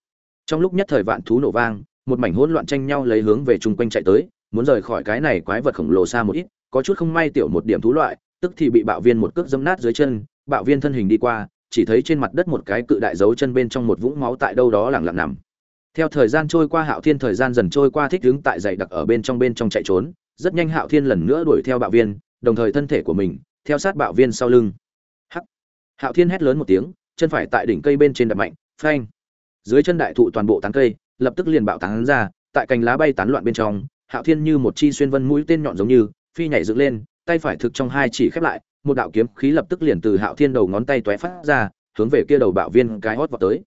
Speaker 1: Trong lúc nhất thời vạn thú nổ vang, một mảnh hỗn loạn tranh nhau lấy hướng về chung quanh chạy tới, muốn rời khỏi cái này quái vật khổng lồ xa một ít, có chút không may tiểu một điểm thú loại, tức thì bị bạo viên một cước dẫm nát dưới chân, bạo viên thân hình đi qua, chỉ thấy trên mặt đất một cái cự đại dấu chân bên trong một vũng máu tại đâu đó lẳng lặng nằm theo thời gian trôi qua, hạo thiên thời gian dần trôi qua, thích đứng tại dày đặc ở bên trong bên trong chạy trốn. Rất nhanh hạo thiên lần nữa đuổi theo bạo viên, đồng thời thân thể của mình, theo sát bạo viên sau lưng. Hắc. Hạo thiên hét lớn một tiếng, chân phải tại đỉnh cây bên trên đập mạnh, phanh. Dưới chân đại thụ toàn bộ tán cây, lập tức liền bạo tán ra, tại cành lá bay tán loạn bên trong, hạo thiên như một chi xuyên vân mũi tên nhọn giống như, phi nhảy dựng lên, tay phải thực trong hai chỉ khép lại, một đạo kiếm khí lập tức liền từ hạo thiên đầu ngón tay tóe phát ra, hướng về kia đầu bạo viên cái hót vào tới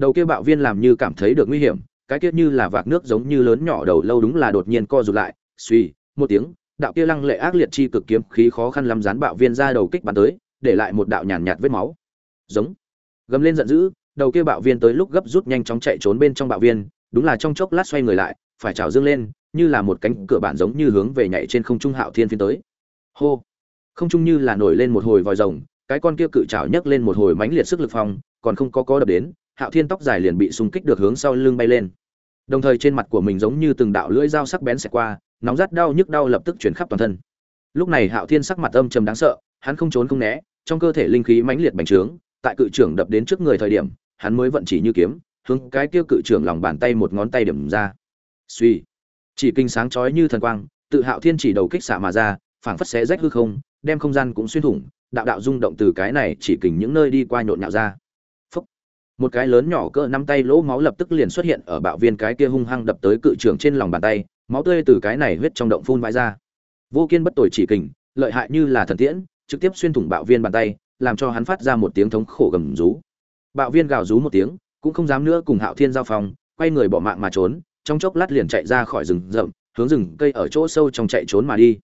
Speaker 1: đầu kia bạo viên làm như cảm thấy được nguy hiểm, cái kia như là vạc nước giống như lớn nhỏ đầu lâu đúng là đột nhiên co rụt lại, suy, một tiếng, đạo kia lăng lệ ác liệt chi cực kiếm khí khó khăn lắm dán bạo viên ra đầu kích bắn tới, để lại một đạo nhàn nhạt vết máu. Giống. Gầm lên giận dữ, đầu kia bạo viên tới lúc gấp rút nhanh chóng chạy trốn bên trong bạo viên, đúng là trong chốc lát xoay người lại, phải trào dương lên, như là một cánh cửa bản giống như hướng về nhảy trên không trung hạo thiên phiên tới. Hô. Không trung như là nổi lên một hồi vòi rồng, cái con kia cự trào nhấc lên một hồi mãnh liệt sức lực phong, còn không có có đập đến hạo thiên tóc dài liền bị xung kích được hướng sau lưng bay lên. Đồng thời trên mặt của mình giống như từng đạo lưỡi dao sắc bén xẹt qua, nóng rát đau nhức đau lập tức chuyển khắp toàn thân. Lúc này hạo thiên sắc mặt âm trầm đáng sợ, hắn không trốn không né, trong cơ thể linh khí mãnh liệt bành trướng, tại cự trưởng đập đến trước người thời điểm, hắn mới vận chỉ như kiếm, hướng cái kia cự trưởng lòng bàn tay một ngón tay điểm ra. Suy, chỉ kinh sáng chói như thần quang, tự hạo thiên chỉ đầu kích xạ mà ra, phảng phất xé rách hư không, đem không gian cũng xuyên thủng, đạo đạo rung động từ cái này chỉ kình những nơi đi qua nhộn nhạo ra một cái lớn nhỏ cỡ năm tay lỗ máu lập tức liền xuất hiện ở bạo viên cái kia hung hăng đập tới cự trưởng trên lòng bàn tay, máu tươi từ cái này huyết trong động phun vãi ra. Vô kiên bất tội chỉ kình, lợi hại như là thần tiễn, trực tiếp xuyên thủng bạo viên bàn tay, làm cho hắn phát ra một tiếng thống khổ gầm rú. Bạo viên gào rú một tiếng, cũng không dám nữa cùng hạo thiên giao phòng quay người bỏ mạng mà trốn, trong chốc lát liền chạy ra khỏi rừng rậm, hướng rừng cây ở chỗ sâu trong chạy trốn mà đi.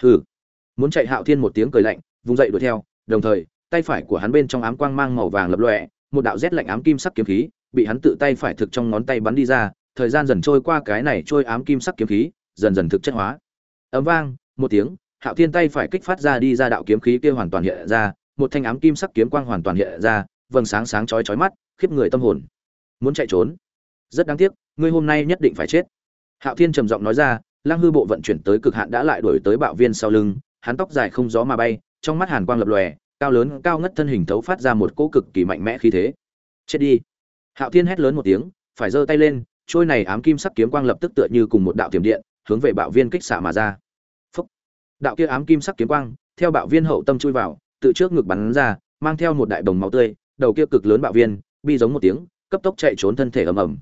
Speaker 1: Hừ. Muốn chạy hạo thiên một tiếng cười lạnh, vùng dậy đuổi theo, đồng thời, tay phải của hắn bên trong ám quang mang màu vàng lập lòe một đạo rét lạnh ám kim sắc kiếm khí, bị hắn tự tay phải thực trong ngón tay bắn đi ra, thời gian dần trôi qua cái này trôi ám kim sắc kiếm khí, dần dần thực chất hóa. Ấm vang, một tiếng, hạo thiên tay phải kích phát ra đi ra đạo kiếm khí kia hoàn toàn hiện ra, một thanh ám kim sắc kiếm quang hoàn toàn hiện ra, vầng sáng sáng chói chói mắt, khiếp người tâm hồn. Muốn chạy trốn? Rất đáng tiếc, ngươi hôm nay nhất định phải chết. Hạo thiên trầm giọng nói ra lang hư bộ vận chuyển tới cực hạn đã lại đuổi tới bạo viên sau lưng, hắn tóc dài không gió mà bay, trong mắt hàn quang lập lòe cao lớn, cao ngất thân hình thấu phát ra một cỗ cực kỳ mạnh mẽ khí thế. Chết đi. Hạo thiên hét lớn một tiếng, phải giơ tay lên, trôi này ám kim sắc kiếm quang lập tức tựa như cùng một đạo tiềm điện, hướng về bạo viên kích xạ mà ra. Phúc. đạo kia ám kim sắc kiếm quang, theo bạo viên hậu tâm chui vào tự trước ngực bắn ra, mang theo một đại đồng máu tươi, đầu kia cực lớn bạo viên, bi giống một tiếng, cấp tốc chạy trốn thân thể ầm ầm.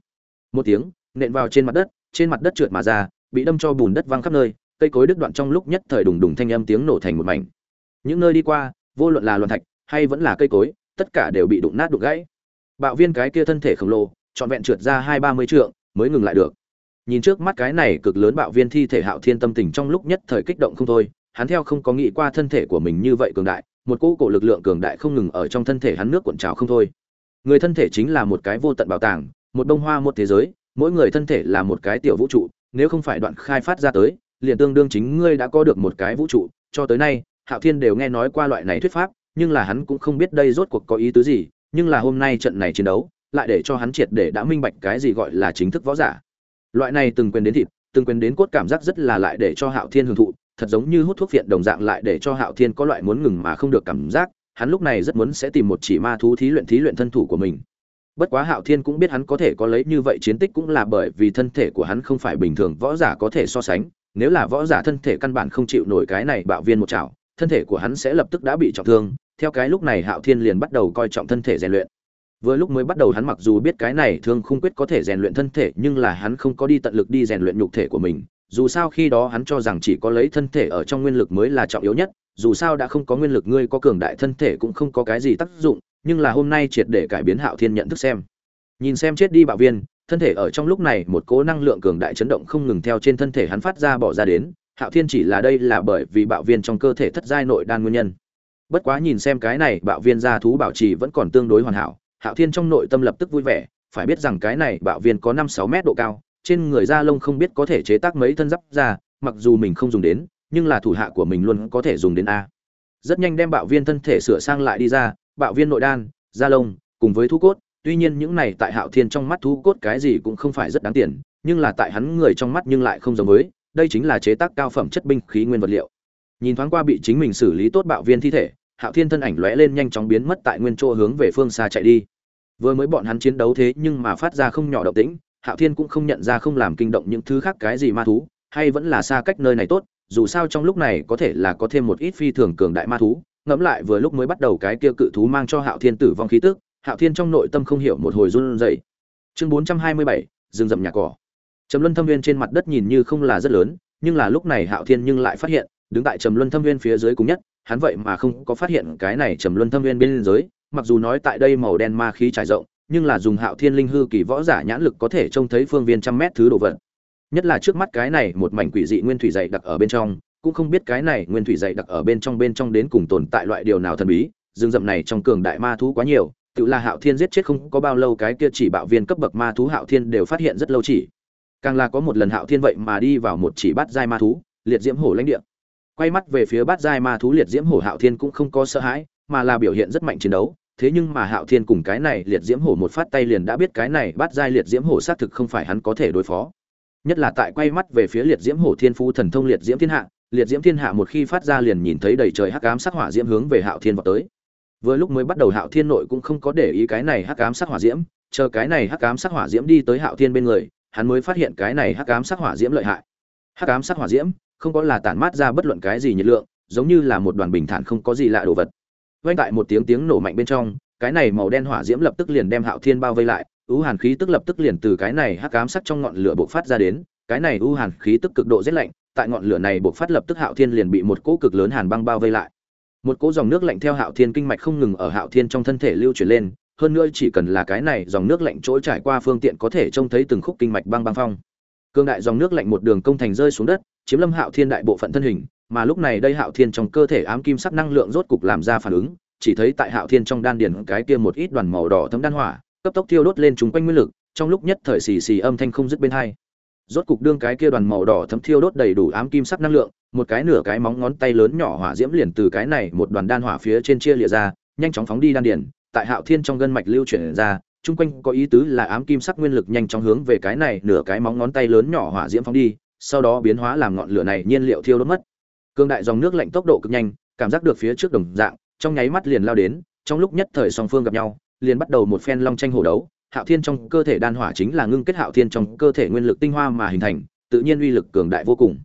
Speaker 1: Một tiếng, nện vào trên mặt đất, trên mặt đất trượt mà ra, bị đâm cho bùn đất văng khắp nơi, cây cối đứt đoạn trong lúc nhất thời đùng đùng thanh âm tiếng nổ thành một mảnh. Những nơi đi qua vô luận là loạn thạch hay vẫn là cây cối, tất cả đều bị đụng nát đụng gãy. Bạo viên cái kia thân thể khổng lồ, trọn vẹn trượt ra hai ba mươi trượng, mới ngừng lại được. Nhìn trước mắt cái này cực lớn bạo viên thi thể hạo thiên tâm tình trong lúc nhất thời kích động không thôi, hắn theo không có nghĩ qua thân thể của mình như vậy cường đại, một cỗ cổ lực lượng cường đại không ngừng ở trong thân thể hắn nước cuộn trào không thôi. Người thân thể chính là một cái vô tận bảo tàng, một bông hoa một thế giới, mỗi người thân thể là một cái tiểu vũ trụ, nếu không phải đoạn khai phát ra tới, liền tương đương chính ngươi đã có được một cái vũ trụ, cho tới nay hạo thiên đều nghe nói qua loại này thuyết pháp, nhưng là hắn cũng không biết đây rốt cuộc có ý tứ gì, nhưng là hôm nay trận này chiến đấu, lại để cho hắn triệt để đã minh bạch cái gì gọi là chính thức võ giả. Loại này từng quyền đến thịt, từng quyền đến cốt cảm giác rất là lại để cho hạo thiên hưởng thụ, thật giống như hút thuốc phiện đồng dạng lại để cho hạo thiên có loại muốn ngừng mà không được cảm giác, hắn lúc này rất muốn sẽ tìm một chỉ ma thú thí luyện thí luyện thân thủ của mình. Bất quá hạo thiên cũng biết hắn có thể có lấy như vậy chiến tích cũng là bởi vì thân thể của hắn không phải bình thường võ giả có thể so sánh, nếu là võ giả thân thể căn bản không chịu nổi cái này bạo viên một chảo thân thể của hắn sẽ lập tức đã bị trọng thương, theo cái lúc này hạo thiên liền bắt đầu coi trọng thân thể rèn luyện. Vừa lúc mới bắt đầu hắn mặc dù biết cái này thương không quyết có thể rèn luyện thân thể, nhưng là hắn không có đi tận lực đi rèn luyện nhục thể của mình. Dù sao khi đó hắn cho rằng chỉ có lấy thân thể ở trong nguyên lực mới là trọng yếu nhất, dù sao đã không có nguyên lực ngươi có cường đại thân thể cũng không có cái gì tác dụng, nhưng là hôm nay triệt để cải biến hạo thiên nhận thức xem. Nhìn xem chết đi bạo viên, thân thể ở trong lúc này một cố năng lượng cường đại chấn động không ngừng theo trên thân thể hắn phát ra bỏ ra đến hạo thiên chỉ là đây là bởi vì bạo viên trong cơ thể thất giai nội đan nguyên nhân. Bất quá nhìn xem cái này, bạo viên gia thú bảo trì vẫn còn tương đối hoàn hảo. Hạo thiên trong nội tâm lập tức vui vẻ, phải biết rằng cái này bạo viên có năm sáu mét độ cao, trên người da lông không biết có thể chế tác mấy thân giáp ra mặc dù mình không dùng đến, nhưng là thủ hạ của mình luôn có thể dùng đến a. Rất nhanh đem bạo viên thân thể sửa sang lại đi ra, bạo viên nội đan, da lông, cùng với thu cốt. Tuy nhiên những này tại hạo thiên trong mắt thu cốt cái gì cũng không phải rất đáng tiền, nhưng là tại hắn người trong mắt nhưng lại không giống với đây chính là chế tác cao phẩm chất binh khí nguyên vật liệu. Nhìn thoáng qua bị chính mình xử lý tốt bạo viên thi thể, hạo thiên thân ảnh lóe lên nhanh chóng biến mất tại nguyên chỗ hướng về phương xa chạy đi. Vừa mới bọn hắn chiến đấu thế nhưng mà phát ra không nhỏ động tĩnh, hạo thiên cũng không nhận ra không làm kinh động những thứ khác cái gì ma thú, hay vẫn là xa cách nơi này tốt, dù sao trong lúc này có thể là có thêm một ít phi thường cường đại ma thú. Ngẫm lại vừa lúc mới bắt đầu cái kia cự thú mang cho hạo thiên tử vong khí tức, hạo thiên trong nội tâm không hiểu một hồi run rẩy. Chương bốn trăm hai mươi bảy, rừng rậm nhà cỏ trầm luân thâm viên trên mặt đất nhìn như không là rất lớn, nhưng là lúc này hạo thiên nhưng lại phát hiện, đứng tại trầm luân thâm viên phía dưới cùng nhất, hắn vậy mà không có phát hiện cái này trầm luân thâm viên bên dưới, mặc dù nói tại đây màu đen ma khí trải rộng, nhưng là dùng hạo thiên linh hư kỳ võ giả nhãn lực có thể trông thấy phương viên trăm mét thứ đồ vật. Nhất là trước mắt cái này một mảnh quỷ dị nguyên thủy dày đặc ở bên trong, cũng không biết cái này nguyên thủy dày đặc ở bên trong bên trong đến cùng tồn tại loại điều nào thần bí, rừng rậm này trong cường đại ma thú quá nhiều, tự là hạo thiên giết chết không có bao lâu cái kia chỉ bạo viên cấp bậc ma thú hạo thiên đều phát hiện rất lâu chỉ càng là có một lần hạo thiên vậy mà đi vào một chỉ bát giai ma thú, liệt diễm hổ lãnh địa. Quay mắt về phía bát giai ma thú liệt diễm hổ, hạo thiên cũng không có sợ hãi, mà là biểu hiện rất mạnh chiến đấu. Thế nhưng mà hạo thiên cùng cái này liệt diễm hổ một phát tay liền đã biết cái này bát giai liệt diễm hổ xác thực không phải hắn có thể đối phó. Nhất là tại quay mắt về phía liệt diễm hổ thiên phú thần thông liệt diễm thiên hạ, liệt diễm thiên hạ một khi phát ra liền nhìn thấy đầy trời hắc ám sắc hỏa diễm hướng về hạo thiên vào tới. Vừa lúc mới bắt đầu hạo thiên nội cũng không có để ý cái này hắc ám sắc hỏa diễm, chờ cái này hắc ám sắc hỏa diễm đi tới hạo thiên bên người hắn mới phát hiện cái này hắc ám sắc hỏa diễm lợi hại. Hắc ám sắc hỏa diễm không có là tản mát ra bất luận cái gì nhiệt lượng, giống như là một đoàn bình thản không có gì lạ đồ vật. Vang tại một tiếng tiếng nổ mạnh bên trong, cái này màu đen hỏa diễm lập tức liền đem hạo thiên bao vây lại u hàn khí tức lập tức liền từ cái này hắc ám sắc trong ngọn lửa bộc phát ra đến, cái này u hàn khí tức cực độ rét lạnh, tại ngọn lửa này bộc phát lập tức hạo thiên liền bị một cỗ cực lớn hàn băng bao vây lại. Một cỗ dòng nước lạnh theo hạo thiên kinh mạch không ngừng ở hạo thiên trong thân thể lưu chuyển lên hơn nữa chỉ cần là cái này dòng nước lạnh trỗi trải qua phương tiện có thể trông thấy từng khúc kinh mạch băng băng phong. Cương đại dòng nước lạnh một đường công thành rơi xuống đất, chiếm lâm hạo thiên đại bộ phận thân hình, mà lúc này đây hạo thiên trong cơ thể ám kim sắc năng lượng rốt cục làm ra phản ứng, chỉ thấy tại hạo thiên trong đan điền cái kia một ít đoàn màu đỏ thấm đan hỏa, cấp tốc thiêu đốt lên chúng quanh nguyên lực, trong lúc nhất thời xì xì âm thanh không dứt bên hai. Rốt cục đương cái kia đoàn màu đỏ thấm thiêu đốt đầy đủ ám kim sắc năng lượng, một cái nửa cái móng ngón tay lớn nhỏ hỏa diễm liền từ cái này một đoàn đan hỏa phía trên chia lìa ra, nhanh chóng phóng đi đan điền tại hạo thiên trong gân mạch lưu chuyển ra, chung quanh có ý tứ là ám kim sắc nguyên lực nhanh chóng hướng về cái này nửa cái móng ngón tay lớn nhỏ hỏa diễm phóng đi, sau đó biến hóa làm ngọn lửa này nhiên liệu thiêu đốt mất. Cương đại dòng nước lạnh tốc độ cực nhanh, cảm giác được phía trước đồng dạng, trong nháy mắt liền lao đến, trong lúc nhất thời song phương gặp nhau, liền bắt đầu một phen long tranh hổ đấu. Hạo thiên trong cơ thể đan hỏa chính là ngưng kết hạo thiên trong cơ thể nguyên lực tinh hoa mà hình thành, tự nhiên uy lực cường đại vô cùng.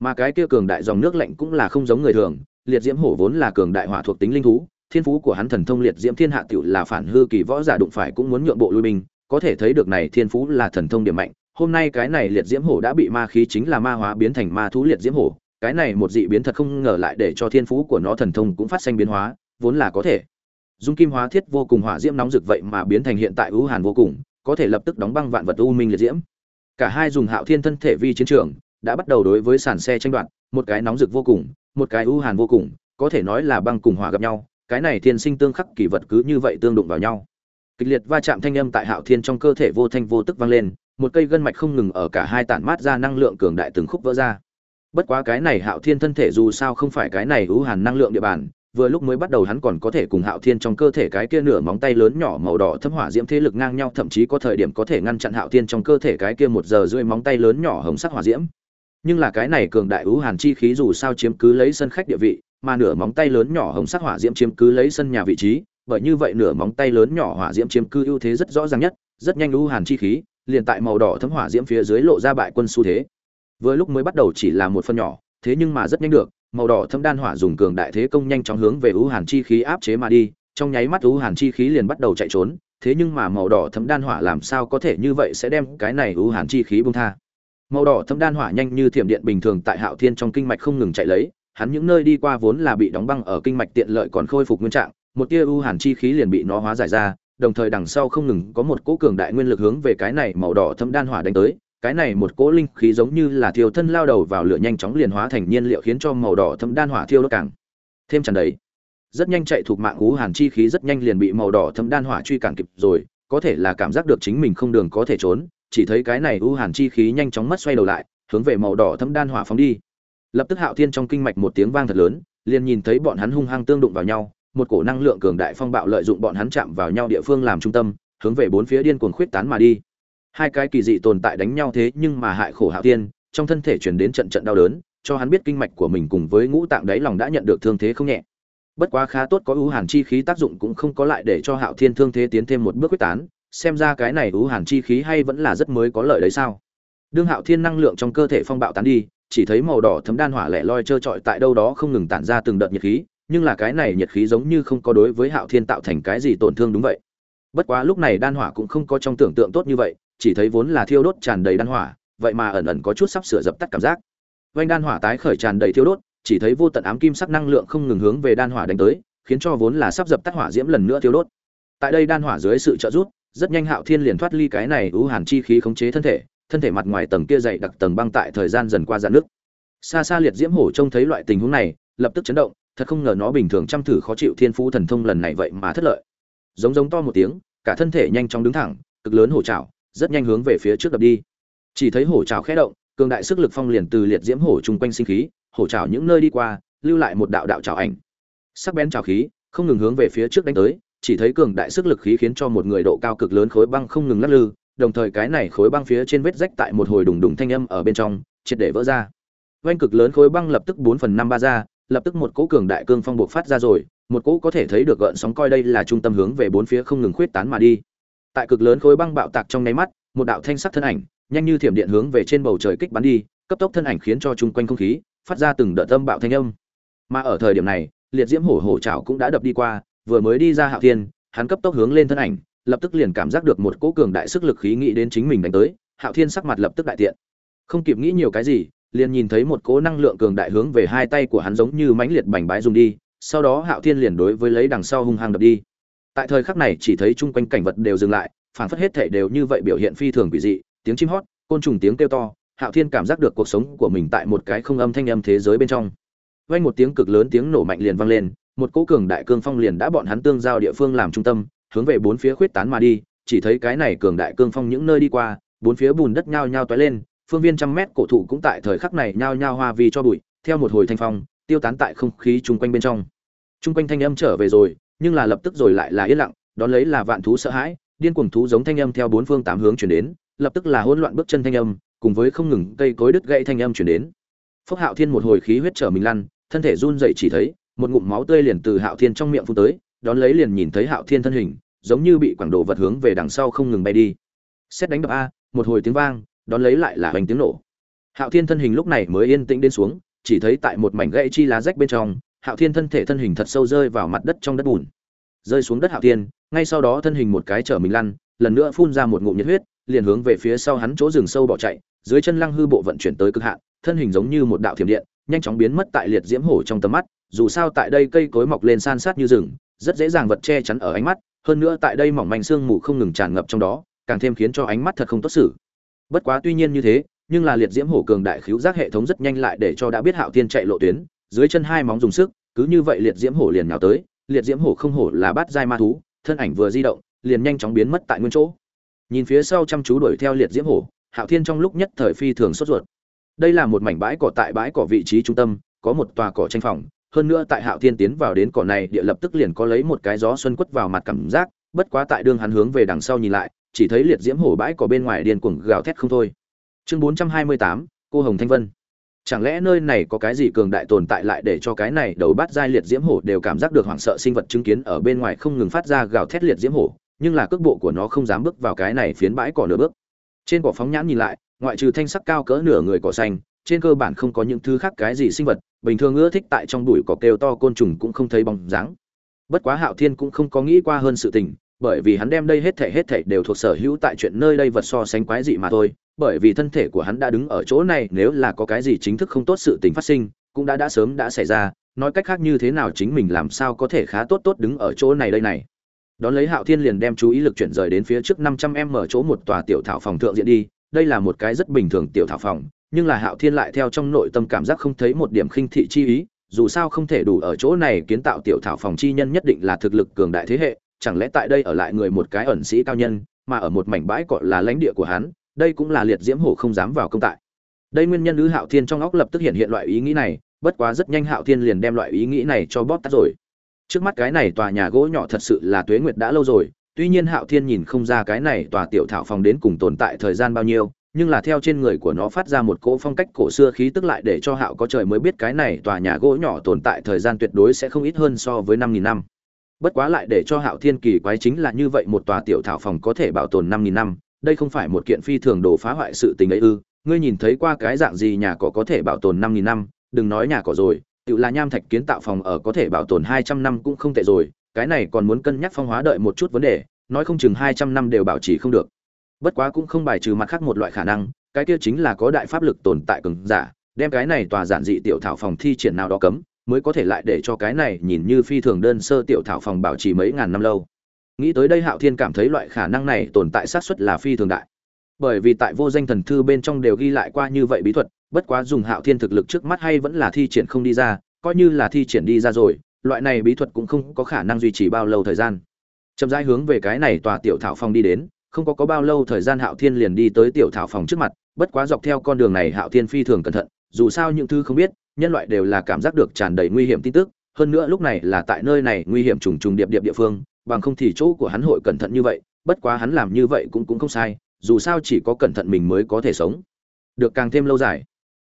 Speaker 1: Mà cái kia cường đại dòng nước lạnh cũng là không giống người thường, liệt diễm hổ vốn là cường đại hỏa thuộc tính linh thú thiên phú của hắn thần thông liệt diễm thiên hạ tiểu là phản hư kỳ võ giả đụng phải cũng muốn nhượng bộ lui binh, có thể thấy được này thiên phú là thần thông điểm mạnh. Hôm nay cái này liệt diễm hổ đã bị ma khí chính là ma hóa biến thành ma thú liệt diễm hổ, cái này một dị biến thật không ngờ lại để cho thiên phú của nó thần thông cũng phát sinh biến hóa, vốn là có thể. Dung kim hóa thiết vô cùng hỏa diễm nóng rực vậy mà biến thành hiện tại ưu hàn vô cùng, có thể lập tức đóng băng vạn vật u minh liệt diễm. Cả hai dùng hạo thiên thân thể vi chiến trường, đã bắt đầu đối với sàn xe tranh đoạt, một cái nóng rực vô cùng, một cái ưu hàn vô cùng, có thể nói là băng cùng hỏa gặp nhau cái này thiên sinh tương khắc kỳ vật cứ như vậy tương đụng vào nhau. Kịch liệt va chạm thanh âm tại hạo thiên trong cơ thể vô thanh vô tức vang lên, một cây gân mạch không ngừng ở cả hai tản mát ra năng lượng cường đại từng khúc vỡ ra. Bất quá cái này hạo thiên thân thể dù sao không phải cái này ưu hàn năng lượng địa bàn, vừa lúc mới bắt đầu hắn còn có thể cùng hạo thiên trong cơ thể cái kia nửa móng tay lớn nhỏ màu đỏ thấm hỏa diễm thế lực ngang nhau, thậm chí có thời điểm có thể ngăn chặn hạo thiên trong cơ thể cái kia một giờ rưỡi móng tay lớn nhỏ hồng sắc hỏa diễm. Nhưng là cái này cường đại ưu hàn chi khí dù sao chiếm cứ lấy sân khách địa vị mà nửa móng tay lớn nhỏ hồng sắc hỏa diễm chiếm cứ lấy sân nhà vị trí, bởi như vậy nửa móng tay lớn nhỏ hỏa diễm chiếm cứ ưu thế rất rõ ràng nhất, rất nhanh ưu hàn chi khí, liền tại màu đỏ thấm hỏa diễm phía dưới lộ ra bại quân xu thế. Vừa lúc mới bắt đầu chỉ là một phần nhỏ, thế nhưng mà rất nhanh được, màu đỏ thâm đan hỏa dùng cường đại thế công nhanh chóng hướng về ưu hàn chi khí áp chế mà đi, trong nháy mắt ưu hàn chi khí liền bắt đầu chạy trốn, thế nhưng mà màu đỏ thâm đan hỏa làm sao có thể như vậy sẽ đem cái này ưu hàn chi khí bung tha. Màu đỏ thâm đan hỏa nhanh như thiểm điện bình thường tại hạo thiên trong kinh mạch không ngừng chạy lấy hắn những nơi đi qua vốn là bị đóng băng ở kinh mạch tiện lợi còn khôi phục nguyên trạng, một tia u hàn chi khí liền bị nó hóa giải ra, đồng thời đằng sau không ngừng có một cỗ cường đại nguyên lực hướng về cái này màu đỏ thâm đan hỏa đánh tới, cái này một cỗ linh khí giống như là thiêu thân lao đầu vào lửa nhanh chóng liền hóa thành nhiên liệu khiến cho màu đỏ thâm đan hỏa thiêu đốt càng thêm tràn đầy. Rất nhanh chạy thuộc mạng u hàn chi khí rất nhanh liền bị màu đỏ thâm đan hỏa truy cản kịp rồi, có thể là cảm giác được chính mình không đường có thể trốn, chỉ thấy cái này u hàn chi khí nhanh chóng mất xoay đầu lại, hướng về màu đỏ thâm đan hỏa phóng đi lập tức hạo thiên trong kinh mạch một tiếng vang thật lớn, liền nhìn thấy bọn hắn hung hăng tương đụng vào nhau, một cổ năng lượng cường đại phong bạo lợi dụng bọn hắn chạm vào nhau địa phương làm trung tâm, hướng về bốn phía điên cuồng khuyết tán mà đi. Hai cái kỳ dị tồn tại đánh nhau thế nhưng mà hại khổ hạo thiên, trong thân thể chuyển đến trận trận đau đớn, cho hắn biết kinh mạch của mình cùng với ngũ tạng đáy lòng đã nhận được thương thế không nhẹ. Bất quá khá tốt có ưu hàn chi khí tác dụng cũng không có lại để cho hạo thiên thương thế tiến thêm một bước quyết tán, xem ra cái này ưu hàn chi khí hay vẫn là rất mới có lợi đấy sao? Đương hạo thiên năng lượng trong cơ thể phong bạo tán đi chỉ thấy màu đỏ thấm đan hỏa lẻ loi trơ trọi tại đâu đó không ngừng tản ra từng đợt nhiệt khí, nhưng là cái này nhiệt khí giống như không có đối với hạo thiên tạo thành cái gì tổn thương đúng vậy. Bất quá lúc này đan hỏa cũng không có trong tưởng tượng tốt như vậy, chỉ thấy vốn là thiêu đốt tràn đầy đan hỏa, vậy mà ẩn ẩn có chút sắp sửa dập tắt cảm giác. Vanh đan hỏa tái khởi tràn đầy thiêu đốt, chỉ thấy vô tận ám kim sắc năng lượng không ngừng hướng về đan hỏa đánh tới, khiến cho vốn là sắp dập tắt hỏa diễm lần nữa thiêu đốt. Tại đây đan hỏa dưới sự trợ giúp, rất nhanh hạo thiên liền thoát ly cái này ưu hàn chi khí khống chế thân thể thân thể mặt ngoài tầng kia dày đặc tầng băng tại thời gian dần qua dạn nước. Xa xa liệt diễm hổ trông thấy loại tình huống này, lập tức chấn động, thật không ngờ nó bình thường chăm thử khó chịu thiên phú thần thông lần này vậy mà thất lợi. Giống giống to một tiếng, cả thân thể nhanh chóng đứng thẳng, cực lớn hổ trào rất nhanh hướng về phía trước đập đi. Chỉ thấy hổ trào khẽ động, cường đại sức lực phong liền từ liệt diễm hổ chung quanh sinh khí, hổ trào những nơi đi qua, lưu lại một đạo đạo trào ảnh. Sắc bén trào khí, không ngừng hướng về phía trước đánh tới, chỉ thấy cường đại sức lực khí khiến cho một người độ cao cực lớn khối băng không ngừng lắc lư đồng thời cái này khối băng phía trên vết rách tại một hồi đùng đùng thanh âm ở bên trong, triệt để vỡ ra. Oanh cực lớn khối băng lập tức bốn phần năm ba ra, lập tức một cỗ cường đại cương phong buộc phát ra rồi, một cỗ có thể thấy được gợn sóng coi đây là trung tâm hướng về bốn phía không ngừng khuyết tán mà đi. Tại cực lớn khối băng bạo tạc trong nháy mắt, một đạo thanh sắc thân ảnh, nhanh như thiểm điện hướng về trên bầu trời kích bắn đi, cấp tốc thân ảnh khiến cho chung quanh không khí, phát ra từng đợt âm bạo thanh âm. Mà ở thời điểm này, liệt diễm hổ hổ trảo cũng đã đập đi qua, vừa mới đi ra hạo thiên, hắn cấp tốc hướng lên thân ảnh lập tức liền cảm giác được một cỗ cường đại sức lực khí nghĩ đến chính mình đánh tới, hạo thiên sắc mặt lập tức đại tiện. Không kịp nghĩ nhiều cái gì, liền nhìn thấy một cỗ năng lượng cường đại hướng về hai tay của hắn giống như mãnh liệt bành bái dùng đi, sau đó hạo thiên liền đối với lấy đằng sau hung hăng đập đi. Tại thời khắc này chỉ thấy chung quanh cảnh vật đều dừng lại, phản phất hết thể đều như vậy biểu hiện phi thường quỷ dị, tiếng chim hót, côn trùng tiếng kêu to, hạo thiên cảm giác được cuộc sống của mình tại một cái không âm thanh âm thế giới bên trong. Vang một tiếng cực lớn tiếng nổ mạnh liền vang lên, một cỗ cường đại cương phong liền đã bọn hắn tương giao địa phương làm trung tâm hướng về bốn phía khuyết tán mà đi, chỉ thấy cái này cường đại cương phong những nơi đi qua, bốn phía bùn đất nhao nhao toái lên, phương viên trăm mét cổ thụ cũng tại thời khắc này nhao nhao hoa vì cho bụi, theo một hồi thanh phong, tiêu tán tại không khí chung quanh bên trong. Chung quanh thanh âm trở về rồi, nhưng là lập tức rồi lại là yên lặng, đón lấy là vạn thú sợ hãi, điên cuồng thú giống thanh âm theo bốn phương tám hướng truyền đến, lập tức là hỗn loạn bước chân thanh âm, cùng với không ngừng cây cối đứt gãy thanh âm truyền đến. Phúc hạo thiên một hồi khí huyết trở mình lăn, thân thể run rẩy chỉ thấy, một ngụm máu tươi liền từ hạo thiên trong miệng phun tới đón lấy liền nhìn thấy hạo thiên thân hình, giống như bị quảng đồ vật hướng về đằng sau không ngừng bay đi. Xét đánh đập a, một hồi tiếng vang, đón lấy lại là hoành tiếng nổ. Hạo thiên thân hình lúc này mới yên tĩnh đến xuống, chỉ thấy tại một mảnh gãy chi lá rách bên trong, hạo thiên thân thể thân hình thật sâu rơi vào mặt đất trong đất bùn. Rơi xuống đất hạo thiên, ngay sau đó thân hình một cái trở mình lăn, lần nữa phun ra một ngụm nhiệt huyết, liền hướng về phía sau hắn chỗ rừng sâu bỏ chạy, dưới chân lăng hư bộ vận chuyển tới cực hạn, thân hình giống như một đạo thiểm điện, nhanh chóng biến mất tại liệt diễm hổ trong tầm mắt, dù sao tại đây cây cối mọc lên san sát như rừng rất dễ dàng vật che chắn ở ánh mắt, hơn nữa tại đây mỏng manh sương mù không ngừng tràn ngập trong đó, càng thêm khiến cho ánh mắt thật không tốt xử. Bất quá tuy nhiên như thế, nhưng là liệt diễm hổ cường đại khiếu giác hệ thống rất nhanh lại để cho đã biết hạo thiên chạy lộ tuyến, dưới chân hai móng dùng sức, cứ như vậy liệt diễm hổ liền nhào tới, liệt diễm hổ không hổ là bát giai ma thú, thân ảnh vừa di động, liền nhanh chóng biến mất tại nguyên chỗ. Nhìn phía sau chăm chú đuổi theo liệt diễm hổ, hạo thiên trong lúc nhất thời phi thường sốt ruột. Đây là một mảnh bãi cỏ tại bãi cỏ vị trí trung tâm, có một tòa cỏ tranh phòng hơn nữa tại hạo thiên tiến vào đến cỏ này, địa lập tức liền có lấy một cái gió xuân quất vào mặt cảm giác, bất quá tại đương hắn hướng về đằng sau nhìn lại, chỉ thấy liệt diễm hổ bãi cỏ bên ngoài điên cuồng gào thét không thôi. Chương bốn trăm hai mươi tám, cô hồng thanh vân. Chẳng lẽ nơi này có cái gì cường đại tồn tại lại để cho cái này đầu bát giai liệt diễm hổ đều cảm giác được hoảng sợ sinh vật chứng kiến ở bên ngoài không ngừng phát ra gào thét liệt diễm hổ, nhưng là cước bộ của nó không dám bước vào cái này phiến bãi cỏ nửa bước. Trên cỏ phóng nhãn nhìn lại, ngoại trừ thanh sắc cao cỡ nửa người cỏ xanh, trên cơ bản không có những thứ khác cái gì sinh vật bình thường ưa thích tại trong bụi cỏ kêu to côn trùng cũng không thấy bóng dáng bất quá hạo thiên cũng không có nghĩ qua hơn sự tình bởi vì hắn đem đây hết thảy hết thảy đều thuộc sở hữu tại chuyện nơi đây vật so sánh quái dị mà thôi, bởi vì thân thể của hắn đã đứng ở chỗ này, nếu là có cái gì chính thức không tốt sự tình phát sinh, cũng đã đã sớm đã xảy ra, nói cách khác như thế nào chính mình làm sao có thể khá tốt tốt đứng ở chỗ này đây này. Đón lấy Hạo Thiên liền đem chú ý lực chuyển rời đến phía trước 500m chỗ một tòa tiểu thảo phòng thượng diện đi, đây là một cái rất bình thường tiểu thảo phòng, nhưng là Hạo Thiên lại theo trong nội tâm cảm giác không thấy một điểm khinh thị chi ý, dù sao không thể đủ ở chỗ này kiến tạo tiểu thảo phòng chi nhân nhất định là thực lực cường đại thế hệ, chẳng lẽ tại đây ở lại người một cái ẩn sĩ cao nhân, mà ở một mảnh bãi cỏ là lãnh địa của hắn, đây cũng là liệt diễm hổ không dám vào công tại. Đây nguyên nhân Lữ Hạo Thiên trong óc lập tức hiện hiện loại ý nghĩ này, bất quá rất nhanh Hạo Thiên liền đem loại ý nghĩ này cho bóp tắt rồi. Trước mắt cái này tòa nhà gỗ nhỏ thật sự là tuế nguyệt đã lâu rồi, tuy nhiên hạo thiên nhìn không ra cái này tòa tiểu thảo phòng đến cùng tồn tại thời gian bao nhiêu nhưng là theo trên người của nó phát ra một cỗ phong cách cổ xưa khí tức lại để cho hạo có trời mới biết cái này tòa nhà gỗ nhỏ tồn tại thời gian tuyệt đối sẽ không ít hơn so với năm nghìn năm. Bất quá lại để cho hạo thiên kỳ quái chính là như vậy một tòa tiểu thảo phòng có thể bảo tồn năm nghìn năm, đây không phải một kiện phi thường đồ phá hoại sự tình ấy ư. Ngươi nhìn thấy qua cái dạng gì nhà cỏ có thể bảo tồn năm nghìn năm, đừng nói nhà cỏ rồi, tự là nham thạch kiến tạo phòng ở có thể bảo tồn hai trăm năm cũng không tệ rồi, cái này còn muốn cân nhắc phong hóa đợi một chút vấn đề, nói không chừng hai trăm năm đều bảo trì không được bất quá cũng không bài trừ mặt khác một loại khả năng, cái kia chính là có đại pháp lực tồn tại cường giả, đem cái này tòa giản dị tiểu thảo phòng thi triển nào đó cấm, mới có thể lại để cho cái này nhìn như phi thường đơn sơ tiểu thảo phòng bảo trì mấy ngàn năm lâu. Nghĩ tới đây hạo thiên cảm thấy loại khả năng này tồn tại xác suất là phi thường đại. Bởi vì tại vô danh thần thư bên trong đều ghi lại qua như vậy bí thuật, bất quá dùng hạo thiên thực lực trước mắt hay vẫn là thi triển không đi ra, coi như là thi triển đi ra rồi, loại này bí thuật cũng không có khả năng duy trì bao lâu thời gian. Chậm rãi hướng về cái này tòa tiểu thảo phòng đi đến không có có bao lâu thời gian hạo thiên liền đi tới tiểu thảo phòng trước mặt, bất quá dọc theo con đường này hạo thiên phi thường cẩn thận, dù sao những thứ không biết, nhân loại đều là cảm giác được tràn đầy nguy hiểm tin tức, hơn nữa lúc này là tại nơi này nguy hiểm trùng trùng điệp điệp địa phương, bằng không thì chỗ của hắn hội cẩn thận như vậy, bất quá hắn làm như vậy cũng cũng không sai, dù sao chỉ có cẩn thận mình mới có thể sống. Được càng thêm lâu dài,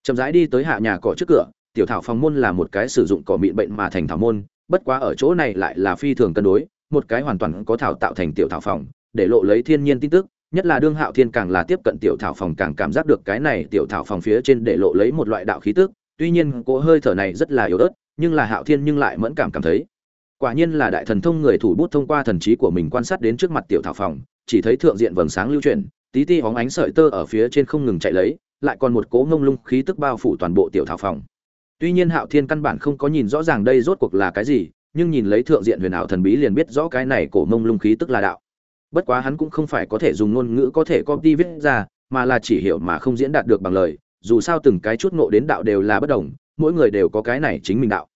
Speaker 1: chậm rãi đi tới hạ nhà cỏ trước cửa, tiểu thảo phòng môn là một cái sử dụng cỏ mịn bệnh mà thành thảo môn, bất quá ở chỗ này lại là phi thường cân đối, một cái hoàn toàn có thảo tạo thành tiểu thảo phòng để lộ lấy thiên nhiên tin tức, nhất là đương hạo thiên càng là tiếp cận tiểu thảo phòng càng cảm giác được cái này tiểu thảo phòng phía trên để lộ lấy một loại đạo khí tức. Tuy nhiên, cỗ hơi thở này rất là yếu ớt, nhưng là hạo thiên nhưng lại mẫn cảm cảm thấy. Quả nhiên là đại thần thông người thủ bút thông qua thần trí của mình quan sát đến trước mặt tiểu thảo phòng, chỉ thấy thượng diện vầng sáng lưu chuyển, tí ti hóng ánh sợi tơ ở phía trên không ngừng chạy lấy, lại còn một cỗ ngông lung khí tức bao phủ toàn bộ tiểu thảo phòng. Tuy nhiên hạo thiên căn bản không có nhìn rõ ràng đây rốt cuộc là cái gì, nhưng nhìn lấy thượng diện huyền ảo thần bí liền biết rõ cái này cổ ngông lung khí tức là đạo bất quá hắn cũng không phải có thể dùng ngôn ngữ có thể copy viết ra, mà là chỉ hiểu mà không diễn đạt được bằng lời, dù sao từng cái chút ngộ đến đạo đều là bất đồng, mỗi người đều có cái này chính mình đạo.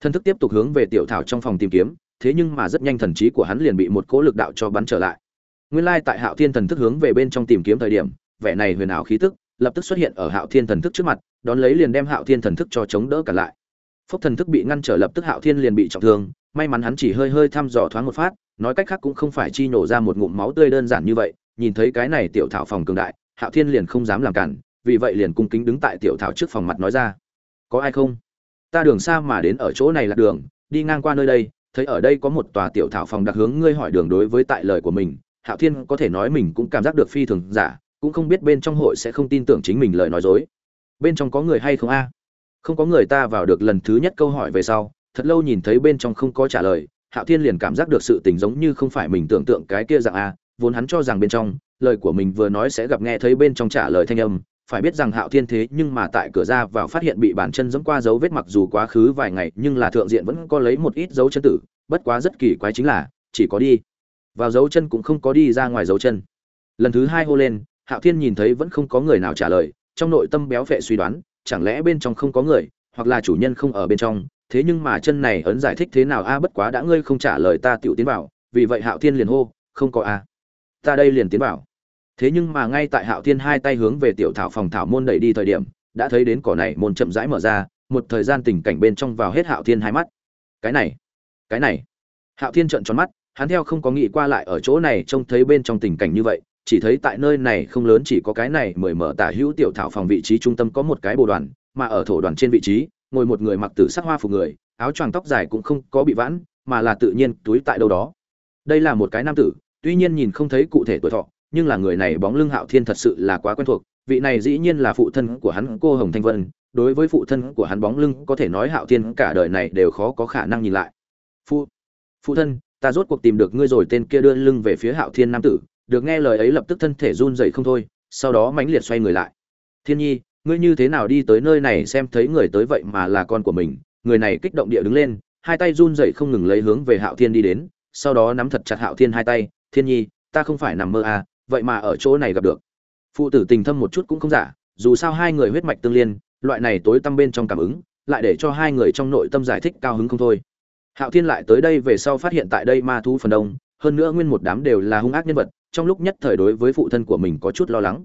Speaker 1: Thân thức tiếp tục hướng về tiểu thảo trong phòng tìm kiếm, thế nhưng mà rất nhanh thần trí của hắn liền bị một cỗ lực đạo cho bắn trở lại. Nguyên lai tại hạo thiên thần thức hướng về bên trong tìm kiếm thời điểm, vẻ này huyền ảo khí tức lập tức xuất hiện ở hạo thiên thần thức trước mặt, đón lấy liền đem hạo thiên thần thức cho chống đỡ cả lại. Phốc thần thức bị ngăn trở lập tức hạo thiên liền bị trọng thương may mắn hắn chỉ hơi hơi thăm dò thoáng một phát, nói cách khác cũng không phải chi nổ ra một ngụm máu tươi đơn giản như vậy, nhìn thấy cái này tiểu thảo phòng cường đại, hạo thiên liền không dám làm cản, vì vậy liền cung kính đứng tại tiểu thảo trước phòng mặt nói ra. Có ai không? Ta đường xa mà đến ở chỗ này là đường, đi ngang qua nơi đây, thấy ở đây có một tòa tiểu thảo phòng đặc hướng ngươi hỏi đường đối với tại lời của mình, hạo thiên có thể nói mình cũng cảm giác được phi thường giả, cũng không biết bên trong hội sẽ không tin tưởng chính mình lời nói dối. Bên trong có người hay không a? Không có người ta vào được lần thứ nhất câu hỏi về sau thật lâu nhìn thấy bên trong không có trả lời, hạo thiên liền cảm giác được sự tình giống như không phải mình tưởng tượng cái kia dạng a, vốn hắn cho rằng bên trong, lời của mình vừa nói sẽ gặp nghe thấy bên trong trả lời thanh âm, phải biết rằng hạo thiên thế nhưng mà tại cửa ra vào phát hiện bị bàn chân dẫm qua dấu vết mặc dù quá khứ vài ngày, nhưng là thượng diện vẫn có lấy một ít dấu chân tử, bất quá rất kỳ quái chính là, chỉ có đi vào dấu chân cũng không có đi ra ngoài dấu chân. Lần thứ hai hô lên, hạo thiên nhìn thấy vẫn không có người nào trả lời, trong nội tâm béo phệ suy đoán, chẳng lẽ bên trong không có người, hoặc là chủ nhân không ở bên trong thế nhưng mà chân này ấn giải thích thế nào? A, bất quá đã ngươi không trả lời ta tiểu tiến vào vì vậy hạo thiên liền hô, không có a. Ta đây liền tiến vào thế nhưng mà ngay tại hạo thiên hai tay hướng về tiểu thảo phòng thảo môn đẩy đi thời điểm, đã thấy đến cỏ này môn chậm rãi mở ra, một thời gian tình cảnh bên trong vào hết hạo thiên hai mắt. Cái này cái này. Hạo thiên trợn tròn mắt, hắn theo không có nghĩ qua lại ở chỗ này trông thấy bên trong tình cảnh như vậy, chỉ thấy tại nơi này không lớn chỉ có cái này mười mở tả hữu tiểu thảo phòng vị trí trung tâm có một cái bồ đoàn, mà ở thổ đoàn trên vị trí ngồi một người mặc tử sắc hoa phục người, áo choàng tóc dài cũng không có bị vãn, mà là tự nhiên túi tại đâu đó. Đây là một cái nam tử, tuy nhiên nhìn không thấy cụ thể tuổi thọ, nhưng là người này bóng lưng hạo thiên thật sự là quá quen thuộc, vị này dĩ nhiên là phụ thân của hắn cô hồng thanh vân, đối với phụ thân của hắn bóng lưng có thể nói hạo thiên cả đời này đều khó có khả năng nhìn lại. Phụ phụ thân, ta rốt cuộc tìm được ngươi rồi, tên kia đưa lưng về phía hạo thiên nam tử, được nghe lời ấy lập tức thân thể run dậy không thôi, sau đó mãnh liệt xoay người lại. Thiên nhi ngươi như thế nào đi tới nơi này xem thấy người tới vậy mà là con của mình. Người này kích động địa đứng lên, hai tay run dậy không ngừng lấy hướng về hạo thiên đi đến, sau đó nắm thật chặt hạo thiên hai tay, thiên nhi, ta không phải nằm mơ à vậy mà ở chỗ này gặp được. Phụ tử tình thâm một chút cũng không giả, dù sao hai người huyết mạch tương liên, loại này tối tăm bên trong cảm ứng, lại để cho hai người trong nội tâm giải thích cao hứng không thôi. Hạo thiên lại tới đây về sau phát hiện tại đây ma thú phần đông, hơn nữa nguyên một đám đều là hung ác nhân vật, trong lúc nhất thời đối với phụ thân của mình có chút lo lắng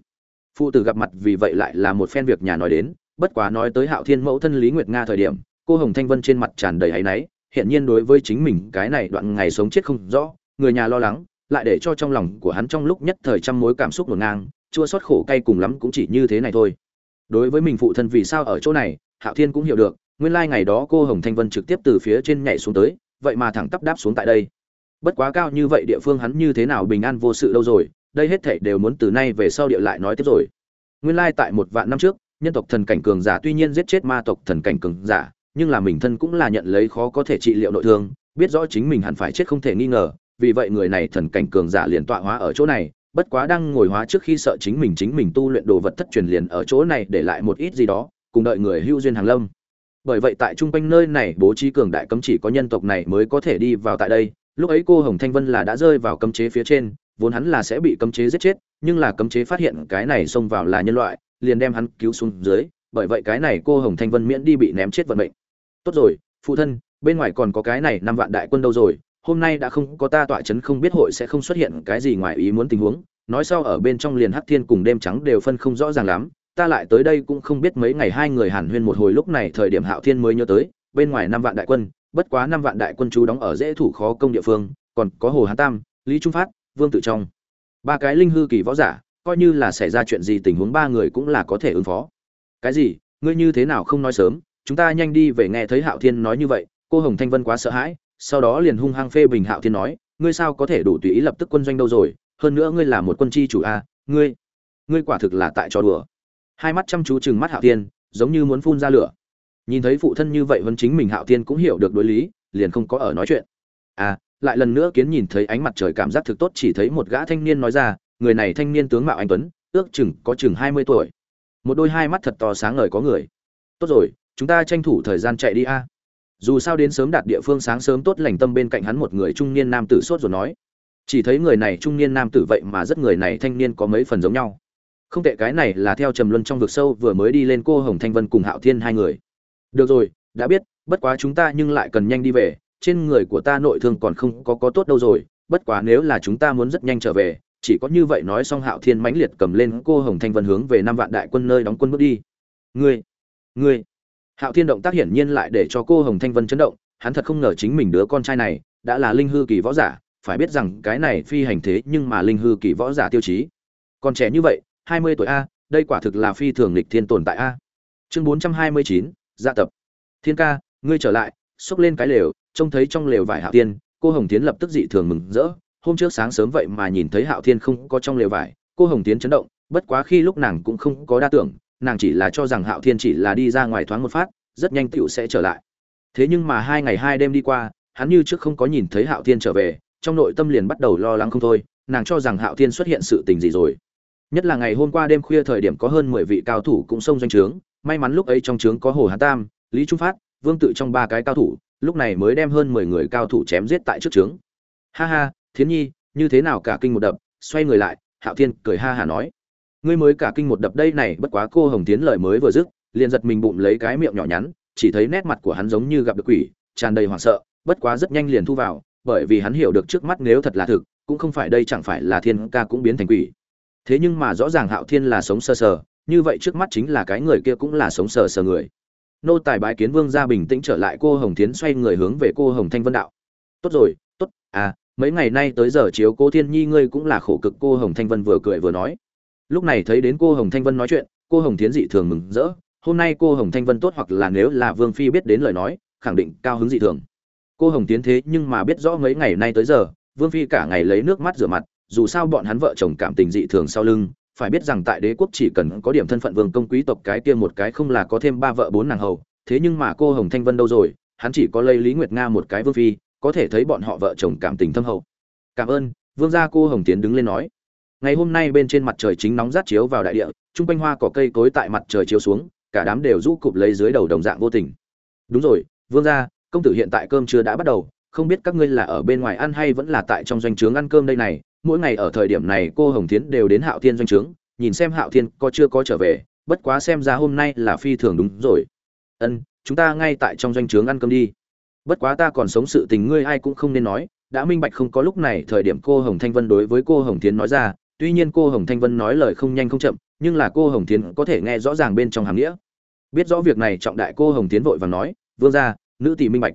Speaker 1: phụ tử gặp mặt vì vậy lại là một phen việc nhà nói đến, bất quá nói tới hạo thiên mẫu thân lý nguyệt nga thời điểm, cô hồng thanh vân trên mặt tràn đầy áy náy hiện nhiên đối với chính mình cái này đoạn ngày sống chết không rõ, người nhà lo lắng, lại để cho trong lòng của hắn trong lúc nhất thời trăm mối cảm xúc ngổn ngang, chua xót khổ cay cùng lắm cũng chỉ như thế này thôi. Đối với mình phụ thân vì sao ở chỗ này, hạo thiên cũng hiểu được, nguyên lai ngày đó cô hồng thanh vân trực tiếp từ phía trên nhảy xuống tới, vậy mà thẳng tắp đáp xuống tại đây. Bất quá cao như vậy địa phương hắn như thế nào bình an vô sự đâu rồi đây hết thảy đều muốn từ nay về sau địa lại nói tiếp rồi. Nguyên lai tại một vạn năm trước, nhân tộc thần cảnh cường giả tuy nhiên giết chết ma tộc thần cảnh cường giả, nhưng là mình thân cũng là nhận lấy khó có thể trị liệu nội thương, biết rõ chính mình hẳn phải chết không thể nghi ngờ, vì vậy người này thần cảnh cường giả liền tọa hóa ở chỗ này, bất quá đang ngồi hóa trước khi sợ chính mình chính mình tu luyện đồ vật thất truyền liền ở chỗ này để lại một ít gì đó, cùng đợi người hưu duyên hàng lâm. Bởi vậy tại trung quanh nơi này bố trí cường đại cấm chỉ có nhân tộc này mới có thể đi vào tại đây, lúc ấy cô hồng thanh vân là đã rơi vào cấm chế phía trên vốn hắn là sẽ bị cấm chế giết chết, nhưng là cấm chế phát hiện cái này xông vào là nhân loại, liền đem hắn cứu xuống dưới, bởi vậy cái này cô hồng thanh vân miễn đi bị ném chết vận mệnh. Tốt rồi, phụ thân, bên ngoài còn có cái này năm vạn đại quân đâu rồi, hôm nay đã không có ta tọa chấn không biết hội sẽ không xuất hiện cái gì ngoài ý muốn tình huống, nói sau ở bên trong liền hắc thiên cùng đêm trắng đều phân không rõ ràng lắm, ta lại tới đây cũng không biết mấy ngày hai người hàn huyên một hồi lúc này thời điểm hạo thiên mới nhớ tới, bên ngoài năm vạn đại quân, bất quá năm vạn đại quân chú đóng ở dễ thủ khó công địa phương, còn có hồ hán tam, lý trung phát vương tự trong. Ba cái linh hư kỳ võ giả, coi như là xảy ra chuyện gì tình huống ba người cũng là có thể ứng phó. Cái gì? Ngươi như thế nào không nói sớm? Chúng ta nhanh đi về nghe thấy hạo thiên nói như vậy. Cô hồng thanh vân quá sợ hãi, sau đó liền hung hăng phê bình hạo thiên nói, ngươi sao có thể đủ tùy ý lập tức quân doanh đâu rồi? Hơn nữa ngươi là một quân chi chủ a, ngươi ngươi quả thực là tại trò đùa. Hai mắt chăm chú chừng mắt hạo thiên, giống như muốn phun ra lửa. Nhìn thấy phụ thân như vậy vẫn chính mình hạo thiên cũng hiểu được đối lý, liền không có ở nói chuyện. À lại lần nữa kiến nhìn thấy ánh mặt trời cảm giác thực tốt, chỉ thấy một gã thanh niên nói ra, người này thanh niên tướng mạo anh tuấn, ước chừng có chừng hai mươi tuổi. Một đôi hai mắt thật to sáng ngời có người. Tốt rồi, chúng ta tranh thủ thời gian chạy đi a. Dù sao đến sớm đạt địa phương sáng sớm tốt lành tâm bên cạnh hắn một người trung niên nam tử sốt rồi nói. Chỉ thấy người này trung niên nam tử vậy mà rất người này thanh niên có mấy phần giống nhau. Không tệ, cái này là theo trầm luân trong vực sâu vừa mới đi lên cô hồng thanh vân cùng hạo thiên hai người. Được rồi, đã biết, bất quá chúng ta nhưng lại cần nhanh đi về trên người của ta nội thương còn không có có tốt đâu rồi, bất quá nếu là chúng ta muốn rất nhanh trở về, chỉ có như vậy nói xong hạo thiên mãnh liệt cầm lên cô hồng thanh vân hướng về năm vạn đại quân nơi đóng quân bước đi. Ngươi ngươi. Hạo thiên động tác hiển nhiên lại để cho cô hồng thanh vân chấn động, hắn thật không ngờ chính mình đứa con trai này đã là linh hư kỳ võ giả, phải biết rằng cái này phi hành thế nhưng mà linh hư kỳ võ giả tiêu chí. Còn trẻ như vậy, hai mươi tuổi a, đây quả thực là phi thường lịch thiên tồn tại a. Chương bốn trăm hai mươi chín, gia tập. Thiên ca, ngươi trở lại, xốc lên cái lều trông thấy trong lều vải hạo thiên, cô hồng tiến lập tức dị thường mừng rỡ. Hôm trước sáng sớm vậy mà nhìn thấy hạo thiên không có trong lều vải, cô hồng tiến chấn động, bất quá khi lúc nàng cũng không có đa tưởng, nàng chỉ là cho rằng hạo thiên chỉ là đi ra ngoài thoáng một phát, rất nhanh tựu sẽ trở lại. Thế nhưng mà hai ngày hai đêm đi qua, hắn như trước không có nhìn thấy hạo thiên trở về, trong nội tâm liền bắt đầu lo lắng không thôi, nàng cho rằng hạo thiên xuất hiện sự tình gì rồi. Nhất là ngày hôm qua đêm khuya thời điểm có hơn mười vị cao thủ cũng xông doanh trướng, may mắn lúc ấy trong trướng có hồ Hà tam, lý trung phát, vương tự trong ba cái cao thủ lúc này mới đem hơn mười người cao thủ chém giết tại trước trướng. Ha ha, thiến nhi, như thế nào cả kinh một đập, xoay người lại, hạo thiên cười ha ha nói. Ngươi mới cả kinh một đập đây này, bất quá cô hồng tiến lời mới vừa dứt, liền giật mình bụng lấy cái miệng nhỏ nhắn, chỉ thấy nét mặt của hắn giống như gặp được quỷ, tràn đầy hoảng sợ, bất quá rất nhanh liền thu vào, bởi vì hắn hiểu được trước mắt nếu thật là thực, cũng không phải đây chẳng phải là thiên ca cũng biến thành quỷ. Thế nhưng mà rõ ràng hạo thiên là sống sờ sờ, như vậy trước mắt chính là cái người kia cũng là sống sờ sờ người nô tài bái kiến vương gia bình tĩnh trở lại cô hồng tiến xoay người hướng về cô hồng thanh vân đạo. Tốt rồi, tốt à mấy ngày nay tới giờ chiếu cô thiên nhi ngươi cũng là khổ cực cô hồng thanh vân vừa cười vừa nói. Lúc này thấy đến cô hồng thanh vân nói chuyện, cô hồng tiến dị thường mừng rỡ. Hôm nay cô hồng thanh vân tốt hoặc là nếu là vương phi biết đến lời nói, khẳng định cao hứng dị thường. Cô hồng tiến thế nhưng mà biết rõ mấy ngày nay tới giờ, vương phi cả ngày lấy nước mắt rửa mặt, dù sao bọn hắn vợ chồng cảm tình dị thường sau lưng phải biết rằng tại đế quốc chỉ cần có điểm thân phận vương công quý tộc cái kia một cái không là có thêm ba vợ bốn nàng hầu, thế nhưng mà cô hồng thanh vân đâu rồi, hắn chỉ có lấy lý nguyệt nga một cái vương phi, có thể thấy bọn họ vợ chồng cảm tình thâm hậu. Cảm ơn, vương gia cô hồng tiến đứng lên nói. Ngày hôm nay bên trên mặt trời chính nóng rát chiếu vào đại địa, chung quanh hoa cỏ cây cối tại mặt trời chiếu xuống, cả đám đều rũ cụp lấy dưới đầu đồng dạng vô tình. Đúng rồi, vương gia, công tử hiện tại cơm chưa đã bắt đầu, không biết các ngươi là ở bên ngoài ăn hay vẫn là tại trong doanh trướng ăn cơm đây này mỗi ngày ở thời điểm này cô hồng thiến đều đến hạo thiên doanh trướng, nhìn xem hạo thiên có chưa có trở về, bất quá xem ra hôm nay là phi thường đúng rồi. Ân, chúng ta ngay tại trong doanh trướng ăn cơm đi. Bất quá ta còn sống sự tình ngươi ai cũng không nên nói. Đã minh bạch không có lúc này thời điểm cô hồng thanh vân đối với cô hồng thiến nói ra, tuy nhiên cô hồng thanh vân nói lời không nhanh không chậm, nhưng là cô hồng thiến có thể nghe rõ ràng bên trong hàm nghĩa. Biết rõ việc này trọng đại cô hồng thiến vội và nói, vương ra nữ tỷ minh bạch.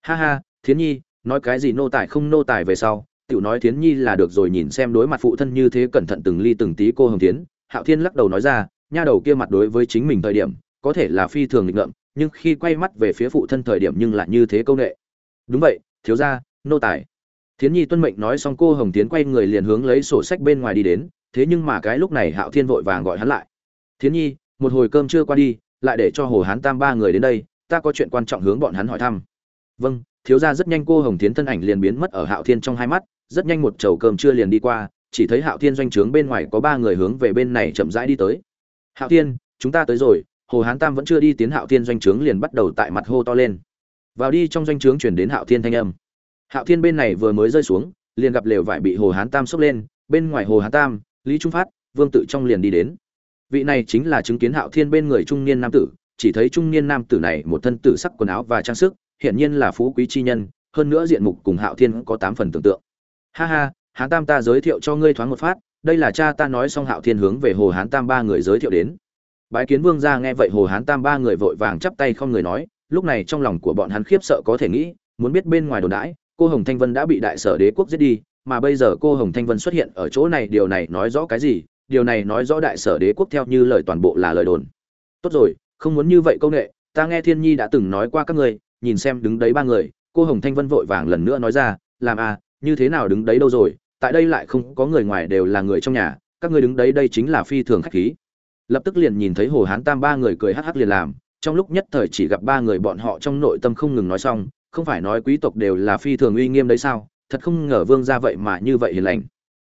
Speaker 1: Ha ha, thiến nhi, nói cái gì nô tài không nô tài về sau tiểu nói thiến nhi là được rồi nhìn xem đối mặt phụ thân như thế cẩn thận từng ly từng tí cô hồng tiến hạo thiên lắc đầu nói ra, nha đầu kia mặt đối với chính mình thời điểm, có thể là phi thường nghịch ngợm, nhưng khi quay mắt về phía phụ thân thời điểm nhưng lại như thế công nghệ đúng vậy, thiếu gia, nô tài. Thiến nhi tuân mệnh nói xong cô hồng tiến quay người liền hướng lấy sổ sách bên ngoài đi đến, thế nhưng mà cái lúc này hạo thiên vội vàng gọi hắn lại. Thiến nhi, một hồi cơm chưa qua đi, lại để cho hồ hán tam ba người đến đây, ta có chuyện quan trọng hướng bọn hắn hỏi thăm. Vâng thiếu gia rất nhanh cô hồng tiến thân ảnh liền biến mất ở hạo thiên trong hai mắt rất nhanh một chầu cơm chưa liền đi qua, chỉ thấy hạo thiên doanh trướng bên ngoài có ba người hướng về bên này chậm rãi đi tới. Hạo thiên, chúng ta tới rồi. Hồ hán tam vẫn chưa đi tiến hạo thiên doanh trướng liền bắt đầu tại mặt hô to lên. Vào đi trong doanh trướng chuyển đến hạo thiên thanh âm. Hạo thiên bên này vừa mới rơi xuống, liền gặp lều vải bị hồ hán tam xốc lên, bên ngoài hồ hán tam, lý trung phát, vương tự trong liền đi đến. Vị này chính là chứng kiến hạo thiên bên người trung niên nam tử, chỉ thấy trung niên nam tử này một thân tử sắc quần áo và trang sức, hiển nhiên là phú quý chi nhân, hơn nữa diện mục cùng hạo thiên có tám phần tưởng tượng ha ha, hán tam ta giới thiệu cho ngươi thoáng một phát, đây là cha ta nói xong hạo thiên hướng về hồ hán tam ba người giới thiệu đến bái kiến vương ra nghe vậy hồ hán tam ba người vội vàng chắp tay không người nói, lúc này trong lòng của bọn hắn khiếp sợ có thể nghĩ, muốn biết bên ngoài đồn đãi, cô hồng thanh vân đã bị đại sở đế quốc giết đi, mà bây giờ cô hồng thanh vân xuất hiện ở chỗ này, điều này nói rõ cái gì điều này nói rõ đại sở đế quốc theo như lời toàn bộ là lời đồn tốt rồi, không muốn như vậy công nghệ ta nghe thiên nhi đã từng nói qua các người. nhìn xem đứng đấy ba người, cô hồng thanh vân vội vàng lần nữa nói ra, làm à như thế nào đứng đấy đâu rồi, tại đây lại không có người ngoài đều là người trong nhà, các ngươi đứng đấy đây chính là phi thường khách khí. Lập tức liền nhìn thấy hồ hán tam ba người cười hắc hắc liền làm, trong lúc nhất thời chỉ gặp ba người bọn họ trong nội tâm không ngừng nói xong, không phải nói quý tộc đều là phi thường uy nghiêm đấy sao, thật không ngờ vương ra vậy mà như vậy hiền lành.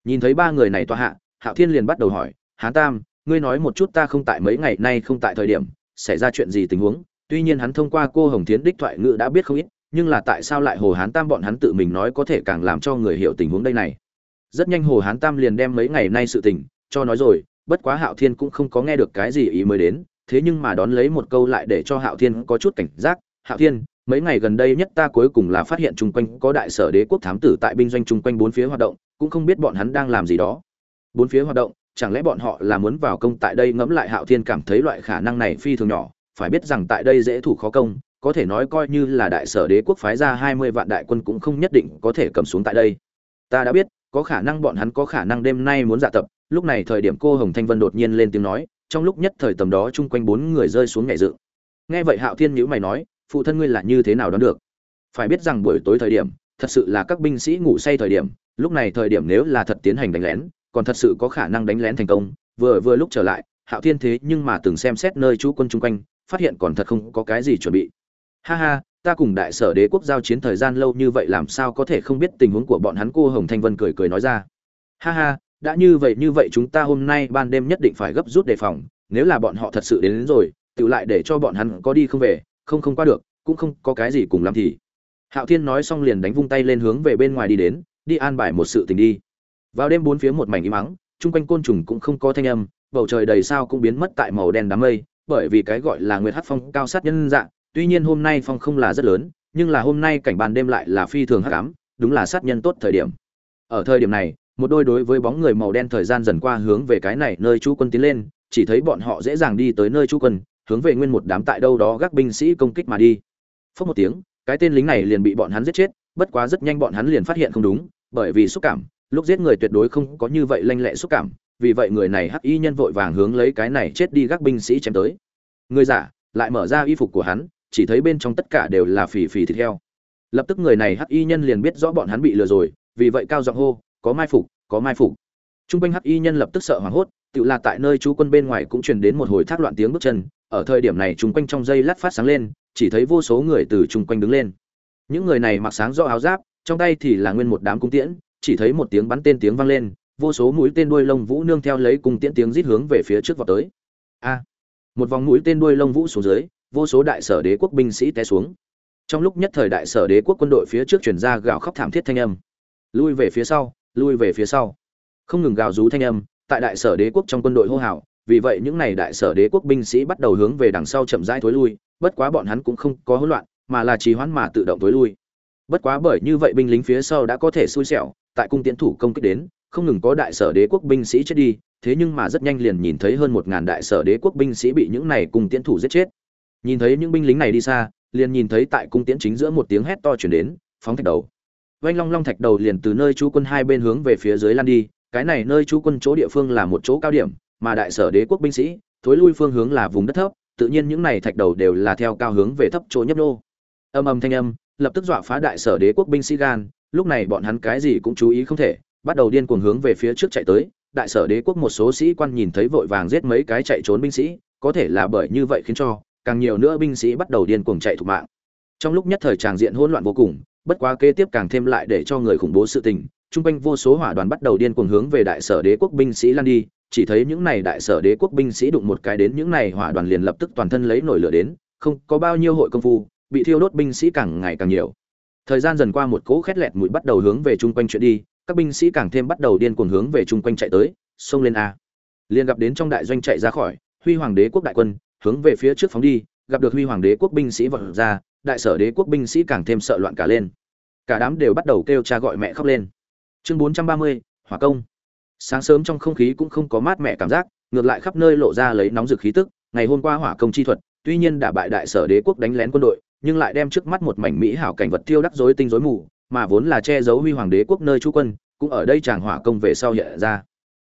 Speaker 1: Nhìn thấy ba người này tòa hạ, hạo thiên liền bắt đầu hỏi, hán tam, ngươi nói một chút ta không tại mấy ngày nay không tại thời điểm, xảy ra chuyện gì tình huống? Tuy nhiên hắn thông qua cô hồng thiến đích thoại ngữ đã biết không ít nhưng là tại sao lại hồ hán tam bọn hắn tự mình nói có thể càng làm cho người hiểu tình huống đây này? Rất nhanh hồ hán tam liền đem mấy ngày nay sự tình, cho nói rồi, bất quá hạo thiên cũng không có nghe được cái gì ý mới đến, thế nhưng mà đón lấy một câu lại để cho hạo thiên có chút cảnh giác, hạo thiên, mấy ngày gần đây nhất ta cuối cùng là phát hiện chung quanh có đại sở đế quốc thám tử tại binh doanh chung quanh bốn phía hoạt động, cũng không biết bọn hắn đang làm gì đó. Bốn phía hoạt động, chẳng lẽ bọn họ là muốn vào công tại đây ngẫm lại hạo thiên cảm thấy loại khả năng này phi thường nhỏ, phải biết rằng tại đây dễ thủ khó công có thể nói coi như là đại sở đế quốc phái ra hai mươi vạn đại quân cũng không nhất định có thể cầm xuống tại đây. Ta đã biết, có khả năng bọn hắn có khả năng đêm nay muốn dạ tập. Lúc này thời điểm cô hồng thanh vân đột nhiên lên tiếng nói, trong lúc nhất thời tầm đó chung quanh bốn người rơi xuống nhảy dự nghe vậy hạo thiên nhíu mày nói, phụ thân ngươi là như thế nào đoán được? Phải biết rằng buổi tối thời điểm, thật sự là các binh sĩ ngủ say thời điểm, lúc này thời điểm nếu là thật tiến hành đánh lén, còn thật sự có khả năng đánh lén thành công. Vừa vừa lúc trở lại, hạo thiên thế nhưng mà từng xem xét nơi chú quân chung quanh, phát hiện còn thật không có cái gì chuẩn bị ha ha ta cùng đại sở đế quốc giao chiến thời gian lâu như vậy làm sao có thể không biết tình huống của bọn hắn cô hồng thanh vân cười cười nói ra. Ha ha đã như vậy như vậy chúng ta hôm nay ban đêm nhất định phải gấp rút đề phòng nếu là bọn họ thật sự đến, đến rồi tự lại để cho bọn hắn có đi không về không không qua được cũng không có cái gì cùng làm thì. Hạo thiên nói xong liền đánh vung tay lên hướng về bên ngoài đi đến đi an bài một sự tình đi. Vào đêm bốn phía một mảnh im mắng chung quanh côn trùng cũng không có thanh âm bầu trời đầy sao cũng biến mất tại màu đen đám mây bởi vì cái gọi là nguyệt hát phong cao sát nhân dạng tuy nhiên hôm nay phong không là rất lớn, nhưng là hôm nay cảnh ban đêm lại là phi thường hắc ám, đúng là sát nhân tốt thời điểm. Ở thời điểm này, một đôi đối với bóng người màu đen thời gian dần qua hướng về cái này nơi chú quân tiến lên, chỉ thấy bọn họ dễ dàng đi tới nơi chú quân, hướng về nguyên một đám tại đâu đó gác binh sĩ công kích mà đi. Phốc một tiếng, cái tên lính này liền bị bọn hắn giết chết, bất quá rất nhanh bọn hắn liền phát hiện không đúng, bởi vì xúc cảm, lúc giết người tuyệt đối không có như vậy lanh lẹ xúc cảm, vì vậy người này hắc y nhân vội vàng hướng lấy cái này chết đi gác binh sĩ chém tới. Người giả lại mở ra y phục của hắn chỉ thấy bên trong tất cả đều là phì phì thịt heo. Lập tức người này hắc y nhân liền biết rõ bọn hắn bị lừa rồi, vì vậy cao giọng hô, có mai phục, có mai phục. Trung quanh hắc y nhân lập tức sợ hoảng hốt tựa là tại nơi chú quân bên ngoài cũng truyền đến một hồi thác loạn tiếng bước chân. Ở thời điểm này trung quanh trong dây lát phát sáng lên, chỉ thấy vô số người từ trung quanh đứng lên. Những người này mặc sáng rõ áo giáp, trong tay thì là nguyên một đám cung tiễn, chỉ thấy một tiếng bắn tên tiếng vang lên, vô số mũi tên đuôi lông vũ nương theo lấy cung tiễn tiếng rít hướng về phía trước vọt tới. A! Một vòng mũi tên đuôi lông vũ xuống dưới vô số đại sở đế quốc binh sĩ té xuống. Trong lúc nhất thời đại sở đế quốc quân đội phía trước chuyển ra gào khóc thảm thiết thanh âm. Lui về phía sau, lui về phía sau. Không ngừng gào rú thanh âm, tại đại sở đế quốc trong quân đội hô hào, vì vậy những này đại sở đế quốc binh sĩ bắt đầu hướng về đằng sau chậm rãi thối lui, bất quá bọn hắn cũng không có hỗn loạn, mà là trì hoãn mà tự động thối lui. Bất quá bởi như vậy binh lính phía sau đã có thể xui xẻo, tại cung tiến thủ công kích đến, không ngừng có đại sở đế quốc binh sĩ chết đi, thế nhưng mà rất nhanh liền nhìn thấy hơn một ngàn đại sở đế quốc binh sĩ bị những này cùng tiến thủ giết chết nhìn thấy những binh lính này đi xa liền nhìn thấy tại cung tiễn chính giữa một tiếng hét to chuyển đến phóng thạch đầu vanh Long Long thạch đầu liền từ nơi chú quân hai bên hướng về phía dưới lan đi, cái này nơi chú quân chỗ địa phương là một chỗ cao điểm, mà đại sở đế quốc binh sĩ, thối lui phương hướng là vùng đất thấp, tự nhiên những này thạch đầu đều là theo cao hướng về thấp chỗ nhấp nô. Âm âm thanh âm, lập tức dọa phá đại sở đế quốc binh sĩ gan, lúc này bọn hắn cái gì cũng chú ý không thể, bắt đầu điên cuồng hướng về phía trước chạy tới, đại sở đế quốc một số sĩ quan nhìn thấy vội vàng giết mấy cái chạy trốn binh sĩ, có thể là bởi như vậy khiến cho càng nhiều nữa binh sĩ bắt đầu điên cuồng chạy thục mạng. Trong lúc nhất thời tràng diện hỗn loạn vô cùng, bất quá kế tiếp càng thêm lại để cho người khủng bố sự tình, trung quanh vô số hỏa đoàn bắt đầu điên cuồng hướng về đại sở đế quốc binh sĩ lan đi, chỉ thấy những này đại sở đế quốc binh sĩ đụng một cái đến những này hỏa đoàn liền lập tức toàn thân lấy nổi lửa đến, không có bao nhiêu hội công phu, bị thiêu đốt binh sĩ càng ngày càng nhiều. Thời gian dần qua một cỗ khét lẹt mũi bắt đầu hướng về trung quanh chuyện đi, các binh sĩ càng thêm bắt đầu điên cuồng hướng về trung quanh chạy tới, xông lên a. liền gặp đến trong đại doanh chạy ra khỏi, Huy Hoàng đế quốc đại quân, hướng về phía trước phóng đi, gặp được Huy Hoàng đế quốc binh sĩ vọt ra, đại sở đế quốc binh sĩ càng thêm sợ loạn cả lên. Cả đám đều bắt đầu kêu cha gọi mẹ khóc lên. Chương 430, Hỏa công. Sáng sớm trong không khí cũng không có mát mẻ cảm giác, ngược lại khắp nơi lộ ra lấy nóng rực khí tức, ngày hôm qua hỏa công chi thuật, tuy nhiên đã bại đại sở đế quốc đánh lén quân đội, nhưng lại đem trước mắt một mảnh mỹ hảo cảnh vật tiêu đắc rối tinh rối mù, mà vốn là che giấu huy hoàng đế quốc nơi trú quân, cũng ở đây chàng hỏa công về sau hiện ra.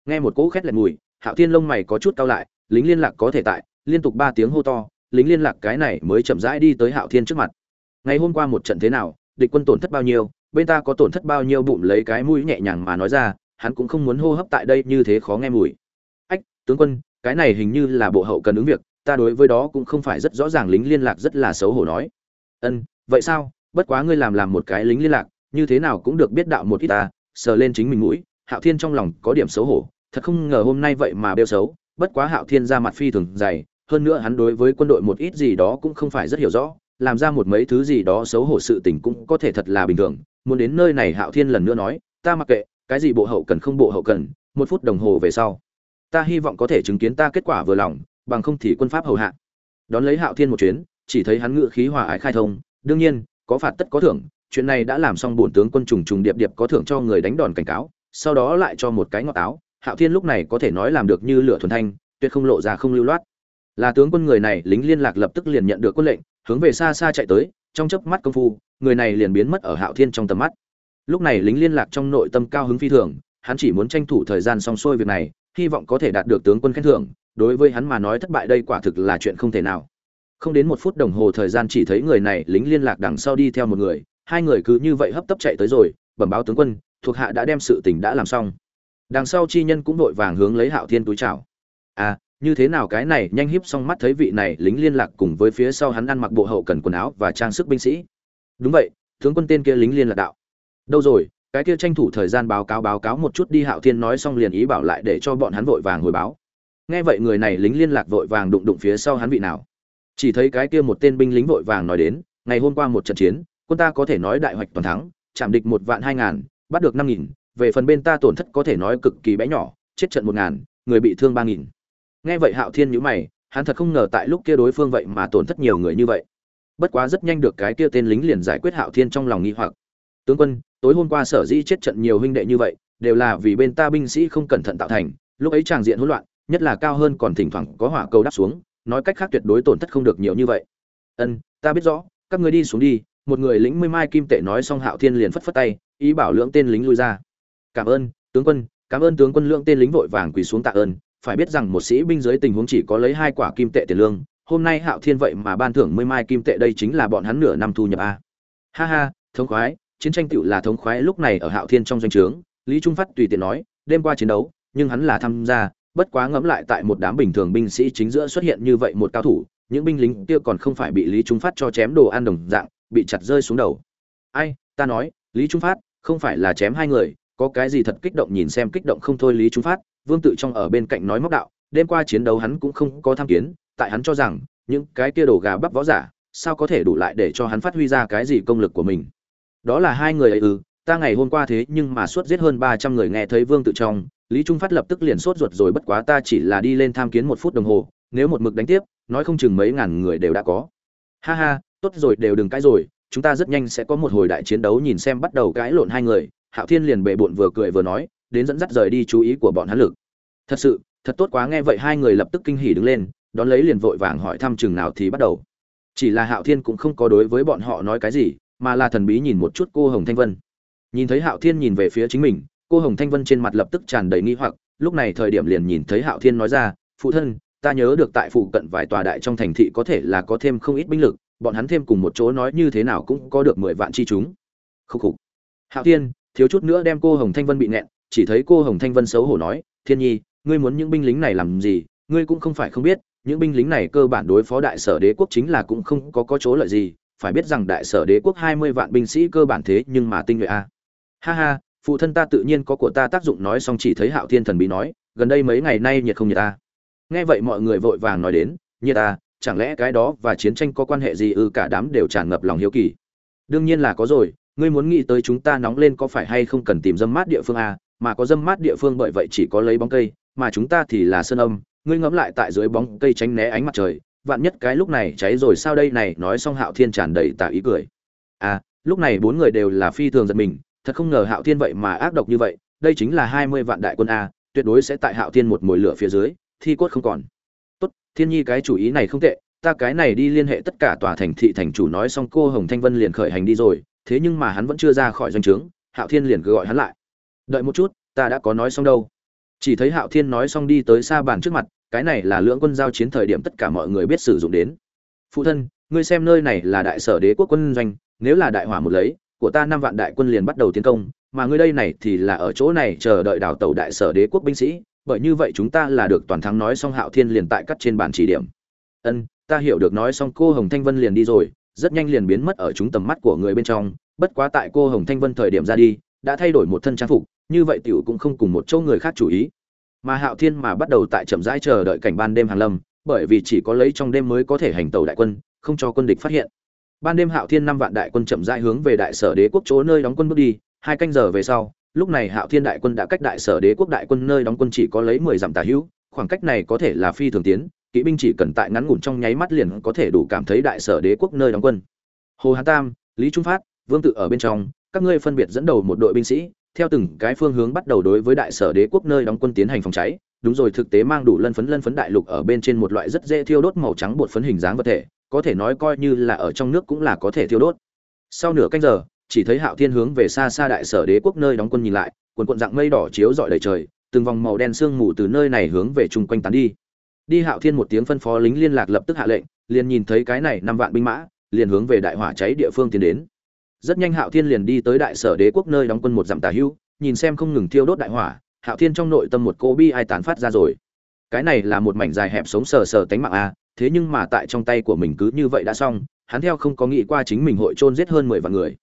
Speaker 1: Nghe một cỗ khét lẹt mùi, Hạo Thiên lông mày có chút cau lại, lính liên lạc có thể tại, liên tục ba tiếng hô to, lính liên lạc cái này mới chậm rãi đi tới Hạo Thiên trước mặt. Ngày hôm qua một trận thế nào, địch quân tổn thất bao nhiêu, bên ta có tổn thất bao nhiêu bụng lấy cái mũi nhẹ nhàng mà nói ra, hắn cũng không muốn hô hấp tại đây như thế khó nghe mùi. Ách, tướng quân, cái này hình như là bộ hậu cần ứng việc, ta đối với đó cũng không phải rất rõ ràng lính liên lạc rất là xấu hổ nói. Ân, vậy sao? Bất quá ngươi làm làm một cái lính liên lạc, như thế nào cũng được biết đạo một ít ta, sờ lên chính mình mũi, Hạo Thiên trong lòng có điểm xấu hổ, thật không ngờ hôm nay vậy mà bêu xấu, bất quá Hạo Thiên ra mặt phi thường dày, hơn nữa hắn đối với quân đội một ít gì đó cũng không phải rất hiểu rõ, làm ra một mấy thứ gì đó xấu hổ sự tình cũng có thể thật là bình thường, muốn đến nơi này Hạo Thiên lần nữa nói, ta mặc kệ, cái gì bộ hậu cần không bộ hậu cần, một phút đồng hồ về sau, ta hy vọng có thể chứng kiến ta kết quả vừa lòng, bằng không thì quân pháp hầu hạ. Đón lấy Hạo Thiên một chuyến, chỉ thấy hắn ngự khí hòa ái khai thông, đương nhiên, có phạt tất có thưởng, chuyện này đã làm xong bổn tướng quân trùng trùng điệp điệp có thưởng cho người đánh đòn cảnh cáo, sau đó lại cho một cái ngọt áo, Hạo Thiên lúc này có thể nói làm được như lửa thuần thanh, tuyệt không lộ ra không lưu loát. Là tướng quân người này, lính liên lạc lập tức liền nhận được quân lệnh, hướng về xa xa chạy tới, trong chớp mắt công phu, người này liền biến mất ở Hạo Thiên trong tầm mắt. Lúc này lính liên lạc trong nội tâm cao hứng phi thường, hắn chỉ muốn tranh thủ thời gian xong xuôi việc này, hy vọng có thể đạt được tướng quân khen thưởng, đối với hắn mà nói thất bại đây quả thực là chuyện không thể nào. Không đến một phút đồng hồ thời gian chỉ thấy người này lính liên lạc đằng sau đi theo một người, hai người cứ như vậy hấp tấp chạy tới rồi, bẩm báo tướng quân, thuộc hạ đã đem sự tình đã làm xong. Đằng sau chi nhân cũng vội vàng hướng lấy Hạo Thiên túi chào. À, như thế nào cái này nhanh híp xong mắt thấy vị này lính liên lạc cùng với phía sau hắn ăn mặc bộ hậu cần quần áo và trang sức binh sĩ. Đúng vậy, tướng quân tên kia lính liên lạc đạo. Đâu rồi, cái kia tranh thủ thời gian báo cáo báo cáo một chút đi Hạo Thiên nói xong liền ý bảo lại để cho bọn hắn vội vàng hồi báo. Nghe vậy người này lính liên lạc vội vàng đụng đụng phía sau hắn vị nào. Chỉ thấy cái kia một tên binh lính vội vàng nói đến, ngày hôm qua một trận chiến, quân ta có thể nói đại hoạch toàn thắng, chạm địch một vạn hai ngàn, bắt được năm nghìn, về phần bên ta tổn thất có thể nói cực kỳ bé nhỏ, chết trận một ngàn, người bị thương ba nghìn. Nghe vậy Hạo Thiên nhíu mày, hắn thật không ngờ tại lúc kia đối phương vậy mà tổn thất nhiều người như vậy. Bất quá rất nhanh được cái kia tên lính liền giải quyết Hạo Thiên trong lòng nghi hoặc. Tướng quân, tối hôm qua sở dĩ chết trận nhiều huynh đệ như vậy, đều là vì bên ta binh sĩ không cẩn thận tạo thành, lúc ấy tràng diện hỗn loạn, nhất là cao hơn còn thỉnh thoảng có hỏa cầu đáp xuống, nói cách khác tuyệt đối tổn thất không được nhiều như vậy. Ân, ta biết rõ, các ngươi đi xuống đi, một người lính mươi mai kim tệ nói xong Hạo Thiên liền phất phất tay, ý bảo lưỡng tên lính lui ra. Cảm ơn, tướng quân, cảm ơn tướng quân lưỡng tên lính vội vàng quỳ xuống tạ ơn, phải biết rằng một sĩ binh dưới tình huống chỉ có lấy hai quả kim tệ tiền lương, hôm nay Hạo Thiên vậy mà ban thưởng mươi mai kim tệ đây chính là bọn hắn nửa năm thu nhập a. Ha ha, thống khoái, chiến tranh tựu là thống khoái lúc này ở Hạo Thiên trong doanh trướng, Lý Trung Phát tùy tiện nói, đêm qua chiến đấu, nhưng hắn là tham gia, bất quá ngẫm lại tại một đám bình thường binh sĩ chính giữa xuất hiện như vậy một cao thủ, những binh lính kia còn không phải bị Lý Trung Phát cho chém đồ ăn đồng dạng, bị chặt rơi xuống đầu. Ai, ta nói, Lý Trung Phát, không phải là chém hai người, có cái gì thật kích động nhìn xem kích động không thôi Lý Trung Phát, Vương Tự trong ở bên cạnh nói móc đạo, đêm qua chiến đấu hắn cũng không có tham kiến, tại hắn cho rằng, những cái kia đồ gà bắp võ giả, sao có thể đủ lại để cho hắn phát huy ra cái gì công lực của mình. Đó là hai người ấy ư, ta ngày hôm qua thế nhưng mà suốt giết hơn ba trăm người nghe thấy Vương Tự trong, Lý Trung Phát lập tức liền sốt ruột rồi bất quá ta chỉ là đi lên tham kiến một phút đồng hồ, nếu một mực đánh tiếp, nói không chừng mấy ngàn người đều đã có. Ha ha, tốt rồi đều đừng cãi rồi, chúng ta rất nhanh sẽ có một hồi đại chiến đấu nhìn xem bắt đầu cãi lộn hai người, Hạo Thiên liền bệ bội vừa cười vừa nói, đến dẫn dắt rời đi chú ý của bọn hắn lực. Thật sự, thật tốt quá, nghe vậy hai người lập tức kinh hỉ đứng lên, đón lấy liền vội vàng hỏi thăm chừng nào thì bắt đầu. Chỉ là hạo thiên cũng không có đối với bọn họ nói cái gì, mà là thần bí nhìn một chút cô hồng thanh vân. Nhìn thấy hạo thiên nhìn về phía chính mình, cô hồng thanh vân trên mặt lập tức tràn đầy nghi hoặc, lúc này thời điểm liền nhìn thấy hạo thiên nói ra, phụ thân, ta nhớ được tại phụ cận vài tòa đại trong thành thị có thể là có thêm không ít binh lực, bọn hắn thêm cùng một chỗ nói như thế nào cũng có được mười vạn chi chúng. Khúc khục. Hạo thiên, thiếu chút nữa đem cô hồng thanh vân bị nẹn chỉ thấy cô hồng thanh vân xấu hổ nói, thiên nhi, ngươi muốn những binh lính này làm gì? Ngươi cũng không phải không biết, những binh lính này cơ bản đối phó đại sở đế quốc chính là cũng không có có chỗ lợi gì. Phải biết rằng đại sở đế quốc hai mươi vạn binh sĩ cơ bản thế nhưng mà tinh nhuệ a. Ha ha, phụ thân ta tự nhiên có của ta tác dụng, nói xong chỉ thấy hạo thiên thần bí nói, gần đây mấy ngày nay nhiệt không nhiệt ta? Nghe vậy mọi người vội vàng nói đến, nhiệt ta chẳng lẽ cái đó và chiến tranh có quan hệ gì ư? Cả đám đều tràn ngập lòng hiếu kỳ. Đương nhiên là có rồi, ngươi muốn nghĩ tới chúng ta nóng lên có phải hay không cần tìm dâm mát địa phương a mà có dâm mát địa phương bởi vậy chỉ có lấy bóng cây, mà chúng ta thì là sơn âm, ngươi ngẫm lại tại dưới bóng cây tránh né ánh mặt trời, vạn nhất cái lúc này cháy rồi sao đây này, nói xong hạo thiên tràn đầy tà ý cười. À lúc này bốn người đều là phi thường giật mình, thật không ngờ hạo thiên vậy mà ác độc như vậy, đây chính là hai mươi vạn đại quân a, tuyệt đối sẽ tại hạo thiên một mồi lửa phía dưới, thi cốt không còn. Tốt, thiên nhi cái chủ ý này không tệ, ta cái này đi liên hệ tất cả tòa thành thị thành chủ nói xong cô hồng thanh vân liền khởi hành đi rồi, thế nhưng mà hắn vẫn chưa ra khỏi doanh trướng, hạo thiên liền gọi hắn lại đợi một chút, ta đã có nói xong đâu. Chỉ thấy hạo thiên nói xong đi tới xa bàn trước mặt, cái này là lưỡng quân giao chiến thời điểm tất cả mọi người biết sử dụng đến. Phụ thân, ngươi xem nơi này là đại sở đế quốc quân doanh, nếu là đại hỏa một lấy, của ta năm vạn đại quân liền bắt đầu tiến công, mà ngươi đây này thì là ở chỗ này chờ đợi đào tàu đại sở đế quốc binh sĩ, bởi như vậy chúng ta là được toàn thắng nói xong hạo thiên liền tại cắt trên bàn chỉ điểm. Ân, ta hiểu được nói xong cô hồng thanh vân liền đi rồi, rất nhanh liền biến mất ở chúng tầm mắt của người bên trong, bất quá tại cô hồng thanh vân thời điểm ra đi đã thay đổi một thân trang phục, như vậy tiểu cũng không cùng một chỗ người khác chủ ý. Mà hạo thiên mà bắt đầu tại chậm rãi chờ đợi cảnh ban đêm hàng lâm, bởi vì chỉ có lấy trong đêm mới có thể hành tàu đại quân, không cho quân địch phát hiện. Ban đêm hạo thiên năm vạn đại quân chậm rãi hướng về đại sở đế quốc chỗ nơi đóng quân bước đi, hai canh giờ về sau, lúc này hạo thiên đại quân đã cách đại sở đế quốc đại quân nơi đóng quân chỉ có lấy mười dặm tà hữu, khoảng cách này có thể là phi thường tiến, kỵ binh chỉ cần tại ngắn ngủn trong nháy mắt liền có thể đủ cảm thấy đại sở đế quốc nơi đóng quân. Hồ hán tam, lý trung phát, vương tự ở bên trong các ngươi phân biệt dẫn đầu một đội binh sĩ, theo từng cái phương hướng bắt đầu đối với đại sở đế quốc nơi đóng quân tiến hành phòng cháy. Đúng rồi, thực tế mang đủ lân phấn lân phấn đại lục ở bên trên một loại rất dễ thiêu đốt màu trắng bột phấn hình dáng vật thể, có thể nói coi như là ở trong nước cũng là có thể thiêu đốt. Sau nửa canh giờ, chỉ thấy hạo thiên hướng về xa xa đại sở đế quốc nơi đóng quân nhìn lại quần quận dạng mây đỏ chiếu rọi đầy trời, từng vòng màu đen sương mù từ nơi này hướng về chung quanh tán đi. Đi hạo thiên một tiếng phân phó lính liên lạc lập tức hạ lệnh, liền nhìn thấy cái này năm vạn binh mã, liền hướng về đại hỏa cháy địa phương tiến đến rất nhanh hạo thiên liền đi tới đại sở đế quốc nơi đóng quân một dặm tà hưu, nhìn xem không ngừng thiêu đốt đại hỏa, hạo thiên trong nội tâm một cô bi ai tán phát ra rồi. Cái này là một mảnh dài hẹp sống sờ sờ tánh mạng a, thế nhưng mà tại trong tay của mình cứ như vậy đã xong, hắn theo không có nghĩ qua chính mình hội chôn giết hơn mười vạn người.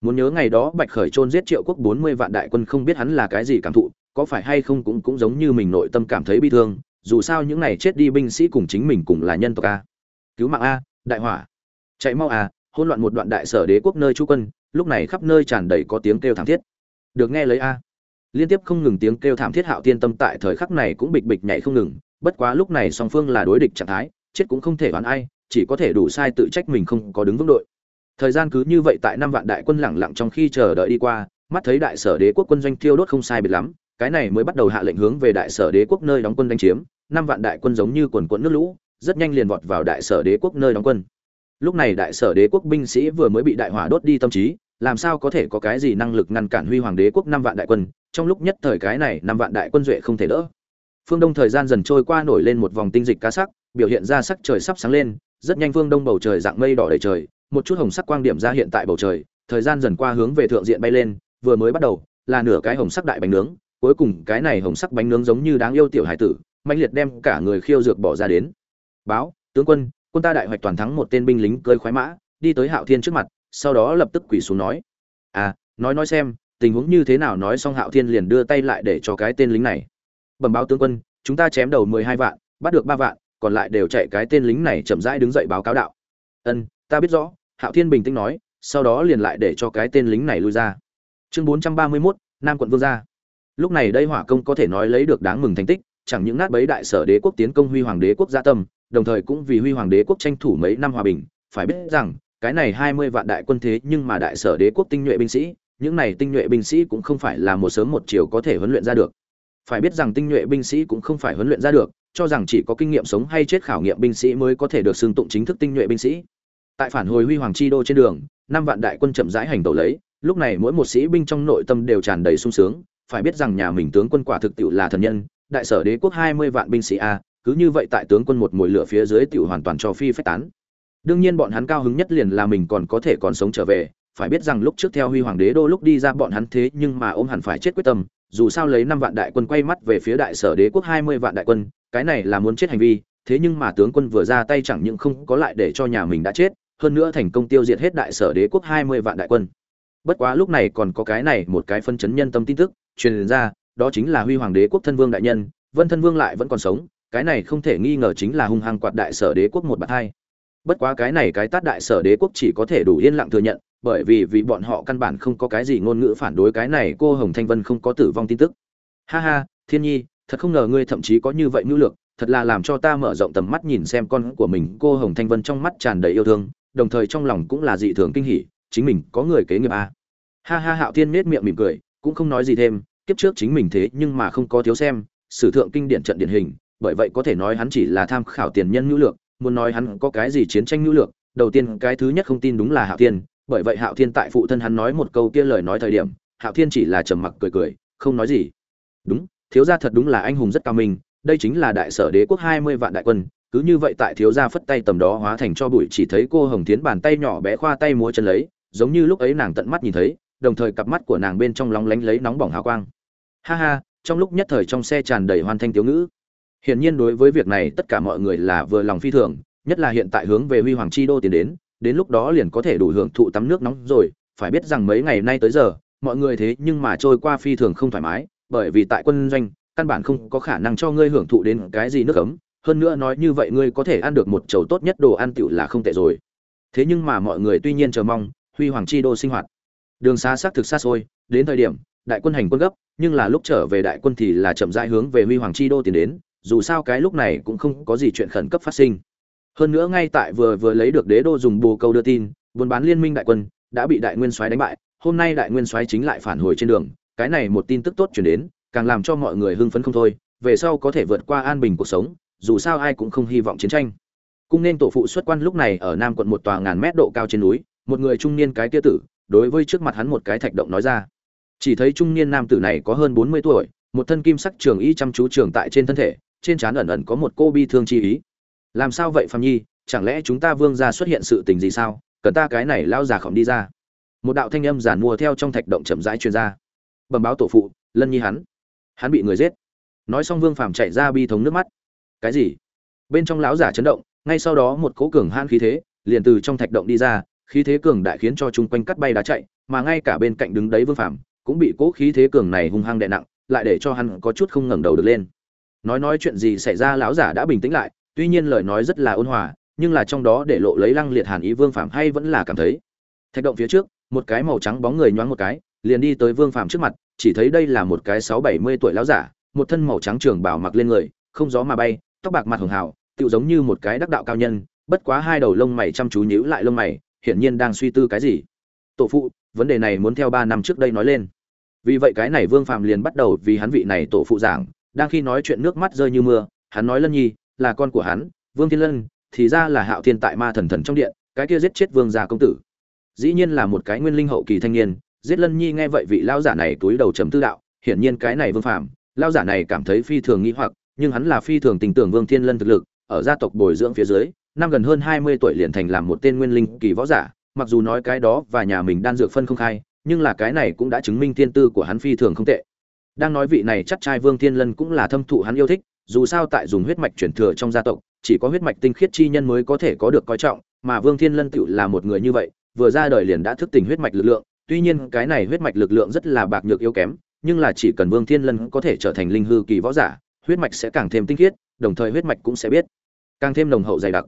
Speaker 1: Muốn nhớ ngày đó bạch khởi chôn giết triệu quốc bốn mươi vạn đại quân không biết hắn là cái gì cảm thụ, có phải hay không cũng cũng giống như mình nội tâm cảm thấy bi thương, dù sao những này chết đi binh sĩ cùng chính mình cùng là nhân tộc a. Cứu mạng a, đại hỏa. Chạy mau a hỗn loạn một đoạn đại sở đế quốc nơi chú quân, lúc này khắp nơi tràn đầy có tiếng kêu thảm thiết. Được nghe lấy a. Liên tiếp không ngừng tiếng kêu thảm thiết hạo tiên tâm tại thời khắc này cũng bịch bịch nhảy không ngừng, bất quá lúc này song phương là đối địch trạng thái, chết cũng không thể đoán ai, chỉ có thể đủ sai tự trách mình không có đứng vững đội. Thời gian cứ như vậy tại năm vạn đại quân lẳng lặng trong khi chờ đợi đi qua, mắt thấy đại sở đế quốc quân doanh tiêu đốt không sai biệt lắm, cái này mới bắt đầu hạ lệnh hướng về đại sở đế quốc nơi đóng quân đánh chiếm, năm vạn đại quân giống như quần quẫn nước lũ, rất nhanh liền vọt vào đại sở đế quốc nơi đóng quân lúc này đại sở đế quốc binh sĩ vừa mới bị đại hỏa đốt đi tâm trí, làm sao có thể có cái gì năng lực ngăn cản huy hoàng đế quốc năm vạn đại quân, trong lúc nhất thời cái này năm vạn đại quân duệ không thể đỡ. Phương đông thời gian dần trôi qua nổi lên một vòng tinh dịch cá sắc, biểu hiện ra sắc trời sắp sáng lên, rất nhanh phương đông bầu trời dạng mây đỏ đầy trời, một chút hồng sắc quang điểm ra hiện tại bầu trời, thời gian dần qua hướng về thượng diện bay lên, vừa mới bắt đầu, là nửa cái hồng sắc đại bánh nướng, cuối cùng cái này hồng sắc bánh nướng giống như đáng yêu tiểu hải tử mạnh liệt đem cả người khiêu dược bỏ ra đến. Báo, tướng quân quân ta đại hoạch toàn thắng một tên binh lính cơi khoái mã, đi tới hạo thiên trước mặt, sau đó lập tức quỳ xuống nói à nói nói xem, tình huống như thế nào nói xong hạo thiên liền đưa tay lại để cho cái tên lính này. Bẩm báo tướng quân, chúng ta chém đầu mười hai vạn, bắt được ba vạn, còn lại đều chạy cái tên lính này chậm rãi đứng dậy báo cáo đạo. Ân, ta biết rõ, hạo thiên bình tĩnh nói, sau đó liền lại để cho cái tên lính này lui ra. Chương bốn trăm ba mươi mốt, nam quận vương gia. Lúc này đây hỏa công có thể nói lấy được đáng mừng thành tích, chẳng những nát bấy đại sở đế quốc tiến công huy hoàng đế quốc gia tâm đồng thời cũng vì huy hoàng đế quốc tranh thủ mấy năm hòa bình. Phải biết rằng, cái này hai mươi vạn đại quân thế nhưng mà đại sở đế quốc tinh nhuệ binh sĩ, những này tinh nhuệ binh sĩ cũng không phải là một sớm một chiều có thể huấn luyện ra được. Phải biết rằng tinh nhuệ binh sĩ cũng không phải huấn luyện ra được, cho rằng chỉ có kinh nghiệm sống hay chết khảo nghiệm binh sĩ mới có thể được xưng tụng chính thức tinh nhuệ binh sĩ. Tại phản hồi huy hoàng chi đô trên đường, năm vạn đại quân chậm rãi hành tẩu lấy, lúc này mỗi một sĩ binh trong nội tâm đều tràn đầy sung sướng. Phải biết rằng nhà mình tướng quân quả thực tiệu là thần nhân, đại sở đế quốc hai mươi vạn binh sĩ a cứ như vậy tại tướng quân một mồi lửa phía dưới tiểu hoàn toàn cho phi phách tán. Đương nhiên bọn hắn cao hứng nhất liền là mình còn có thể còn sống trở về, phải biết rằng lúc trước theo huy hoàng đế đô lúc đi ra bọn hắn thế nhưng mà ôm hẳn phải chết quyết tâm, dù sao lấy năm vạn đại quân quay mắt về phía đại sở đế quốc hai mươi vạn đại quân, cái này là muốn chết hành vi, thế nhưng mà tướng quân vừa ra tay chẳng những không có lại để cho nhà mình đã chết, hơn nữa thành công tiêu diệt hết đại sở đế quốc hai mươi vạn đại quân. Bất quá lúc này còn có cái này một cái phân chấn nhân tâm tin tức truyền ra, đó chính là huy hoàng đế quốc thân vương đại nhân, vân thân vương lại vẫn còn sống cái này không thể nghi ngờ chính là hung hăng quạt đại sở đế quốc một bậc hai. Bất quá cái này cái tát đại sở đế quốc chỉ có thể đủ yên lặng thừa nhận, bởi vì vì bọn họ căn bản không có cái gì ngôn ngữ phản đối cái này cô hồng thanh vân không có tử vong tin tức. Ha ha, thiên nhi, thật không ngờ ngươi thậm chí có như vậy nhu lược, thật là làm cho ta mở rộng tầm mắt nhìn xem con của mình, cô hồng thanh vân trong mắt tràn đầy yêu thương, đồng thời trong lòng cũng là dị thường kinh hỉ, chính mình có người kế nghiệp a ha ha, hạo thiên nết miệng mỉm cười, cũng không nói gì thêm, kiếp trước chính mình thế nhưng mà không có thiếu xem, sử thượng kinh điển trận điển hình bởi vậy có thể nói hắn chỉ là tham khảo tiền nhân nhu lược, muốn nói hắn có cái gì chiến tranh nhu lược, đầu tiên cái thứ nhất không tin đúng là hạo thiên, bởi vậy hạo thiên tại phụ thân hắn nói một câu kia lời nói thời điểm, hạo thiên chỉ là trầm mặc cười cười, không nói gì. Đúng, thiếu gia thật đúng là anh hùng rất cao minh, đây chính là đại sở đế quốc hai mươi vạn đại quân, cứ như vậy tại thiếu gia phất tay tầm đó hóa thành cho bụi, chỉ thấy cô hồng thiến bàn tay nhỏ bé khoa tay múa chân lấy, giống như lúc ấy nàng tận mắt nhìn thấy, đồng thời cặp mắt của nàng bên trong lóng lánh lấy nóng bỏng hào quang. Ha ha, trong lúc nhất thời trong xe tràn đầy hoàn thanh thiếu ngữ hiển nhiên đối với việc này tất cả mọi người là vừa lòng phi thường, nhất là hiện tại hướng về huy hoàng chi đô tiến đến đến lúc đó liền có thể đủ hưởng thụ tắm nước nóng rồi. Phải biết rằng mấy ngày nay tới giờ, mọi người thế nhưng mà trôi qua phi thường không thoải mái, bởi vì tại quân doanh, căn bản không có khả năng cho ngươi hưởng thụ đến cái gì nước ấm. Hơn nữa nói như vậy ngươi có thể ăn được một chầu tốt nhất đồ ăn tiểu là không tệ rồi. Thế nhưng mà mọi người tuy nhiên chờ mong huy hoàng chi đô sinh hoạt. Đường xa xác thực xa xôi, đến thời điểm, đại quân hành quân gấp, nhưng là lúc trở về đại quân thì là chậm rãi hướng về huy hoàng chi đô tiến đến dù sao cái lúc này cũng không có gì chuyện khẩn cấp phát sinh. Hơn nữa ngay tại vừa vừa lấy được đế đô dùng bồ câu đưa tin, buôn bán liên minh đại quân, đã bị đại nguyên soái đánh bại, hôm nay đại nguyên soái chính lại phản hồi trên đường. Cái này một tin tức tốt chuyển đến, càng làm cho mọi người hưng phấn không thôi, về sau có thể vượt qua an bình cuộc sống, dù sao ai cũng không hy vọng chiến tranh. Cung nên tổ phụ xuất quan lúc này ở nam quận một tòa ngàn mét độ cao trên núi, một người trung niên cái kia tử, đối với trước mặt hắn một cái thạch động nói ra. Chỉ thấy trung niên nam tử này có hơn bốn mươi tuổi, một thân kim sắc trường y chăm chú trường tại trên thân thể trên trán ẩn ẩn có một cô bi thương chi ý. Làm sao vậy, phạm nhi? Chẳng lẽ chúng ta vương gia xuất hiện sự tình gì sao? Cần ta cái này lao già khổng đi ra. Một đạo thanh âm giản mua theo trong thạch động chậm rãi truyền ra. Bẩm báo tổ phụ, lân nhi hắn. Hắn bị người giết. Nói xong vương phàm chạy ra bi thống nước mắt. Cái gì? Bên trong lão giả chấn động, ngay sau đó một cỗ cường han khí thế liền từ trong thạch động đi ra, khí thế cường đại khiến cho chung quanh cắt bay đá chạy, mà ngay cả bên cạnh đứng đấy vương phàm cũng bị cỗ khí thế cường này hung hăng đè nặng, lại để cho hắn có chút không ngẩng đầu được lên nói nói chuyện gì xảy ra lão giả đã bình tĩnh lại, tuy nhiên lời nói rất là ôn hòa, nhưng là trong đó để lộ lấy lăng liệt hàn ý vương phạm hay vẫn là cảm thấy. Thạch động phía trước, một cái màu trắng bóng người nhoáng một cái, liền đi tới vương phạm trước mặt, chỉ thấy đây là một cái sáu bảy mươi tuổi lão giả, một thân màu trắng trường bảo mặc lên người, không gió mà bay, tóc bạc mặt hường hào, tựu giống như một cái đắc đạo cao nhân, bất quá hai đầu lông mày chăm chú nhíu lại lông mày, hiển nhiên đang suy tư cái gì. Tổ phụ, vấn đề này muốn theo ba năm trước đây nói lên. Vì vậy cái này vương phạm liền bắt đầu vì hắn vị này tổ phụ giảng đang khi nói chuyện nước mắt rơi như mưa, hắn nói lân nhi, là con của hắn, vương thiên lân, thì ra là hạo thiên tại ma thần thần trong điện, cái kia giết chết vương gia công tử. Dĩ nhiên là một cái nguyên linh hậu kỳ thanh niên, giết lân nhi nghe vậy vị lao giả này túi đầu chấm tư đạo, hiển nhiên cái này vương phạm lao giả này cảm thấy phi thường nghĩ hoặc, nhưng hắn là phi thường tình tưởng vương thiên lân thực lực, ở gia tộc bồi dưỡng phía dưới, năm gần hơn hai mươi tuổi liền thành làm một tên nguyên linh kỳ võ giả, mặc dù nói cái đó và nhà mình đan dược phân không khai, nhưng là cái này cũng đã chứng minh thiên tư của hắn phi thường không tệ đang nói vị này chắc trai vương thiên lân cũng là thâm thụ hắn yêu thích, dù sao tại dùng huyết mạch chuyển thừa trong gia tộc, chỉ có huyết mạch tinh khiết chi nhân mới có thể có được coi trọng, mà vương thiên lân tựu là một người như vậy, vừa ra đời liền đã thức tỉnh huyết mạch lực lượng, tuy nhiên cái này huyết mạch lực lượng rất là bạc nhược yếu kém, nhưng là chỉ cần vương thiên lân có thể trở thành linh hư kỳ võ giả, huyết mạch sẽ càng thêm tinh khiết, đồng thời huyết mạch cũng sẽ biết càng thêm nồng hậu dày đặc.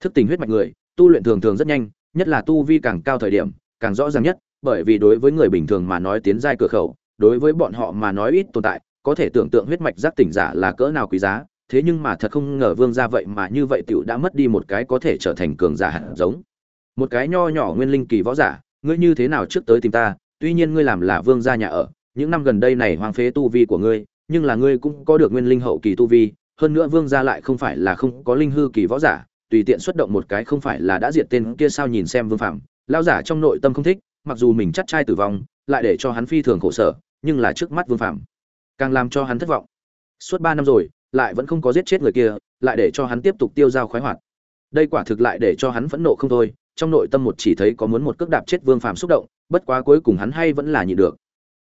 Speaker 1: Thức tỉnh huyết mạch người, tu luyện thường thường rất nhanh, nhất là tu vi càng cao thời điểm, càng rõ ràng nhất, bởi vì đối với người bình thường mà nói tiến giai cửa khẩu đối với bọn họ mà nói ít tồn tại, có thể tưởng tượng huyết mạch giác tỉnh giả là cỡ nào quý giá, thế nhưng mà thật không ngờ vương gia vậy mà như vậy tiểu đã mất đi một cái có thể trở thành cường giả hạt giống. Một cái nho nhỏ nguyên linh kỳ võ giả, ngươi như thế nào trước tới tìm ta, tuy nhiên ngươi làm là vương gia nhà ở, những năm gần đây này hoang phế tu vi của ngươi, nhưng là ngươi cũng có được nguyên linh hậu kỳ tu vi, hơn nữa vương gia lại không phải là không có linh hư kỳ võ giả, tùy tiện xuất động một cái không phải là đã diệt tên kia sao nhìn xem vương phạm lao giả trong nội tâm không thích, mặc dù mình chắc trai tử vong, lại để cho hắn phi thường khổ sở nhưng là trước mắt vương phạm càng làm cho hắn thất vọng. Suốt ba năm rồi, lại vẫn không có giết chết người kia, lại để cho hắn tiếp tục tiêu dao khoái hoạt. Đây quả thực lại để cho hắn phẫn nộ không thôi, trong nội tâm một chỉ thấy có muốn một cước đạp chết vương phạm xúc động, bất quá cuối cùng hắn hay vẫn là nhịn được.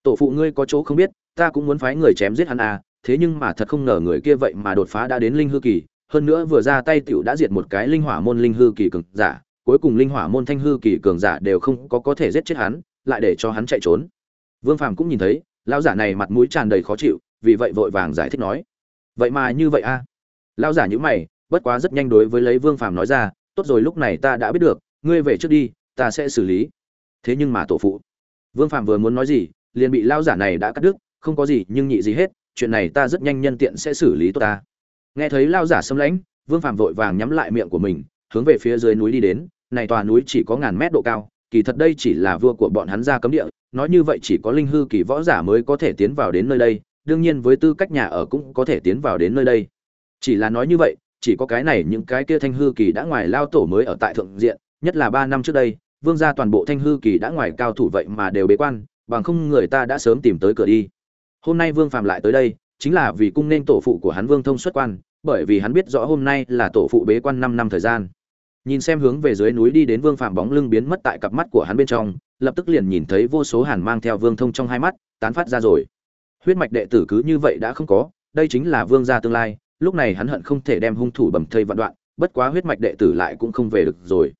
Speaker 1: Tổ phụ ngươi có chỗ không biết, ta cũng muốn phái người chém giết hắn à thế nhưng mà thật không ngờ người kia vậy mà đột phá đã đến linh hư kỳ, hơn nữa vừa ra tay tiểu đã diệt một cái linh hỏa môn linh hư kỳ cường giả, cuối cùng linh hỏa môn thanh hư kỳ cường giả đều không có có thể giết chết hắn, lại để cho hắn chạy trốn vương phàm cũng nhìn thấy, lão giả này mặt mũi tràn đầy khó chịu, vì vậy vội vàng giải thích nói, vậy mà như vậy a à? lão giả nhữ mày, bất quá rất nhanh đối với lấy vương phàm nói ra, tốt rồi, lúc này ta đã biết được, ngươi về trước đi, ta sẽ xử lý thế nhưng mà tổ phụ, vương phàm vừa muốn nói gì, liền bị lão giả này đã cắt đứt, không có gì, nhưng nhị gì hết, chuyện này ta rất nhanh nhân tiện sẽ xử lý tốt ta nghe thấy lão giả xâm lãnh, vương phàm vội vàng nhắm lại miệng của mình, hướng về phía dưới núi đi đến, này tòa núi chỉ có ngàn mét độ cao, kỳ thật đây chỉ là vua của bọn hắn ra cấm địa nói như vậy chỉ có linh hư kỳ võ giả mới có thể tiến vào đến nơi đây, đương nhiên với tư cách nhà ở cũng có thể tiến vào đến nơi đây. Chỉ là nói như vậy, chỉ có cái này những cái kia thanh hư kỳ đã ngoài lao tổ mới ở tại thượng diện, nhất là ba năm trước đây, vương gia toàn bộ thanh hư kỳ đã ngoài cao thủ vậy mà đều bế quan, bằng không người ta đã sớm tìm tới cửa đi. Hôm nay vương phạm lại tới đây, chính là vì cung nên tổ phụ của hắn vương thông xuất quan, bởi vì hắn biết rõ hôm nay là tổ phụ bế quan năm năm thời gian nhìn xem hướng về dưới núi đi đến vương phạm bóng lưng biến mất tại cặp mắt của hắn bên trong, lập tức liền nhìn thấy vô số hàn mang theo vương thông trong hai mắt, tán phát ra rồi. Huyết mạch đệ tử cứ như vậy đã không có, đây chính là vương gia tương lai, lúc này hắn hận không thể đem hung thủ bầm thây vạn đoạn, bất quá huyết mạch đệ tử lại cũng không về được rồi.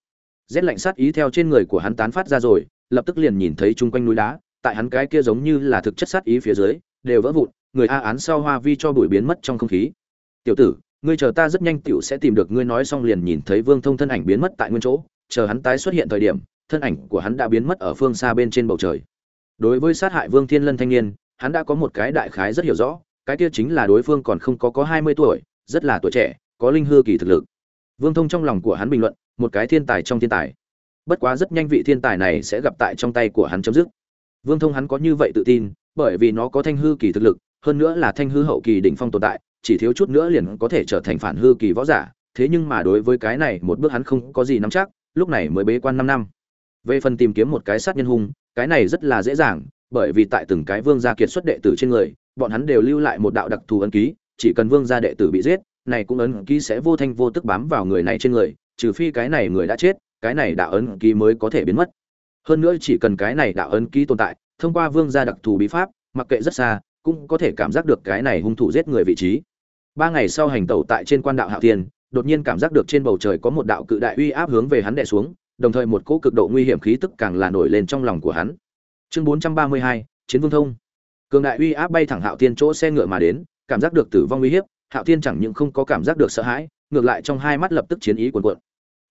Speaker 1: Rét lạnh sát ý theo trên người của hắn tán phát ra rồi, lập tức liền nhìn thấy chung quanh núi đá, tại hắn cái kia giống như là thực chất sát ý phía dưới, đều vỡ vụn, người a án sau hoa vi cho bụi biến mất trong không khí. Tiểu tử ngươi chờ ta rất nhanh tiểu sẽ tìm được ngươi nói xong liền nhìn thấy Vương Thông thân ảnh biến mất tại nguyên chỗ, chờ hắn tái xuất hiện thời điểm, thân ảnh của hắn đã biến mất ở phương xa bên trên bầu trời. Đối với sát hại Vương Thiên Lân thanh niên, hắn đã có một cái đại khái rất hiểu rõ, cái kia chính là đối phương còn không có có 20 tuổi, rất là tuổi trẻ, có linh hư kỳ thực lực. Vương Thông trong lòng của hắn bình luận, một cái thiên tài trong thiên tài. Bất quá rất nhanh vị thiên tài này sẽ gặp tại trong tay của hắn chấm dứt. Vương Thông hắn có như vậy tự tin, bởi vì nó có thanh hư kỳ thực lực, hơn nữa là thanh hư hậu kỳ đỉnh phong tồn tại, chỉ thiếu chút nữa liền có thể trở thành phản hư kỳ võ giả, thế nhưng mà đối với cái này một bước hắn không có gì nắm chắc, lúc này mới bế quan 5 năm. Về phần tìm kiếm một cái sát nhân hung, cái này rất là dễ dàng, bởi vì tại từng cái vương gia kiệt xuất đệ tử trên người, bọn hắn đều lưu lại một đạo đặc thù ấn ký, chỉ cần vương gia đệ tử bị giết, này cũng ấn ký sẽ vô thanh vô tức bám vào người này trên người, trừ phi cái này người đã chết, cái này đạo ấn ký mới có thể biến mất. Hơn nữa chỉ cần cái này đạo ấn ký tồn tại, thông qua vương gia đặc thù bí pháp, mặc kệ rất xa, cũng có thể cảm giác được cái này hung thủ giết người vị trí ba ngày sau hành tẩu tại trên quan đạo hạo thiên, đột nhiên cảm giác được trên bầu trời có một đạo cự đại uy áp hướng về hắn đè xuống, đồng thời một cỗ cực độ nguy hiểm khí tức càng là nổi lên trong lòng của hắn. Chương bốn trăm ba mươi hai, chiến vương thông. Cường đại uy áp bay thẳng hạo thiên chỗ xe ngựa mà đến, cảm giác được tử vong uy hiếp, hạo thiên chẳng những không có cảm giác được sợ hãi, ngược lại trong hai mắt lập tức chiến ý cuồn cuộn.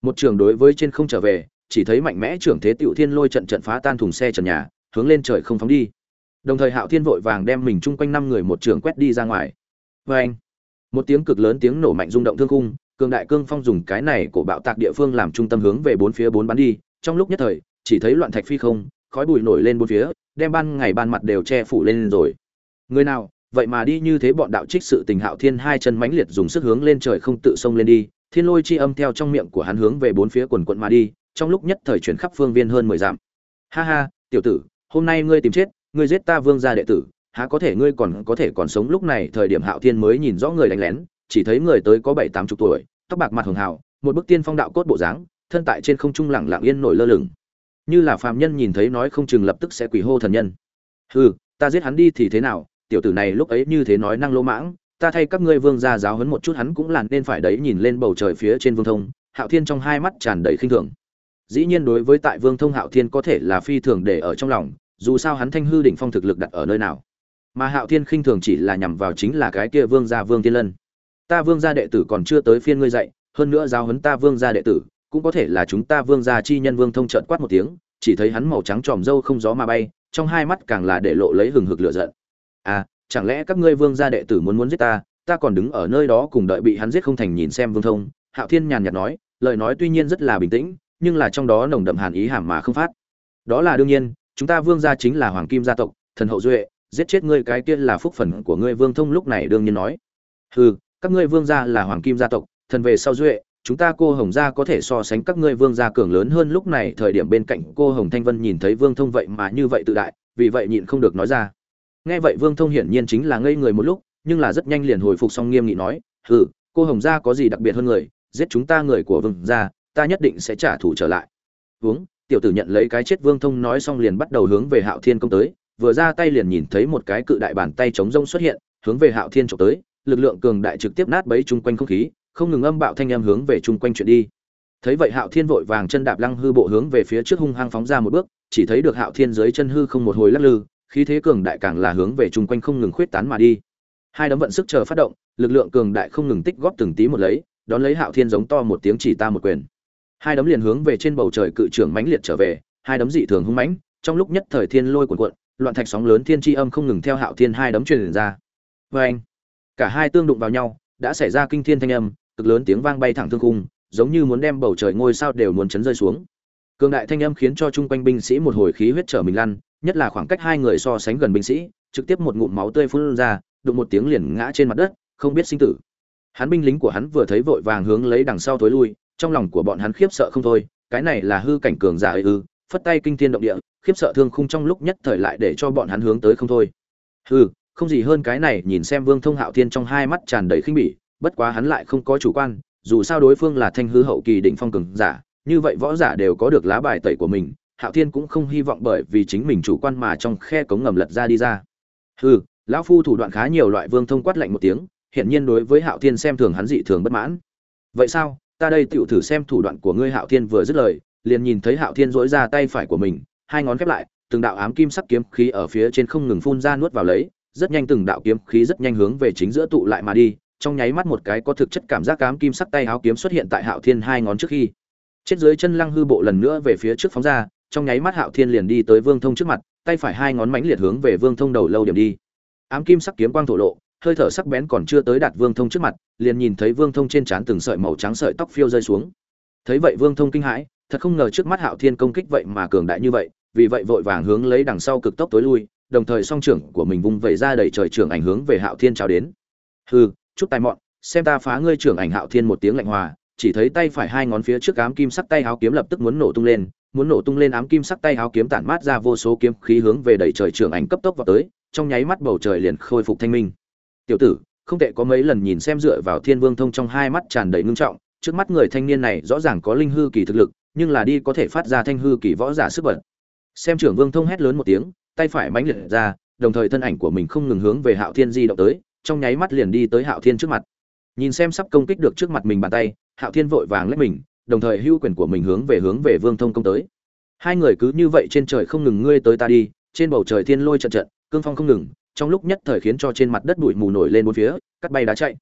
Speaker 1: Một trường đối với trên không trở về, chỉ thấy mạnh mẽ trưởng thế tiểu thiên lôi trận trận phá tan thùng xe trần nhà, hướng lên trời không phóng đi. Đồng thời hạo thiên vội vàng đem mình chung quanh năm người một trường quét đi ra ngoài. Vê anh một tiếng cực lớn tiếng nổ mạnh rung động thương khung, cường đại cương phong dùng cái này của bạo tạc địa phương làm trung tâm hướng về bốn phía bốn bắn đi. Trong lúc nhất thời, chỉ thấy loạn thạch phi không, khói bụi nổi lên bốn phía, đem ban ngày ban mặt đều che phủ lên rồi. Người nào, vậy mà đi như thế bọn đạo trích sự tình hạo thiên hai chân mãnh liệt dùng sức hướng lên trời không tự xông lên đi. Thiên lôi chi âm theo trong miệng của hắn hướng về bốn phía quần quận mà đi, trong lúc nhất thời chuyển khắp phương viên hơn mười dặm. Ha ha, tiểu tử, hôm nay ngươi tìm chết, ngươi giết ta vương gia đệ tử há có thể ngươi còn có thể còn sống lúc này, thời điểm hạo thiên mới nhìn rõ người đánh lén, chỉ thấy người tới có bảy, tám chục tuổi, tóc bạc mặt hường hào, một bức tiên phong đạo cốt bộ dáng, thân tại trên không trung lẳng lặng yên nổi lơ lửng. Như là phàm nhân nhìn thấy nói không chừng lập tức sẽ quỳ hô thần nhân. Hừ, ta giết hắn đi thì thế nào, tiểu tử này lúc ấy như thế nói năng lỗ mãng, ta thay các ngươi vương gia giáo huấn một chút hắn cũng làn nên phải đấy, nhìn lên bầu trời phía trên vương thông, hạo thiên trong hai mắt tràn đầy khinh thường. Dĩ nhiên đối với tại vương thông hạo thiên có thể là phi thường để ở trong lòng, dù sao hắn thanh hư đỉnh phong thực lực đặt ở nơi nào mà hạo thiên khinh thường chỉ là nhằm vào chính là cái kia vương gia vương tiên lân. Ta vương gia đệ tử còn chưa tới phiên ngươi dạy, hơn nữa giáo huấn ta vương gia đệ tử, cũng có thể là chúng ta vương gia chi nhân vương thông trợn quát một tiếng, chỉ thấy hắn màu trắng tròm râu không gió mà bay, trong hai mắt càng là để lộ lấy hừng hực lửa giận. À chẳng lẽ các ngươi vương gia đệ tử muốn muốn giết ta ta còn đứng ở nơi đó cùng đợi bị hắn giết không thành nhìn xem vương thông, hạo thiên nhàn nhạt nói, lời nói tuy nhiên rất là bình tĩnh, nhưng là trong đó nồng đậm hàn ý hàm mà không phát. Đó là đương nhiên, chúng ta vương gia chính là hoàng kim gia tộc, thần hậu duệ giết chết ngươi cái kia là phúc phần của ngươi vương thông lúc này đương nhiên nói. Hừ, các ngươi vương gia là hoàng kim gia tộc, thần về sau duệ, chúng ta cô hồng gia có thể so sánh các ngươi vương gia cường lớn hơn lúc này, thời điểm bên cạnh cô hồng thanh vân nhìn thấy vương thông vậy mà như vậy tự đại, vì vậy nhịn không được nói ra. Nghe vậy vương thông hiển nhiên chính là ngây người một lúc, nhưng là rất nhanh liền hồi phục xong nghiêm nghị nói, hừ, cô hồng gia có gì đặc biệt hơn người, giết chúng ta người của vương gia, ta nhất định sẽ trả thù trở lại. Uống, tiểu tử nhận lấy cái chết vương thông nói xong liền bắt đầu hướng về hạo thiên công tới vừa ra tay liền nhìn thấy một cái cự đại bàn tay chống rông xuất hiện, hướng về hạo thiên chụp tới, lực lượng cường đại trực tiếp nát bấy chung quanh không khí, không ngừng âm bạo thanh âm hướng về chung quanh chuyện đi. Thấy vậy hạo thiên vội vàng chân đạp lăng hư bộ hướng về phía trước hung hăng phóng ra một bước, chỉ thấy được hạo thiên dưới chân hư không một hồi lắc lư, khí thế cường đại càng là hướng về chung quanh không ngừng khuyết tán mà đi. Hai đấm vận sức chờ phát động, lực lượng cường đại không ngừng tích góp từng tí một lấy, đón lấy hạo thiên giống to một tiếng chỉ ta một quyền. Hai đấm liền hướng về trên bầu trời cự trưởng mãnh liệt trở về, hai đấm dị thường hung mãnh, trong lúc nhất thời thiên lôi cuộn cuộn loạn thạch sóng lớn thiên tri âm không ngừng theo hạo thiên hai đấm truyền ra. Vê anh, cả hai tương đụng vào nhau, đã xảy ra kinh thiên thanh âm, cực lớn tiếng vang bay thẳng thương khung, giống như muốn đem bầu trời ngôi sao đều muốn chấn rơi xuống. Cường đại thanh âm khiến cho chung quanh binh sĩ một hồi khí huyết trở mình lăn, nhất là khoảng cách hai người so sánh gần binh sĩ, trực tiếp một ngụm máu tươi phun ra, đụng một tiếng liền ngã trên mặt đất, không biết sinh tử. Hắn binh lính của hắn vừa thấy vội vàng hướng lấy đằng sau thối lui, trong lòng của bọn hắn khiếp sợ không thôi, cái này là hư cảnh cường giả ư, phất tay kinh thiên động địa khiếp sợ thương khung trong lúc nhất thời lại để cho bọn hắn hướng tới không thôi. Hừ, không gì hơn cái này nhìn xem vương thông hạo thiên trong hai mắt tràn đầy khinh bỉ bất quá hắn lại không có chủ quan dù sao đối phương là thanh hư hậu kỳ đỉnh phong cường giả như vậy võ giả đều có được lá bài tẩy của mình hạo thiên cũng không hy vọng bởi vì chính mình chủ quan mà trong khe cống ngầm lật ra đi ra. Hừ, lão phu thủ đoạn khá nhiều loại vương thông quát lạnh một tiếng hiển nhiên đối với hạo thiên xem thường hắn dị thường bất mãn. Vậy sao? Ta đây tựu thử xem thủ đoạn của ngươi hạo thiên vừa dứt lời liền nhìn thấy hạo thiên dỗi ra tay phải của mình hai ngón khép lại, từng đạo ám kim sắc kiếm khí ở phía trên không ngừng phun ra nuốt vào lấy, rất nhanh từng đạo kiếm khí rất nhanh hướng về chính giữa tụ lại mà đi, trong nháy mắt một cái có thực chất cảm giác ám kim sắc tay áo kiếm xuất hiện tại hạo thiên hai ngón trước khi. Chết dưới chân lăng hư bộ lần nữa về phía trước phóng ra, trong nháy mắt hạo thiên liền đi tới vương thông trước mặt, tay phải hai ngón mãnh liệt hướng về vương thông đầu lâu điểm đi. Ám kim sắc kiếm quang thổ lộ, hơi thở sắc bén còn chưa tới đạt vương thông trước mặt, liền nhìn thấy vương thông trên trán từng sợi màu trắng sợi tóc phiêu rơi xuống. Thấy vậy vương thông kinh hãi, thật không ngờ trước mắt hạo thiên công kích vậy mà cường đại như vậy vì vậy vội vàng hướng lấy đằng sau cực tốc tối lui, đồng thời song trưởng của mình vung vẩy ra đẩy trời trưởng ảnh hướng về hạo thiên chào đến. Hư chút tài mọn, xem ta phá ngươi trưởng ảnh hạo thiên một tiếng lạnh hòa, chỉ thấy tay phải hai ngón phía trước ám kim sắc tay háo kiếm lập tức muốn nổ tung lên, muốn nổ tung lên ám kim sắc tay háo kiếm tản mát ra vô số kiếm khí hướng về đẩy trời trưởng ảnh cấp tốc vào tới, trong nháy mắt bầu trời liền khôi phục thanh minh. Tiểu tử, không tệ có mấy lần nhìn xem dựa vào thiên vương thông trong hai mắt tràn đầy ngưng trọng, trước mắt người thanh niên này rõ ràng có linh hư kỳ thực lực, nhưng là đi có thể phát ra thanh hư kỳ võ giả sức bật xem trưởng vương thông hét lớn một tiếng, tay phải mãnh liệt ra, đồng thời thân ảnh của mình không ngừng hướng về hạo thiên di động tới, trong nháy mắt liền đi tới hạo thiên trước mặt. Nhìn xem sắp công kích được trước mặt mình bàn tay, hạo thiên vội vàng lách mình, đồng thời hưu quyền của mình hướng về hướng về vương thông công tới. Hai người cứ như vậy trên trời không ngừng ngươi tới ta đi, trên bầu trời thiên lôi trận trận, cương phong không ngừng, trong lúc nhất thời khiến cho trên mặt đất bụi mù nổi lên bốn phía, cắt bay đá chạy.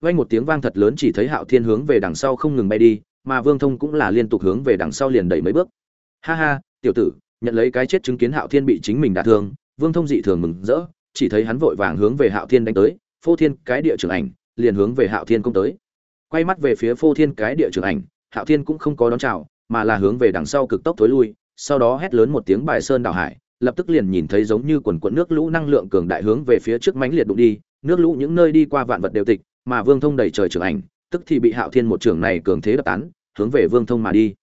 Speaker 1: Vang một tiếng vang thật lớn chỉ thấy hạo thiên hướng về đằng sau không ngừng bay đi, mà vương thông cũng là liên tục hướng về đằng sau liền đẩy mấy bước. Ha ha, tiểu tử nhận lấy cái chết chứng kiến hạo thiên bị chính mình đả thương, vương thông dị thường mừng rỡ, chỉ thấy hắn vội vàng hướng về hạo thiên đánh tới, phô thiên, cái địa trưởng ảnh, liền hướng về hạo thiên công tới. Quay mắt về phía phô thiên, cái địa trưởng ảnh, hạo thiên cũng không có đón chào, mà là hướng về đằng sau cực tốc thối lui, sau đó hét lớn một tiếng bài sơn đảo hải, lập tức liền nhìn thấy giống như quần quần nước lũ năng lượng cường đại hướng về phía trước mãnh liệt đụng đi, nước lũ những nơi đi qua vạn vật đều tịch, mà vương thông đầy trời trưởng ảnh, tức thì bị hạo thiên một trưởng này cường thế đập tán, hướng về vương thông mà đi.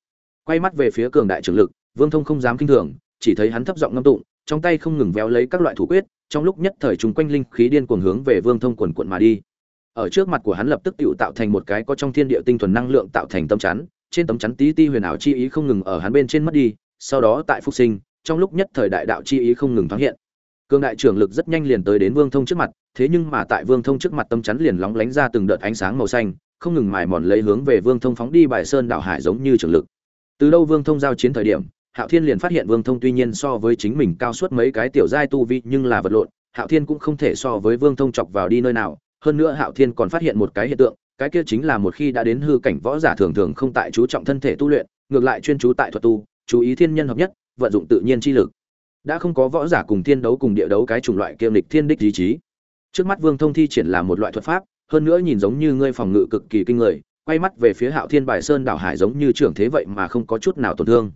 Speaker 1: Quay mắt về phía cường đại trưởng lực vương thông không dám kinh thường, chỉ thấy hắn thấp giọng ngâm tụng, trong tay không ngừng véo lấy các loại thủ quyết, trong lúc nhất thời chúng quanh linh khí điên cuồng hướng về vương thông quần cuộn mà đi. Ở trước mặt của hắn lập tức tự tạo thành một cái có trong thiên địa tinh thuần năng lượng tạo thành tấm chắn, trên tấm chắn tí ti huyền ảo chi ý không ngừng ở hắn bên trên mất đi, sau đó tại phục sinh, trong lúc nhất thời đại đạo chi ý không ngừng thoáng hiện. Cường đại trưởng lực rất nhanh liền tới đến vương thông trước mặt, thế nhưng mà tại vương thông trước mặt tâm chắn liền lóng lánh ra từng đợt ánh sáng màu xanh, không ngừng mài mòn lấy hướng về vương thông phóng đi bài sơn đảo hải giống như trường lực. Từ đâu vương thông giao chiến thời điểm hạo thiên liền phát hiện vương thông tuy nhiên so với chính mình cao suốt mấy cái tiểu giai tu vi nhưng là vật lộn, hạo thiên cũng không thể so với vương thông chọc vào đi nơi nào. Hơn nữa hạo thiên còn phát hiện một cái hiện tượng, cái kia chính là một khi đã đến hư cảnh võ giả thường thường không tại chú trọng thân thể tu luyện, ngược lại chuyên chú tại thuật tu, chú ý thiên nhân hợp nhất, vận dụng tự nhiên chi lực. Đã không có võ giả cùng thiên đấu cùng địa đấu cái chủng loại kiêm lịch thiên đích ý chí. Trước mắt vương thông thi triển là một loại thuật pháp, hơn nữa nhìn giống như ngươi phòng ngự cực kỳ kinh người, quay mắt về phía hạo thiên bài sơn đảo hải giống như trưởng thế vậy mà không có chút nào tổn thương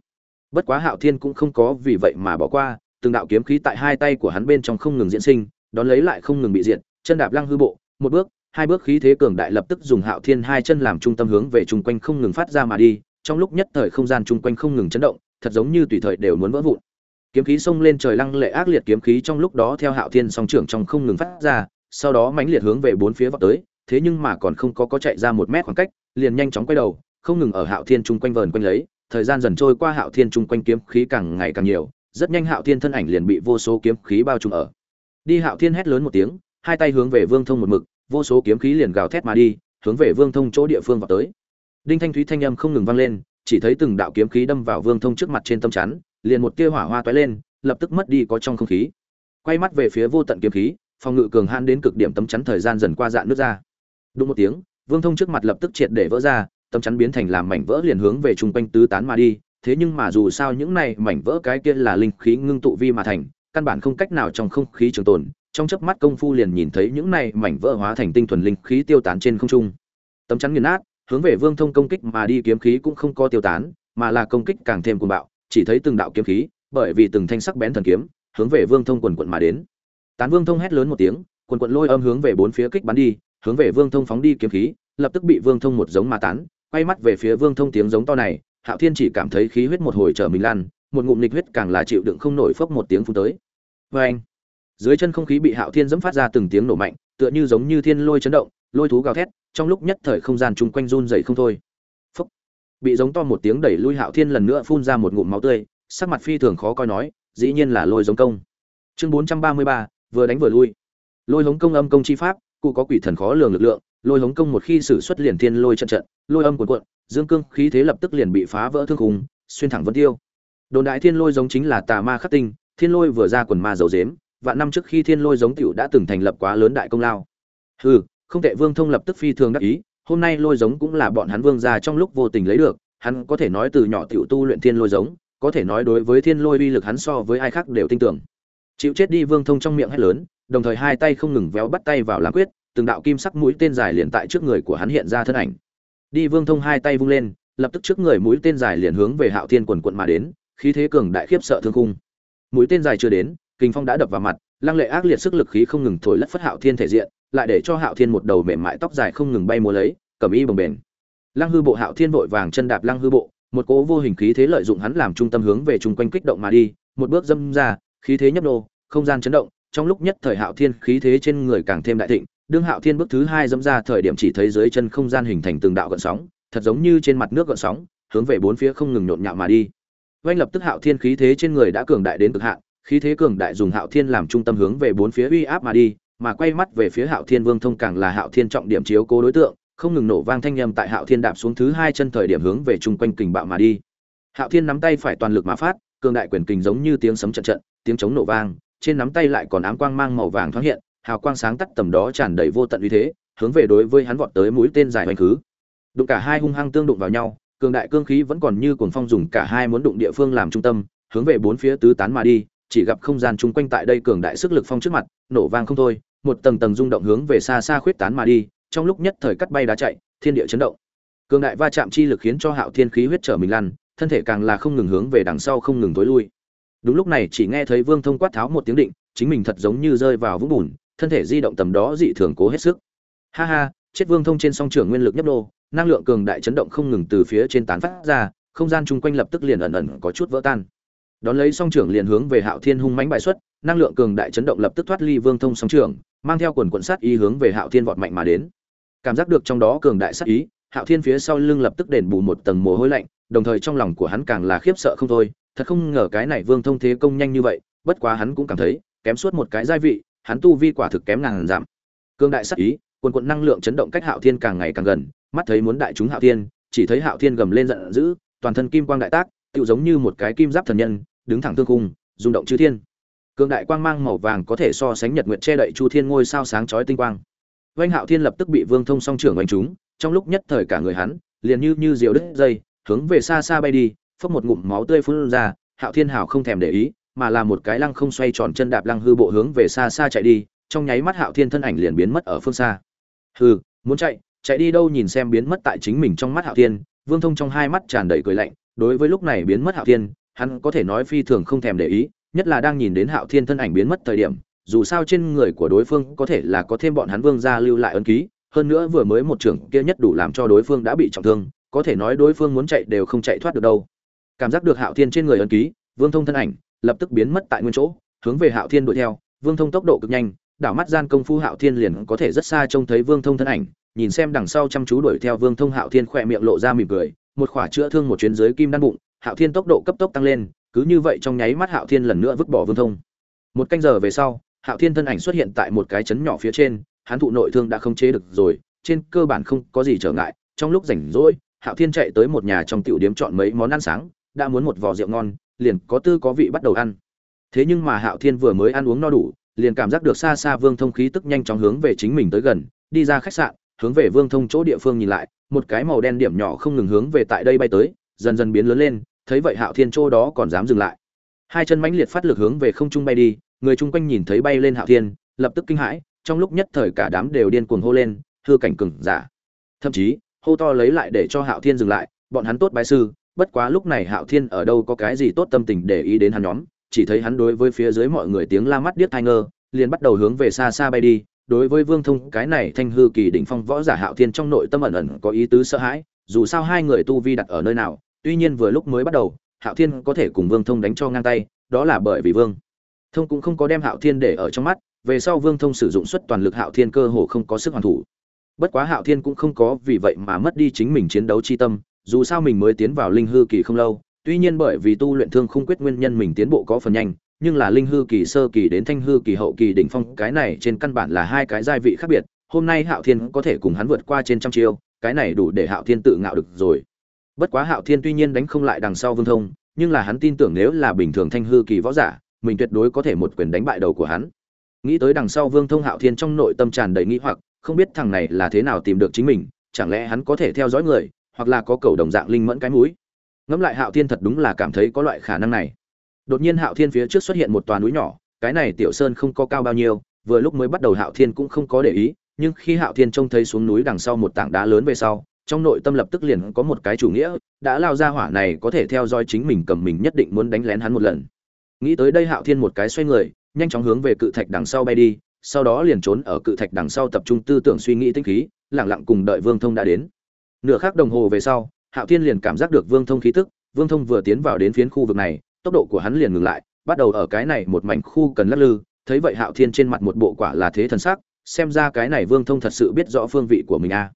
Speaker 1: bất quá hạo thiên cũng không có vì vậy mà bỏ qua, từng đạo kiếm khí tại hai tay của hắn bên trong không ngừng diễn sinh, đón lấy lại không ngừng bị diệt, chân đạp lăng hư bộ, một bước, hai bước khí thế cường đại lập tức dùng hạo thiên hai chân làm trung tâm hướng về chung quanh không ngừng phát ra mà đi, trong lúc nhất thời không gian chung quanh không ngừng chấn động, thật giống như tùy thời đều muốn vỡ vụn. Kiếm khí xông lên trời lăng lệ ác liệt kiếm khí trong lúc đó theo hạo thiên song trưởng trong không ngừng phát ra, sau đó mãnh liệt hướng về bốn phía vọt tới, thế nhưng mà còn không có có chạy ra một mét khoảng cách, liền nhanh chóng quay đầu, không ngừng ở hạo thiên chung quanh vờn quanh lấy thời gian dần trôi qua, hạo thiên chung quanh kiếm khí càng ngày càng nhiều, rất nhanh hạo thiên thân ảnh liền bị vô số kiếm khí bao trùm ở. Đi hạo thiên hét lớn một tiếng, hai tay hướng về vương thông một mực, vô số kiếm khí liền gào thét mà đi, hướng về vương thông chỗ địa phương vào tới. Đinh thanh thúy thanh âm không ngừng vang lên, chỉ thấy từng đạo kiếm khí đâm vào vương thông trước mặt trên tâm chắn, liền một tia hỏa hoa toái lên, lập tức mất đi có trong không khí. Quay mắt về phía vô tận kiếm khí, phòng ngự cường hãn đến cực điểm tấm chắn thời gian dần qua dạn nước ra. Đúng một tiếng, vương thông trước mặt lập tức triệt để vỡ ra tấm chắn biến thành làm mảnh vỡ liền hướng về trung quanh tứ tán mà đi, thế nhưng mà dù sao những này mảnh vỡ cái kia là linh khí ngưng tụ vi mà thành, căn bản không cách nào trong không khí trường tồn, trong chớp mắt công phu liền nhìn thấy những này mảnh vỡ hóa thành tinh thuần linh khí tiêu tán trên không trung. Tấm chắn nghiền nát, hướng về vương thông công kích mà đi kiếm khí cũng không có tiêu tán, mà là công kích càng thêm cuồng bạo, chỉ thấy từng đạo kiếm khí, bởi vì từng thanh sắc bén thần kiếm, hướng về vương thông quần quận mà đến. Tán vương thông hét lớn một tiếng, quần quận lôi âm hướng về bốn phía kích bắn đi, hướng về vương thông phóng đi kiếm khí, lập tức bị vương thông một giống mà tán quay mắt về phía vương thông tiếng giống to này, hạo thiên chỉ cảm thấy khí huyết một hồi trở mình lan, một ngụm nghịch huyết càng là chịu đựng không nổi phốc một tiếng phun tới. Oeng! dưới chân không khí bị hạo thiên dẫm phát ra từng tiếng nổ mạnh, tựa như giống như thiên lôi chấn động, lôi thú gào thét, trong lúc nhất thời không gian chung quanh run rẩy không thôi. Phốc. Bị giống to một tiếng đẩy lui hạo thiên lần nữa phun ra một ngụm máu tươi, sắc mặt phi thường khó coi nói, dĩ nhiên là lôi giống công. Chương bốn trăm ba mươi ba, vừa đánh vừa lui. Lôi giống công âm công chi pháp, cụ có quỷ thần khó lường lực lượng lôi hống công một khi sử xuất liền thiên lôi trận trận, lôi âm cuộn cuộn, dương cương khí thế lập tức liền bị phá vỡ thương khùng xuyên thẳng vân tiêu. Đồn đại thiên lôi giống chính là tà ma khắc tinh, thiên lôi vừa ra quần ma dầu dếm vạn năm trước khi thiên lôi giống tiểu đã từng thành lập quá lớn đại công lao. Hừ, không tệ vương thông lập tức phi thường đắc ý, hôm nay lôi giống cũng là bọn hắn vương gia trong lúc vô tình lấy được, hắn có thể nói từ nhỏ tiểu tu luyện thiên lôi giống, có thể nói đối với thiên lôi uy lực hắn so với ai khác đều tin tưởng. Chịu chết đi vương thông trong miệng hét lớn, đồng thời hai tay không ngừng véo bắt tay vào làm quyết từng đạo kim sắc mũi tên dài liền tại trước người của hắn hiện ra thân ảnh. Đi vương thông hai tay vung lên, lập tức trước người mũi tên dài liền hướng về hạo thiên quần quần mà đến, khí thế cường đại khiếp sợ thương khung. Mũi tên dài chưa đến, kình phong đã đập vào mặt, lăng lệ ác liệt sức lực khí không ngừng thổi lất phất hạo thiên thể diện, lại để cho hạo thiên một đầu mềm mại tóc dài không ngừng bay múa lấy, cầm y bồng bềnh. Lăng hư bộ hạo thiên vội vàng chân đạp lăng hư bộ, một cỗ vô hình khí thế lợi dụng hắn làm trung tâm hướng về chung quanh kích động mà đi, một bước dâm ra, khí thế nhấp nô, không gian chấn động, trong lúc nhất thời hạo thiên khí thế trên người càng thêm đại thịnh đương hạo thiên bước thứ hai dẫm ra thời điểm chỉ thấy dưới chân không gian hình thành từng đạo gợn sóng, thật giống như trên mặt nước gợn sóng, hướng về bốn phía không ngừng nhộn nhạo mà đi. Oanh lập tức hạo thiên khí thế trên người đã cường đại đến cực hạn, khí thế cường đại dùng hạo thiên làm trung tâm hướng về bốn phía uy áp mà đi, mà quay mắt về phía hạo thiên vương thông càng là hạo thiên trọng điểm chiếu cố đối tượng, không ngừng nổ vang thanh âm tại hạo thiên đạp xuống thứ hai chân thời điểm hướng về chung quanh kình bạo mà đi. Hạo thiên nắm tay phải toàn lực mà phát, cường đại quyền kình giống như tiếng sấm trận trận tiếng chống nổ vang, trên nắm tay lại còn ám quang mang màu vàng thoáng hiện hào quang sáng tắt tầm đó tràn đầy vô tận uy thế, hướng về đối với hắn vọt tới mũi tên dài hoành khứ. Đụng cả hai hung hăng tương đụng vào nhau, cường đại cương khí vẫn còn như cuồng phong dùng cả hai muốn đụng địa phương làm trung tâm, hướng về bốn phía tứ tán mà đi, chỉ gặp không gian chung quanh tại đây cường đại sức lực phong trước mặt, nổ vang không thôi, một tầng tầng rung động hướng về xa xa khuyết tán mà đi, trong lúc nhất thời cắt bay đá chạy, thiên địa chấn động. Cường đại va chạm chi lực khiến cho hạo thiên khí huyết trở mình lăn, thân thể càng là không ngừng hướng về đằng sau không ngừng tối lui. Đúng lúc này chỉ nghe thấy vương thông quát tháo một tiếng định, chính mình thật giống như rơi vào vũng bùn thân thể di động tầm đó dị thường cố hết sức. Ha ha, chết vương thông trên song trường nguyên lực nhấp đô năng lượng cường đại chấn động không ngừng từ phía trên tán phát ra, không gian chung quanh lập tức liền ẩn ẩn có chút vỡ tan. Đón lấy song trưởng liền hướng về hạo thiên hung mãnh bại xuất, năng lượng cường đại chấn động lập tức thoát ly vương thông song trưởng mang theo quần quận sát ý hướng về hạo thiên vọt mạnh mà đến. Cảm giác được trong đó cường đại sát ý, hạo thiên phía sau lưng lập tức đền bù một tầng mồ hôi lạnh, đồng thời trong lòng của hắn càng là khiếp sợ không thôi. Thật không ngờ cái này vương thông thế công nhanh như vậy, bất quá hắn cũng cảm thấy, kém suốt một cái gia vị hắn tu vi quả thực kém ngàn giảm. Cương đại sắc ý quần quận năng lượng chấn động cách hạo thiên càng ngày càng gần mắt thấy muốn đại chúng hạo thiên chỉ thấy hạo thiên gầm lên giận dữ toàn thân kim quang đại tác tựu giống như một cái kim giáp thần nhân đứng thẳng tương cung rung động chư thiên. Cương đại quang mang màu vàng có thể so sánh nhật nguyệt che đậy chu thiên ngôi sao sáng chói tinh quang. Vành Hạo Thiên lập tức bị Vương Thông song trưởng đánh trúng, trong lúc nhất thời cả người hắn liền như như diều đứt dây, hướng về xa xa bay đi, phốc một ngụm máu tươi phun ra, Hạo Thiên hảo không thèm để ý, mà là một cái lăng không xoay tròn chân đạp lăng hư bộ hướng về xa xa chạy đi, trong nháy mắt Hạo Thiên thân ảnh liền biến mất ở phương xa. hư muốn chạy, chạy đi đâu nhìn xem biến mất tại chính mình trong mắt Hạo Thiên, Vương Thông trong hai mắt tràn đầy cười lạnh, đối với lúc này biến mất Hạo Thiên, hắn có thể nói phi thường không thèm để ý, nhất là đang nhìn đến Hạo Thiên thân ảnh biến mất thời điểm, dù sao trên người của đối phương có thể là có thêm bọn hắn vương gia lưu lại ấn ký, hơn nữa vừa mới một trưởng kia nhất đủ làm cho đối phương đã bị trọng thương có thể nói đối phương muốn chạy đều không chạy thoát được đâu cảm giác được hạo thiên trên người ấn ký vương thông thân ảnh lập tức biến mất tại nguyên chỗ, hướng về hạo thiên đuổi theo. Vương thông tốc độ cực nhanh, đảo mắt gian công phu hạo thiên liền có thể rất xa trông thấy vương thông thân ảnh, nhìn xem đằng sau chăm chú đuổi theo vương thông hạo thiên khỏe miệng lộ ra mỉm cười, một khỏa chữa thương một chuyến dưới kim đan bụng, hạo thiên tốc độ cấp tốc tăng lên, cứ như vậy trong nháy mắt hạo thiên lần nữa vứt bỏ vương thông. Một canh giờ về sau, hạo thiên thân ảnh xuất hiện tại một cái chấn nhỏ phía trên, hắn thụ nội thương đã không chế được rồi, trên cơ bản không có gì trở ngại, trong lúc rảnh rỗi, hạo thiên chạy tới một nhà trong tiểu điếm chọn mấy món ăn sáng, đã muốn một vò rượu ngon liền có tư có vị bắt đầu ăn. Thế nhưng mà hạo thiên vừa mới ăn uống no đủ, liền cảm giác được xa xa vương thông khí tức nhanh chóng hướng về chính mình tới gần, đi ra khách sạn, hướng về vương thông chỗ địa phương nhìn lại, một cái màu đen điểm nhỏ không ngừng hướng về tại đây bay tới, dần dần biến lớn lên, thấy vậy hạo thiên chỗ đó còn dám dừng lại. Hai chân mãnh liệt phát lực hướng về không trung bay đi, người chung quanh nhìn thấy bay lên hạo thiên, lập tức kinh hãi, trong lúc nhất thời cả đám đều điên cuồng hô lên, hư cảnh cừng giả. Thậm chí, hô to lấy lại để cho hạo thiên dừng lại, bọn hắn tốt bái sư bất quá lúc này hạo thiên ở đâu có cái gì tốt tâm tình để ý đến hắn nhóm, chỉ thấy hắn đối với phía dưới mọi người tiếng la mắt điếc tai ngơ, liền bắt đầu hướng về xa xa bay đi. Đối với vương thông, cái này thanh hư kỳ đỉnh phong võ giả hạo thiên trong nội tâm ẩn ẩn có ý tứ sợ hãi, dù sao hai người tu vi đặt ở nơi nào, tuy nhiên vừa lúc mới bắt đầu, hạo thiên có thể cùng vương thông đánh cho ngang tay, đó là bởi vì vương thông cũng không có đem hạo thiên để ở trong mắt, về sau vương thông sử dụng suất toàn lực hạo thiên cơ hồ không có sức hoàn thủ. Bất quá hạo thiên cũng không có vì vậy mà mất đi chính mình chiến đấu chi tâm dù sao mình mới tiến vào linh hư kỳ không lâu, tuy nhiên bởi vì tu luyện thương không quyết nguyên nhân mình tiến bộ có phần nhanh, nhưng là linh hư kỳ, sơ kỳ đến thanh hư kỳ, hậu kỳ đỉnh phong, cái này trên căn bản là hai cái giai vị khác biệt, hôm nay hạo thiên có thể cùng hắn vượt qua trên trăm chiêu, cái này đủ để hạo thiên tự ngạo được rồi. Bất quá hạo thiên tuy nhiên đánh không lại đằng sau vương thông, nhưng là hắn tin tưởng nếu là bình thường thanh hư kỳ võ giả, mình tuyệt đối có thể một quyền đánh bại đầu của hắn. Nghĩ tới đằng sau vương thông hạo thiên trong nội tâm tràn đầy nghĩ hoặc, không biết thằng này là thế nào tìm được chính mình, chẳng lẽ hắn có thể theo dõi người hoặc là có cầu đồng dạng linh mẫn cái mũi. Ngẫm lại hạo thiên thật đúng là cảm thấy có loại khả năng này. Đột nhiên hạo thiên phía trước xuất hiện một toàn núi nhỏ, cái này tiểu sơn không có cao bao nhiêu, vừa lúc mới bắt đầu hạo thiên cũng không có để ý, nhưng khi hạo thiên trông thấy xuống núi đằng sau một tảng đá lớn về sau, trong nội tâm lập tức liền có một cái chủ nghĩa, đã lao ra hỏa này có thể theo dõi chính mình cầm mình nhất định muốn đánh lén hắn một lần. Nghĩ tới đây hạo thiên một cái xoay người, nhanh chóng hướng về cự thạch đằng sau bay đi, sau đó liền trốn ở cự thạch đằng sau tập trung tư tưởng suy nghĩ tinh khí lẳng lặng cùng đợi vương thông đã đến nửa khắc đồng hồ về sau, hạo thiên liền cảm giác được vương thông khí tức, vương thông vừa tiến vào đến phiến khu vực này, tốc độ của hắn liền ngừng lại, bắt đầu ở cái này một mảnh khu cần lắc lư, thấy vậy hạo thiên trên mặt một bộ quả là thế thần sắc, xem ra cái này vương thông thật sự biết rõ phương vị của mình a.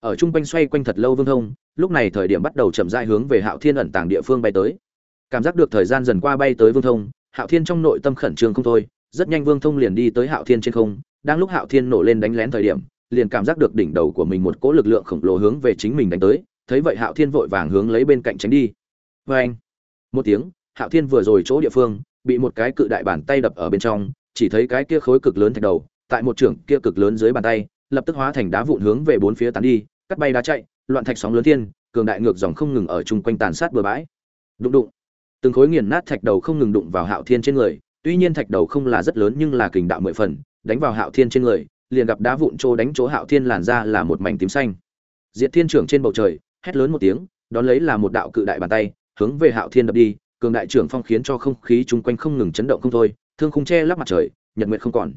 Speaker 1: Ở trung quanh xoay quanh thật lâu vương thông, lúc này thời điểm bắt đầu chậm rãi hướng về hạo thiên ẩn tàng địa phương bay tới. Cảm giác được thời gian dần qua bay tới vương thông, hạo thiên trong nội tâm khẩn trương không thôi, rất nhanh vương thông liền đi tới hạo thiên trên không, đang lúc hạo thiên nổ lên đánh lén thời điểm liền cảm giác được đỉnh đầu của mình một cỗ lực lượng khổng lồ hướng về chính mình đánh tới, thấy vậy hạo thiên vội vàng hướng lấy bên cạnh tránh đi. Vê anh một tiếng, hạo thiên vừa rồi chỗ địa phương, bị một cái cự đại bàn tay đập ở bên trong, chỉ thấy cái kia khối cực lớn thạch đầu, tại một trưởng kia cực lớn dưới bàn tay, lập tức hóa thành đá vụn hướng về bốn phía tán đi, cắt bay đá chạy, loạn thạch sóng lớn thiên, cường đại ngược dòng không ngừng ở chung quanh tàn sát bừa bãi. Đụng đụng. Từng khối nghiền nát thạch đầu không ngừng đụng vào hạo thiên trên người, tuy nhiên thạch đầu không là rất lớn nhưng là kình đạo mười phần, đánh vào hạo thiên trên người liền gặp đá vụn trô đánh chỗ hạo thiên làn ra là một mảnh tím xanh. Diệt thiên trưởng trên bầu trời, hét lớn một tiếng, đón lấy là một đạo cự đại bàn tay, hướng về hạo thiên đập đi, cường đại trưởng phong khiến cho không khí chung quanh không ngừng chấn động không thôi, thương khung che lắp mặt trời, nhật nguyệt không còn.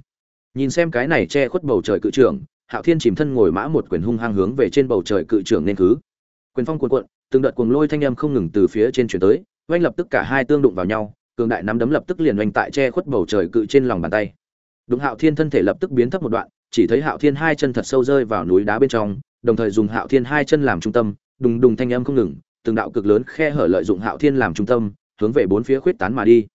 Speaker 1: Nhìn xem cái này che khuất bầu trời cự trưởng, hạo thiên chìm thân ngồi mã một quyền hung hăng hướng về trên bầu trời cự trưởng nên cứ. Quyền phong cuồn cuộn, từng đợt cuồng lôi thanh âm không ngừng từ phía trên chuyển tới oanh lập tức cả hai tương đụng vào nhau, cường đại nắm đấm lập tức liền oanh tại che khuất bầu trời cự trên lòng bàn tay. Đụng hạo thiên thân thể lập tức biến thấp một đoạn chỉ thấy hạo thiên hai chân thật sâu rơi vào núi đá bên trong, đồng thời dùng hạo thiên hai chân làm trung tâm, đùng đùng thanh âm không ngừng, từng đạo cực lớn khe hở lợi dụng hạo thiên làm trung tâm, hướng về bốn phía khuyết tán mà đi.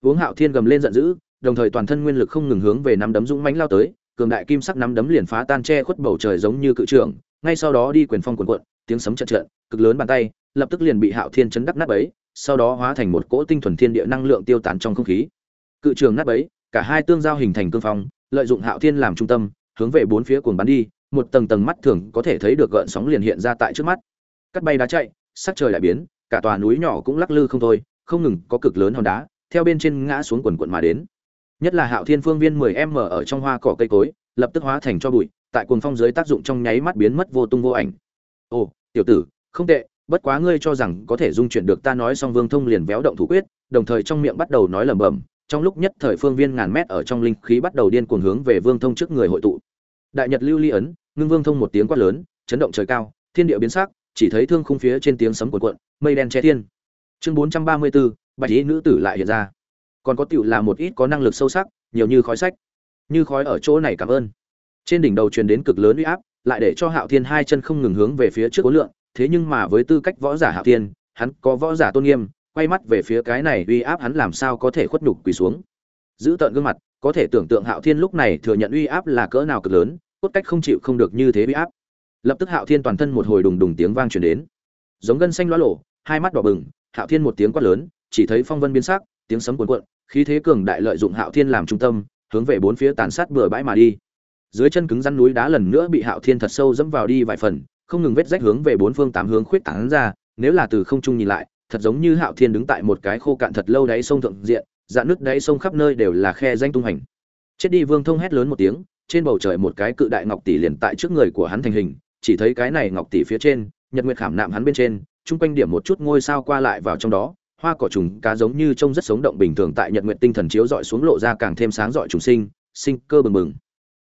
Speaker 1: Uống hạo thiên gầm lên giận dữ, đồng thời toàn thân nguyên lực không ngừng hướng về nắm đấm dũng mãnh lao tới, cường đại kim sắc nắm đấm liền phá tan che khuất bầu trời giống như cự trường ngay sau đó đi quyền phong cuộn cuộn, tiếng sấm trận trận cực lớn bàn tay, lập tức liền bị hạo thiên chấn đắc nát bấy, sau đó hóa thành một cỗ tinh thuần thiên địa năng lượng tiêu tán trong không khí. Cự trường nát bấy, cả hai tương giao hình thành cương phong, lợi dụng hạo thiên làm trung tâm hướng về bốn phía cuồng bắn đi, một tầng tầng mắt thường có thể thấy được gợn sóng liền hiện ra tại trước mắt. Cắt bay đá chạy, sắc trời lại biến, cả tòa núi nhỏ cũng lắc lư không thôi, không ngừng có cực lớn hòn đá, theo bên trên ngã xuống quần quần mà đến. Nhất là hạo thiên phương viên 10 m ở trong hoa cỏ cây cối, lập tức hóa thành cho bụi, tại cuồng phong dưới tác dụng trong nháy mắt biến mất vô tung vô ảnh. Ồ, tiểu tử, không tệ, bất quá ngươi cho rằng có thể dung chuyển được ta nói xong vương thông liền véo động thủ quyết, đồng thời trong miệng bắt đầu nói lẩm bẩm trong lúc nhất thời phương viên ngàn mét ở trong linh khí bắt đầu điên cuồng hướng về vương thông trước người hội tụ. Đại nhật lưu ly ấn ngưng vương thông một tiếng quát lớn chấn động trời cao thiên địa biến sắc chỉ thấy thương khung phía trên tiếng sấm cuộn cuộn mây đen che thiên. Chương bốn trăm ba mươi 434, bạch ý nữ tử lại hiện ra. Còn có tiểu là một ít có năng lực sâu sắc nhiều như khói sách. Như khói ở chỗ này cảm ơn. Trên đỉnh đầu truyền đến cực lớn uy áp lại để cho hạo thiên hai chân không ngừng hướng về phía trước cố lượng thế nhưng mà với tư cách võ giả hạo thiên hắn có võ giả tôn nghiêm quay mắt về phía cái này uy áp hắn làm sao có thể khuất nhục quỳ xuống. Giữ tợn gương mặt, có thể tưởng tượng hạo thiên lúc này thừa nhận uy áp là cỡ nào cực lớn, cốt cách không chịu không được như thế uy áp. Lập tức hạo thiên toàn thân một hồi đùng đùng tiếng vang truyền đến. Giống gân xanh loa lộ, hai mắt đỏ bừng, hạo thiên một tiếng quát lớn, chỉ thấy phong vân biến sắc, tiếng sấm cuồn cuộn, khí thế cường đại lợi dụng hạo thiên làm trung tâm, hướng về bốn phía tàn sát bừa bãi mà đi. Dưới chân cứng rắn núi đá lần nữa bị hạo thiên thật sâu dẫm vào đi vài phần, không ngừng vết rách hướng về bốn phương tám hướng khuyết tán ra, nếu là từ không trung nhìn lại thật giống như hạo thiên đứng tại một cái khô cạn thật lâu đáy sông thượng diện, dạn nước đáy sông khắp nơi đều là khe danh tung hành. Chết đi vương thông hét lớn một tiếng, trên bầu trời một cái cự đại ngọc tỷ liền tại trước người của hắn thành hình, chỉ thấy cái này ngọc tỷ phía trên, nhật nguyệt khảm nạm hắn bên trên, chung quanh điểm một chút ngôi sao qua lại vào trong đó, hoa cỏ trùng cá giống như trông rất sống động bình thường tại nhật nguyệt tinh thần chiếu dọi xuống lộ ra càng thêm sáng dọi trùng sinh sinh cơ bừng bừng.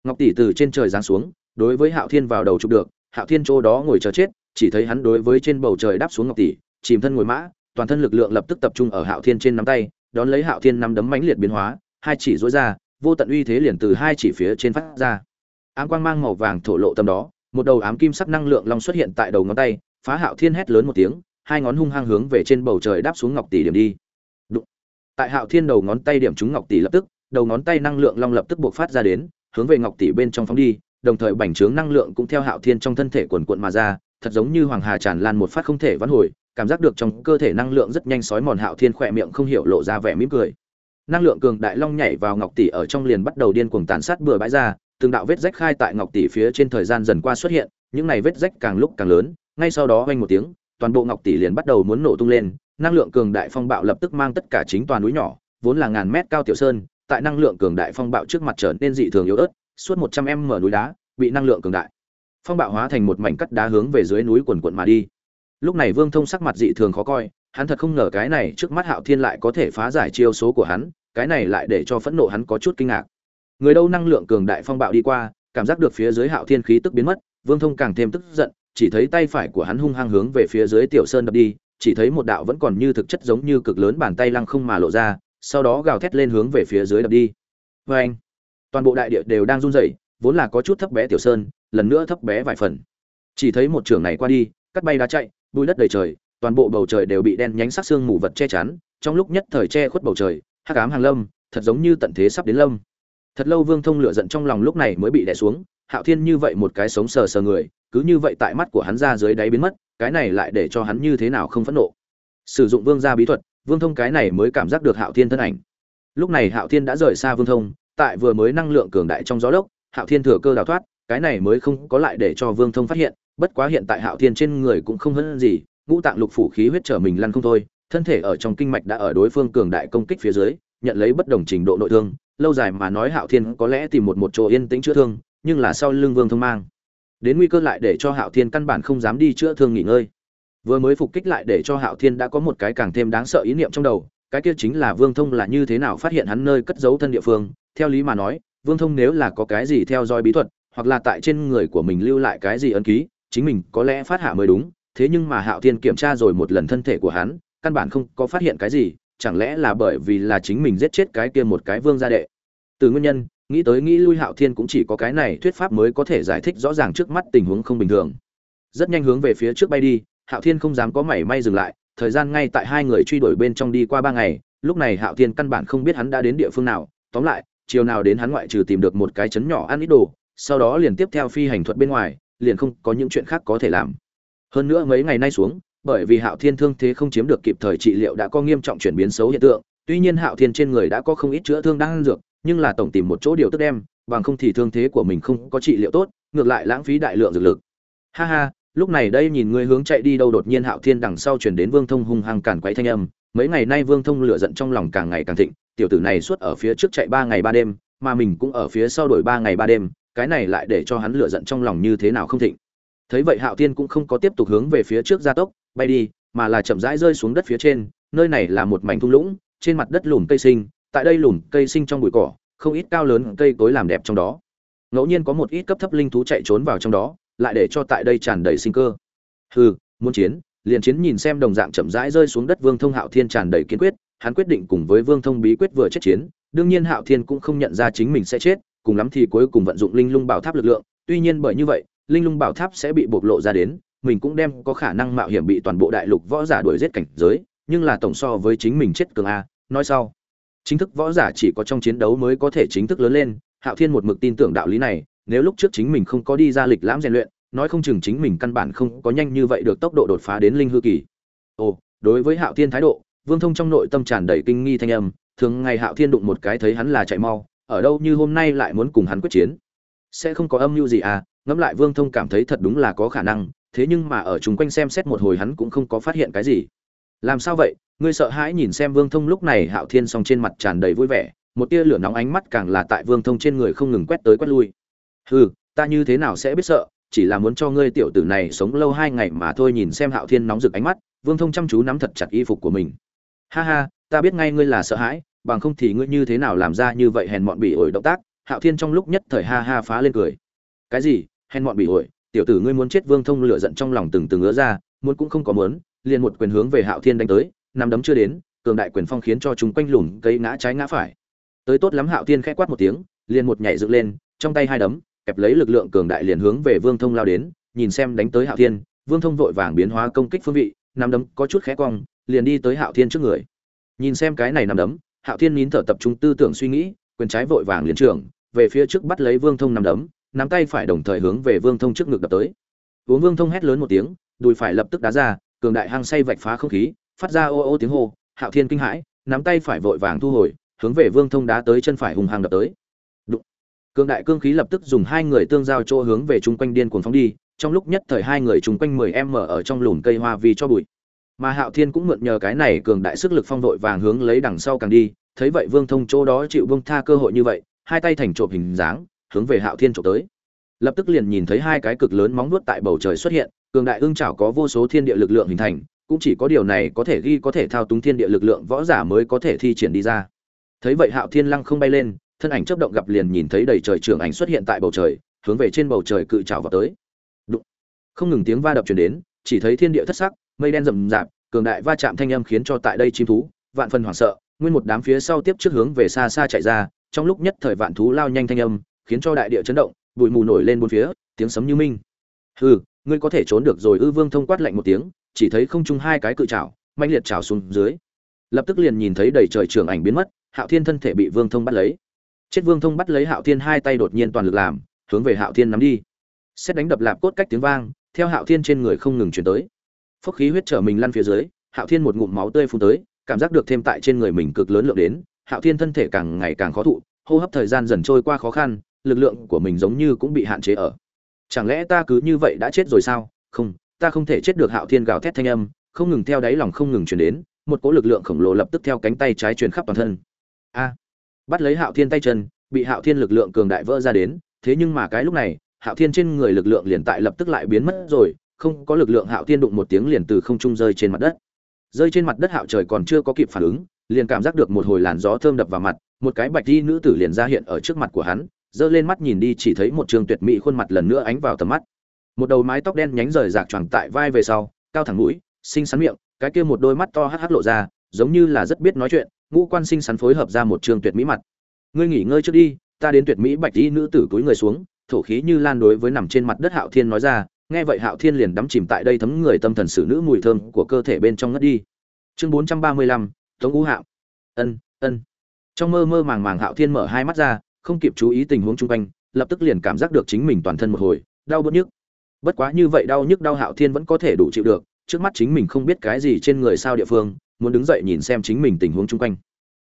Speaker 1: Ngọc tỷ từ trên trời giáng xuống, đối với hạo thiên vào đầu chụp được, hạo thiên chỗ đó ngồi chờ chết, chỉ thấy hắn đối với trên bầu trời đáp xuống ngọc tỷ, chìm thân ngồi mã toàn thân lực lượng lập tức tập trung ở hạo thiên trên nắm tay, đón lấy hạo thiên năm đấm mãnh liệt biến hóa, hai chỉ duỗi ra, vô tận uy thế liền từ hai chỉ phía trên phát ra ám quang mang màu vàng thổ lộ tâm đó, một đầu ám kim sắc năng lượng long xuất hiện tại đầu ngón tay, phá hạo thiên hét lớn một tiếng, hai ngón hung hăng hướng về trên bầu trời đáp xuống ngọc tỷ điểm đi Đụng. tại hạo thiên đầu ngón tay điểm trúng ngọc tỷ lập tức, đầu ngón tay năng lượng long lập tức bộc phát ra đến, hướng về ngọc tỷ bên trong phóng đi, đồng thời bành trướng năng lượng cũng theo hạo thiên trong thân thể quần cuộn mà ra, thật giống như hoàng hà tràn lan một phát không thể vãn hồi cảm giác được trong cơ thể năng lượng rất nhanh sói mòn hạo thiên khỏe miệng không hiểu lộ ra vẻ mỉm cười. Năng lượng cường đại long nhảy vào ngọc tỷ ở trong liền bắt đầu điên cuồng tàn sát bừa bãi ra, từng đạo vết rách khai tại ngọc tỷ phía trên thời gian dần qua xuất hiện, những này vết rách càng lúc càng lớn, ngay sau đó vang một tiếng, toàn bộ ngọc tỷ liền bắt đầu muốn nổ tung lên, năng lượng cường đại phong bạo lập tức mang tất cả chính toàn núi nhỏ, vốn là ngàn mét cao tiểu sơn, tại năng lượng cường đại phong bạo trước mặt trở nên dị thường yếu ớt, suốt một trăm em mở núi đá, bị năng lượng cường đại phong bạo hóa thành một mảnh cắt đá hướng về dưới núi quần quận mà đi lúc này vương thông sắc mặt dị thường khó coi, hắn thật không ngờ cái này trước mắt hạo thiên lại có thể phá giải chiêu số của hắn, cái này lại để cho phẫn nộ hắn có chút kinh ngạc. Người đâu năng lượng cường đại phong bạo đi qua, cảm giác được phía dưới hạo thiên khí tức biến mất, vương thông càng thêm tức giận, chỉ thấy tay phải của hắn hung hăng hướng về phía dưới tiểu sơn đập đi, chỉ thấy một đạo vẫn còn như thực chất giống như cực lớn bàn tay lăng không mà lộ ra, sau đó gào thét lên hướng về phía dưới đập đi. Vê anh toàn bộ đại địa đều đang run rẩy, vốn là có chút thấp bé tiểu sơn, lần nữa thấp bé vài phần. Chỉ thấy một trường này qua đi, cắt bay đá chạy bụi đất đầy trời, toàn bộ bầu trời đều bị đen nhánh sắc xương mù vật che chắn, trong lúc nhất thời che khuất bầu trời, hắc ám hàng lâm, thật giống như tận thế sắp đến lâm. Thật lâu vương thông lửa giận trong lòng lúc này mới bị đè xuống, hạo thiên như vậy một cái sống sờ sờ người, cứ như vậy tại mắt của hắn ra dưới đáy biến mất, cái này lại để cho hắn như thế nào không phẫn nộ. Sử dụng vương gia bí thuật, vương thông cái này mới cảm giác được hạo thiên thân ảnh. Lúc này hạo thiên đã rời xa vương thông, tại vừa mới năng lượng cường đại trong gió lốc, hạo thiên thừa cơ đào thoát, cái này mới không có lại để cho vương thông phát hiện bất quá hiện tại hạo thiên trên người cũng không hơn gì, ngũ tạng lục phủ khí huyết trở mình lăn không thôi, thân thể ở trong kinh mạch đã ở đối phương cường đại công kích phía dưới, nhận lấy bất đồng trình độ nội thương, lâu dài mà nói hạo thiên có lẽ tìm một một chỗ yên tĩnh chữa thương, nhưng là sau lưng vương thông mang. Đến nguy cơ lại để cho hạo thiên căn bản không dám đi chữa thương nghỉ ngơi. Vừa mới phục kích lại để cho hạo thiên đã có một cái càng thêm đáng sợ ý niệm trong đầu, cái kia chính là vương thông là như thế nào phát hiện hắn nơi cất giấu thân địa phương. Theo lý mà nói, vương thông nếu là có cái gì theo dõi bí thuật, hoặc là tại trên người của mình lưu lại cái gì ấn ký chính mình có lẽ phát hạ mới đúng, thế nhưng mà hạo thiên kiểm tra rồi một lần thân thể của hắn, căn bản không có phát hiện cái gì, chẳng lẽ là bởi vì là chính mình giết chết cái kia một cái vương gia đệ? Từ nguyên nhân, nghĩ tới nghĩ lui hạo thiên cũng chỉ có cái này thuyết pháp mới có thể giải thích rõ ràng trước mắt tình huống không bình thường. Rất nhanh hướng về phía trước bay đi, hạo thiên không dám có mảy may dừng lại, thời gian ngay tại hai người truy đuổi bên trong đi qua ba ngày, lúc này hạo thiên căn bản không biết hắn đã đến địa phương nào, tóm lại, chiều nào đến hắn ngoại trừ tìm được một cái chấn nhỏ ăn ít đồ, sau đó liền tiếp theo phi hành thuật bên ngoài liền không có những chuyện khác có thể làm. Hơn nữa mấy ngày nay xuống, bởi vì hạo thiên thương thế không chiếm được kịp thời trị liệu đã có nghiêm trọng chuyển biến xấu hiện tượng, tuy nhiên hạo thiên trên người đã có không ít chữa thương đang ăn dược, nhưng là tổng tìm một chỗ điều tức đem, bằng không thì thương thế của mình không có trị liệu tốt, ngược lại lãng phí đại lượng dược lực. Ha ha, lúc này đây nhìn ngươi hướng chạy đi đâu đột nhiên hạo thiên đằng sau chuyển đến vương thông hung hăng cản quấy thanh âm, mấy ngày nay vương thông lửa giận trong lòng càng ngày càng thịnh, tiểu tử này suốt ở phía trước chạy ba ngày ba đêm, mà mình cũng ở phía sau đổi ba ngày ba đêm cái này lại để cho hắn lửa giận trong lòng như thế nào không thịnh. Thấy vậy hạo thiên cũng không có tiếp tục hướng về phía trước gia tốc, bay đi, mà là chậm rãi rơi xuống đất phía trên, nơi này là một mảnh thung lũng, trên mặt đất lùm cây sinh, tại đây lùm cây sinh trong bụi cỏ, không ít cao lớn cây cối làm đẹp trong đó. Ngẫu nhiên có một ít cấp thấp linh thú chạy trốn vào trong đó, lại để cho tại đây tràn đầy sinh cơ. Hừ, muốn chiến, liền chiến nhìn xem đồng dạng chậm rãi rơi xuống đất vương thông hạo thiên tràn đầy kiên quyết, hắn quyết định cùng với vương thông bí quyết vừa chết chiến, đương nhiên hạo thiên cũng không nhận ra chính mình sẽ chết cùng lắm thì cuối cùng vận dụng linh lung bảo tháp lực lượng. Tuy nhiên bởi như vậy, linh lung bảo tháp sẽ bị bộc lộ ra đến, mình cũng đem có khả năng mạo hiểm bị toàn bộ đại lục võ giả đuổi giết cảnh giới, nhưng là tổng so với chính mình chết cường a. Nói sau, chính thức võ giả chỉ có trong chiến đấu mới có thể chính thức lớn lên. Hạo thiên một mực tin tưởng đạo lý này, nếu lúc trước chính mình không có đi ra lịch lãm rèn luyện, nói không chừng chính mình căn bản không có nhanh như vậy được tốc độ đột phá đến linh hư kỳ. Ồ, đối với hạo thiên thái độ, vương thông trong nội tâm tràn đầy kinh nghi thanh âm, thường ngày hạo thiên đụng một cái thấy hắn là chạy mau ở đâu như hôm nay lại muốn cùng hắn quyết chiến. Sẽ không có âm mưu gì à ngẫm lại vương thông cảm thấy thật đúng là có khả năng, thế nhưng mà ở chung quanh xem xét một hồi hắn cũng không có phát hiện cái gì. Làm sao vậy? Ngươi sợ hãi nhìn xem vương thông lúc này hạo thiên song trên mặt tràn đầy vui vẻ, một tia lửa nóng ánh mắt càng là tại vương thông trên người không ngừng quét tới quét lui. Hừ, ta như thế nào sẽ biết sợ, chỉ là muốn cho ngươi tiểu tử này sống lâu hai ngày mà thôi nhìn xem hạo thiên nóng rực ánh mắt, vương thông chăm chú nắm thật chặt y phục của mình. Ha ha, ta biết ngay ngươi là sợ hãi bằng không thì ngươi như thế nào làm ra như vậy hèn mọn bị ổi động tác? Hạo thiên trong lúc nhất thời ha ha phá lên cười. Cái gì? Hèn mọn bị ổi? Tiểu tử ngươi muốn chết vương thông lửa giận trong lòng từng từng ngứa ra, muốn cũng không có muốn, liền một quyền hướng về hạo thiên đánh tới nằm đấm chưa đến, cường đại quyền phong khiến cho chúng quanh lùn cây ngã trái ngã phải. Tới tốt lắm hạo thiên khẽ quát một tiếng, liền một nhảy dựng lên, trong tay hai đấm, kẹp lấy lực lượng cường đại liền hướng về vương thông lao đến, nhìn xem đánh tới hạo thiên, vương thông vội vàng biến hóa công kích phương vị nằm đấm có chút khẽ cong, liền đi tới hạo thiên trước người. Nhìn xem cái này nằm đấm hạo thiên nín thở tập trung tư tưởng suy nghĩ, quyền trái vội vàng liền trưởng về phía trước bắt lấy vương thông nằm đấm, nắm tay phải đồng thời hướng về vương thông trước ngực đập tới. Uống vương thông hét lớn một tiếng, đùi phải lập tức đá ra, cường đại hăng say vạch phá không khí, phát ra ô ô tiếng hô, hạo thiên kinh hãi, nắm tay phải vội vàng thu hồi, hướng về vương thông đá tới chân phải hùng hăng đập tới. Đụng. cường đại cương khí lập tức dùng hai người tương giao chỗ hướng về chung quanh điên cuồng phóng đi, trong lúc nhất thời hai người chung quanh mười em mở ở trong lùn cây hoa vì cho bụi mà hạo thiên cũng mượn nhờ cái này cường đại sức lực phong vội vàng hướng lấy đằng sau càng đi, thấy vậy vương thông chỗ đó chịu vương tha cơ hội như vậy, hai tay thành trộm hình dáng, hướng về hạo thiên trộm tới. Lập tức liền nhìn thấy hai cái cực lớn móng vuốt tại bầu trời xuất hiện, cường đại ương chảo có vô số thiên địa lực lượng hình thành, cũng chỉ có điều này có thể ghi có thể thao túng thiên địa lực lượng võ giả mới có thể thi triển đi ra. Thấy vậy hạo thiên lăng không bay lên, thân ảnh chớp động gặp liền nhìn thấy đầy trời trưởng ảnh xuất hiện tại bầu trời, hướng về trên bầu trời cự trào vào tới、Đúng. Không ngừng tiếng va đập truyền đến, chỉ thấy thiên địa thất sắc mây đen rậm rạp, cường đại va chạm thanh âm khiến cho tại đây chim thú, vạn phần hoảng sợ, nguyên một đám phía sau tiếp trước hướng về xa xa chạy ra, trong lúc nhất thời vạn thú lao nhanh thanh âm, khiến cho đại địa chấn động, bụi mù nổi lên bốn phía, tiếng sấm như minh. Hừ, ngươi có thể trốn được rồi, ư vương thông quát lạnh một tiếng, chỉ thấy không trung hai cái cự trảo mạnh liệt trào xuống dưới. Lập tức liền nhìn thấy đầy trời trường ảnh biến mất, hạo thiên thân thể bị vương thông bắt lấy. Chết vương thông bắt lấy hạo thiên hai tay đột nhiên toàn lực làm, hướng về hạo thiên nắm đi. Xét đánh đập lạp cốt cách tiếng vang, theo hạo thiên trên người không ngừng chuyển tới phốc khí huyết trở mình lăn phía dưới, hạo thiên một ngụm máu tươi phun tới, cảm giác được thêm tại trên người mình cực lớn lượng đến, hạo thiên thân thể càng ngày càng khó thụ, hô hấp thời gian dần trôi qua khó khăn, lực lượng của mình giống như cũng bị hạn chế ở. Chẳng lẽ ta cứ như vậy đã chết rồi sao? Không, ta không thể chết được, hạo thiên gào thét thanh âm, không ngừng theo đáy lòng không ngừng chuyển đến, một cỗ lực lượng khổng lồ lập tức theo cánh tay trái truyền khắp toàn thân. A! Bắt lấy hạo thiên tay chân, bị hạo thiên lực lượng cường đại vỡ ra đến, thế nhưng mà cái lúc này, hạo thiên trên người lực lượng liền tại lập tức lại biến mất rồi không có lực lượng hạo thiên đụng một tiếng liền từ không trung rơi trên mặt đất. Rơi trên mặt đất hạo trời còn chưa có kịp phản ứng, liền cảm giác được một hồi làn gió thơm đập vào mặt, một cái bạch di nữ tử liền ra hiện ở trước mặt của hắn, giơ lên mắt nhìn đi chỉ thấy một trường tuyệt mỹ khuôn mặt lần nữa ánh vào tầm mắt. Một đầu mái tóc đen nhánh rời rạc choàng tại vai về sau, cao thẳng mũi, xinh xắn miệng, cái kia một đôi mắt to hắc hắc lộ ra, giống như là rất biết nói chuyện, ngũ quan xinh xắn phối hợp ra một trường tuyệt mỹ mặt. Ngươi nghỉ ngơi trước đi, ta đến tuyệt mỹ bạch di nữ tử cúi người xuống. Thổ khí như lan đối với nằm trên mặt đất hạo thiên nói ra nghe vậy hạo thiên liền đắm chìm tại đây thấm người tâm thần xử nữ mùi thơm của cơ thể bên trong ngất đi. Chương bốn trăm ba mươi lăm, tống ngũ hạo. Ân ân. Trong mơ mơ màng màng hạo thiên mở hai mắt ra, không kịp chú ý tình huống chung quanh, lập tức liền cảm giác được chính mình toàn thân một hồi, đau bớt nhức. Bất quá như vậy đau nhức đau hạo thiên vẫn có thể đủ chịu được, trước mắt chính mình không biết cái gì trên người sao địa phương, muốn đứng dậy nhìn xem chính mình tình huống chung quanh.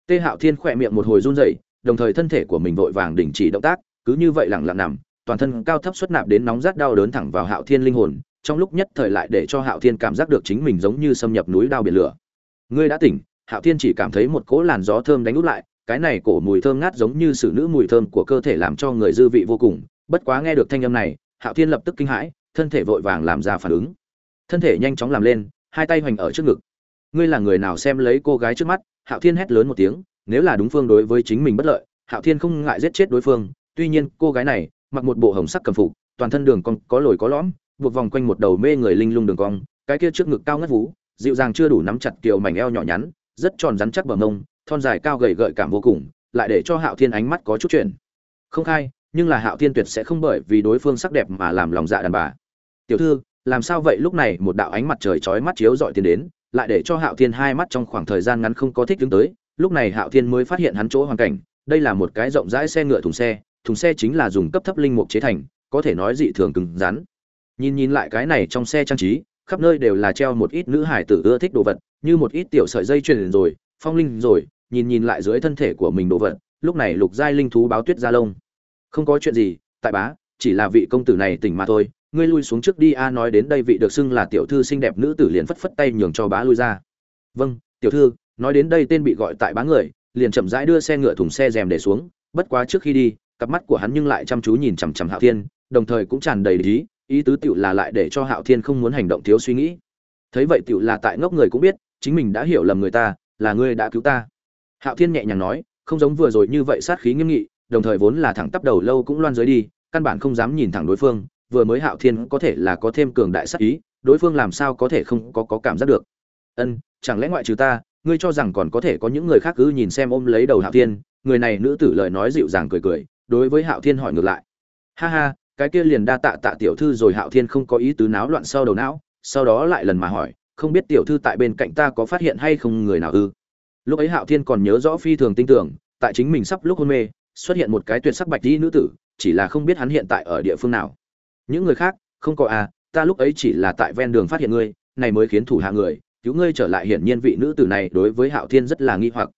Speaker 1: Tê hạo thiên khỏe miệng một hồi run dậy đồng thời thân thể của mình vội vàng đình chỉ động tác, cứ như vậy lẳng lặng nằm toàn thân cao thấp xuất nạp đến nóng rát đau đớn thẳng vào hạo thiên linh hồn, trong lúc nhất thời lại để cho hạo thiên cảm giác được chính mình giống như xâm nhập núi đao biển lửa. Ngươi đã tỉnh, hạo thiên chỉ cảm thấy một cỗ làn gió thơm đánh út lại, cái này cổ mùi thơm ngát giống như sự nữ mùi thơm của cơ thể làm cho người dư vị vô cùng, bất quá nghe được thanh âm này, hạo thiên lập tức kinh hãi, thân thể vội vàng làm ra phản ứng. Thân thể nhanh chóng làm lên, hai tay hoành ở trước ngực. Ngươi là người nào xem lấy cô gái trước mắt? Hạo thiên hét lớn một tiếng, nếu là đúng phương đối với chính mình bất lợi, hạo thiên không ngại giết chết đối phương, tuy nhiên cô gái này mặc một bộ hồng sắc cầm phục, toàn thân đường cong có lồi có lõm, buộc vòng quanh một đầu mê người linh lung đường cong, cái kia trước ngực cao ngất vú dịu dàng chưa đủ nắm chặt kiều mảnh eo nhỏ nhắn, rất tròn rắn chắc bờ mông, thon dài cao gầy gợi cảm vô cùng, lại để cho hạo thiên ánh mắt có chút chuyển. không khai, nhưng là hạo thiên tuyệt sẽ không bởi vì đối phương sắc đẹp mà làm lòng dạ đàn bà. Tiểu thư, làm sao vậy? Lúc này một đạo ánh mặt trời chói mắt chiếu dọi tiến đến, lại để cho hạo thiên hai mắt trong khoảng thời gian ngắn không có thích đứng tới. Lúc này hạo thiên mới phát hiện hắn chỗ hoàn cảnh, đây là một cái rộng rãi xe ngựa thùng xe thùng xe chính là dùng cấp thấp linh mục chế thành, có thể nói dị thường cứng rắn. Nhìn nhìn lại cái này trong xe trang trí, khắp nơi đều là treo một ít nữ hải tử ưa thích đồ vật, như một ít tiểu sợi dây chuyền rồi, phong linh rồi, nhìn nhìn lại dưới thân thể của mình đồ vật, lúc này lục giai linh thú báo tuyết ra lông. Không có chuyện gì, tại bá, chỉ là vị công tử này tỉnh mà thôi, ngươi lui xuống trước đi, a nói đến đây vị được xưng là tiểu thư xinh đẹp nữ tử liền phất phất tay nhường cho bá lui ra. Vâng tiểu thư, nói đến đây tên bị gọi tại bá người, liền chậm rãi đưa xe ngựa thùng xe rèm để xuống, bất quá trước khi đi cặp mắt của hắn nhưng lại chăm chú nhìn chằm chằm hạo thiên đồng thời cũng tràn đầy ý ý tứ Tiểu là lại để cho hạo thiên không muốn hành động thiếu suy nghĩ. Thấy vậy Tiểu là tại ngốc người cũng biết chính mình đã hiểu lầm người ta là ngươi đã cứu ta. Hạo thiên nhẹ nhàng nói không giống vừa rồi như vậy sát khí nghiêm nghị đồng thời vốn là thẳng tắp đầu lâu cũng loan dưới đi căn bản không dám nhìn thẳng đối phương vừa mới hạo thiên có thể là có thêm cường đại sát ý đối phương làm sao có thể không có, có cảm giác được. Ân chẳng lẽ ngoại trừ ta ngươi cho rằng còn có thể có những người khác cứ nhìn xem ôm lấy đầu hạo thiên người này nữ tử lời nói dịu dàng cười cười đối với hạo thiên hỏi ngược lại. Ha ha, cái kia liền đa tạ tạ tiểu thư rồi hạo thiên không có ý tứ náo loạn sau đầu não, sau đó lại lần mà hỏi, không biết tiểu thư tại bên cạnh ta có phát hiện hay không người nào ư? Lúc ấy hạo thiên còn nhớ rõ phi thường tin tưởng, tại chính mình sắp lúc hôn mê, xuất hiện một cái tuyệt sắc bạch đi nữ tử, chỉ là không biết hắn hiện tại ở địa phương nào. Những người khác, không có à ta lúc ấy chỉ là tại ven đường phát hiện ngươi, này mới khiến thủ hạ người, cứu ngươi trở lại hiển nhiên vị nữ tử này đối với hạo thiên rất là nghi hoặc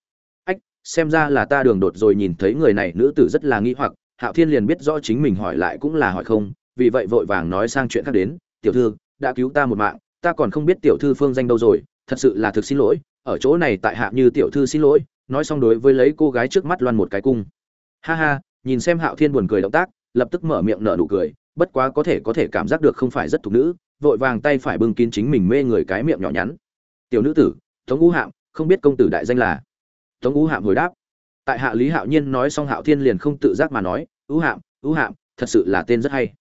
Speaker 1: xem ra là ta đường đột rồi nhìn thấy người này, nữ tử rất là nghi hoặc, hạo thiên liền biết rõ chính mình hỏi lại cũng là hỏi không, vì vậy vội vàng nói sang chuyện khác đến. Tiểu thư, đã cứu ta một mạng, ta còn không biết tiểu thư phương danh đâu rồi, thật sự là thực xin lỗi, ở chỗ này tại hạ như tiểu thư xin lỗi. Nói xong đối với lấy cô gái trước mắt loan một cái cung. Ha ha, nhìn xem hạo thiên buồn cười động tác, lập tức mở miệng nở nụ cười, bất quá có thể có thể cảm giác được không phải rất thục nữ, vội vàng tay phải bưng kín chính mình mê người cái miệng nhỏ nhắn. Tiểu nữ tử, tống ngũ hạm không biết công tử đại danh là? Tống ú hạm hồi đáp. Tại hạ lý hạo nhiên nói xong hạo thiên liền không tự giác mà nói, ú hạm ú hạm, thật sự là tên rất hay.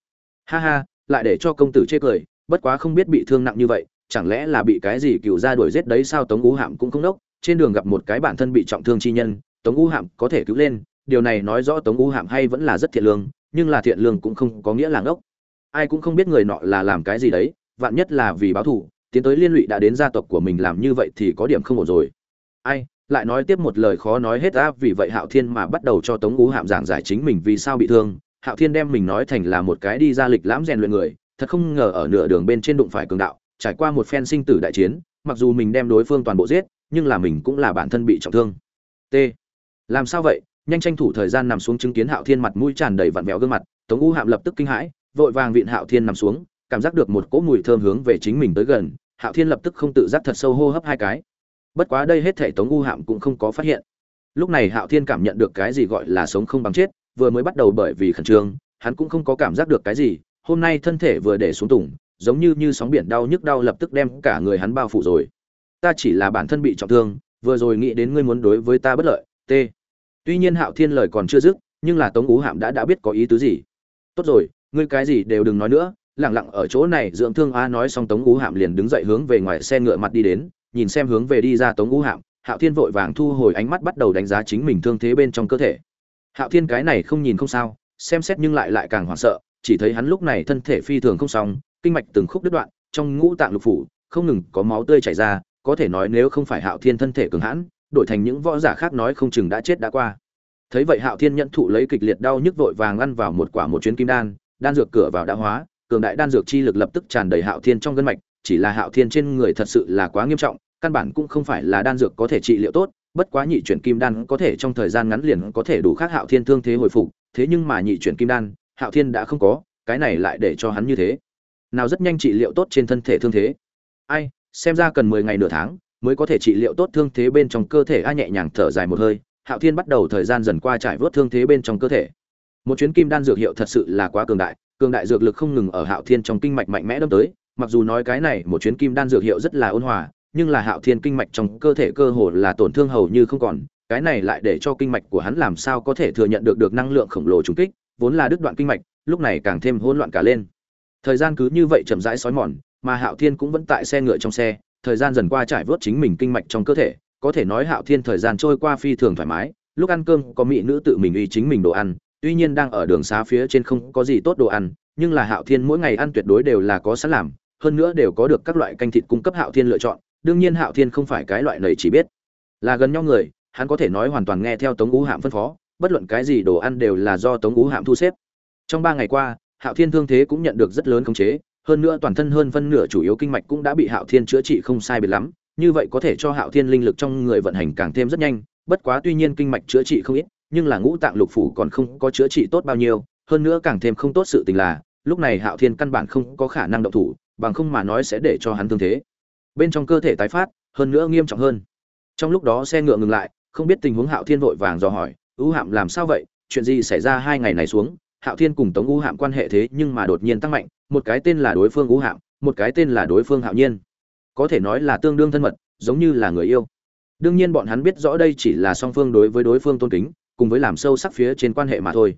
Speaker 1: Ha ha, lại để cho công tử chê cười, bất quá không biết bị thương nặng như vậy, chẳng lẽ là bị cái gì cựu ra đuổi giết đấy sao? Tống ú hạm cũng không đốc trên đường gặp một cái bản thân bị trọng thương chi nhân, tống ú hạm có thể cứu lên, điều này nói rõ tống ú hạm hay vẫn là rất thiện lương, nhưng là thiện lương cũng không có nghĩa là ngốc. Ai cũng không biết người nọ là làm cái gì đấy, vạn nhất là vì báo thù, tiến tới liên lụy đã đến gia tộc của mình làm như vậy thì có điểm không ổn rồi. Ai? Lại nói tiếp một lời khó nói hết á, vì vậy hạo thiên mà bắt đầu cho tống ú hạm giảng giải chính mình vì sao bị thương. Hạo thiên đem mình nói thành là một cái đi ra lịch lãm rèn luyện người, thật không ngờ ở nửa đường bên trên đụng phải cường đạo, trải qua một phen sinh tử đại chiến, mặc dù mình đem đối phương toàn bộ giết, nhưng là mình cũng là bản thân bị trọng thương. T. Làm sao vậy? Nhanh tranh thủ thời gian nằm xuống chứng kiến hạo thiên mặt mũi tràn đầy vặn vẹo gương mặt, tống u hạm lập tức kinh hãi, vội vàng vịn hạo thiên nằm xuống, cảm giác được một cỗ mùi thơm hướng về chính mình tới gần. Hạo thiên lập tức không tự giác thật sâu hô hấp hai cái bất quá đây hết thể tống u hạm cũng không có phát hiện. Lúc này hạo thiên cảm nhận được cái gì gọi là sống không bằng chết, vừa mới bắt đầu bởi vì khẩn trương, hắn cũng không có cảm giác được cái gì, hôm nay thân thể vừa để xuống tùng, giống như như sóng biển đau nhức đau lập tức đem cả người hắn bao phủ rồi. Ta chỉ là bản thân bị trọng thương, vừa rồi nghĩ đến ngươi muốn đối với ta bất lợi t tuy nhiên hạo thiên lời còn chưa dứt, nhưng là tống ú hạm đã đã biết có ý tứ gì. Tốt rồi, ngươi cái gì đều đừng nói nữa, lẳng lặng ở chỗ này, dưỡng thương a nói xong tống ú hạm liền đứng dậy hướng về ngoài xe ngựa mặt đi đến nhìn xem hướng về đi ra tống ngũ hạm hạo thiên vội vàng thu hồi ánh mắt bắt đầu đánh giá chính mình thương thế bên trong cơ thể. Hạo thiên cái này không nhìn không sao, xem xét nhưng lại lại càng hoảng sợ, chỉ thấy hắn lúc này thân thể phi thường không xong, kinh mạch từng khúc đứt đoạn, trong ngũ tạng lục phủ, không ngừng có máu tươi chảy ra, có thể nói nếu không phải hạo thiên thân thể cường hãn, đổi thành những võ giả khác nói không chừng đã chết đã qua. Thấy vậy hạo thiên nhận thụ lấy kịch liệt đau nhức vội vàng ăn vào một quả một chuyến kim đan đan dược cửa vào đã hóa, cường đại đan dược chi lực lập tức tràn đầy hạo thiên trong gân mạch chỉ là hạo thiên trên người thật sự là quá nghiêm trọng, căn bản cũng không phải là đan dược có thể trị liệu tốt, bất quá nhị chuyển kim đan có thể trong thời gian ngắn liền có thể đủ khác hạo thiên thương thế hồi phục, thế nhưng mà nhị chuyển kim đan, hạo thiên đã không có, cái này lại để cho hắn như thế. Nào rất nhanh trị liệu tốt trên thân thể thương thế. Ai, xem ra cần mười ngày nửa tháng mới có thể trị liệu tốt thương thế bên trong cơ thể. A nhẹ nhàng thở dài một hơi, hạo thiên bắt đầu thời gian dần qua trải vớt thương thế bên trong cơ thể. Một chuyến kim đan dược hiệu thật sự là quá cường đại cường đại dược lực không ngừng ở hạo thiên trong kinh mạch mạnh mẽ đâm tới mặc dù nói cái này một chuyến kim đan dược hiệu rất là ôn hòa, nhưng là hạo thiên kinh mạch trong cơ thể cơ hồ là tổn thương hầu như không còn, cái này lại để cho kinh mạch của hắn làm sao có thể thừa nhận được được năng lượng khổng lồ trùng kích, vốn là đứt đoạn kinh mạch, lúc này càng thêm hỗn loạn cả lên. Thời gian cứ như vậy chậm rãi xói mòn, mà hạo thiên cũng vẫn tại xe ngựa trong xe, thời gian dần qua trải vớt chính mình kinh mạch trong cơ thể, có thể nói hạo thiên thời gian trôi qua phi thường thoải mái, lúc ăn cơm có mỹ nữ tự mình uy chính mình đồ ăn, tuy nhiên đang ở đường xá phía trên không có gì tốt đồ ăn, nhưng là hạo thiên mỗi ngày ăn tuyệt đối đều là có sẵn làm hơn nữa đều có được các loại canh thịt cung cấp hạo thiên lựa chọn, đương nhiên hạo thiên không phải cái loại này chỉ biết. Là gần nhau người, hắn có thể nói hoàn toàn nghe theo tống ú hạm phân phó, bất luận cái gì đồ ăn đều là do tống ú hạm thu xếp. Trong ba ngày qua, hạo thiên thương thế cũng nhận được rất lớn khống chế, hơn nữa toàn thân hơn phân nửa chủ yếu kinh mạch cũng đã bị hạo thiên chữa trị không sai biệt lắm, như vậy có thể cho hạo thiên linh lực trong người vận hành càng thêm rất nhanh, bất quá tuy nhiên kinh mạch chữa trị không ít, nhưng là ngũ tạng lục phủ còn không có chữa trị tốt bao nhiêu, hơn nữa càng thêm không tốt sự tình là, lúc này hạo thiên căn bản không có khả năng động thủ bằng không mà nói sẽ để cho hắn thương thế. Bên trong cơ thể tái phát, hơn nữa nghiêm trọng hơn. Trong lúc đó xe ngựa ngừng lại, không biết tình huống hạo thiên vội vàng dò hỏi ưu hạm làm sao vậy? Chuyện gì xảy ra hai ngày này xuống? Hạo thiên cùng tống ưu hạm quan hệ thế nhưng mà đột nhiên tăng mạnh, một cái tên là đối phương ưu hạm, một cái tên là đối phương hạo nhiên. Có thể nói là tương đương thân mật, giống như là người yêu. Đương nhiên bọn hắn biết rõ đây chỉ là song phương đối với đối phương tôn kính, cùng với làm sâu sắc phía trên quan hệ mà thôi.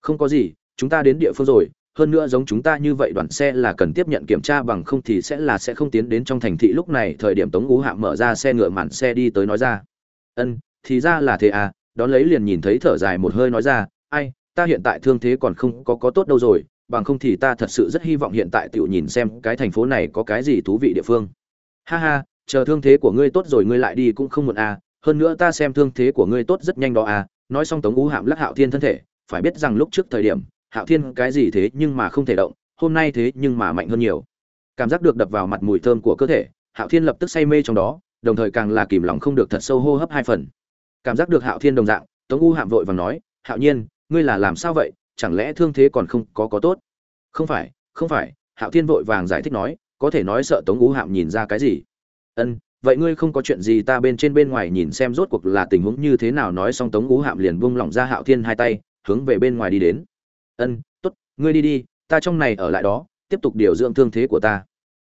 Speaker 1: Không có gì, chúng ta đến địa phương rồi hơn nữa giống chúng ta như vậy đoàn xe là cần tiếp nhận kiểm tra bằng không thì sẽ là sẽ không tiến đến trong thành thị. Lúc này thời điểm tống ú hạ mở ra xe ngựa màn xe đi tới nói ra. Ân, thì ra là thế à. Đón lấy liền nhìn thấy thở dài một hơi nói ra. Ai, ta hiện tại thương thế còn không có có tốt đâu rồi. Bằng không thì ta thật sự rất hy vọng hiện tại tựu nhìn xem cái thành phố này có cái gì thú vị địa phương. Ha ha, chờ thương thế của ngươi tốt rồi ngươi lại đi cũng không muộn à. Hơn nữa ta xem thương thế của ngươi tốt rất nhanh đó à. Nói xong tống ú hạm lắc hạo thiên thân thể. Phải biết rằng lúc trước thời điểm hạo thiên cái gì thế nhưng mà không thể động, hôm nay thế nhưng mà mạnh hơn nhiều. Cảm giác được đập vào mặt mùi thơm của cơ thể, hạo thiên lập tức say mê trong đó, đồng thời càng là kìm lòng không được thật sâu hô hấp hai phần. Cảm giác được hạo thiên đồng dạng, tống u hạm vội và nói, hạo nhiên, ngươi là làm sao vậy? Chẳng lẽ thương thế còn không có có tốt? Không phải không phải, hạo thiên vội vàng giải thích nói, có thể nói sợ tống u hạm nhìn ra cái gì? Ân, vậy ngươi không có chuyện gì ta bên trên bên ngoài nhìn xem rốt cuộc là tình huống như thế nào? Nói xong tống u hạm liền buông lỏng ra hạo thiên hai tay, hướng về bên ngoài đi đến ân, tốt, ngươi đi đi, ta trong này ở lại đó, tiếp tục điều dưỡng thương thế của ta.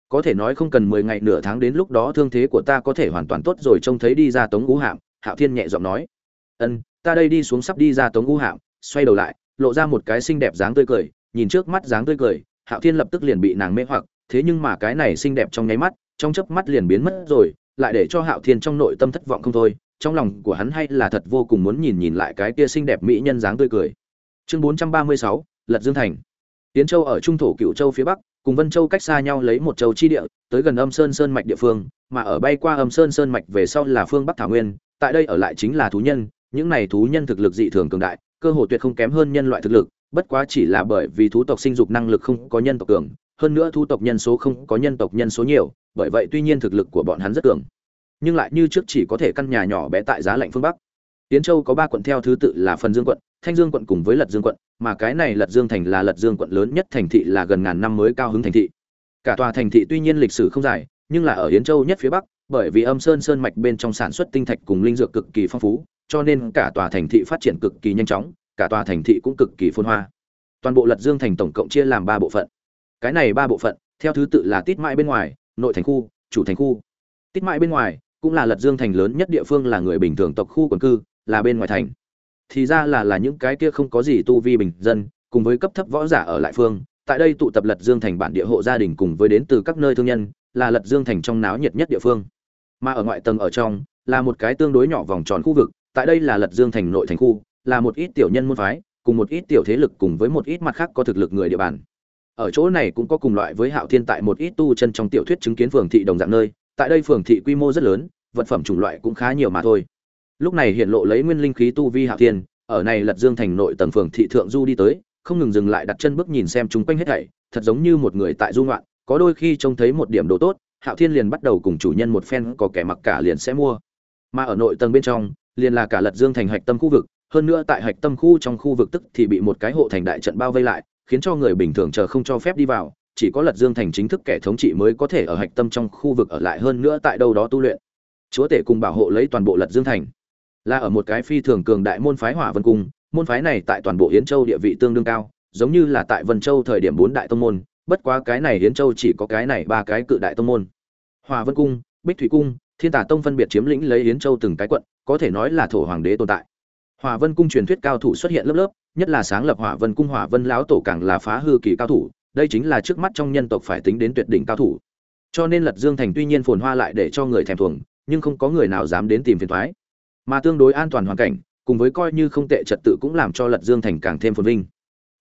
Speaker 1: Có thể nói không cần mười ngày nửa tháng đến lúc đó thương thế của ta có thể hoàn toàn tốt rồi, trông thấy đi ra tống ngũ hạm, hạo thiên nhẹ giọng nói. Ân, ta đây đi xuống sắp đi ra tống ngũ hạm, xoay đầu lại, lộ ra một cái xinh đẹp dáng tươi cười, nhìn trước mắt dáng tươi cười, hạo thiên lập tức liền bị nàng mê hoặc, thế nhưng mà cái này xinh đẹp trong nháy mắt, trong chớp mắt liền biến mất rồi, lại để cho hạo thiên trong nội tâm thất vọng không thôi, trong lòng của hắn hay là thật vô cùng muốn nhìn nhìn lại cái kia xinh đẹp mỹ nhân dáng tươi cười chương 436, lật dương thành. Tiến châu ở trung thổ cựu châu phía bắc cùng vân châu cách xa nhau lấy một châu chi địa tới gần âm sơn sơn mạch địa phương mà ở bay qua âm sơn sơn mạch về sau là phương bắc thảo nguyên tại đây ở lại chính là thú nhân những này thú nhân thực lực dị thường cường đại cơ hồ tuyệt không kém hơn nhân loại thực lực bất quá chỉ là bởi vì thú tộc sinh dục năng lực không có nhân tộc cường hơn nữa thú tộc nhân số không có nhân tộc nhân số nhiều bởi vậy tuy nhiên thực lực của bọn hắn rất cường. Nhưng lại như trước chỉ có thể căn nhà nhỏ bé tại giá lạnh phương bắc. Tiến châu có ba quận theo thứ tự là phần dương quận thanh dương quận cùng với lật dương quận, mà cái này lật dương thành là lật dương quận lớn nhất thành thị là gần ngàn năm mới cao hứng thành thị. Cả tòa thành thị tuy nhiên lịch sử không dài, nhưng là ở yến châu nhất phía bắc, bởi vì âm sơn sơn mạch bên trong sản xuất tinh thạch cùng linh dược cực kỳ phong phú, cho nên cả tòa thành thị phát triển cực kỳ nhanh chóng, cả tòa thành thị cũng cực kỳ phồn hoa. Toàn bộ lật dương thành tổng cộng chia làm ba bộ phận. Cái này ba bộ phận, theo thứ tự là tít mại bên ngoài, nội thành khu, chủ thành khu. Tít mại bên ngoài, cũng là lật dương thành lớn nhất địa phương là người bình thường tộc khu quần cư, là bên ngoài thành thì ra là là những cái kia không có gì tu vi bình dân, cùng với cấp thấp võ giả ở lại phương, tại đây tụ tập lật dương thành bản địa hộ gia đình cùng với đến từ các nơi thương nhân, là lật dương thành trong náo nhiệt nhất địa phương. Mà ở ngoại tầng ở trong, là một cái tương đối nhỏ vòng tròn khu vực, tại đây là lật dương thành nội thành khu, là một ít tiểu nhân môn phái, cùng một ít tiểu thế lực cùng với một ít mặt khác có thực lực người địa bàn. Ở chỗ này cũng có cùng loại với hạo thiên tại một ít tu chân trong tiểu thuyết chứng kiến phường thị đồng dạng nơi, tại đây phường thị quy mô rất lớn, vật phẩm chủng loại cũng khá nhiều mà thôi lúc này hiện lộ lấy nguyên linh khí tu vi hạo thiên, ở này lật dương thành nội tầng phường thị thượng du đi tới, không ngừng dừng lại đặt chân bước nhìn xem chúng quanh hết thảy, thật giống như một người tại du ngoạn, có đôi khi trông thấy một điểm đồ tốt hạo thiên liền bắt đầu cùng chủ nhân một phen, có kẻ mặc cả liền sẽ mua. Mà ở nội tầng bên trong, liền là cả lật dương thành hạch tâm khu vực, hơn nữa tại hạch tâm khu trong khu vực tức thì bị một cái hộ thành đại trận bao vây lại, khiến cho người bình thường chờ không cho phép đi vào, chỉ có lật dương thành chính thức kẻ thống trị mới có thể ở hạch tâm trong khu vực ở lại hơn nữa tại đâu đó tu luyện. Chúa tể cùng bảo hộ lấy toàn bộ lật dương thành là ở một cái phi thường cường đại môn phái hỏa vân cung, môn phái này tại toàn bộ hiến châu địa vị tương đương cao, giống như là tại vân châu thời điểm bốn đại tông môn, bất quá cái này hiến châu chỉ có cái này ba cái cự đại tông môn. Hòa vân cung, bích thủy cung, thiên tả tông phân biệt chiếm lĩnh lấy hiến châu từng cái quận, có thể nói là thổ hoàng đế tồn tại. Hỏa vân cung truyền thuyết cao thủ xuất hiện lớp lớp, nhất là sáng lập hỏa vân cung, hỏa vân lão tổ càng là phá hư kỳ cao thủ, đây chính là trước mắt trong nhân tộc phải tính đến tuyệt đỉnh cao thủ. Cho nên lật dương thành tuy nhiên phồn hoa lại để cho người thèm thuồng, nhưng không có người nào dám đến tìm phiền thoái mà tương đối an toàn hoàn cảnh, cùng với coi như không tệ trật tự cũng làm cho lật dương thành càng thêm phồn vinh.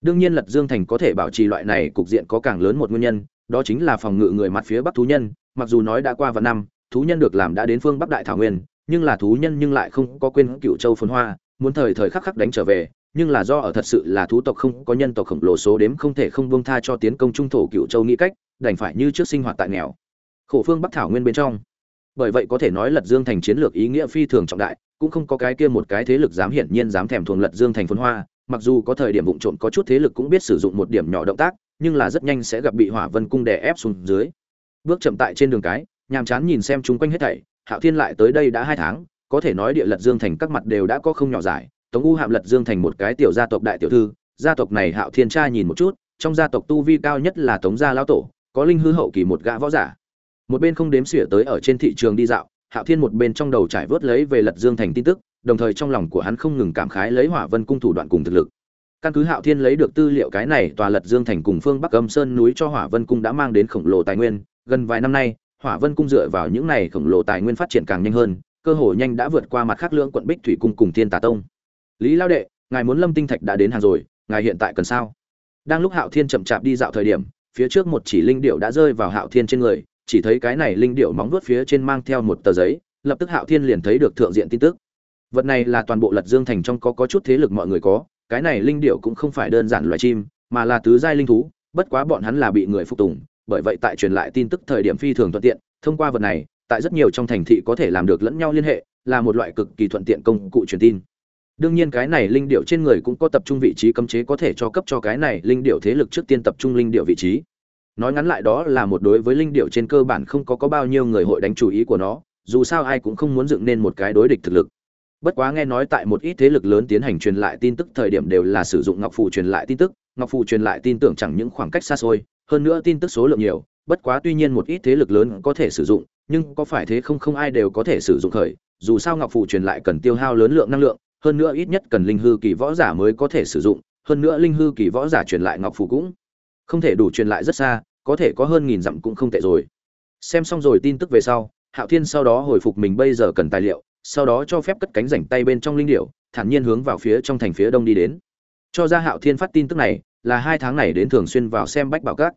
Speaker 1: Đương nhiên lật dương thành có thể bảo trì loại này cục diện có càng lớn một nguyên nhân, đó chính là phòng ngự người mặt phía bắc thú nhân, mặc dù nói đã qua vài năm, thú nhân được làm đã đến phương bắc đại thảo nguyên, nhưng là thú nhân nhưng lại không có quên cựu châu phồn hoa, muốn thời thời khắc khắc đánh trở về, nhưng là do ở thật sự là thú tộc không có nhân tộc khổng lồ số đếm không thể không buông tha cho tiến công trung thổ cựu châu nghĩ cách, đành phải như trước sinh hoạt tại nghèo. Khổ phương bắc thảo nguyên bên trong. Bởi vậy có thể nói lật dương thành chiến lược ý nghĩa phi thường trọng đại cũng không có cái kia một cái thế lực dám hiển nhiên dám thèm thuồng lật dương thành phồn hoa, mặc dù có thời điểm vụng trộm có chút thế lực cũng biết sử dụng một điểm nhỏ động tác, nhưng là rất nhanh sẽ gặp bị hỏa vân cung đè ép xuống dưới. Bước chậm tại trên đường cái, nhàm chán nhìn xem chúng quanh hết thảy, hạo thiên lại tới đây đã hai tháng, có thể nói địa lật dương thành các mặt đều đã có không nhỏ giải, tống u hạm lật dương thành một cái tiểu gia tộc đại tiểu thư, gia tộc này hạo thiên tra nhìn một chút, trong gia tộc tu vi cao nhất là tống gia lão tổ, có linh hư hậu kỳ một gã võ giả. Một bên không đếm xỉa tới ở trên thị trường đi dạo hạo thiên một bên trong đầu trải vớt lấy về lật dương thành tin tức, đồng thời trong lòng của hắn không ngừng cảm khái lấy hỏa vân cung thủ đoạn cùng thực lực. Căn cứ hạo thiên lấy được tư liệu cái này, tòa lật dương thành cùng phương bắc âm sơn núi cho hỏa vân cung đã mang đến khổng lồ tài nguyên. Gần vài năm nay, hỏa vân cung dựa vào những này khổng lồ tài nguyên phát triển càng nhanh hơn, cơ hội nhanh đã vượt qua mặt khác lưỡng quận bích thủy cung cùng thiên tà tông. Lý lao đệ, ngài muốn lâm tinh thạch đã đến hàng rồi, ngài hiện tại cần sao? Đang lúc hạo thiên chậm chạp đi dạo thời điểm, phía trước một chỉ linh điệu đã rơi vào hạo thiên trên người chỉ thấy cái này linh điệu móng vuốt phía trên mang theo một tờ giấy, lập tức hạo thiên liền thấy được thượng diện tin tức. Vật này là toàn bộ lật dương thành trong có có chút thế lực mọi người có, cái này linh điệu cũng không phải đơn giản loài chim, mà là tứ giai linh thú, bất quá bọn hắn là bị người phục tùng, bởi vậy tại truyền lại tin tức thời điểm phi thường thuận tiện, thông qua vật này, tại rất nhiều trong thành thị có thể làm được lẫn nhau liên hệ, là một loại cực kỳ thuận tiện công cụ truyền tin. Đương nhiên cái này linh điệu trên người cũng có tập trung vị trí cấm chế có thể cho cấp cho cái này linh điệu thế lực trước tiên tập trung linh điệu vị trí nói ngắn lại đó là một đối với linh điệu trên cơ bản không có có bao nhiêu người hội đánh chủ ý của nó, dù sao ai cũng không muốn dựng nên một cái đối địch thực lực. Bất quá nghe nói tại một ít thế lực lớn tiến hành truyền lại tin tức thời điểm đều là sử dụng ngọc phù truyền lại tin tức, ngọc phù truyền lại tin tưởng chẳng những khoảng cách xa xôi, hơn nữa tin tức số lượng nhiều, bất quá tuy nhiên một ít thế lực lớn có thể sử dụng, nhưng có phải thế không không ai đều có thể sử dụng khởi, dù sao ngọc phù truyền lại cần tiêu hao lớn lượng năng lượng, hơn nữa ít nhất cần linh hư kỳ võ giả mới có thể sử dụng, hơn nữa linh hư kỳ võ giả truyền lại ngọc phù cũng không thể đủ truyền lại rất xa, có thể có hơn nghìn dặm cũng không tệ rồi. Xem xong rồi tin tức về sau, hạo thiên sau đó hồi phục mình bây giờ cần tài liệu, sau đó cho phép cất cánh rảnh tay bên trong linh điệu thản nhiên hướng vào phía trong thành phía đông đi đến. Cho ra hạo thiên phát tin tức này, là hai tháng này đến thường xuyên vào xem bách bảo các.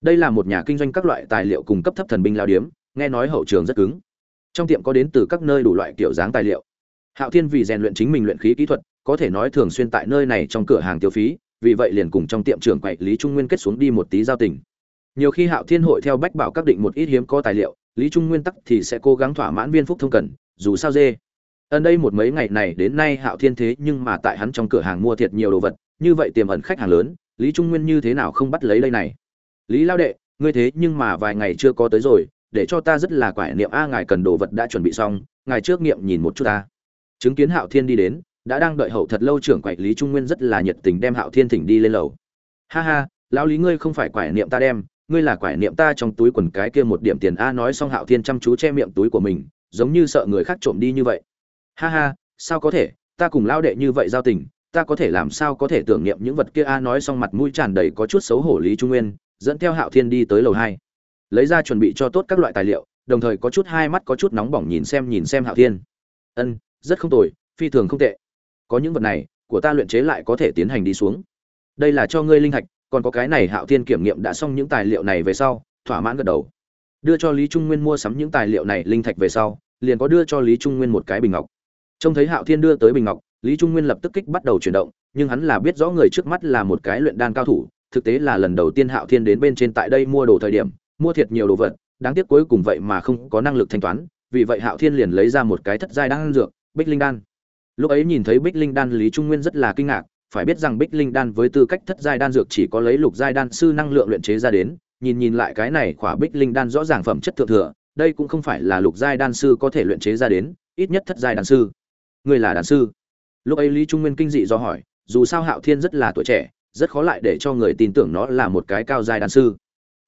Speaker 1: Đây là một nhà kinh doanh các loại tài liệu cung cấp thấp thần binh lao điếm, nghe nói hậu trường rất cứng. Trong tiệm có đến từ các nơi đủ loại kiểu dáng tài liệu. Hạo thiên vì rèn luyện chính mình luyện khí kỹ thuật, có thể nói thường xuyên tại nơi này trong cửa hàng tiêu phí vì vậy liền cùng trong tiệm trưởng quậy lý trung nguyên kết xuống đi một tí giao tình. Nhiều khi hạo thiên hội theo bách bảo các định một ít hiếm có tài liệu, lý trung nguyên tắc thì sẽ cố gắng thỏa mãn viên phúc thông cần, dù sao dê. Ân đây một mấy ngày này đến nay hạo thiên thế nhưng mà tại hắn trong cửa hàng mua thiệt nhiều đồ vật, như vậy tiềm ẩn khách hàng lớn, lý trung nguyên như thế nào không bắt lấy đây này? Lý lao đệ, ngươi thế nhưng mà vài ngày chưa có tới rồi, để cho ta rất là quải niệm a, ngài cần đồ vật đã chuẩn bị xong, ngài trước nghiệm nhìn một chút ta. Chứng kiến hạo thiên đi đến đã đang đợi hậu thật lâu trưởng quậy lý trung nguyên rất là nhiệt tình đem hạo thiên thỉnh đi lên lầu. Ha ha, lão lý ngươi không phải quải niệm ta đem, ngươi là quải niệm ta trong túi quần cái kia một điểm tiền a nói xong hạo thiên chăm chú che miệng túi của mình, giống như sợ người khác trộm đi như vậy. Ha ha, sao có thể, ta cùng lao đệ như vậy giao tình, ta có thể làm sao có thể tưởng niệm những vật kia a nói xong mặt mũi tràn đầy có chút xấu hổ lý trung nguyên, dẫn theo hạo thiên đi tới lầu hai. Lấy ra chuẩn bị cho tốt các loại tài liệu, đồng thời có chút hai mắt có chút nóng bỏng nhìn xem nhìn xem hạo thiên. Ân, rất không tồi, phi thường không tệ có những vật này, của ta luyện chế lại có thể tiến hành đi xuống. Đây là cho ngươi linh thạch còn có cái này hạo thiên kiểm nghiệm đã xong những tài liệu này về sau, thỏa mãn gật đầu. Đưa cho lý trung nguyên mua sắm những tài liệu này linh thạch về sau, liền có đưa cho lý trung nguyên một cái bình ngọc. Trông thấy hạo thiên đưa tới bình ngọc, lý trung nguyên lập tức kích bắt đầu chuyển động, nhưng hắn là biết rõ người trước mắt là một cái luyện đan cao thủ, thực tế là lần đầu tiên hạo thiên đến bên trên tại đây mua đồ thời điểm, mua thiệt nhiều đồ vật, đáng tiếc cuối cùng vậy mà không có năng lực thanh toán, vì vậy hạo thiên liền lấy ra một cái thất giai đan dược, bích linh đan lúc ấy nhìn thấy bích linh đan, lý trung nguyên rất là kinh ngạc, phải biết rằng bích linh đan với tư cách thất giai đan dược chỉ có lấy lục giai đan sư năng lượng luyện chế ra đến, nhìn nhìn lại cái này khỏa bích linh đan rõ ràng phẩm chất thượng thừa, đây cũng không phải là lục giai đan sư có thể luyện chế ra đến, ít nhất thất giai đan sư. Người là đan sư? Lúc ấy lý trung nguyên kinh dị do hỏi, dù sao hạo thiên rất là tuổi trẻ, rất khó lại để cho người tin tưởng nó là một cái cao giai đan sư.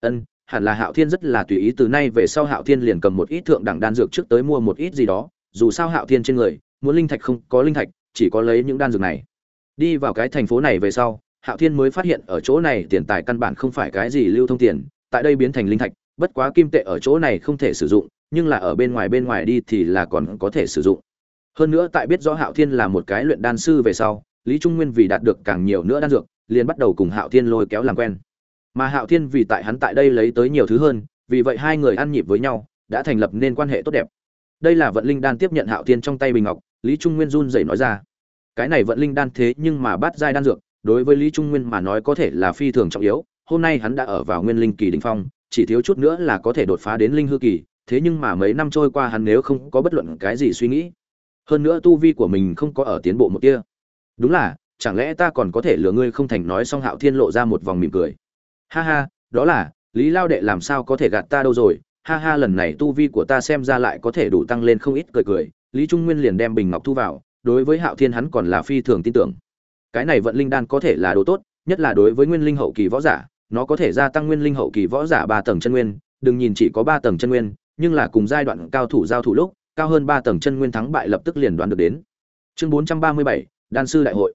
Speaker 1: Ân, hẳn là hạo thiên rất là tùy ý từ nay về sau hạo thiên liền cầm một ít thượng đẳng đan dược trước tới mua một ít gì đó, dù sao hạo thiên trên người muốn linh thạch không có linh thạch, chỉ có lấy những đan dược này. Đi vào cái thành phố này về sau, hạo thiên mới phát hiện ở chỗ này tiền tài căn bản không phải cái gì lưu thông tiền, tại đây biến thành linh thạch, bất quá kim tệ ở chỗ này không thể sử dụng, nhưng là ở bên ngoài bên ngoài đi thì là còn có thể sử dụng. Hơn nữa tại biết rõ hạo thiên là một cái luyện đan sư về sau, lý trung nguyên vì đạt được càng nhiều nữa đan dược, liền bắt đầu cùng hạo thiên lôi kéo làm quen. Mà hạo thiên vì tại hắn tại đây lấy tới nhiều thứ hơn, vì vậy hai người ăn nhịp với nhau, đã thành lập nên quan hệ tốt đẹp. Đây là vận linh đan tiếp nhận hạo thiên trong tay bình ngọc lý trung nguyên run rẩy nói ra. Cái này vận linh đan thế nhưng mà bắt giai đan dược, đối với lý trung nguyên mà nói có thể là phi thường trọng yếu. Hôm nay hắn đã ở vào nguyên linh kỳ đỉnh phong, chỉ thiếu chút nữa là có thể đột phá đến linh hư kỳ, thế nhưng mà mấy năm trôi qua hắn nếu không có bất luận cái gì suy nghĩ, hơn nữa tu vi của mình không có ở tiến bộ một kia đúng là, chẳng lẽ ta còn có thể lừa ngươi không thành nói xong hạo thiên lộ ra một vòng mỉm cười. Ha ha, đó là, lý lao đệ làm sao có thể gạt ta đâu rồi? Ha ha, lần này tu vi của ta xem ra lại có thể đủ tăng lên không ít cười cười lý trung nguyên liền đem bình ngọc thu vào, đối với hạo thiên hắn còn là phi thường tin tưởng. Cái này vận linh đan có thể là đồ tốt, nhất là đối với nguyên linh hậu kỳ võ giả, nó có thể gia tăng nguyên linh hậu kỳ võ giả ba tầng chân nguyên, đừng nhìn chỉ có ba tầng chân nguyên, nhưng là cùng giai đoạn cao thủ giao thủ lúc, cao hơn ba tầng chân nguyên thắng bại lập tức liền đoán được đến. Chương bốn trăm ba mươi bảy, đan sư đại hội.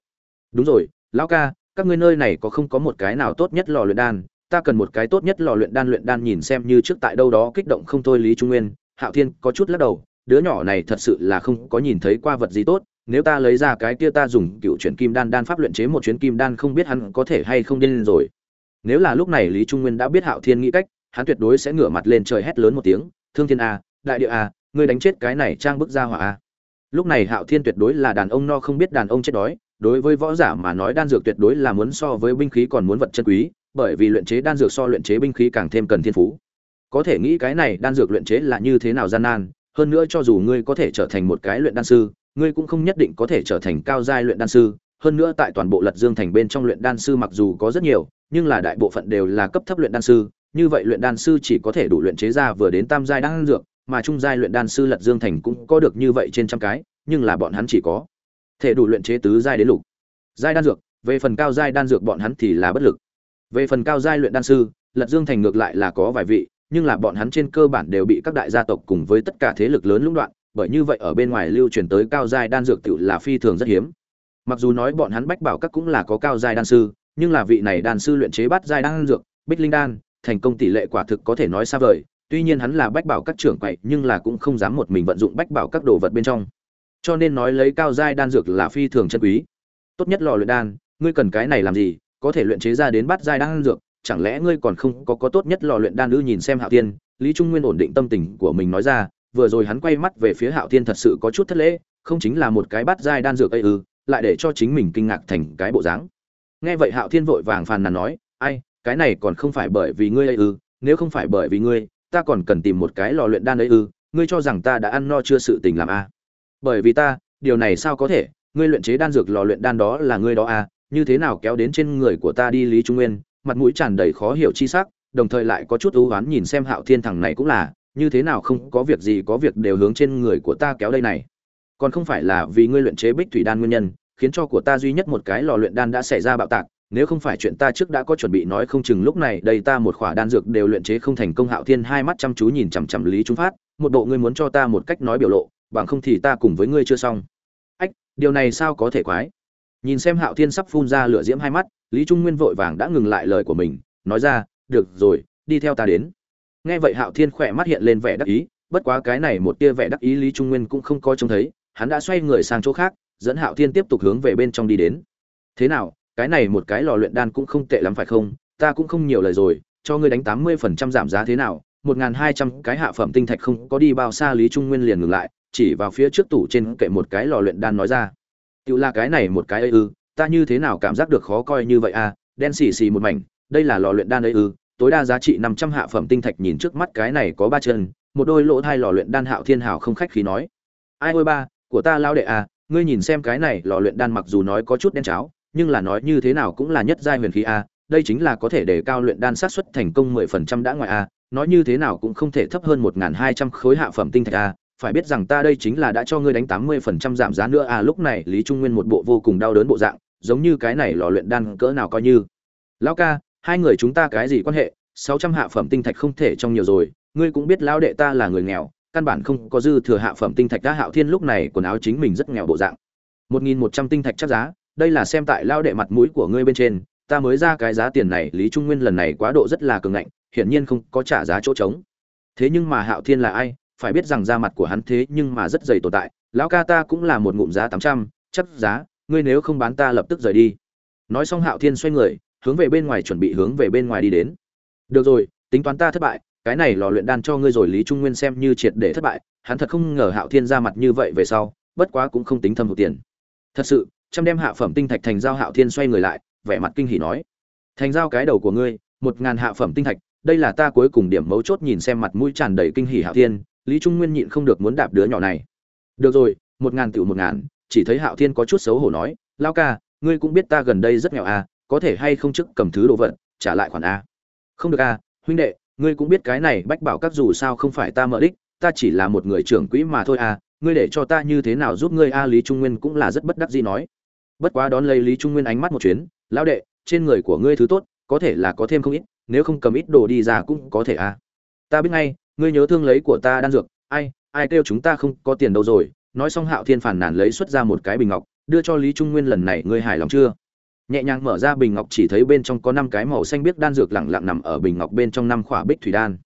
Speaker 1: Đúng rồi, lão ca, các ngươi nơi này có không có một cái nào tốt nhất lò luyện đan? Ta cần một cái tốt nhất lò luyện đan luyện đan nhìn xem như trước tại đâu đó kích động không thôi lý trung nguyên. Hạo thiên có chút lắc đầu đứa nhỏ này thật sự là không có nhìn thấy qua vật gì tốt, nếu ta lấy ra cái kia ta dùng cựu chuyển kim đan đan pháp luyện chế một chuyến kim đan không biết hắn có thể hay không điên rồi. Nếu là lúc này lý trung nguyên đã biết hạo thiên nghĩ cách, hắn tuyệt đối sẽ ngửa mặt lên trời hét lớn một tiếng, thương thiên a, đại địa a, ngươi đánh chết cái này trang bức ra hỏa a. Lúc này hạo thiên tuyệt đối là đàn ông no không biết đàn ông chết đói, đối với võ giả mà nói đan dược tuyệt đối là muốn so với binh khí còn muốn vật chân quý, bởi vì luyện chế đan dược so luyện chế binh khí càng thêm cần thiên phú. Có thể nghĩ cái này đan dược luyện chế là như thế nào gian nan hơn nữa cho dù ngươi có thể trở thành một cái luyện đan sư, ngươi cũng không nhất định có thể trở thành cao giai luyện đan sư. Hơn nữa tại toàn bộ lật dương thành bên trong luyện đan sư mặc dù có rất nhiều, nhưng là đại bộ phận đều là cấp thấp luyện đan sư. Như vậy luyện đan sư chỉ có thể đủ luyện chế ra vừa đến tam giai đan dược, mà trung giai luyện đan sư lật dương thành cũng có được như vậy trên trăm cái, nhưng là bọn hắn chỉ có thể đủ luyện chế tứ giai đến lục. Giai đan dược, về phần cao giai đan dược bọn hắn thì là bất lực. Về phần cao giai luyện đan sư, lật dương thành ngược lại là có vài vị nhưng là bọn hắn trên cơ bản đều bị các đại gia tộc cùng với tất cả thế lực lớn lũng đoạn, bởi như vậy ở bên ngoài lưu truyền tới cao giai đan dược tự là phi thường rất hiếm. Mặc dù nói bọn hắn bách bảo các cũng là có cao giai đan sư, nhưng là vị này đan sư luyện chế bát giai đan dược, bích linh đan, thành công tỷ lệ quả thực có thể nói xa vời, tuy nhiên hắn là bách bảo các trưởng quậy, nhưng là cũng không dám một mình vận dụng bách bảo các đồ vật bên trong. Cho nên nói lấy cao giai đan dược là phi thường chân quý. Tốt nhất lò luyện đan, ngươi cần cái này làm gì, có thể luyện chế ra đến bát giai đan dược chẳng lẽ ngươi còn không có có tốt nhất lò luyện đan ư nhìn xem hạo tiên lý trung nguyên ổn định tâm tình của mình nói ra, vừa rồi hắn quay mắt về phía hạo tiên thật sự có chút thất lễ, không chính là một cái bát giai đan dược ấy ư, lại để cho chính mình kinh ngạc thành cái bộ dáng nghe vậy hạo thiên vội vàng phàn nàn nói, ai, cái này còn không phải bởi vì ngươi ấy ư, nếu không phải bởi vì ngươi, ta còn cần tìm một cái lò luyện đan ấy ư, ngươi cho rằng ta đã ăn no chưa sự tình làm a à? bởi vì ta, điều này sao có thể, ngươi luyện chế đan dược lò luyện đan đó là ngươi đó à như thế nào kéo đến trên người của ta đi lý trung nguyên mặt mũi tràn đầy khó hiểu chi sắc, đồng thời lại có chút ưu oán nhìn xem hạo thiên thằng này cũng là, như thế nào không có việc gì, có việc đều hướng trên người của ta kéo đây này. Còn không phải là vì ngươi luyện chế bích thủy đan nguyên nhân, khiến cho của ta duy nhất một cái lò luyện đan đã xảy ra bạo tạc, nếu không phải chuyện ta trước đã có chuẩn bị nói không chừng lúc này đây ta một khỏa đan dược đều luyện chế không thành công, hạo thiên hai mắt chăm chú nhìn chằm chằm lý trung phát, một bộ ngươi muốn cho ta một cách nói biểu lộ, bằng không thì ta cùng với ngươi chưa xong. Ách, điều này sao có thể quái? Nhìn xem hạo thiên sắp phun ra lửa diễm hai mắt lý trung nguyên vội vàng đã ngừng lại lời của mình, nói ra, được rồi, đi theo ta đến. Nghe vậy hạo thiên khỏe mắt hiện lên vẻ đắc ý, bất quá cái này một tia vẻ đắc ý lý trung nguyên cũng không coi trông thấy, hắn đã xoay người sang chỗ khác, dẫn hạo thiên tiếp tục hướng về bên trong đi đến. Thế nào, cái này một cái lò luyện đan cũng không tệ lắm phải không? Ta cũng không nhiều lời rồi, cho ngươi đánh tám mươi phần trăm giảm giá thế nào? một n g h n hai trăm cái hạ phẩm tinh thạch không có đi bao xa. Lý trung nguyên liền ngừng lại, chỉ vào phía trước tủ trên kệ một cái lò luyện đan nói ra. Tự là cái này một cái ấy ư ta như thế nào cảm giác được khó coi như vậy à đen xì xì một mảnh, đây là lò luyện đan ấy ư, tối đa giá trị năm trăm hạ phẩm tinh thạch nhìn trước mắt cái này có ba chân, một đôi lỗ thai lò luyện đan hạo thiên hào không khách khí nói. Ai ôi ba, của ta lao đệ à ngươi nhìn xem cái này lò luyện đan mặc dù nói có chút đen cháo, nhưng là nói như thế nào cũng là nhất giai huyền khí a đây chính là có thể để cao luyện đan sát xuất thành công mười phần trăm đã ngoài a nói như thế nào cũng không thể thấp hơn một hai trăm khối hạ phẩm tinh thạch a phải biết rằng ta đây chính là đã cho ngươi đánh tám mươi phần trăm giảm giá nữa à lúc này lý trung nguyên một bộ vô cùng đau đớn bộ dạng giống như cái này lò luyện đan cỡ nào coi như. Lão ca, hai người chúng ta cái gì quan hệ? Sáu trăm hạ phẩm tinh thạch không thể trong nhiều rồi. Ngươi cũng biết lão đệ ta là người nghèo, căn bản không có dư thừa hạ phẩm tinh thạch. Đã hạo thiên lúc này quần áo chính mình rất nghèo bộ dạng. Một nghìn một trăm tinh thạch chắc giá, đây là xem tại lao đệ mặt mũi của ngươi bên trên. Ta mới ra cái giá tiền này, lý trung nguyên lần này quá độ rất là cường ngạnh, hiển nhiên không có trả giá chỗ trống. Thế nhưng mà hạo thiên là ai? Phải biết rằng da mặt của hắn thế nhưng mà rất dày tồn tại. Lão ca ta cũng là một ngụm giá tám trăm, chắc giá ngươi nếu không bán ta lập tức rời đi. Nói xong hạo thiên xoay người, hướng về bên ngoài chuẩn bị hướng về bên ngoài đi đến. Được rồi, tính toán ta thất bại, cái này lò luyện đan cho ngươi rồi lý trung nguyên xem như triệt để thất bại, hắn thật không ngờ hạo thiên ra mặt như vậy về sau, bất quá cũng không tính thâm hụt tiền. Thật sự, chăm đem hạ phẩm tinh thạch thành giao hạo thiên xoay người lại, vẻ mặt kinh hỉ nói. Thành giao cái đầu của ngươi, một ngàn hạ phẩm tinh thạch, đây là ta cuối cùng điểm mấu chốt nhìn xem mặt mũi tràn đầy kinh hỉ hạo thiên, lý trung nguyên nhịn không được muốn đạp đứa nhỏ này. Được rồi, một ngàn tiểu một ngàn chỉ thấy hạo thiên có chút xấu hổ nói, lão ca, ngươi cũng biết ta gần đây rất nghèo à có thể hay không chức cầm thứ đồ vật, trả lại khoản a? Không được à huynh đệ, ngươi cũng biết cái này bách bảo các dù sao không phải ta mở đích, ta chỉ là một người trưởng quỹ mà thôi à ngươi để cho ta như thế nào giúp ngươi a? Lý trung nguyên cũng là rất bất đắc dĩ nói. Bất quá đón lấy lý trung nguyên ánh mắt một chuyến, lão đệ, trên người của ngươi thứ tốt, có thể là có thêm không ít, nếu không cầm ít đồ đi ra cũng có thể à. Ta biết ngay, ngươi nhớ thương lấy của ta đan dược, ai ai kêu chúng ta không có tiền đâu rồi nói xong hạo thiên phản nàn lấy xuất ra một cái bình ngọc, đưa cho lý trung nguyên lần này, ngươi hài lòng chưa? Nhẹ nhàng mở ra bình ngọc chỉ thấy bên trong có năm cái màu xanh biếc đan dược lẳng lặng nằm ở bình ngọc bên trong năm khỏa bích thủy đan.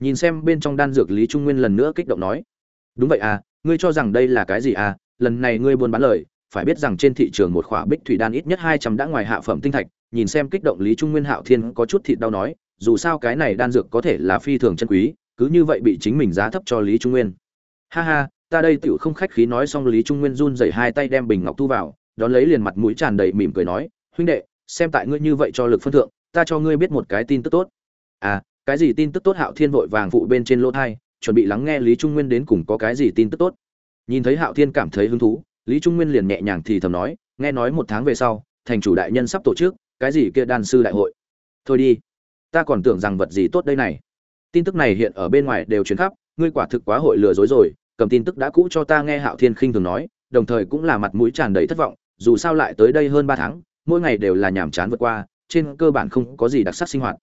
Speaker 1: Nhìn xem bên trong đan dược lý trung nguyên lần nữa kích động nói, đúng vậy à ngươi cho rằng đây là cái gì à? Lần này ngươi buôn bán lời, phải biết rằng trên thị trường một khỏa bích thủy đan ít nhất hai trăm đã ngoài hạ phẩm tinh thạch. Nhìn xem kích động lý trung nguyên, hạo thiên có chút thịt đau nói, dù sao cái này đan dược có thể là phi thường chân quý, cứ như vậy bị chính mình giá thấp cho lý trung nguyên. Ha ha ta đây tiểu không khách khí nói xong lý trung nguyên run rẩy hai tay đem bình ngọc thu vào, đón lấy liền mặt mũi tràn đầy mỉm cười nói, huynh đệ, xem tại ngươi như vậy cho lực phân thượng, ta cho ngươi biết một cái tin tức tốt. À cái gì tin tức tốt? Hạo thiên vội vàng phụ bên trên lỗ thai, chuẩn bị lắng nghe lý trung nguyên đến cùng có cái gì tin tức tốt. Nhìn thấy hạo thiên cảm thấy hứng thú, lý trung nguyên liền nhẹ nhàng thì thầm nói, nghe nói một tháng về sau, thành chủ đại nhân sắp tổ chức cái gì kia đan sư đại hội. Thôi đi, ta còn tưởng rằng vật gì tốt đây này. Tin tức này hiện ở bên ngoài đều truyền khắp, ngươi quả thực quá hội lừa dối rồi cầm tin tức đã cũ cho ta nghe hạo thiên khinh thường nói, đồng thời cũng là mặt mũi tràn đầy thất vọng, dù sao lại tới đây hơn ba tháng, mỗi ngày đều là nhàm chán vượt qua, trên cơ bản không có gì đặc sắc sinh hoạt.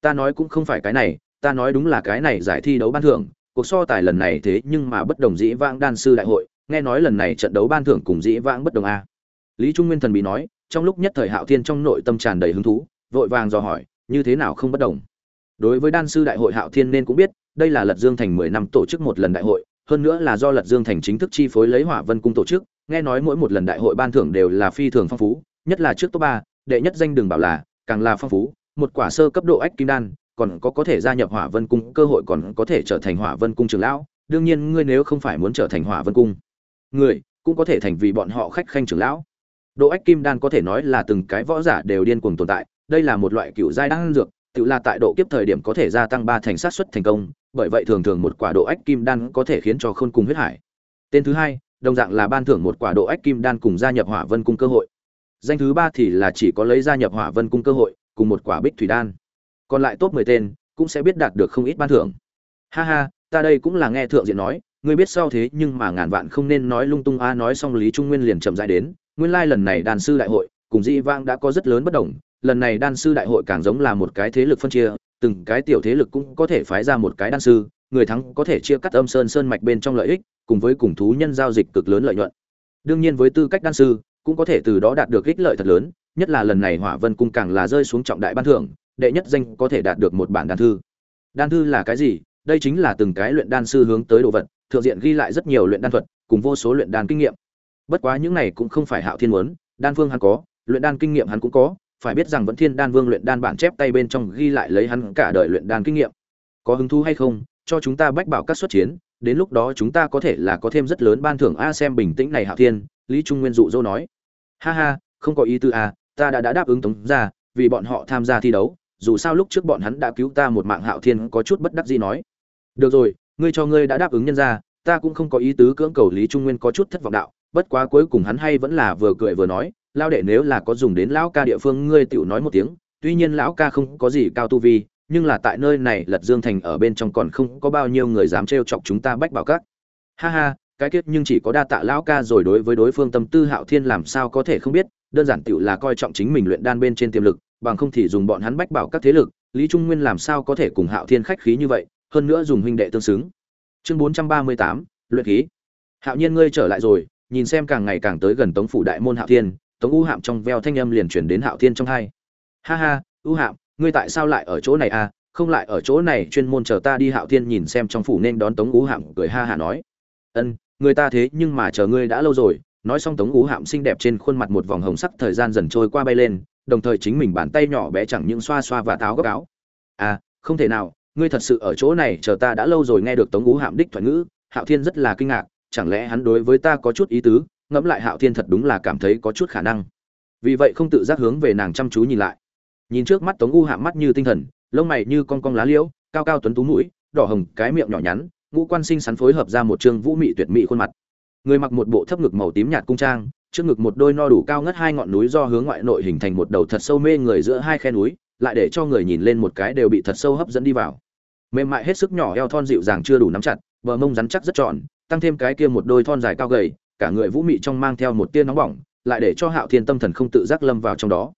Speaker 1: Ta nói cũng không phải cái này, ta nói đúng là cái này giải thi đấu ban thưởng, cuộc so tài lần này thế nhưng mà bất đồng dĩ vãng đan sư đại hội, nghe nói lần này trận đấu ban thưởng cùng dĩ vãng bất đồng a. Lý trung nguyên thần bị nói, trong lúc nhất thời hạo thiên trong nội tâm tràn đầy hứng thú, vội vàng dò hỏi, như thế nào không bất đồng? Đối với đan sư đại hội hạo thiên nên cũng biết, đây là lật dương thành mười năm tổ chức một lần đại hội hơn nữa là do lật dương thành chính thức chi phối lấy hỏa vân cung tổ chức, nghe nói mỗi một lần đại hội ban thưởng đều là phi thường phong phú, nhất là trước top ba, đệ nhất danh đường bảo là, càng là phong phú, một quả sơ cấp độ ách kim đan, còn có có thể gia nhập hỏa vân cung, cơ hội còn có thể trở thành hỏa vân cung trường lão, đương nhiên ngươi nếu không phải muốn trở thành hỏa vân cung, người cũng có thể thành vì bọn họ khách khanh trưởng lão. Độ ách kim đan có thể nói là từng cái võ giả đều điên cuồng tồn tại, đây là một loại cựu giai đan dược tự là tại độ kiếp thời điểm có thể gia tăng ba thành sát suất thành công, bởi vậy thường thường một quả độ ách kim đan có thể khiến cho khôn cùng huyết hải. Tên thứ hai, đồng dạng là ban thưởng một quả độ ách kim đan cùng gia nhập hỏa vân cung cơ hội. Danh thứ ba thì là chỉ có lấy gia nhập hỏa vân cung cơ hội, cùng một quả bích thủy đan. Còn lại top mười tên, cũng sẽ biết đạt được không ít ban thưởng. Ha ha, ta đây cũng là nghe thượng diện nói, ngươi biết sao thế nhưng mà ngàn vạn không nên nói lung tung a, nói xong lý trung nguyên liền chậm rãi đến. Nguyên lai lần này đàn sư đại hội, cùng dĩ vang đã có rất lớn bất đồng lần này đan sư đại hội càng giống là một cái thế lực phân chia, từng cái tiểu thế lực cũng có thể phái ra một cái đan sư, người thắng có thể chia cắt âm sơn sơn mạch bên trong lợi ích, cùng với cùng thú nhân giao dịch cực lớn lợi nhuận. Đương nhiên với tư cách đan sư, cũng có thể từ đó đạt được ích lợi thật lớn, nhất là lần này hỏa vân cung càng là rơi xuống trọng đại ban thưởng, đệ nhất danh có thể đạt được một bản đan thư. Đan thư là cái gì? Đây chính là từng cái luyện đan sư hướng tới đồ vật, thượng diện ghi lại rất nhiều luyện đan thuật, cùng vô số luyện đan kinh nghiệm. Bất quá những này cũng không phải hạo thiên muốn, đan phương hắn có, luyện đan kinh nghiệm hắn cũng có phải biết rằng vẫn thiên đan vương luyện đan bản chép tay bên trong ghi lại lấy hắn cả đời luyện đan kinh nghiệm. Có hứng thú hay không cho chúng ta bách bảo các xuất chiến đến lúc đó chúng ta có thể là có thêm rất lớn ban thưởng a xem bình tĩnh này hạ thiên lý trung nguyên dụ dỗ nói. Ha ha không có ý tư a ta đã, đã đáp ứng tống ra vì bọn họ tham gia thi đấu dù sao lúc trước bọn hắn đã cứu ta một mạng hạo thiên có chút bất đắc gì nói. Được rồi ngươi cho ngươi đã đáp ứng nhân ra ta cũng không có ý tứ cưỡng cầu lý trung nguyên có chút thất vọng đạo bất quá cuối cùng hắn hay vẫn là vừa cười vừa nói lao đệ nếu là có dùng đến lão ca địa phương, ngươi tựu nói một tiếng, tuy nhiên lão ca không có gì cao tu vi, nhưng là tại nơi này, lật dương thành ở bên trong còn không có bao nhiêu người dám trêu chọc chúng ta bách bảo các. Ha ha, cái kết nhưng chỉ có đa tạ lão ca rồi đối với đối phương tâm tư hạo thiên làm sao có thể không biết, đơn giản tựu là coi trọng chính mình luyện đan bên trên tiềm lực, bằng không thì dùng bọn hắn bách bảo các thế lực, lý trung nguyên làm sao có thể cùng hạo thiên khách khí như vậy, hơn nữa dùng huynh đệ tương xứng. Chương bốn trăm ba mươi tám, luyện khí. Hạo nhiên ngươi trở lại rồi, nhìn xem càng ngày càng tới gần tống phủ đại môn hạo thiên tống u hạm trong veo thanh âm liền chuyển đến hạo thiên trong hai. Ha ha, u hạm, ngươi tại sao lại ở chỗ này à? Không lại ở chỗ này chuyên môn chờ ta đi hạo thiên nhìn xem trong phủ nên đón tống u hạm, cười ha hả nói. Ân, người ta thế nhưng mà chờ ngươi đã lâu rồi. Nói xong tống u hạm xinh đẹp trên khuôn mặt một vòng hồng sắc thời gian dần trôi qua bay lên, đồng thời chính mình bàn tay nhỏ bé chẳng những xoa xoa và táo gấp áo. À không thể nào, ngươi thật sự ở chỗ này chờ ta đã lâu rồi nghe được tống U hạm đích thoại ngữ. Hạo thiên rất là kinh ngạc, chẳng lẽ hắn đối với ta có chút ý tứ? Ngẫm lại hạo thiên thật đúng là cảm thấy có chút khả năng. Vì vậy không tự giác hướng về nàng chăm chú nhìn lại. Nhìn trước mắt tống u hạm mắt như tinh thần, lông mày như con cong lá liễu, cao cao tuấn tú mũi, đỏ hồng, cái miệng nhỏ nhắn, ngũ quan sinh sắn phối hợp ra một trương vũ mị tuyệt mỹ khuôn mặt. Người mặc một bộ thấp ngực màu tím nhạt cung trang, trước ngực một đôi no đủ cao ngất hai ngọn núi do hướng ngoại nội hình thành một đầu thật sâu mê người giữa hai khe núi, lại để cho người nhìn lên một cái đều bị thật sâu hấp dẫn đi vào. Mềm mại hết sức nhỏ eo thon dịu dàng chưa đủ nắm chặt, bờ mông rắn chắc rất tròn, tăng thêm cái kia một đôi thon dài cao gầy cả người vũ mị trong mang theo một tia nóng bỏng, lại để cho hạo thiên tâm thần không tự giác lâm vào trong đó.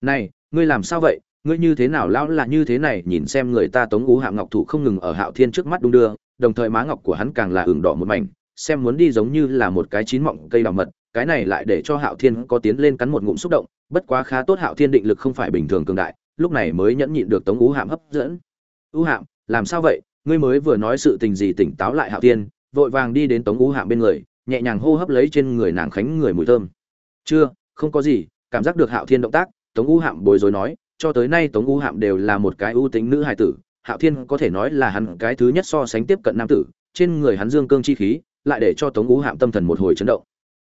Speaker 1: Này, ngươi làm sao vậy? Ngươi như thế nào lão là như thế này, nhìn xem người ta tống ú hạ ngọc thủ không ngừng ở hạo thiên trước mắt đung đưa, đồng thời má ngọc của hắn càng là ửng đỏ một mảnh, xem muốn đi giống như là một cái chín mọng cây đào mật, cái này lại để cho hạo thiên có tiến lên cắn một ngụm xúc động, bất quá khá tốt hạo thiên định lực không phải bình thường cường đại, lúc này mới nhẫn nhịn được tống ú hạm hấp dẫn. Ú hạm làm sao vậy? Ngươi mới vừa nói sự tình gì tỉnh táo lại hạo thiên, vội vàng đi đến tống ú hạm bên người nhẹ nhàng hô hấp lấy trên người nàng khánh người mùi thơm. Chưa, không có gì, cảm giác được hạo thiên động tác. Tống U hạm bối rối nói, cho tới nay tống U hạm đều là một cái ưu tính nữ hài tử, hạo thiên có thể nói là hắn cái thứ nhất so sánh tiếp cận nam tử, trên người hắn dương cương chi khí, lại để cho tống U hạm tâm thần một hồi chấn động.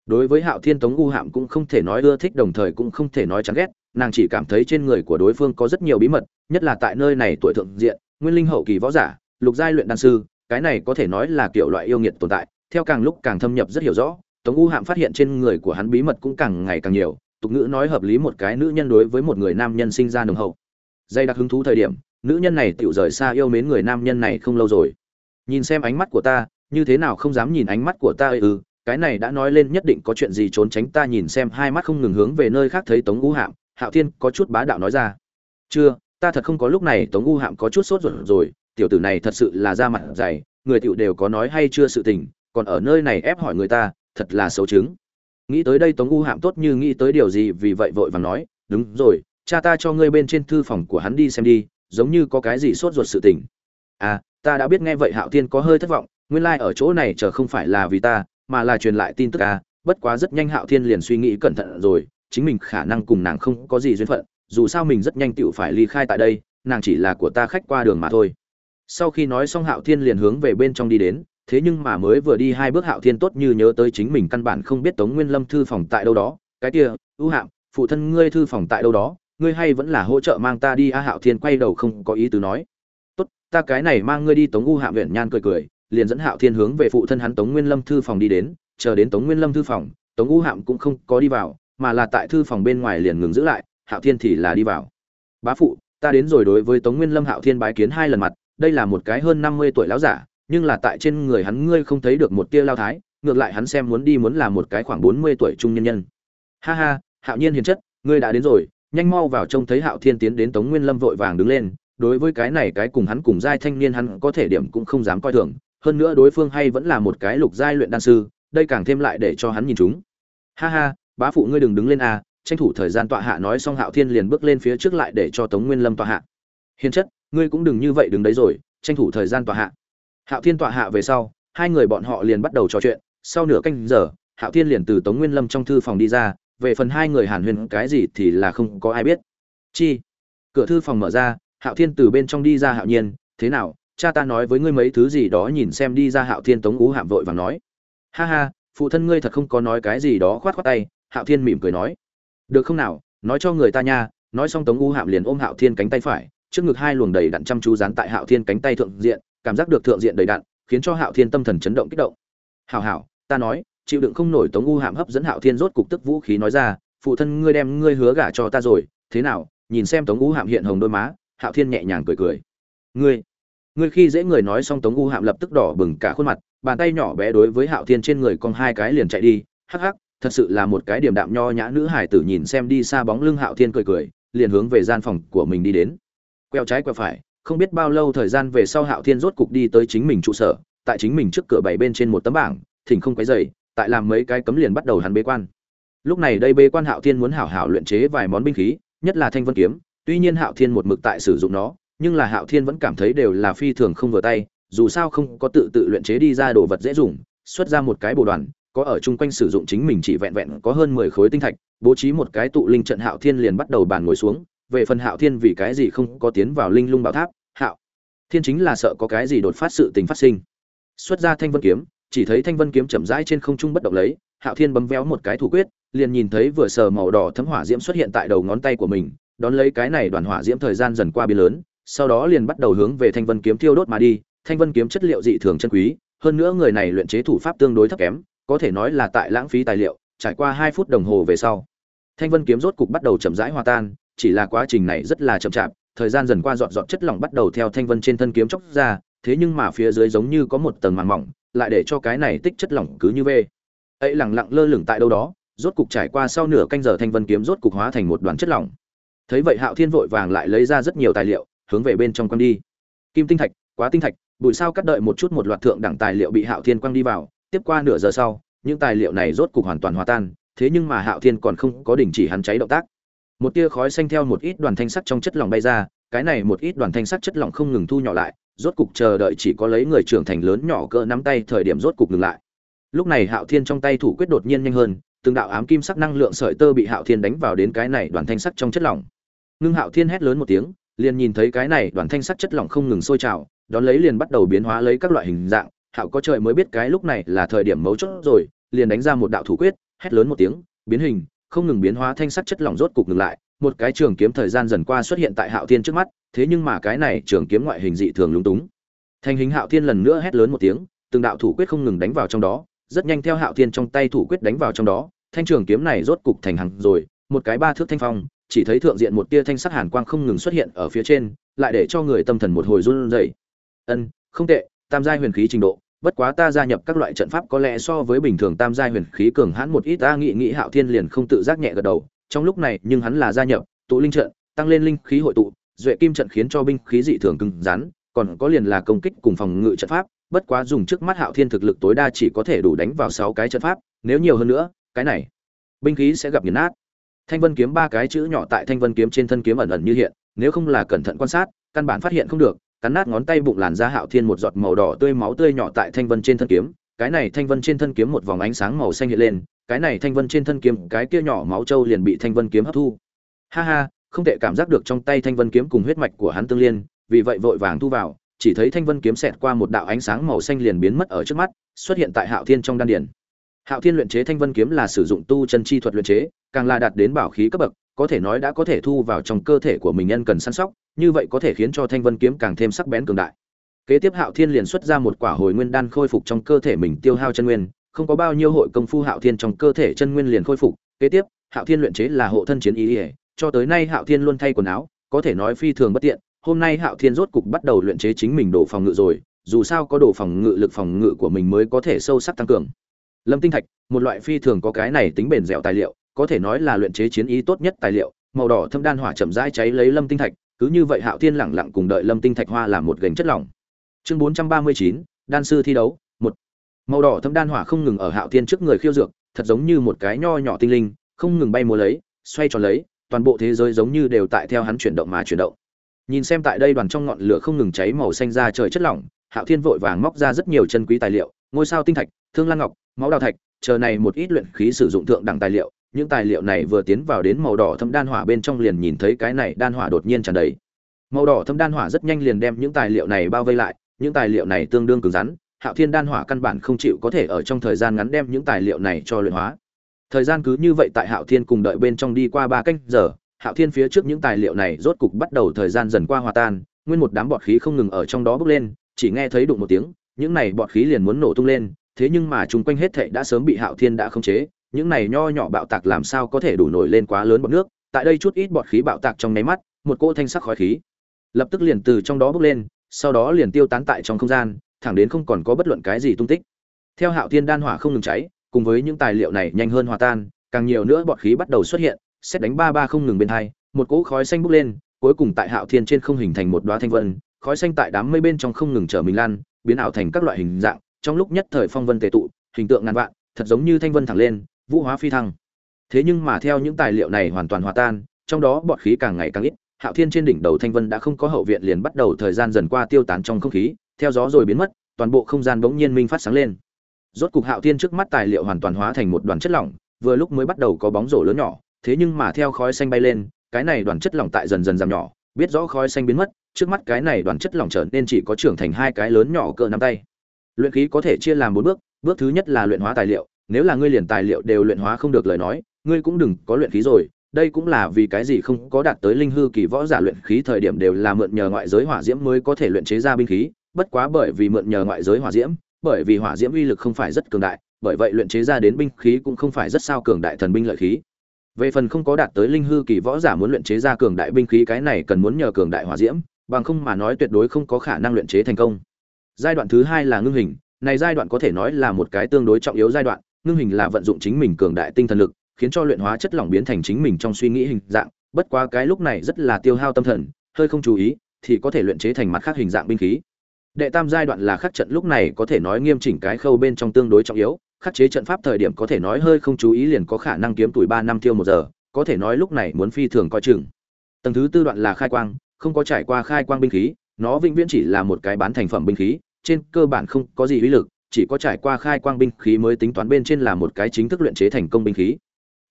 Speaker 1: Đối với hạo thiên, tống u hạm cũng không thể nói ưa thích, đồng thời cũng không thể nói chán ghét, nàng chỉ cảm thấy trên người của đối phương có rất nhiều bí mật, nhất là tại nơi này tuổi thượng diện, nguyên linh hậu kỳ võ giả, lục giai luyện đan sư, cái này có thể nói là kiểu loại yêu nghiệt tồn tại theo càng lúc càng thâm nhập rất hiểu rõ, tống u hạm phát hiện trên người của hắn bí mật cũng càng ngày càng nhiều, tục ngữ nói hợp lý một cái nữ nhân đối với một người nam nhân sinh ra nồng hậu. Dây đặc hứng thú thời điểm, nữ nhân này tựu rời xa yêu mến người nam nhân này không lâu rồi. Nhìn xem ánh mắt của ta, như thế nào không dám nhìn ánh mắt của ta ư ừ, cái này đã nói lên nhất định có chuyện gì trốn tránh ta nhìn xem hai mắt không ngừng hướng về nơi khác thấy tống u hạm, hạo thiên có chút bá đạo nói ra. Chưa, ta thật không có lúc này, tống u hạm có chút sốt ruột rồi, tiểu tử này thật sự là da mặt dày, người tiểu đều có nói hay chưa sự tình còn ở nơi này ép hỏi người ta, thật là xấu chứng. Nghĩ tới đây tống u hạm tốt như nghĩ tới điều gì vì vậy vội vàng nói, đúng rồi, cha ta cho ngươi bên trên thư phòng của hắn đi xem đi, giống như có cái gì sốt ruột sự tình. À ta đã biết nghe vậy hạo thiên có hơi thất vọng, nguyên lai ở chỗ này chờ không phải là vì ta, mà là truyền lại tin tức à bất quá rất nhanh hạo thiên liền suy nghĩ cẩn thận rồi, chính mình khả năng cùng nàng không có gì duyên phận, dù sao mình rất nhanh tựu phải ly khai tại đây, nàng chỉ là của ta khách qua đường mà thôi. Sau khi nói xong hạo thiên liền hướng về bên trong đi đến thế nhưng mà mới vừa đi hai bước hạo thiên tốt như nhớ tới chính mình căn bản không biết tống nguyên lâm thư phòng tại đâu đó cái kia ưu hạm phụ thân ngươi thư phòng tại đâu đó ngươi hay vẫn là hỗ trợ mang ta đi a hạo thiên quay đầu không có ý tứ nói tốt ta cái này mang ngươi đi tống u hạm viện nhan cười cười liền dẫn Hạo Thiên hướng về phụ thân hắn Tống Nguyên Lâm thư phòng đi đến, chờ đến Tống Nguyên Lâm thư phòng, Tống U Hạm cũng không có đi vào, mà là tại thư phòng bên ngoài liền ngừng giữ lại, Hạo Thiên thì là đi vào. Bá phụ, ta đến rồi đối với Tống Nguyên Lâm Hạo Thiên bái kiến hai lần mặt, đây là một cái hơn năm mươi tuổi lão giả, nhưng là tại trên người hắn ngươi không thấy được một tia lao thái, ngược lại hắn xem muốn đi muốn là một cái khoảng bốn mươi tuổi trung nhân nhân. Ha ha, Hạo Nhiên hiền chất, ngươi đã đến rồi, nhanh mau vào trông thấy Hạo Thiên tiến đến Tống Nguyên Lâm vội vàng đứng lên, đối với cái này cái cùng hắn cùng giai thanh niên hắn có thể điểm cũng không dám coi thường, hơn nữa đối phương hay vẫn là một cái lục giai luyện đan sư, đây càng thêm lại để cho hắn nhìn chúng. Ha ha, bá phụ ngươi đừng đứng lên a, tranh thủ thời gian tọa hạ nói xong Hạo Thiên liền bước lên phía trước lại để cho Tống Nguyên Lâm tọa hạ. Hiền chất, ngươi cũng đừng như vậy đứng đấy rồi, tranh thủ thời gian tọa hạ. Hạo Thiên tọa hạ về sau, hai người bọn họ liền bắt đầu trò chuyện, sau nửa canh giờ, Hạo Thiên liền từ Tống Nguyên Lâm trong thư phòng đi ra, về phần hai người Hàn Huyền cái gì thì là không có ai biết. Chi? Cửa thư phòng mở ra, Hạo Thiên từ bên trong đi ra Hạo Nhiên, thế nào, cha ta nói với ngươi mấy thứ gì đó nhìn xem đi ra hạo thiên tống ú hạm vội vàng nói ha ha phụ thân ngươi thật không có nói cái gì đó khoát khoát tay hạo thiên mỉm cười nói được không nào nói cho người ta nha nói xong tống u hạm liền ôm hạo thiên cánh tay phải trước ngực hai luồng đầy đặn chăm chú dán tại hạo thiên cánh tay thượng diện cảm giác được thượng diện đầy đặn, khiến cho hạo thiên tâm thần chấn động kích động. Hảo hảo, ta nói, chịu đựng không nổi tống u hạm hấp dẫn hạo thiên rốt cục tức vũ khí nói ra, phụ thân ngươi đem ngươi hứa gả cho ta rồi, thế nào? Nhìn xem tống u hạm hiện hồng đôi má, hạo thiên nhẹ nhàng cười cười. Ngươi ngươi khi dễ người nói xong tống u hạm lập tức đỏ bừng cả khuôn mặt, bàn tay nhỏ bé đối với hạo thiên trên người con hai cái liền chạy đi. Hắc hắc, thật sự là một cái điểm đạm nho nhã nữ hải tử nhìn xem đi xa bóng lưng hạo thiên cười cười, liền hướng về gian phòng của mình đi đến. Quẹo trái quẹo phải không biết bao lâu thời gian về sau hạo thiên rốt cục đi tới chính mình trụ sở tại chính mình trước cửa bảy bên trên một tấm bảng thỉnh không quấy rầy, tại làm mấy cái cấm liền bắt đầu hắn bế quan. Lúc này đây bế quan hạo thiên muốn hảo hảo luyện chế vài món binh khí nhất là thanh vân kiếm tuy nhiên hạo thiên một mực tại sử dụng nó nhưng là hạo thiên vẫn cảm thấy đều là phi thường không vừa tay dù sao không có tự tự luyện chế đi ra đồ vật dễ dùng xuất ra một cái bộ đoàn có ở chung quanh sử dụng chính mình chỉ vẹn vẹn có hơn mười khối tinh thạch bố trí một cái tụ linh trận hạo thiên liền bắt đầu bàn ngồi xuống về phần hạo thiên vì cái gì không có tiến vào linh lung bảo tháp? Hạo thiên chính là sợ có cái gì đột phát sự tình phát sinh. Xuất ra thanh vân kiếm, chỉ thấy thanh vân kiếm chậm rãi trên không trung bất động lấy, hạo thiên bấm véo một cái thủ quyết, liền nhìn thấy vừa sờ màu đỏ thấm hỏa diễm xuất hiện tại đầu ngón tay của mình, đón lấy cái này đoàn hỏa diễm thời gian dần qua biến lớn, sau đó liền bắt đầu hướng về thanh vân kiếm thiêu đốt mà đi. Thanh vân kiếm chất liệu dị thường chân quý, hơn nữa người này luyện chế thủ pháp tương đối thấp kém, có thể nói là tại lãng phí tài liệu, trải qua hai phút đồng hồ về sau, thanh vân kiếm rốt cục bắt đầu chậm rãi hòa tan chỉ là quá trình này rất là chậm chạp, thời gian dần qua dọn dọn chất lỏng bắt đầu theo thanh vân trên thân kiếm chóc ra, thế nhưng mà phía dưới giống như có một tầng màng mỏng, lại để cho cái này tích chất lỏng cứ như vê. Ấy lẳng lặng lơ lửng tại đâu đó, rốt cục trải qua sau nửa canh giờ thanh vân kiếm rốt cục hóa thành một đoàn chất lỏng. Thấy vậy hạo thiên vội vàng lại lấy ra rất nhiều tài liệu, hướng về bên trong quăng đi. Kim tinh thạch, quá tinh thạch, bụi sao cắt đợi một chút một loạt thượng đẳng tài liệu bị hạo thiên quăng đi vào, tiếp qua nửa giờ sau, những tài liệu này rốt cục hoàn toàn hòa tan, thế nhưng mà hạo thiên còn không có đình chỉ hắn cháy động tác một tia khói xanh theo một ít đoàn thanh sắt trong chất lỏng bay ra, cái này một ít đoàn thanh sắt chất lỏng không ngừng thu nhỏ lại, rốt cục chờ đợi chỉ có lấy người trưởng thành lớn nhỏ cỡ nắm tay thời điểm rốt cục ngừng lại. Lúc này hạo thiên trong tay thủ quyết đột nhiên nhanh hơn, từng đạo ám kim sắc năng lượng sợi tơ bị hạo thiên đánh vào đến cái này đoàn thanh sắt trong chất lỏng. Ngưng hạo thiên hét lớn một tiếng, liền nhìn thấy cái này đoàn thanh sắt chất lỏng không ngừng sôi trào, đón lấy liền bắt đầu biến hóa lấy các loại hình dạng. Hạo có trời mới biết cái lúc này là thời điểm mấu chốt rồi, liền đánh ra một đạo thủ quyết, hét lớn một tiếng, biến hình không ngừng biến hóa thanh sắt chất lỏng rốt cục ngừng lại, một cái trường kiếm thời gian dần qua xuất hiện tại hạo thiên trước mắt, thế nhưng mà cái này trường kiếm ngoại hình dị thường lúng túng. Thành hình hạo thiên lần nữa hét lớn một tiếng, từng đạo thủ quyết không ngừng đánh vào trong đó, rất nhanh theo hạo thiên trong tay thủ quyết đánh vào trong đó, thanh trường kiếm này rốt cục thành hằng rồi, một cái ba thước thanh phong, chỉ thấy thượng diện một tia thanh sắc hàn quang không ngừng xuất hiện ở phía trên, lại để cho người tâm thần một hồi run rẩy. Ân, không tệ, tam giai huyền khí trình độ bất quá ta gia nhập các loại trận pháp có lẽ so với bình thường tam giai huyền khí cường hãn một ít, ta nghĩ nghĩ hạo thiên liền không tự giác nhẹ gật đầu. Trong lúc này, nhưng hắn là gia nhập, tụ linh trận, tăng lên linh khí hội tụ, duệ kim trận khiến cho binh khí dị thường cứng rắn, còn có liền là công kích cùng phòng ngự trận pháp. Bất quá dùng trước mắt hạo thiên thực lực tối đa chỉ có thể đủ đánh vào sáu cái trận pháp, nếu nhiều hơn nữa, cái này, binh khí sẽ gặp nghiền nát. Thanh vân kiếm ba cái chữ nhỏ tại thanh vân kiếm trên thân kiếm ẩn ẩn như hiện, nếu không là cẩn thận quan sát, căn bản phát hiện không được cắn nát ngón tay bụng làn ra hạo thiên một giọt màu đỏ tươi máu tươi nhỏ tại thanh vân trên thân kiếm. Cái này thanh vân trên thân kiếm một vòng ánh sáng màu xanh hiện lên, cái này thanh vân trên thân kiếm, cái kia nhỏ máu trâu liền bị thanh vân kiếm hấp thu. Ha ha, không thể cảm giác được trong tay thanh vân kiếm cùng huyết mạch của hắn tương liên, vì vậy vội vàng thu vào, chỉ thấy thanh vân kiếm xẹt qua một đạo ánh sáng màu xanh liền biến mất ở trước mắt, xuất hiện tại hạo thiên trong đan điển hạo thiên luyện chế thanh vân kiếm là sử dụng tu chân chi thuật luyện chế, càng là đạt đến bảo khí cấp bậc, có thể nói đã có thể thu vào trong cơ thể của mình nhân cần săn sóc như vậy có thể khiến cho thanh vân kiếm càng thêm sắc bén cường đại. Kế tiếp hạo thiên liền xuất ra một quả hồi nguyên đan khôi phục trong cơ thể mình tiêu hao chân nguyên, không có bao nhiêu hội công phu hạo thiên trong cơ thể chân nguyên liền khôi phục. Kế tiếp, hạo thiên luyện chế là hộ thân chiến ý ỉa cho tới nay hạo thiên luôn thay quần áo, có thể nói phi thường bất tiện. Hôm nay hạo thiên rốt cục bắt đầu luyện chế chính mình đồ phòng ngự rồi, dù sao có đồ phòng ngự, lực phòng ngự của mình mới có thể sâu sắc tăng cường. Lâm tinh thạch, một loại phi thường có cái này tính bền dẻo tài liệu, có thể nói là luyện chế chiến ý tốt nhất tài liệu. Màu đỏ thâm đan hỏa chậm rãi cháy lấy lâm tinh thạch cứ như vậy hạo thiên lẳng lặng cùng đợi lâm tinh thạch hoa làm một gành chất lỏng. Chương bốn trăm ba mươi chín, đan sư thi đấu, một. Màu đỏ thâm đan hỏa không ngừng ở hạo thiên trước người khiêu dược, thật giống như một cái nho nhỏ tinh linh, không ngừng bay múa lấy, xoay tròn lấy, toàn bộ thế giới giống như đều tại theo hắn chuyển động mà chuyển động. Nhìn xem tại đây đoàn trong ngọn lửa không ngừng cháy màu xanh ra trời chất lỏng, hạo thiên vội vàng móc ra rất nhiều chân quý tài liệu, ngôi sao tinh thạch, thương lan ngọc, máu đào thạch, chờ này một ít luyện khí sử dụng thượng đẳng tài liệu những tài liệu này vừa tiến vào đến màu đỏ thâm đan hỏa bên trong liền nhìn thấy cái này đan hỏa đột nhiên tràn đầy. Màu đỏ thâm đan hỏa rất nhanh liền đem những tài liệu này bao vây lại, những tài liệu này tương đương cứng rắn, hạo thiên đan hỏa căn bản không chịu có thể ở trong thời gian ngắn đem những tài liệu này cho luyện hóa. Thời gian cứ như vậy tại hạo thiên cùng đợi bên trong đi qua ba canh giờ, hạo thiên phía trước những tài liệu này rốt cục bắt đầu thời gian dần qua hòa tan, nguyên một đám bọt khí không ngừng ở trong đó bốc lên, chỉ nghe thấy đụng một tiếng, những này bọt khí liền muốn nổ tung lên, thế nhưng mà chung quanh hết thảy đã sớm bị hạo thiên đã khống chế những này nho nhỏ bạo tạc làm sao có thể đủ nổi lên quá lớn bọt nước, tại đây chút ít bọt khí bạo tạc trong nháy mắt, một cỗ thanh sắc khói khí lập tức liền từ trong đó bốc lên, sau đó liền tiêu tán tại trong không gian, thẳng đến không còn có bất luận cái gì tung tích. Theo hạo thiên đan hỏa không ngừng cháy, cùng với những tài liệu này nhanh hơn hòa tan, càng nhiều nữa bọt khí bắt đầu xuất hiện, xét đánh ba ba không ngừng bên hai, một cỗ khói xanh bốc lên, cuối cùng tại hạo thiên trên không hình thành một đoá thanh vân, khói xanh tại đám mây bên trong không ngừng trở mình lan, biến ảo thành các loại hình dạng, trong lúc nhất thời phong vân tề tụ, hình tượng ngàn vạn, thật giống như thanh vân thẳng lên vũ hóa phi thăng. Thế nhưng mà theo những tài liệu này hoàn toàn hòa tan, trong đó bọt khí càng ngày càng ít, hạo thiên trên đỉnh đầu thanh vân đã không có hậu viện liền bắt đầu thời gian dần qua tiêu tán trong không khí, theo gió rồi biến mất, toàn bộ không gian bỗng nhiên minh phát sáng lên. Rốt cục hạo thiên trước mắt tài liệu hoàn toàn hóa thành một đoàn chất lỏng, vừa lúc mới bắt đầu có bóng rổ lớn nhỏ, thế nhưng mà theo khói xanh bay lên, cái này đoàn chất lỏng tại dần dần giảm nhỏ, biết rõ khói xanh biến mất, trước mắt cái này đoàn chất lỏng trở nên chỉ có trưởng thành hai cái lớn nhỏ cỡ nắm tay. Luyện khí có thể chia làm bốn bước bước thứ nhất là luyện hóa tài liệu nếu là ngươi liền tài liệu đều luyện hóa không được lời nói, ngươi cũng đừng có luyện khí rồi, đây cũng là vì cái gì không có đạt tới linh hư kỳ võ giả luyện khí thời điểm đều là mượn nhờ ngoại giới hỏa diễm mới có thể luyện chế ra binh khí, bất quá bởi vì mượn nhờ ngoại giới hỏa diễm, bởi vì hỏa diễm uy lực không phải rất cường đại, bởi vậy luyện chế ra đến binh khí cũng không phải rất sao cường đại thần binh lợi khí. Về phần không có đạt tới linh hư kỳ võ giả muốn luyện chế ra cường đại binh khí cái này cần muốn nhờ cường đại hỏa diễm, bằng không mà nói tuyệt đối không có khả năng luyện chế thành công. Giai đoạn thứ hai là ngưng hình, này giai đoạn có thể nói là một cái tương đối trọng yếu giai đoạn ngưng hình là vận dụng chính mình cường đại tinh thần lực, khiến cho luyện hóa chất lỏng biến thành chính mình trong suy nghĩ hình dạng, bất quá cái lúc này rất là tiêu hao tâm thần, hơi không chú ý, thì có thể luyện chế thành mặt khác hình dạng binh khí. Đệ tam giai đoạn là khắc trận lúc này có thể nói nghiêm chỉnh cái khâu bên trong tương đối trọng yếu, khắc chế trận pháp thời điểm có thể nói hơi không chú ý liền có khả năng kiếm tuổi ba năm tiêu một giờ, có thể nói lúc này muốn phi thường coi chừng. Tầng thứ tư đoạn là khai quang, không có trải qua khai quang binh khí, nó vĩnh viễn chỉ là một cái bán thành phẩm binh khí, trên cơ bản không có gì uy lực chỉ có trải qua khai quang binh khí mới tính toán bên trên là một cái chính thức luyện chế thành công binh khí.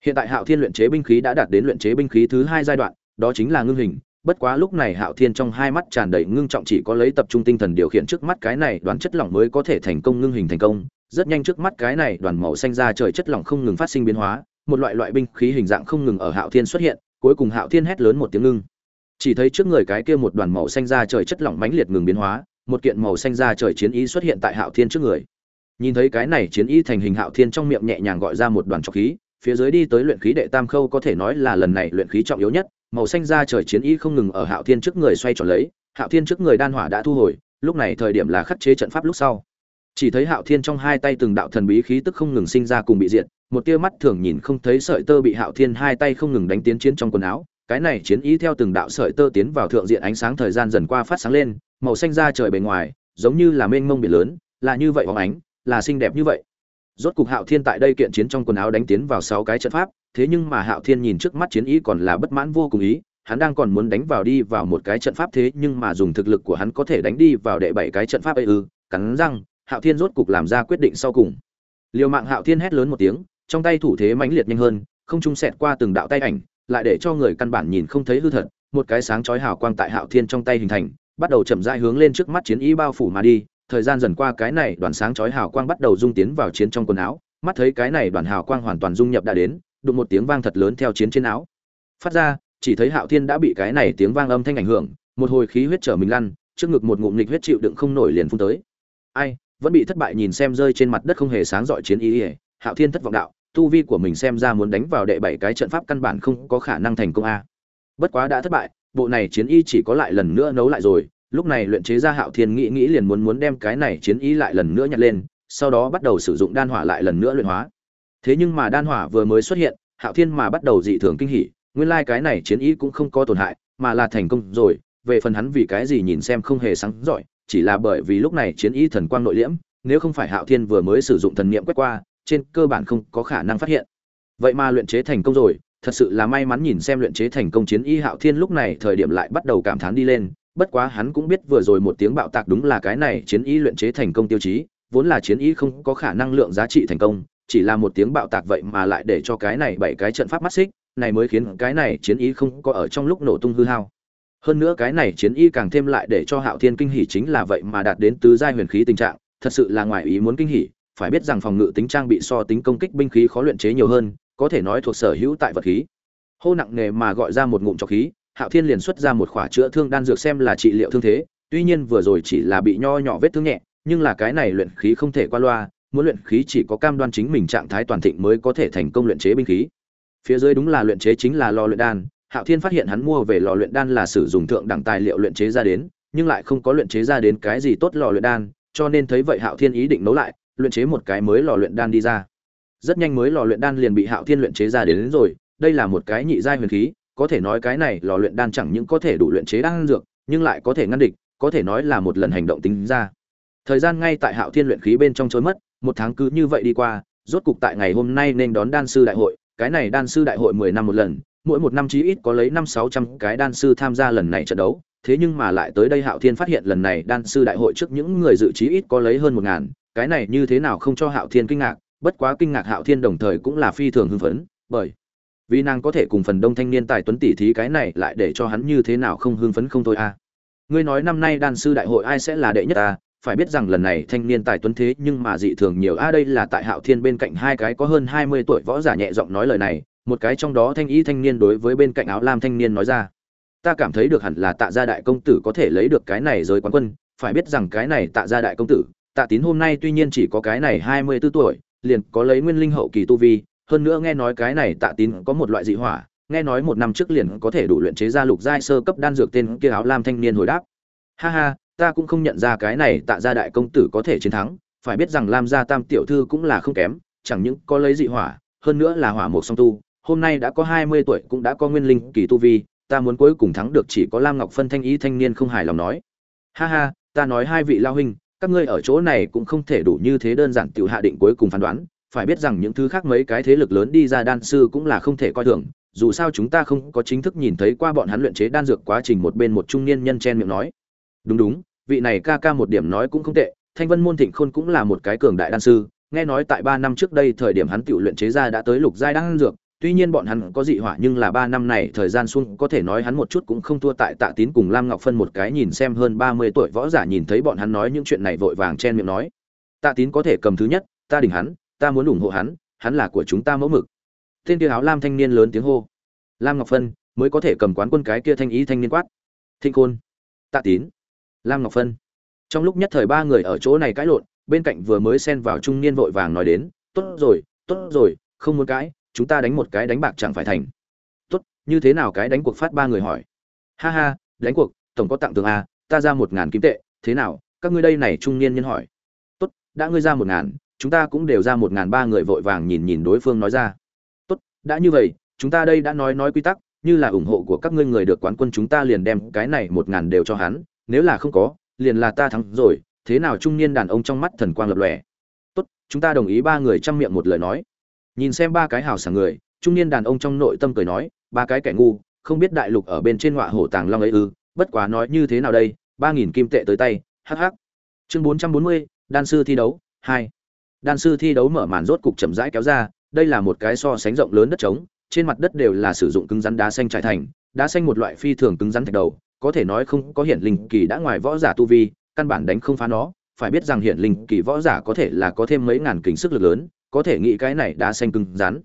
Speaker 1: Hiện tại hạo thiên luyện chế binh khí đã đạt đến luyện chế binh khí thứ hai giai đoạn, đó chính là ngưng hình. Bất quá lúc này hạo thiên trong hai mắt tràn đầy ngưng trọng chỉ có lấy tập trung tinh thần điều khiển trước mắt cái này đoán chất lỏng mới có thể thành công ngưng hình thành công. Rất nhanh trước mắt cái này đoàn màu xanh ra trời chất lỏng không ngừng phát sinh biến hóa, một loại loại binh khí hình dạng không ngừng ở hạo thiên xuất hiện, cuối cùng hạo thiên hét lớn một tiếng ngưng. Chỉ thấy trước người cái kia một đoàn màu xanh ra trời chất lỏng mãnh liệt ngừng biến hóa, một kiện màu xanh ra trời chiến ý xuất hiện tại hạo thiên trước người nhìn thấy cái này chiến ý thành hình hạo thiên trong miệng nhẹ nhàng gọi ra một đoàn trọc khí, phía dưới đi tới luyện khí đệ tam khâu có thể nói là lần này luyện khí trọng yếu nhất, màu xanh ra trời chiến ý không ngừng ở hạo thiên trước người xoay tròn lấy, hạo thiên trước người đan hỏa đã thu hồi, lúc này thời điểm là khắc chế trận pháp lúc sau. Chỉ thấy hạo thiên trong hai tay từng đạo thần bí khí tức không ngừng sinh ra cùng bị diệt, một tia mắt thường nhìn không thấy sợi tơ bị hạo thiên hai tay không ngừng đánh tiến chiến trong quần áo, cái này chiến ý theo từng đạo sợi tơ tiến vào thượng diện ánh sáng thời gian dần qua phát sáng lên, màu xanh ra trời bề ngoài, giống như là mênh mông biển lớn, là như vậy hóng ánh là xinh đẹp như vậy. Rốt cục hạo thiên tại đây kiện chiến trong quần áo đánh tiến vào sáu cái trận pháp, thế nhưng mà hạo thiên nhìn trước mắt chiến ý còn là bất mãn vô cùng ý, hắn đang còn muốn đánh vào đi vào một cái trận pháp thế nhưng mà dùng thực lực của hắn có thể đánh đi vào đệ bảy cái trận pháp ấy ư, cắn răng, hạo thiên rốt cục làm ra quyết định sau cùng. Liều mạng hạo thiên hét lớn một tiếng, trong tay thủ thế mãnh liệt nhanh hơn, không trung sẹt qua từng đạo tay ảnh, lại để cho người căn bản nhìn không thấy hư thật, một cái sáng chói hào quang tại hạo thiên trong tay hình thành, bắt đầu chậm rãi hướng lên trước mắt chiến ý bao phủ mà đi thời gian dần qua cái này đoàn sáng chói hào quang bắt đầu dung tiến vào chiến trong quần áo, mắt thấy cái này đoàn hào quang hoàn toàn dung nhập đã đến, đụng một tiếng vang thật lớn theo chiến trên áo. Phát ra, chỉ thấy hạo thiên đã bị cái này tiếng vang âm thanh ảnh hưởng, một hồi khí huyết trở mình lăn, trước ngực một ngụm nghịch huyết chịu đựng không nổi liền phun tới. Ai, vẫn bị thất bại nhìn xem rơi trên mặt đất không hề sáng giỏi chiến ý ỉa hạo thiên thất vọng đạo, tu vi của mình xem ra muốn đánh vào đệ bảy cái trận pháp căn bản không có khả năng thành công a. Bất quá đã thất bại, bộ này chiến y chỉ có lại lần nữa nấu lại rồi lúc này luyện chế ra hạo thiên nghĩ nghĩ liền muốn muốn đem cái này chiến y lại lần nữa nhặt lên, sau đó bắt đầu sử dụng đan hỏa lại lần nữa luyện hóa. Thế nhưng mà đan hỏa vừa mới xuất hiện, hạo thiên mà bắt đầu dị thường kinh hỉ, nguyên lai cái này chiến y cũng không có tổn hại, mà là thành công rồi, về phần hắn vì cái gì nhìn xem không hề sáng giỏi, chỉ là bởi vì lúc này chiến y thần quang nội liễm, nếu không phải hạo thiên vừa mới sử dụng thần niệm quét qua, trên cơ bản không có khả năng phát hiện. Vậy mà luyện chế thành công rồi, thật sự là may mắn nhìn xem luyện chế thành công chiến y hạo thiên lúc này thời điểm lại bắt đầu cảm thán đi lên bất quá hắn cũng biết vừa rồi một tiếng bạo tạc đúng là cái này chiến y luyện chế thành công tiêu chí, vốn là chiến y không có khả năng lượng giá trị thành công, chỉ là một tiếng bạo tạc vậy mà lại để cho cái này bảy cái trận pháp mắt xích, này mới khiến cái này chiến y không có ở trong lúc nổ tung hư hao. Hơn nữa cái này chiến y càng thêm lại để cho hạo thiên kinh hỉ chính là vậy mà đạt đến tứ giai huyền khí tình trạng, thật sự là ngoài ý muốn kinh hỉ, phải biết rằng phòng ngự tính trang bị so tính công kích binh khí khó luyện chế nhiều hơn, có thể nói thuộc sở hữu tại vật khí. Hô nặng nề mà gọi ra một ngụm trọc khí hạo thiên liền xuất ra một khỏa chữa thương đan dược xem là trị liệu thương thế tuy nhiên vừa rồi chỉ là bị nho nhỏ vết thương nhẹ nhưng là cái này luyện khí không thể qua loa muốn luyện khí chỉ có cam đoan chính mình trạng thái toàn thịnh mới có thể thành công luyện chế binh khí. Phía dưới đúng là luyện chế chính là lò luyện đan hạo thiên phát hiện hắn mua về lò luyện đan là sử dụng thượng đẳng tài liệu luyện chế ra đến nhưng lại không có luyện chế ra đến cái gì tốt lò luyện đan cho nên thấy vậy hạo thiên ý định nấu lại luyện chế một cái mới lò luyện đan đi ra. Rất nhanh mới lò luyện đan liền bị hạo thiên luyện chế ra đến, đến rồi đây là một cái nhị giai huyền khí có thể nói cái này lò luyện đan chẳng những có thể đủ luyện chế đan dược, nhưng lại có thể ngăn địch, có thể nói là một lần hành động tính ra. Thời gian ngay tại hạo thiên luyện khí bên trong trôi mất một tháng cứ như vậy đi qua, rốt cục tại ngày hôm nay nên đón đan sư đại hội, cái này đan sư đại hội mười năm một lần, mỗi một năm chí ít có lấy năm sáu trăm cái đan sư tham gia lần này trận đấu, thế nhưng mà lại tới đây hạo thiên phát hiện lần này đan sư đại hội trước những người dự chí ít có lấy hơn một ngàn, cái này như thế nào không cho hạo thiên kinh ngạc, bất quá kinh ngạc hạo thiên đồng thời cũng là phi thường hưng phấn, bởi vì nàng có thể cùng phần đông thanh niên tài tuấn tỷ thí cái này lại để cho hắn như thế nào không hưng phấn không thôi a ngươi nói năm nay đan sư đại hội ai sẽ là đệ nhất a phải biết rằng lần này thanh niên tài tuấn thế nhưng mà dị thường nhiều. A đây là tại hạo thiên bên cạnh hai cái có hơn hai mươi tuổi võ giả nhẹ giọng nói lời này. Một cái trong đó thanh ý thanh niên đối với bên cạnh áo lam thanh niên nói ra. Ta cảm thấy được hẳn là tạ gia đại công tử có thể lấy được cái này giới quán quân. Phải biết rằng cái này tạ gia đại công tử, tạ tín hôm nay tuy nhiên chỉ có cái này hai mươi 24 tuổi, liền có lấy nguyên linh hậu kỳ tu vi hơn nữa nghe nói cái này tạ tín có một loại dị hỏa, nghe nói một năm trước liền có thể đủ luyện chế ra lục giai sơ cấp đan dược tên kia áo lam thanh niên hồi đáp. Ha ha, ta cũng không nhận ra cái này tạ gia đại công tử có thể chiến thắng, phải biết rằng lam gia tam tiểu thư cũng là không kém, chẳng những có lấy dị hỏa, hơn nữa là hỏa mục song tu, hôm nay đã có hai mươi tuổi cũng đã có nguyên linh kỳ tu vi, ta muốn cuối cùng thắng được chỉ có lam ngọc phân thanh ý thanh niên không hài lòng nói. Ha ha, ta nói hai vị lao huynh, các ngươi ở chỗ này cũng không thể đủ như thế đơn giản tiểu hạ định cuối cùng phán đoán phải biết rằng những thứ khác mấy cái thế lực lớn đi ra đan sư cũng là không thể coi thường, dù sao chúng ta không có chính thức nhìn thấy qua bọn hắn luyện chế đan dược quá trình một bên một trung niên nhân chen miệng nói. Đúng đúng, vị này ca ca một điểm nói cũng không tệ, thanh vân môn thịnh khôn cũng là một cái cường đại đan sư, nghe nói tại ba năm trước đây thời điểm hắn tự luyện chế ra đã tới lục giai đan dược, tuy nhiên bọn hắn có dị hỏa nhưng là ba năm này thời gian xuân có thể nói hắn một chút cũng không thua tại tạ tín cùng lam ngọc phân một cái nhìn xem hơn ba mươi tuổi võ giả nhìn thấy bọn hắn nói những chuyện này vội vàng chen miệng nói. Tạ tín có thể cầm thứ nhất, ta đỉnh hắn ta muốn ủng hộ hắn hắn là của chúng ta mẫu mực. Tên kia áo lam thanh niên lớn tiếng hô. Lam ngọc phân mới có thể cầm quán quân cái kia thanh ý thanh niên quát. Thinh khôn, tạ tín, lam ngọc phân. Trong lúc nhất thời ba người ở chỗ này cãi lộn, bên cạnh vừa mới xen vào trung niên vội vàng nói đến, tốt rồi tốt rồi, không muốn cãi, chúng ta đánh một cái đánh bạc chẳng phải thành. Tốt, như thế nào cái đánh cuộc? phát ba người hỏi. Ha ha, đánh cuộc, tổng có tặng tường a à, ta ra một ngàn kim tệ, thế nào? các ngươi đây này trung niên nhân hỏi. Tốt, đã ngươi ra một ngàn chúng ta cũng đều ra một ngàn ba người vội vàng nhìn nhìn đối phương nói ra. Tốt, đã như vậy, chúng ta đây đã nói nói quy tắc, như là ủng hộ của các ngươi người được quán quân chúng ta liền đem cái này một ngàn đều cho hắn, nếu là không có, liền là ta thắng rồi, thế nào trung niên đàn ông trong mắt thần quang lập lòe. Tốt, chúng ta đồng ý ba người chăm miệng một lời nói. Nhìn xem ba cái hào sảng người, trung niên đàn ông trong nội tâm cười nói, ba cái kẻ ngu, không biết đại lục ở bên trên ngọa hổ tàng long ấy ư, bất quá nói như thế nào đây, ba nghìn kim tệ tới tay hh chương bốn trăm bốn mươi, đan sư thi đấu, hai đan sư thi đấu mở màn rốt cục chậm rãi kéo ra, đây là một cái so sánh rộng lớn đất trống, trên mặt đất đều là sử dụng cứng rắn đá xanh trải thành, đá xanh một loại phi thường cứng rắn thạch đầu, có thể nói không có hiển linh kỳ đã ngoài võ giả tu vi, căn bản đánh không phá nó. Phải biết rằng hiển linh kỳ võ giả có thể là có thêm mấy ngàn kính sức lực lớn, có thể nghĩ cái này đá xanh cứng rắn.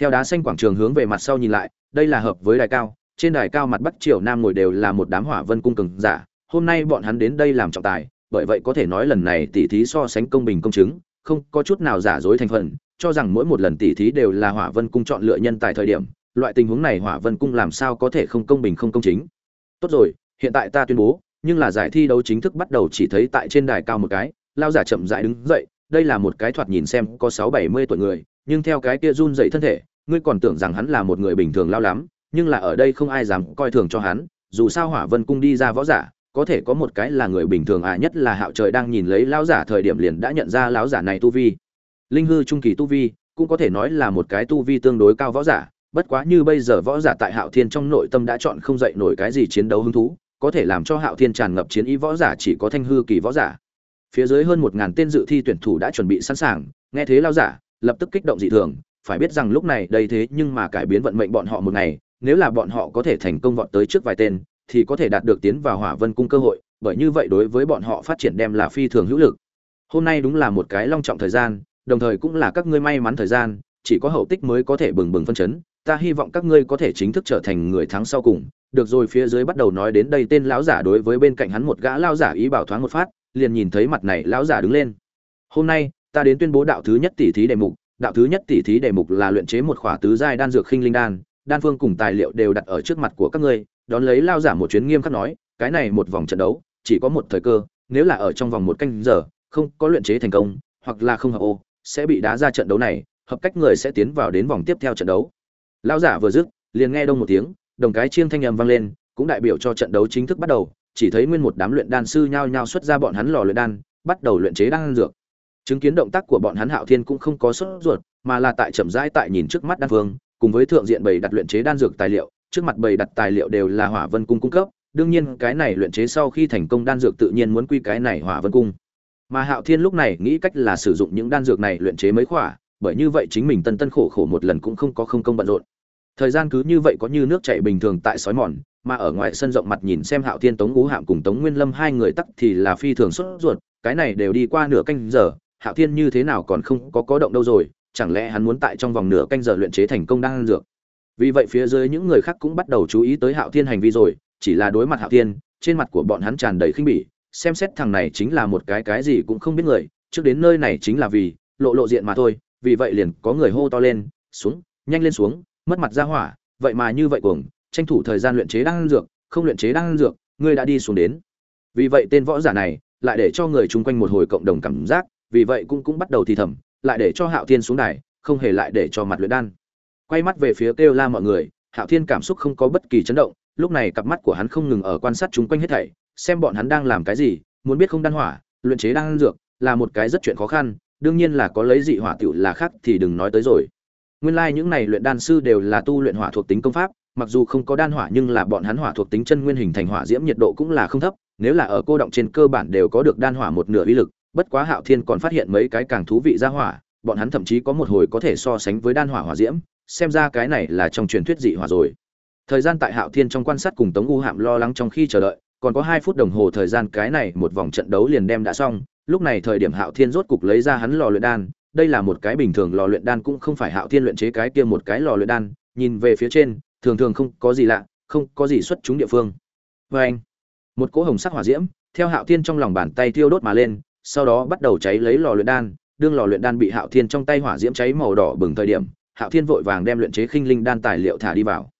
Speaker 1: Theo đá xanh quảng trường hướng về mặt sau nhìn lại, đây là hợp với đài cao, trên đài cao mặt bắc triều nam ngồi đều là một đám hỏa vân cung cường giả, hôm nay bọn hắn đến đây làm trọng tài, bởi vậy có thể nói lần này tỉ thí so sánh công bình công chứng không có chút nào giả dối thành phần, cho rằng mỗi một lần tỉ thí đều là hỏa vân cung chọn lựa nhân tài thời điểm, loại tình huống này hỏa vân cung làm sao có thể không công bình không công chính? Tốt rồi, hiện tại ta tuyên bố, nhưng là giải thi đấu chính thức bắt đầu chỉ thấy tại trên đài cao một cái, lao giả chậm rãi đứng dậy, đây là một cái thoạt nhìn xem có sáu bảy mươi tuổi người, nhưng theo cái kia run dậy thân thể, ngươi còn tưởng rằng hắn là một người bình thường lao lắm, nhưng là ở đây không ai dám coi thường cho hắn, dù sao hỏa vân cung đi ra võ giả có thể có một cái là người bình thường à nhất là hạo trời đang nhìn lấy lão giả thời điểm liền đã nhận ra lão giả này tu vi. Linh hư trung kỳ tu vi, cũng có thể nói là một cái tu vi tương đối cao võ giả, bất quá như bây giờ võ giả tại hạo thiên trong nội tâm đã chọn không dậy nổi cái gì chiến đấu hứng thú, có thể làm cho hạo thiên tràn ngập chiến ý võ giả chỉ có thanh hư kỳ võ giả. Phía dưới hơn một ngàn tên dự thi tuyển thủ đã chuẩn bị sẵn sàng, nghe thế lao giả, lập tức kích động dị thường, phải biết rằng lúc này đây thế nhưng mà cải biến vận mệnh bọn họ một ngày, nếu là bọn họ có thể thành công vọt tới trước vài tên thì có thể đạt được tiến vào hỏa vân cung cơ hội, bởi như vậy đối với bọn họ phát triển đem là phi thường hữu lực. Hôm nay đúng là một cái long trọng thời gian, đồng thời cũng là các ngươi may mắn thời gian, chỉ có hậu tích mới có thể bừng bừng phân chấn, ta hy vọng các ngươi có thể chính thức trở thành người thắng sau cùng. Được rồi, phía dưới bắt đầu nói đến đây, tên lão giả đối với bên cạnh hắn một gã lao giả ý bảo thoáng một phát, liền nhìn thấy mặt này lão giả đứng lên. Hôm nay, ta đến tuyên bố đạo thứ nhất tỷ thí đề mục. Đạo thứ nhất tỷ thí đề mục là luyện chế một khỏa tứ giai đan dược khinh linh đan đan phương cùng tài liệu đều đặt ở trước mặt của các ngươi, đón lấy lao giả một chuyến nghiêm khắc nói, cái này một vòng trận đấu, chỉ có một thời cơ, nếu là ở trong vòng một canh giờ, không có luyện chế thành công, hoặc là không hợp ô, sẽ bị đá ra trận đấu này, hợp cách người sẽ tiến vào đến vòng tiếp theo trận đấu. Lao giả vừa dứt, liền nghe đông một tiếng, đồng cái chiêng thanh âm vang lên, cũng đại biểu cho trận đấu chính thức bắt đầu, chỉ thấy nguyên một đám luyện đan sư nhao nhao xuất ra bọn hắn lò luyện đan, bắt đầu luyện chế đan dược. Chứng kiến động tác của bọn hắn hạo thiên cũng không có sốt ruột, mà là tại chậm rãi tại nhìn trước mắt đan phương cùng với thượng diện bày đặt luyện chế đan dược tài liệu, trước mặt bày đặt tài liệu đều là hỏa vân cung cung cấp, đương nhiên cái này luyện chế sau khi thành công đan dược tự nhiên muốn quy cái này hỏa vân cung. Mà hạo thiên lúc này nghĩ cách là sử dụng những đan dược này luyện chế mấy khỏa, bởi như vậy chính mình tân tân khổ khổ một lần cũng không có không công bận rộn. Thời gian cứ như vậy có như nước chảy bình thường tại sói mòn, mà ở ngoài sân rộng mặt nhìn xem hạo thiên tống ngũ hạm cùng tống nguyên lâm hai người tắc thì là phi thường xuất ruột, cái này đều đi qua nửa canh giờ, hạo thiên như thế nào còn không có có động đâu rồi chẳng lẽ hắn muốn tại trong vòng nửa canh giờ luyện chế thành công đan dược? Vì vậy phía dưới những người khác cũng bắt đầu chú ý tới hạo thiên hành vi rồi, chỉ là đối mặt hạo thiên, trên mặt của bọn hắn tràn đầy khinh bỉ, xem xét thằng này chính là một cái cái gì cũng không biết người, trước đến nơi này chính là vì lộ lộ diện mà thôi, vì vậy liền có người hô to lên, xuống, nhanh lên xuống, mất mặt ra hỏa, vậy mà như vậy cuồng, tranh thủ thời gian luyện chế đan dược, không luyện chế đan dược, ngươi đã đi xuống đến. Vì vậy tên võ giả này lại để cho người chung quanh một hồi cộng đồng cảm giác, vì vậy cũng cũng bắt đầu thì thầm lại để cho hạo thiên xuống đài, không hề lại để cho mặt luyện đan. Quay mắt về phía kêu la mọi người, hạo thiên cảm xúc không có bất kỳ chấn động, lúc này cặp mắt của hắn không ngừng ở quan sát chúng quanh hết thảy, xem bọn hắn đang làm cái gì, muốn biết không đan hỏa, luyện chế đan dược, là một cái rất chuyện khó khăn, đương nhiên là có lấy dị hỏa tiểu là khác thì đừng nói tới rồi. Nguyên lai like những này luyện đan sư đều là tu luyện hỏa thuộc tính công pháp, mặc dù không có đan hỏa nhưng là bọn hắn hỏa thuộc tính chân nguyên hình thành hỏa diễm nhiệt độ cũng là không thấp, nếu là ở cô động trên cơ bản đều có được đan hỏa một nửa uy lực bất quá hạo thiên còn phát hiện mấy cái càng thú vị ra hỏa, bọn hắn thậm chí có một hồi có thể so sánh với đan hỏa hỏa diễm, xem ra cái này là trong truyền thuyết dị hỏa rồi. Thời gian tại hạo thiên trong quan sát cùng tống u hạm lo lắng trong khi chờ đợi, còn có hai phút đồng hồ thời gian cái này một vòng trận đấu liền đem đã xong, lúc này thời điểm hạo thiên rốt cục lấy ra hắn lò luyện đan, đây là một cái bình thường lò luyện đan cũng không phải hạo thiên luyện chế cái kia một cái lò luyện đan, nhìn về phía trên, thường thường không có gì lạ, không có gì xuất chúng địa phương. Và anh một cỗ hồng sắc hỏa diễm, theo hạo thiên trong lòng bàn tay thiêu đốt mà lên sau đó bắt đầu cháy lấy lò luyện đan, đương lò luyện đan bị hạo thiên trong tay hỏa diễm cháy màu đỏ bừng thời điểm, hạo thiên vội vàng đem luyện chế khinh linh đan tài liệu thả đi vào.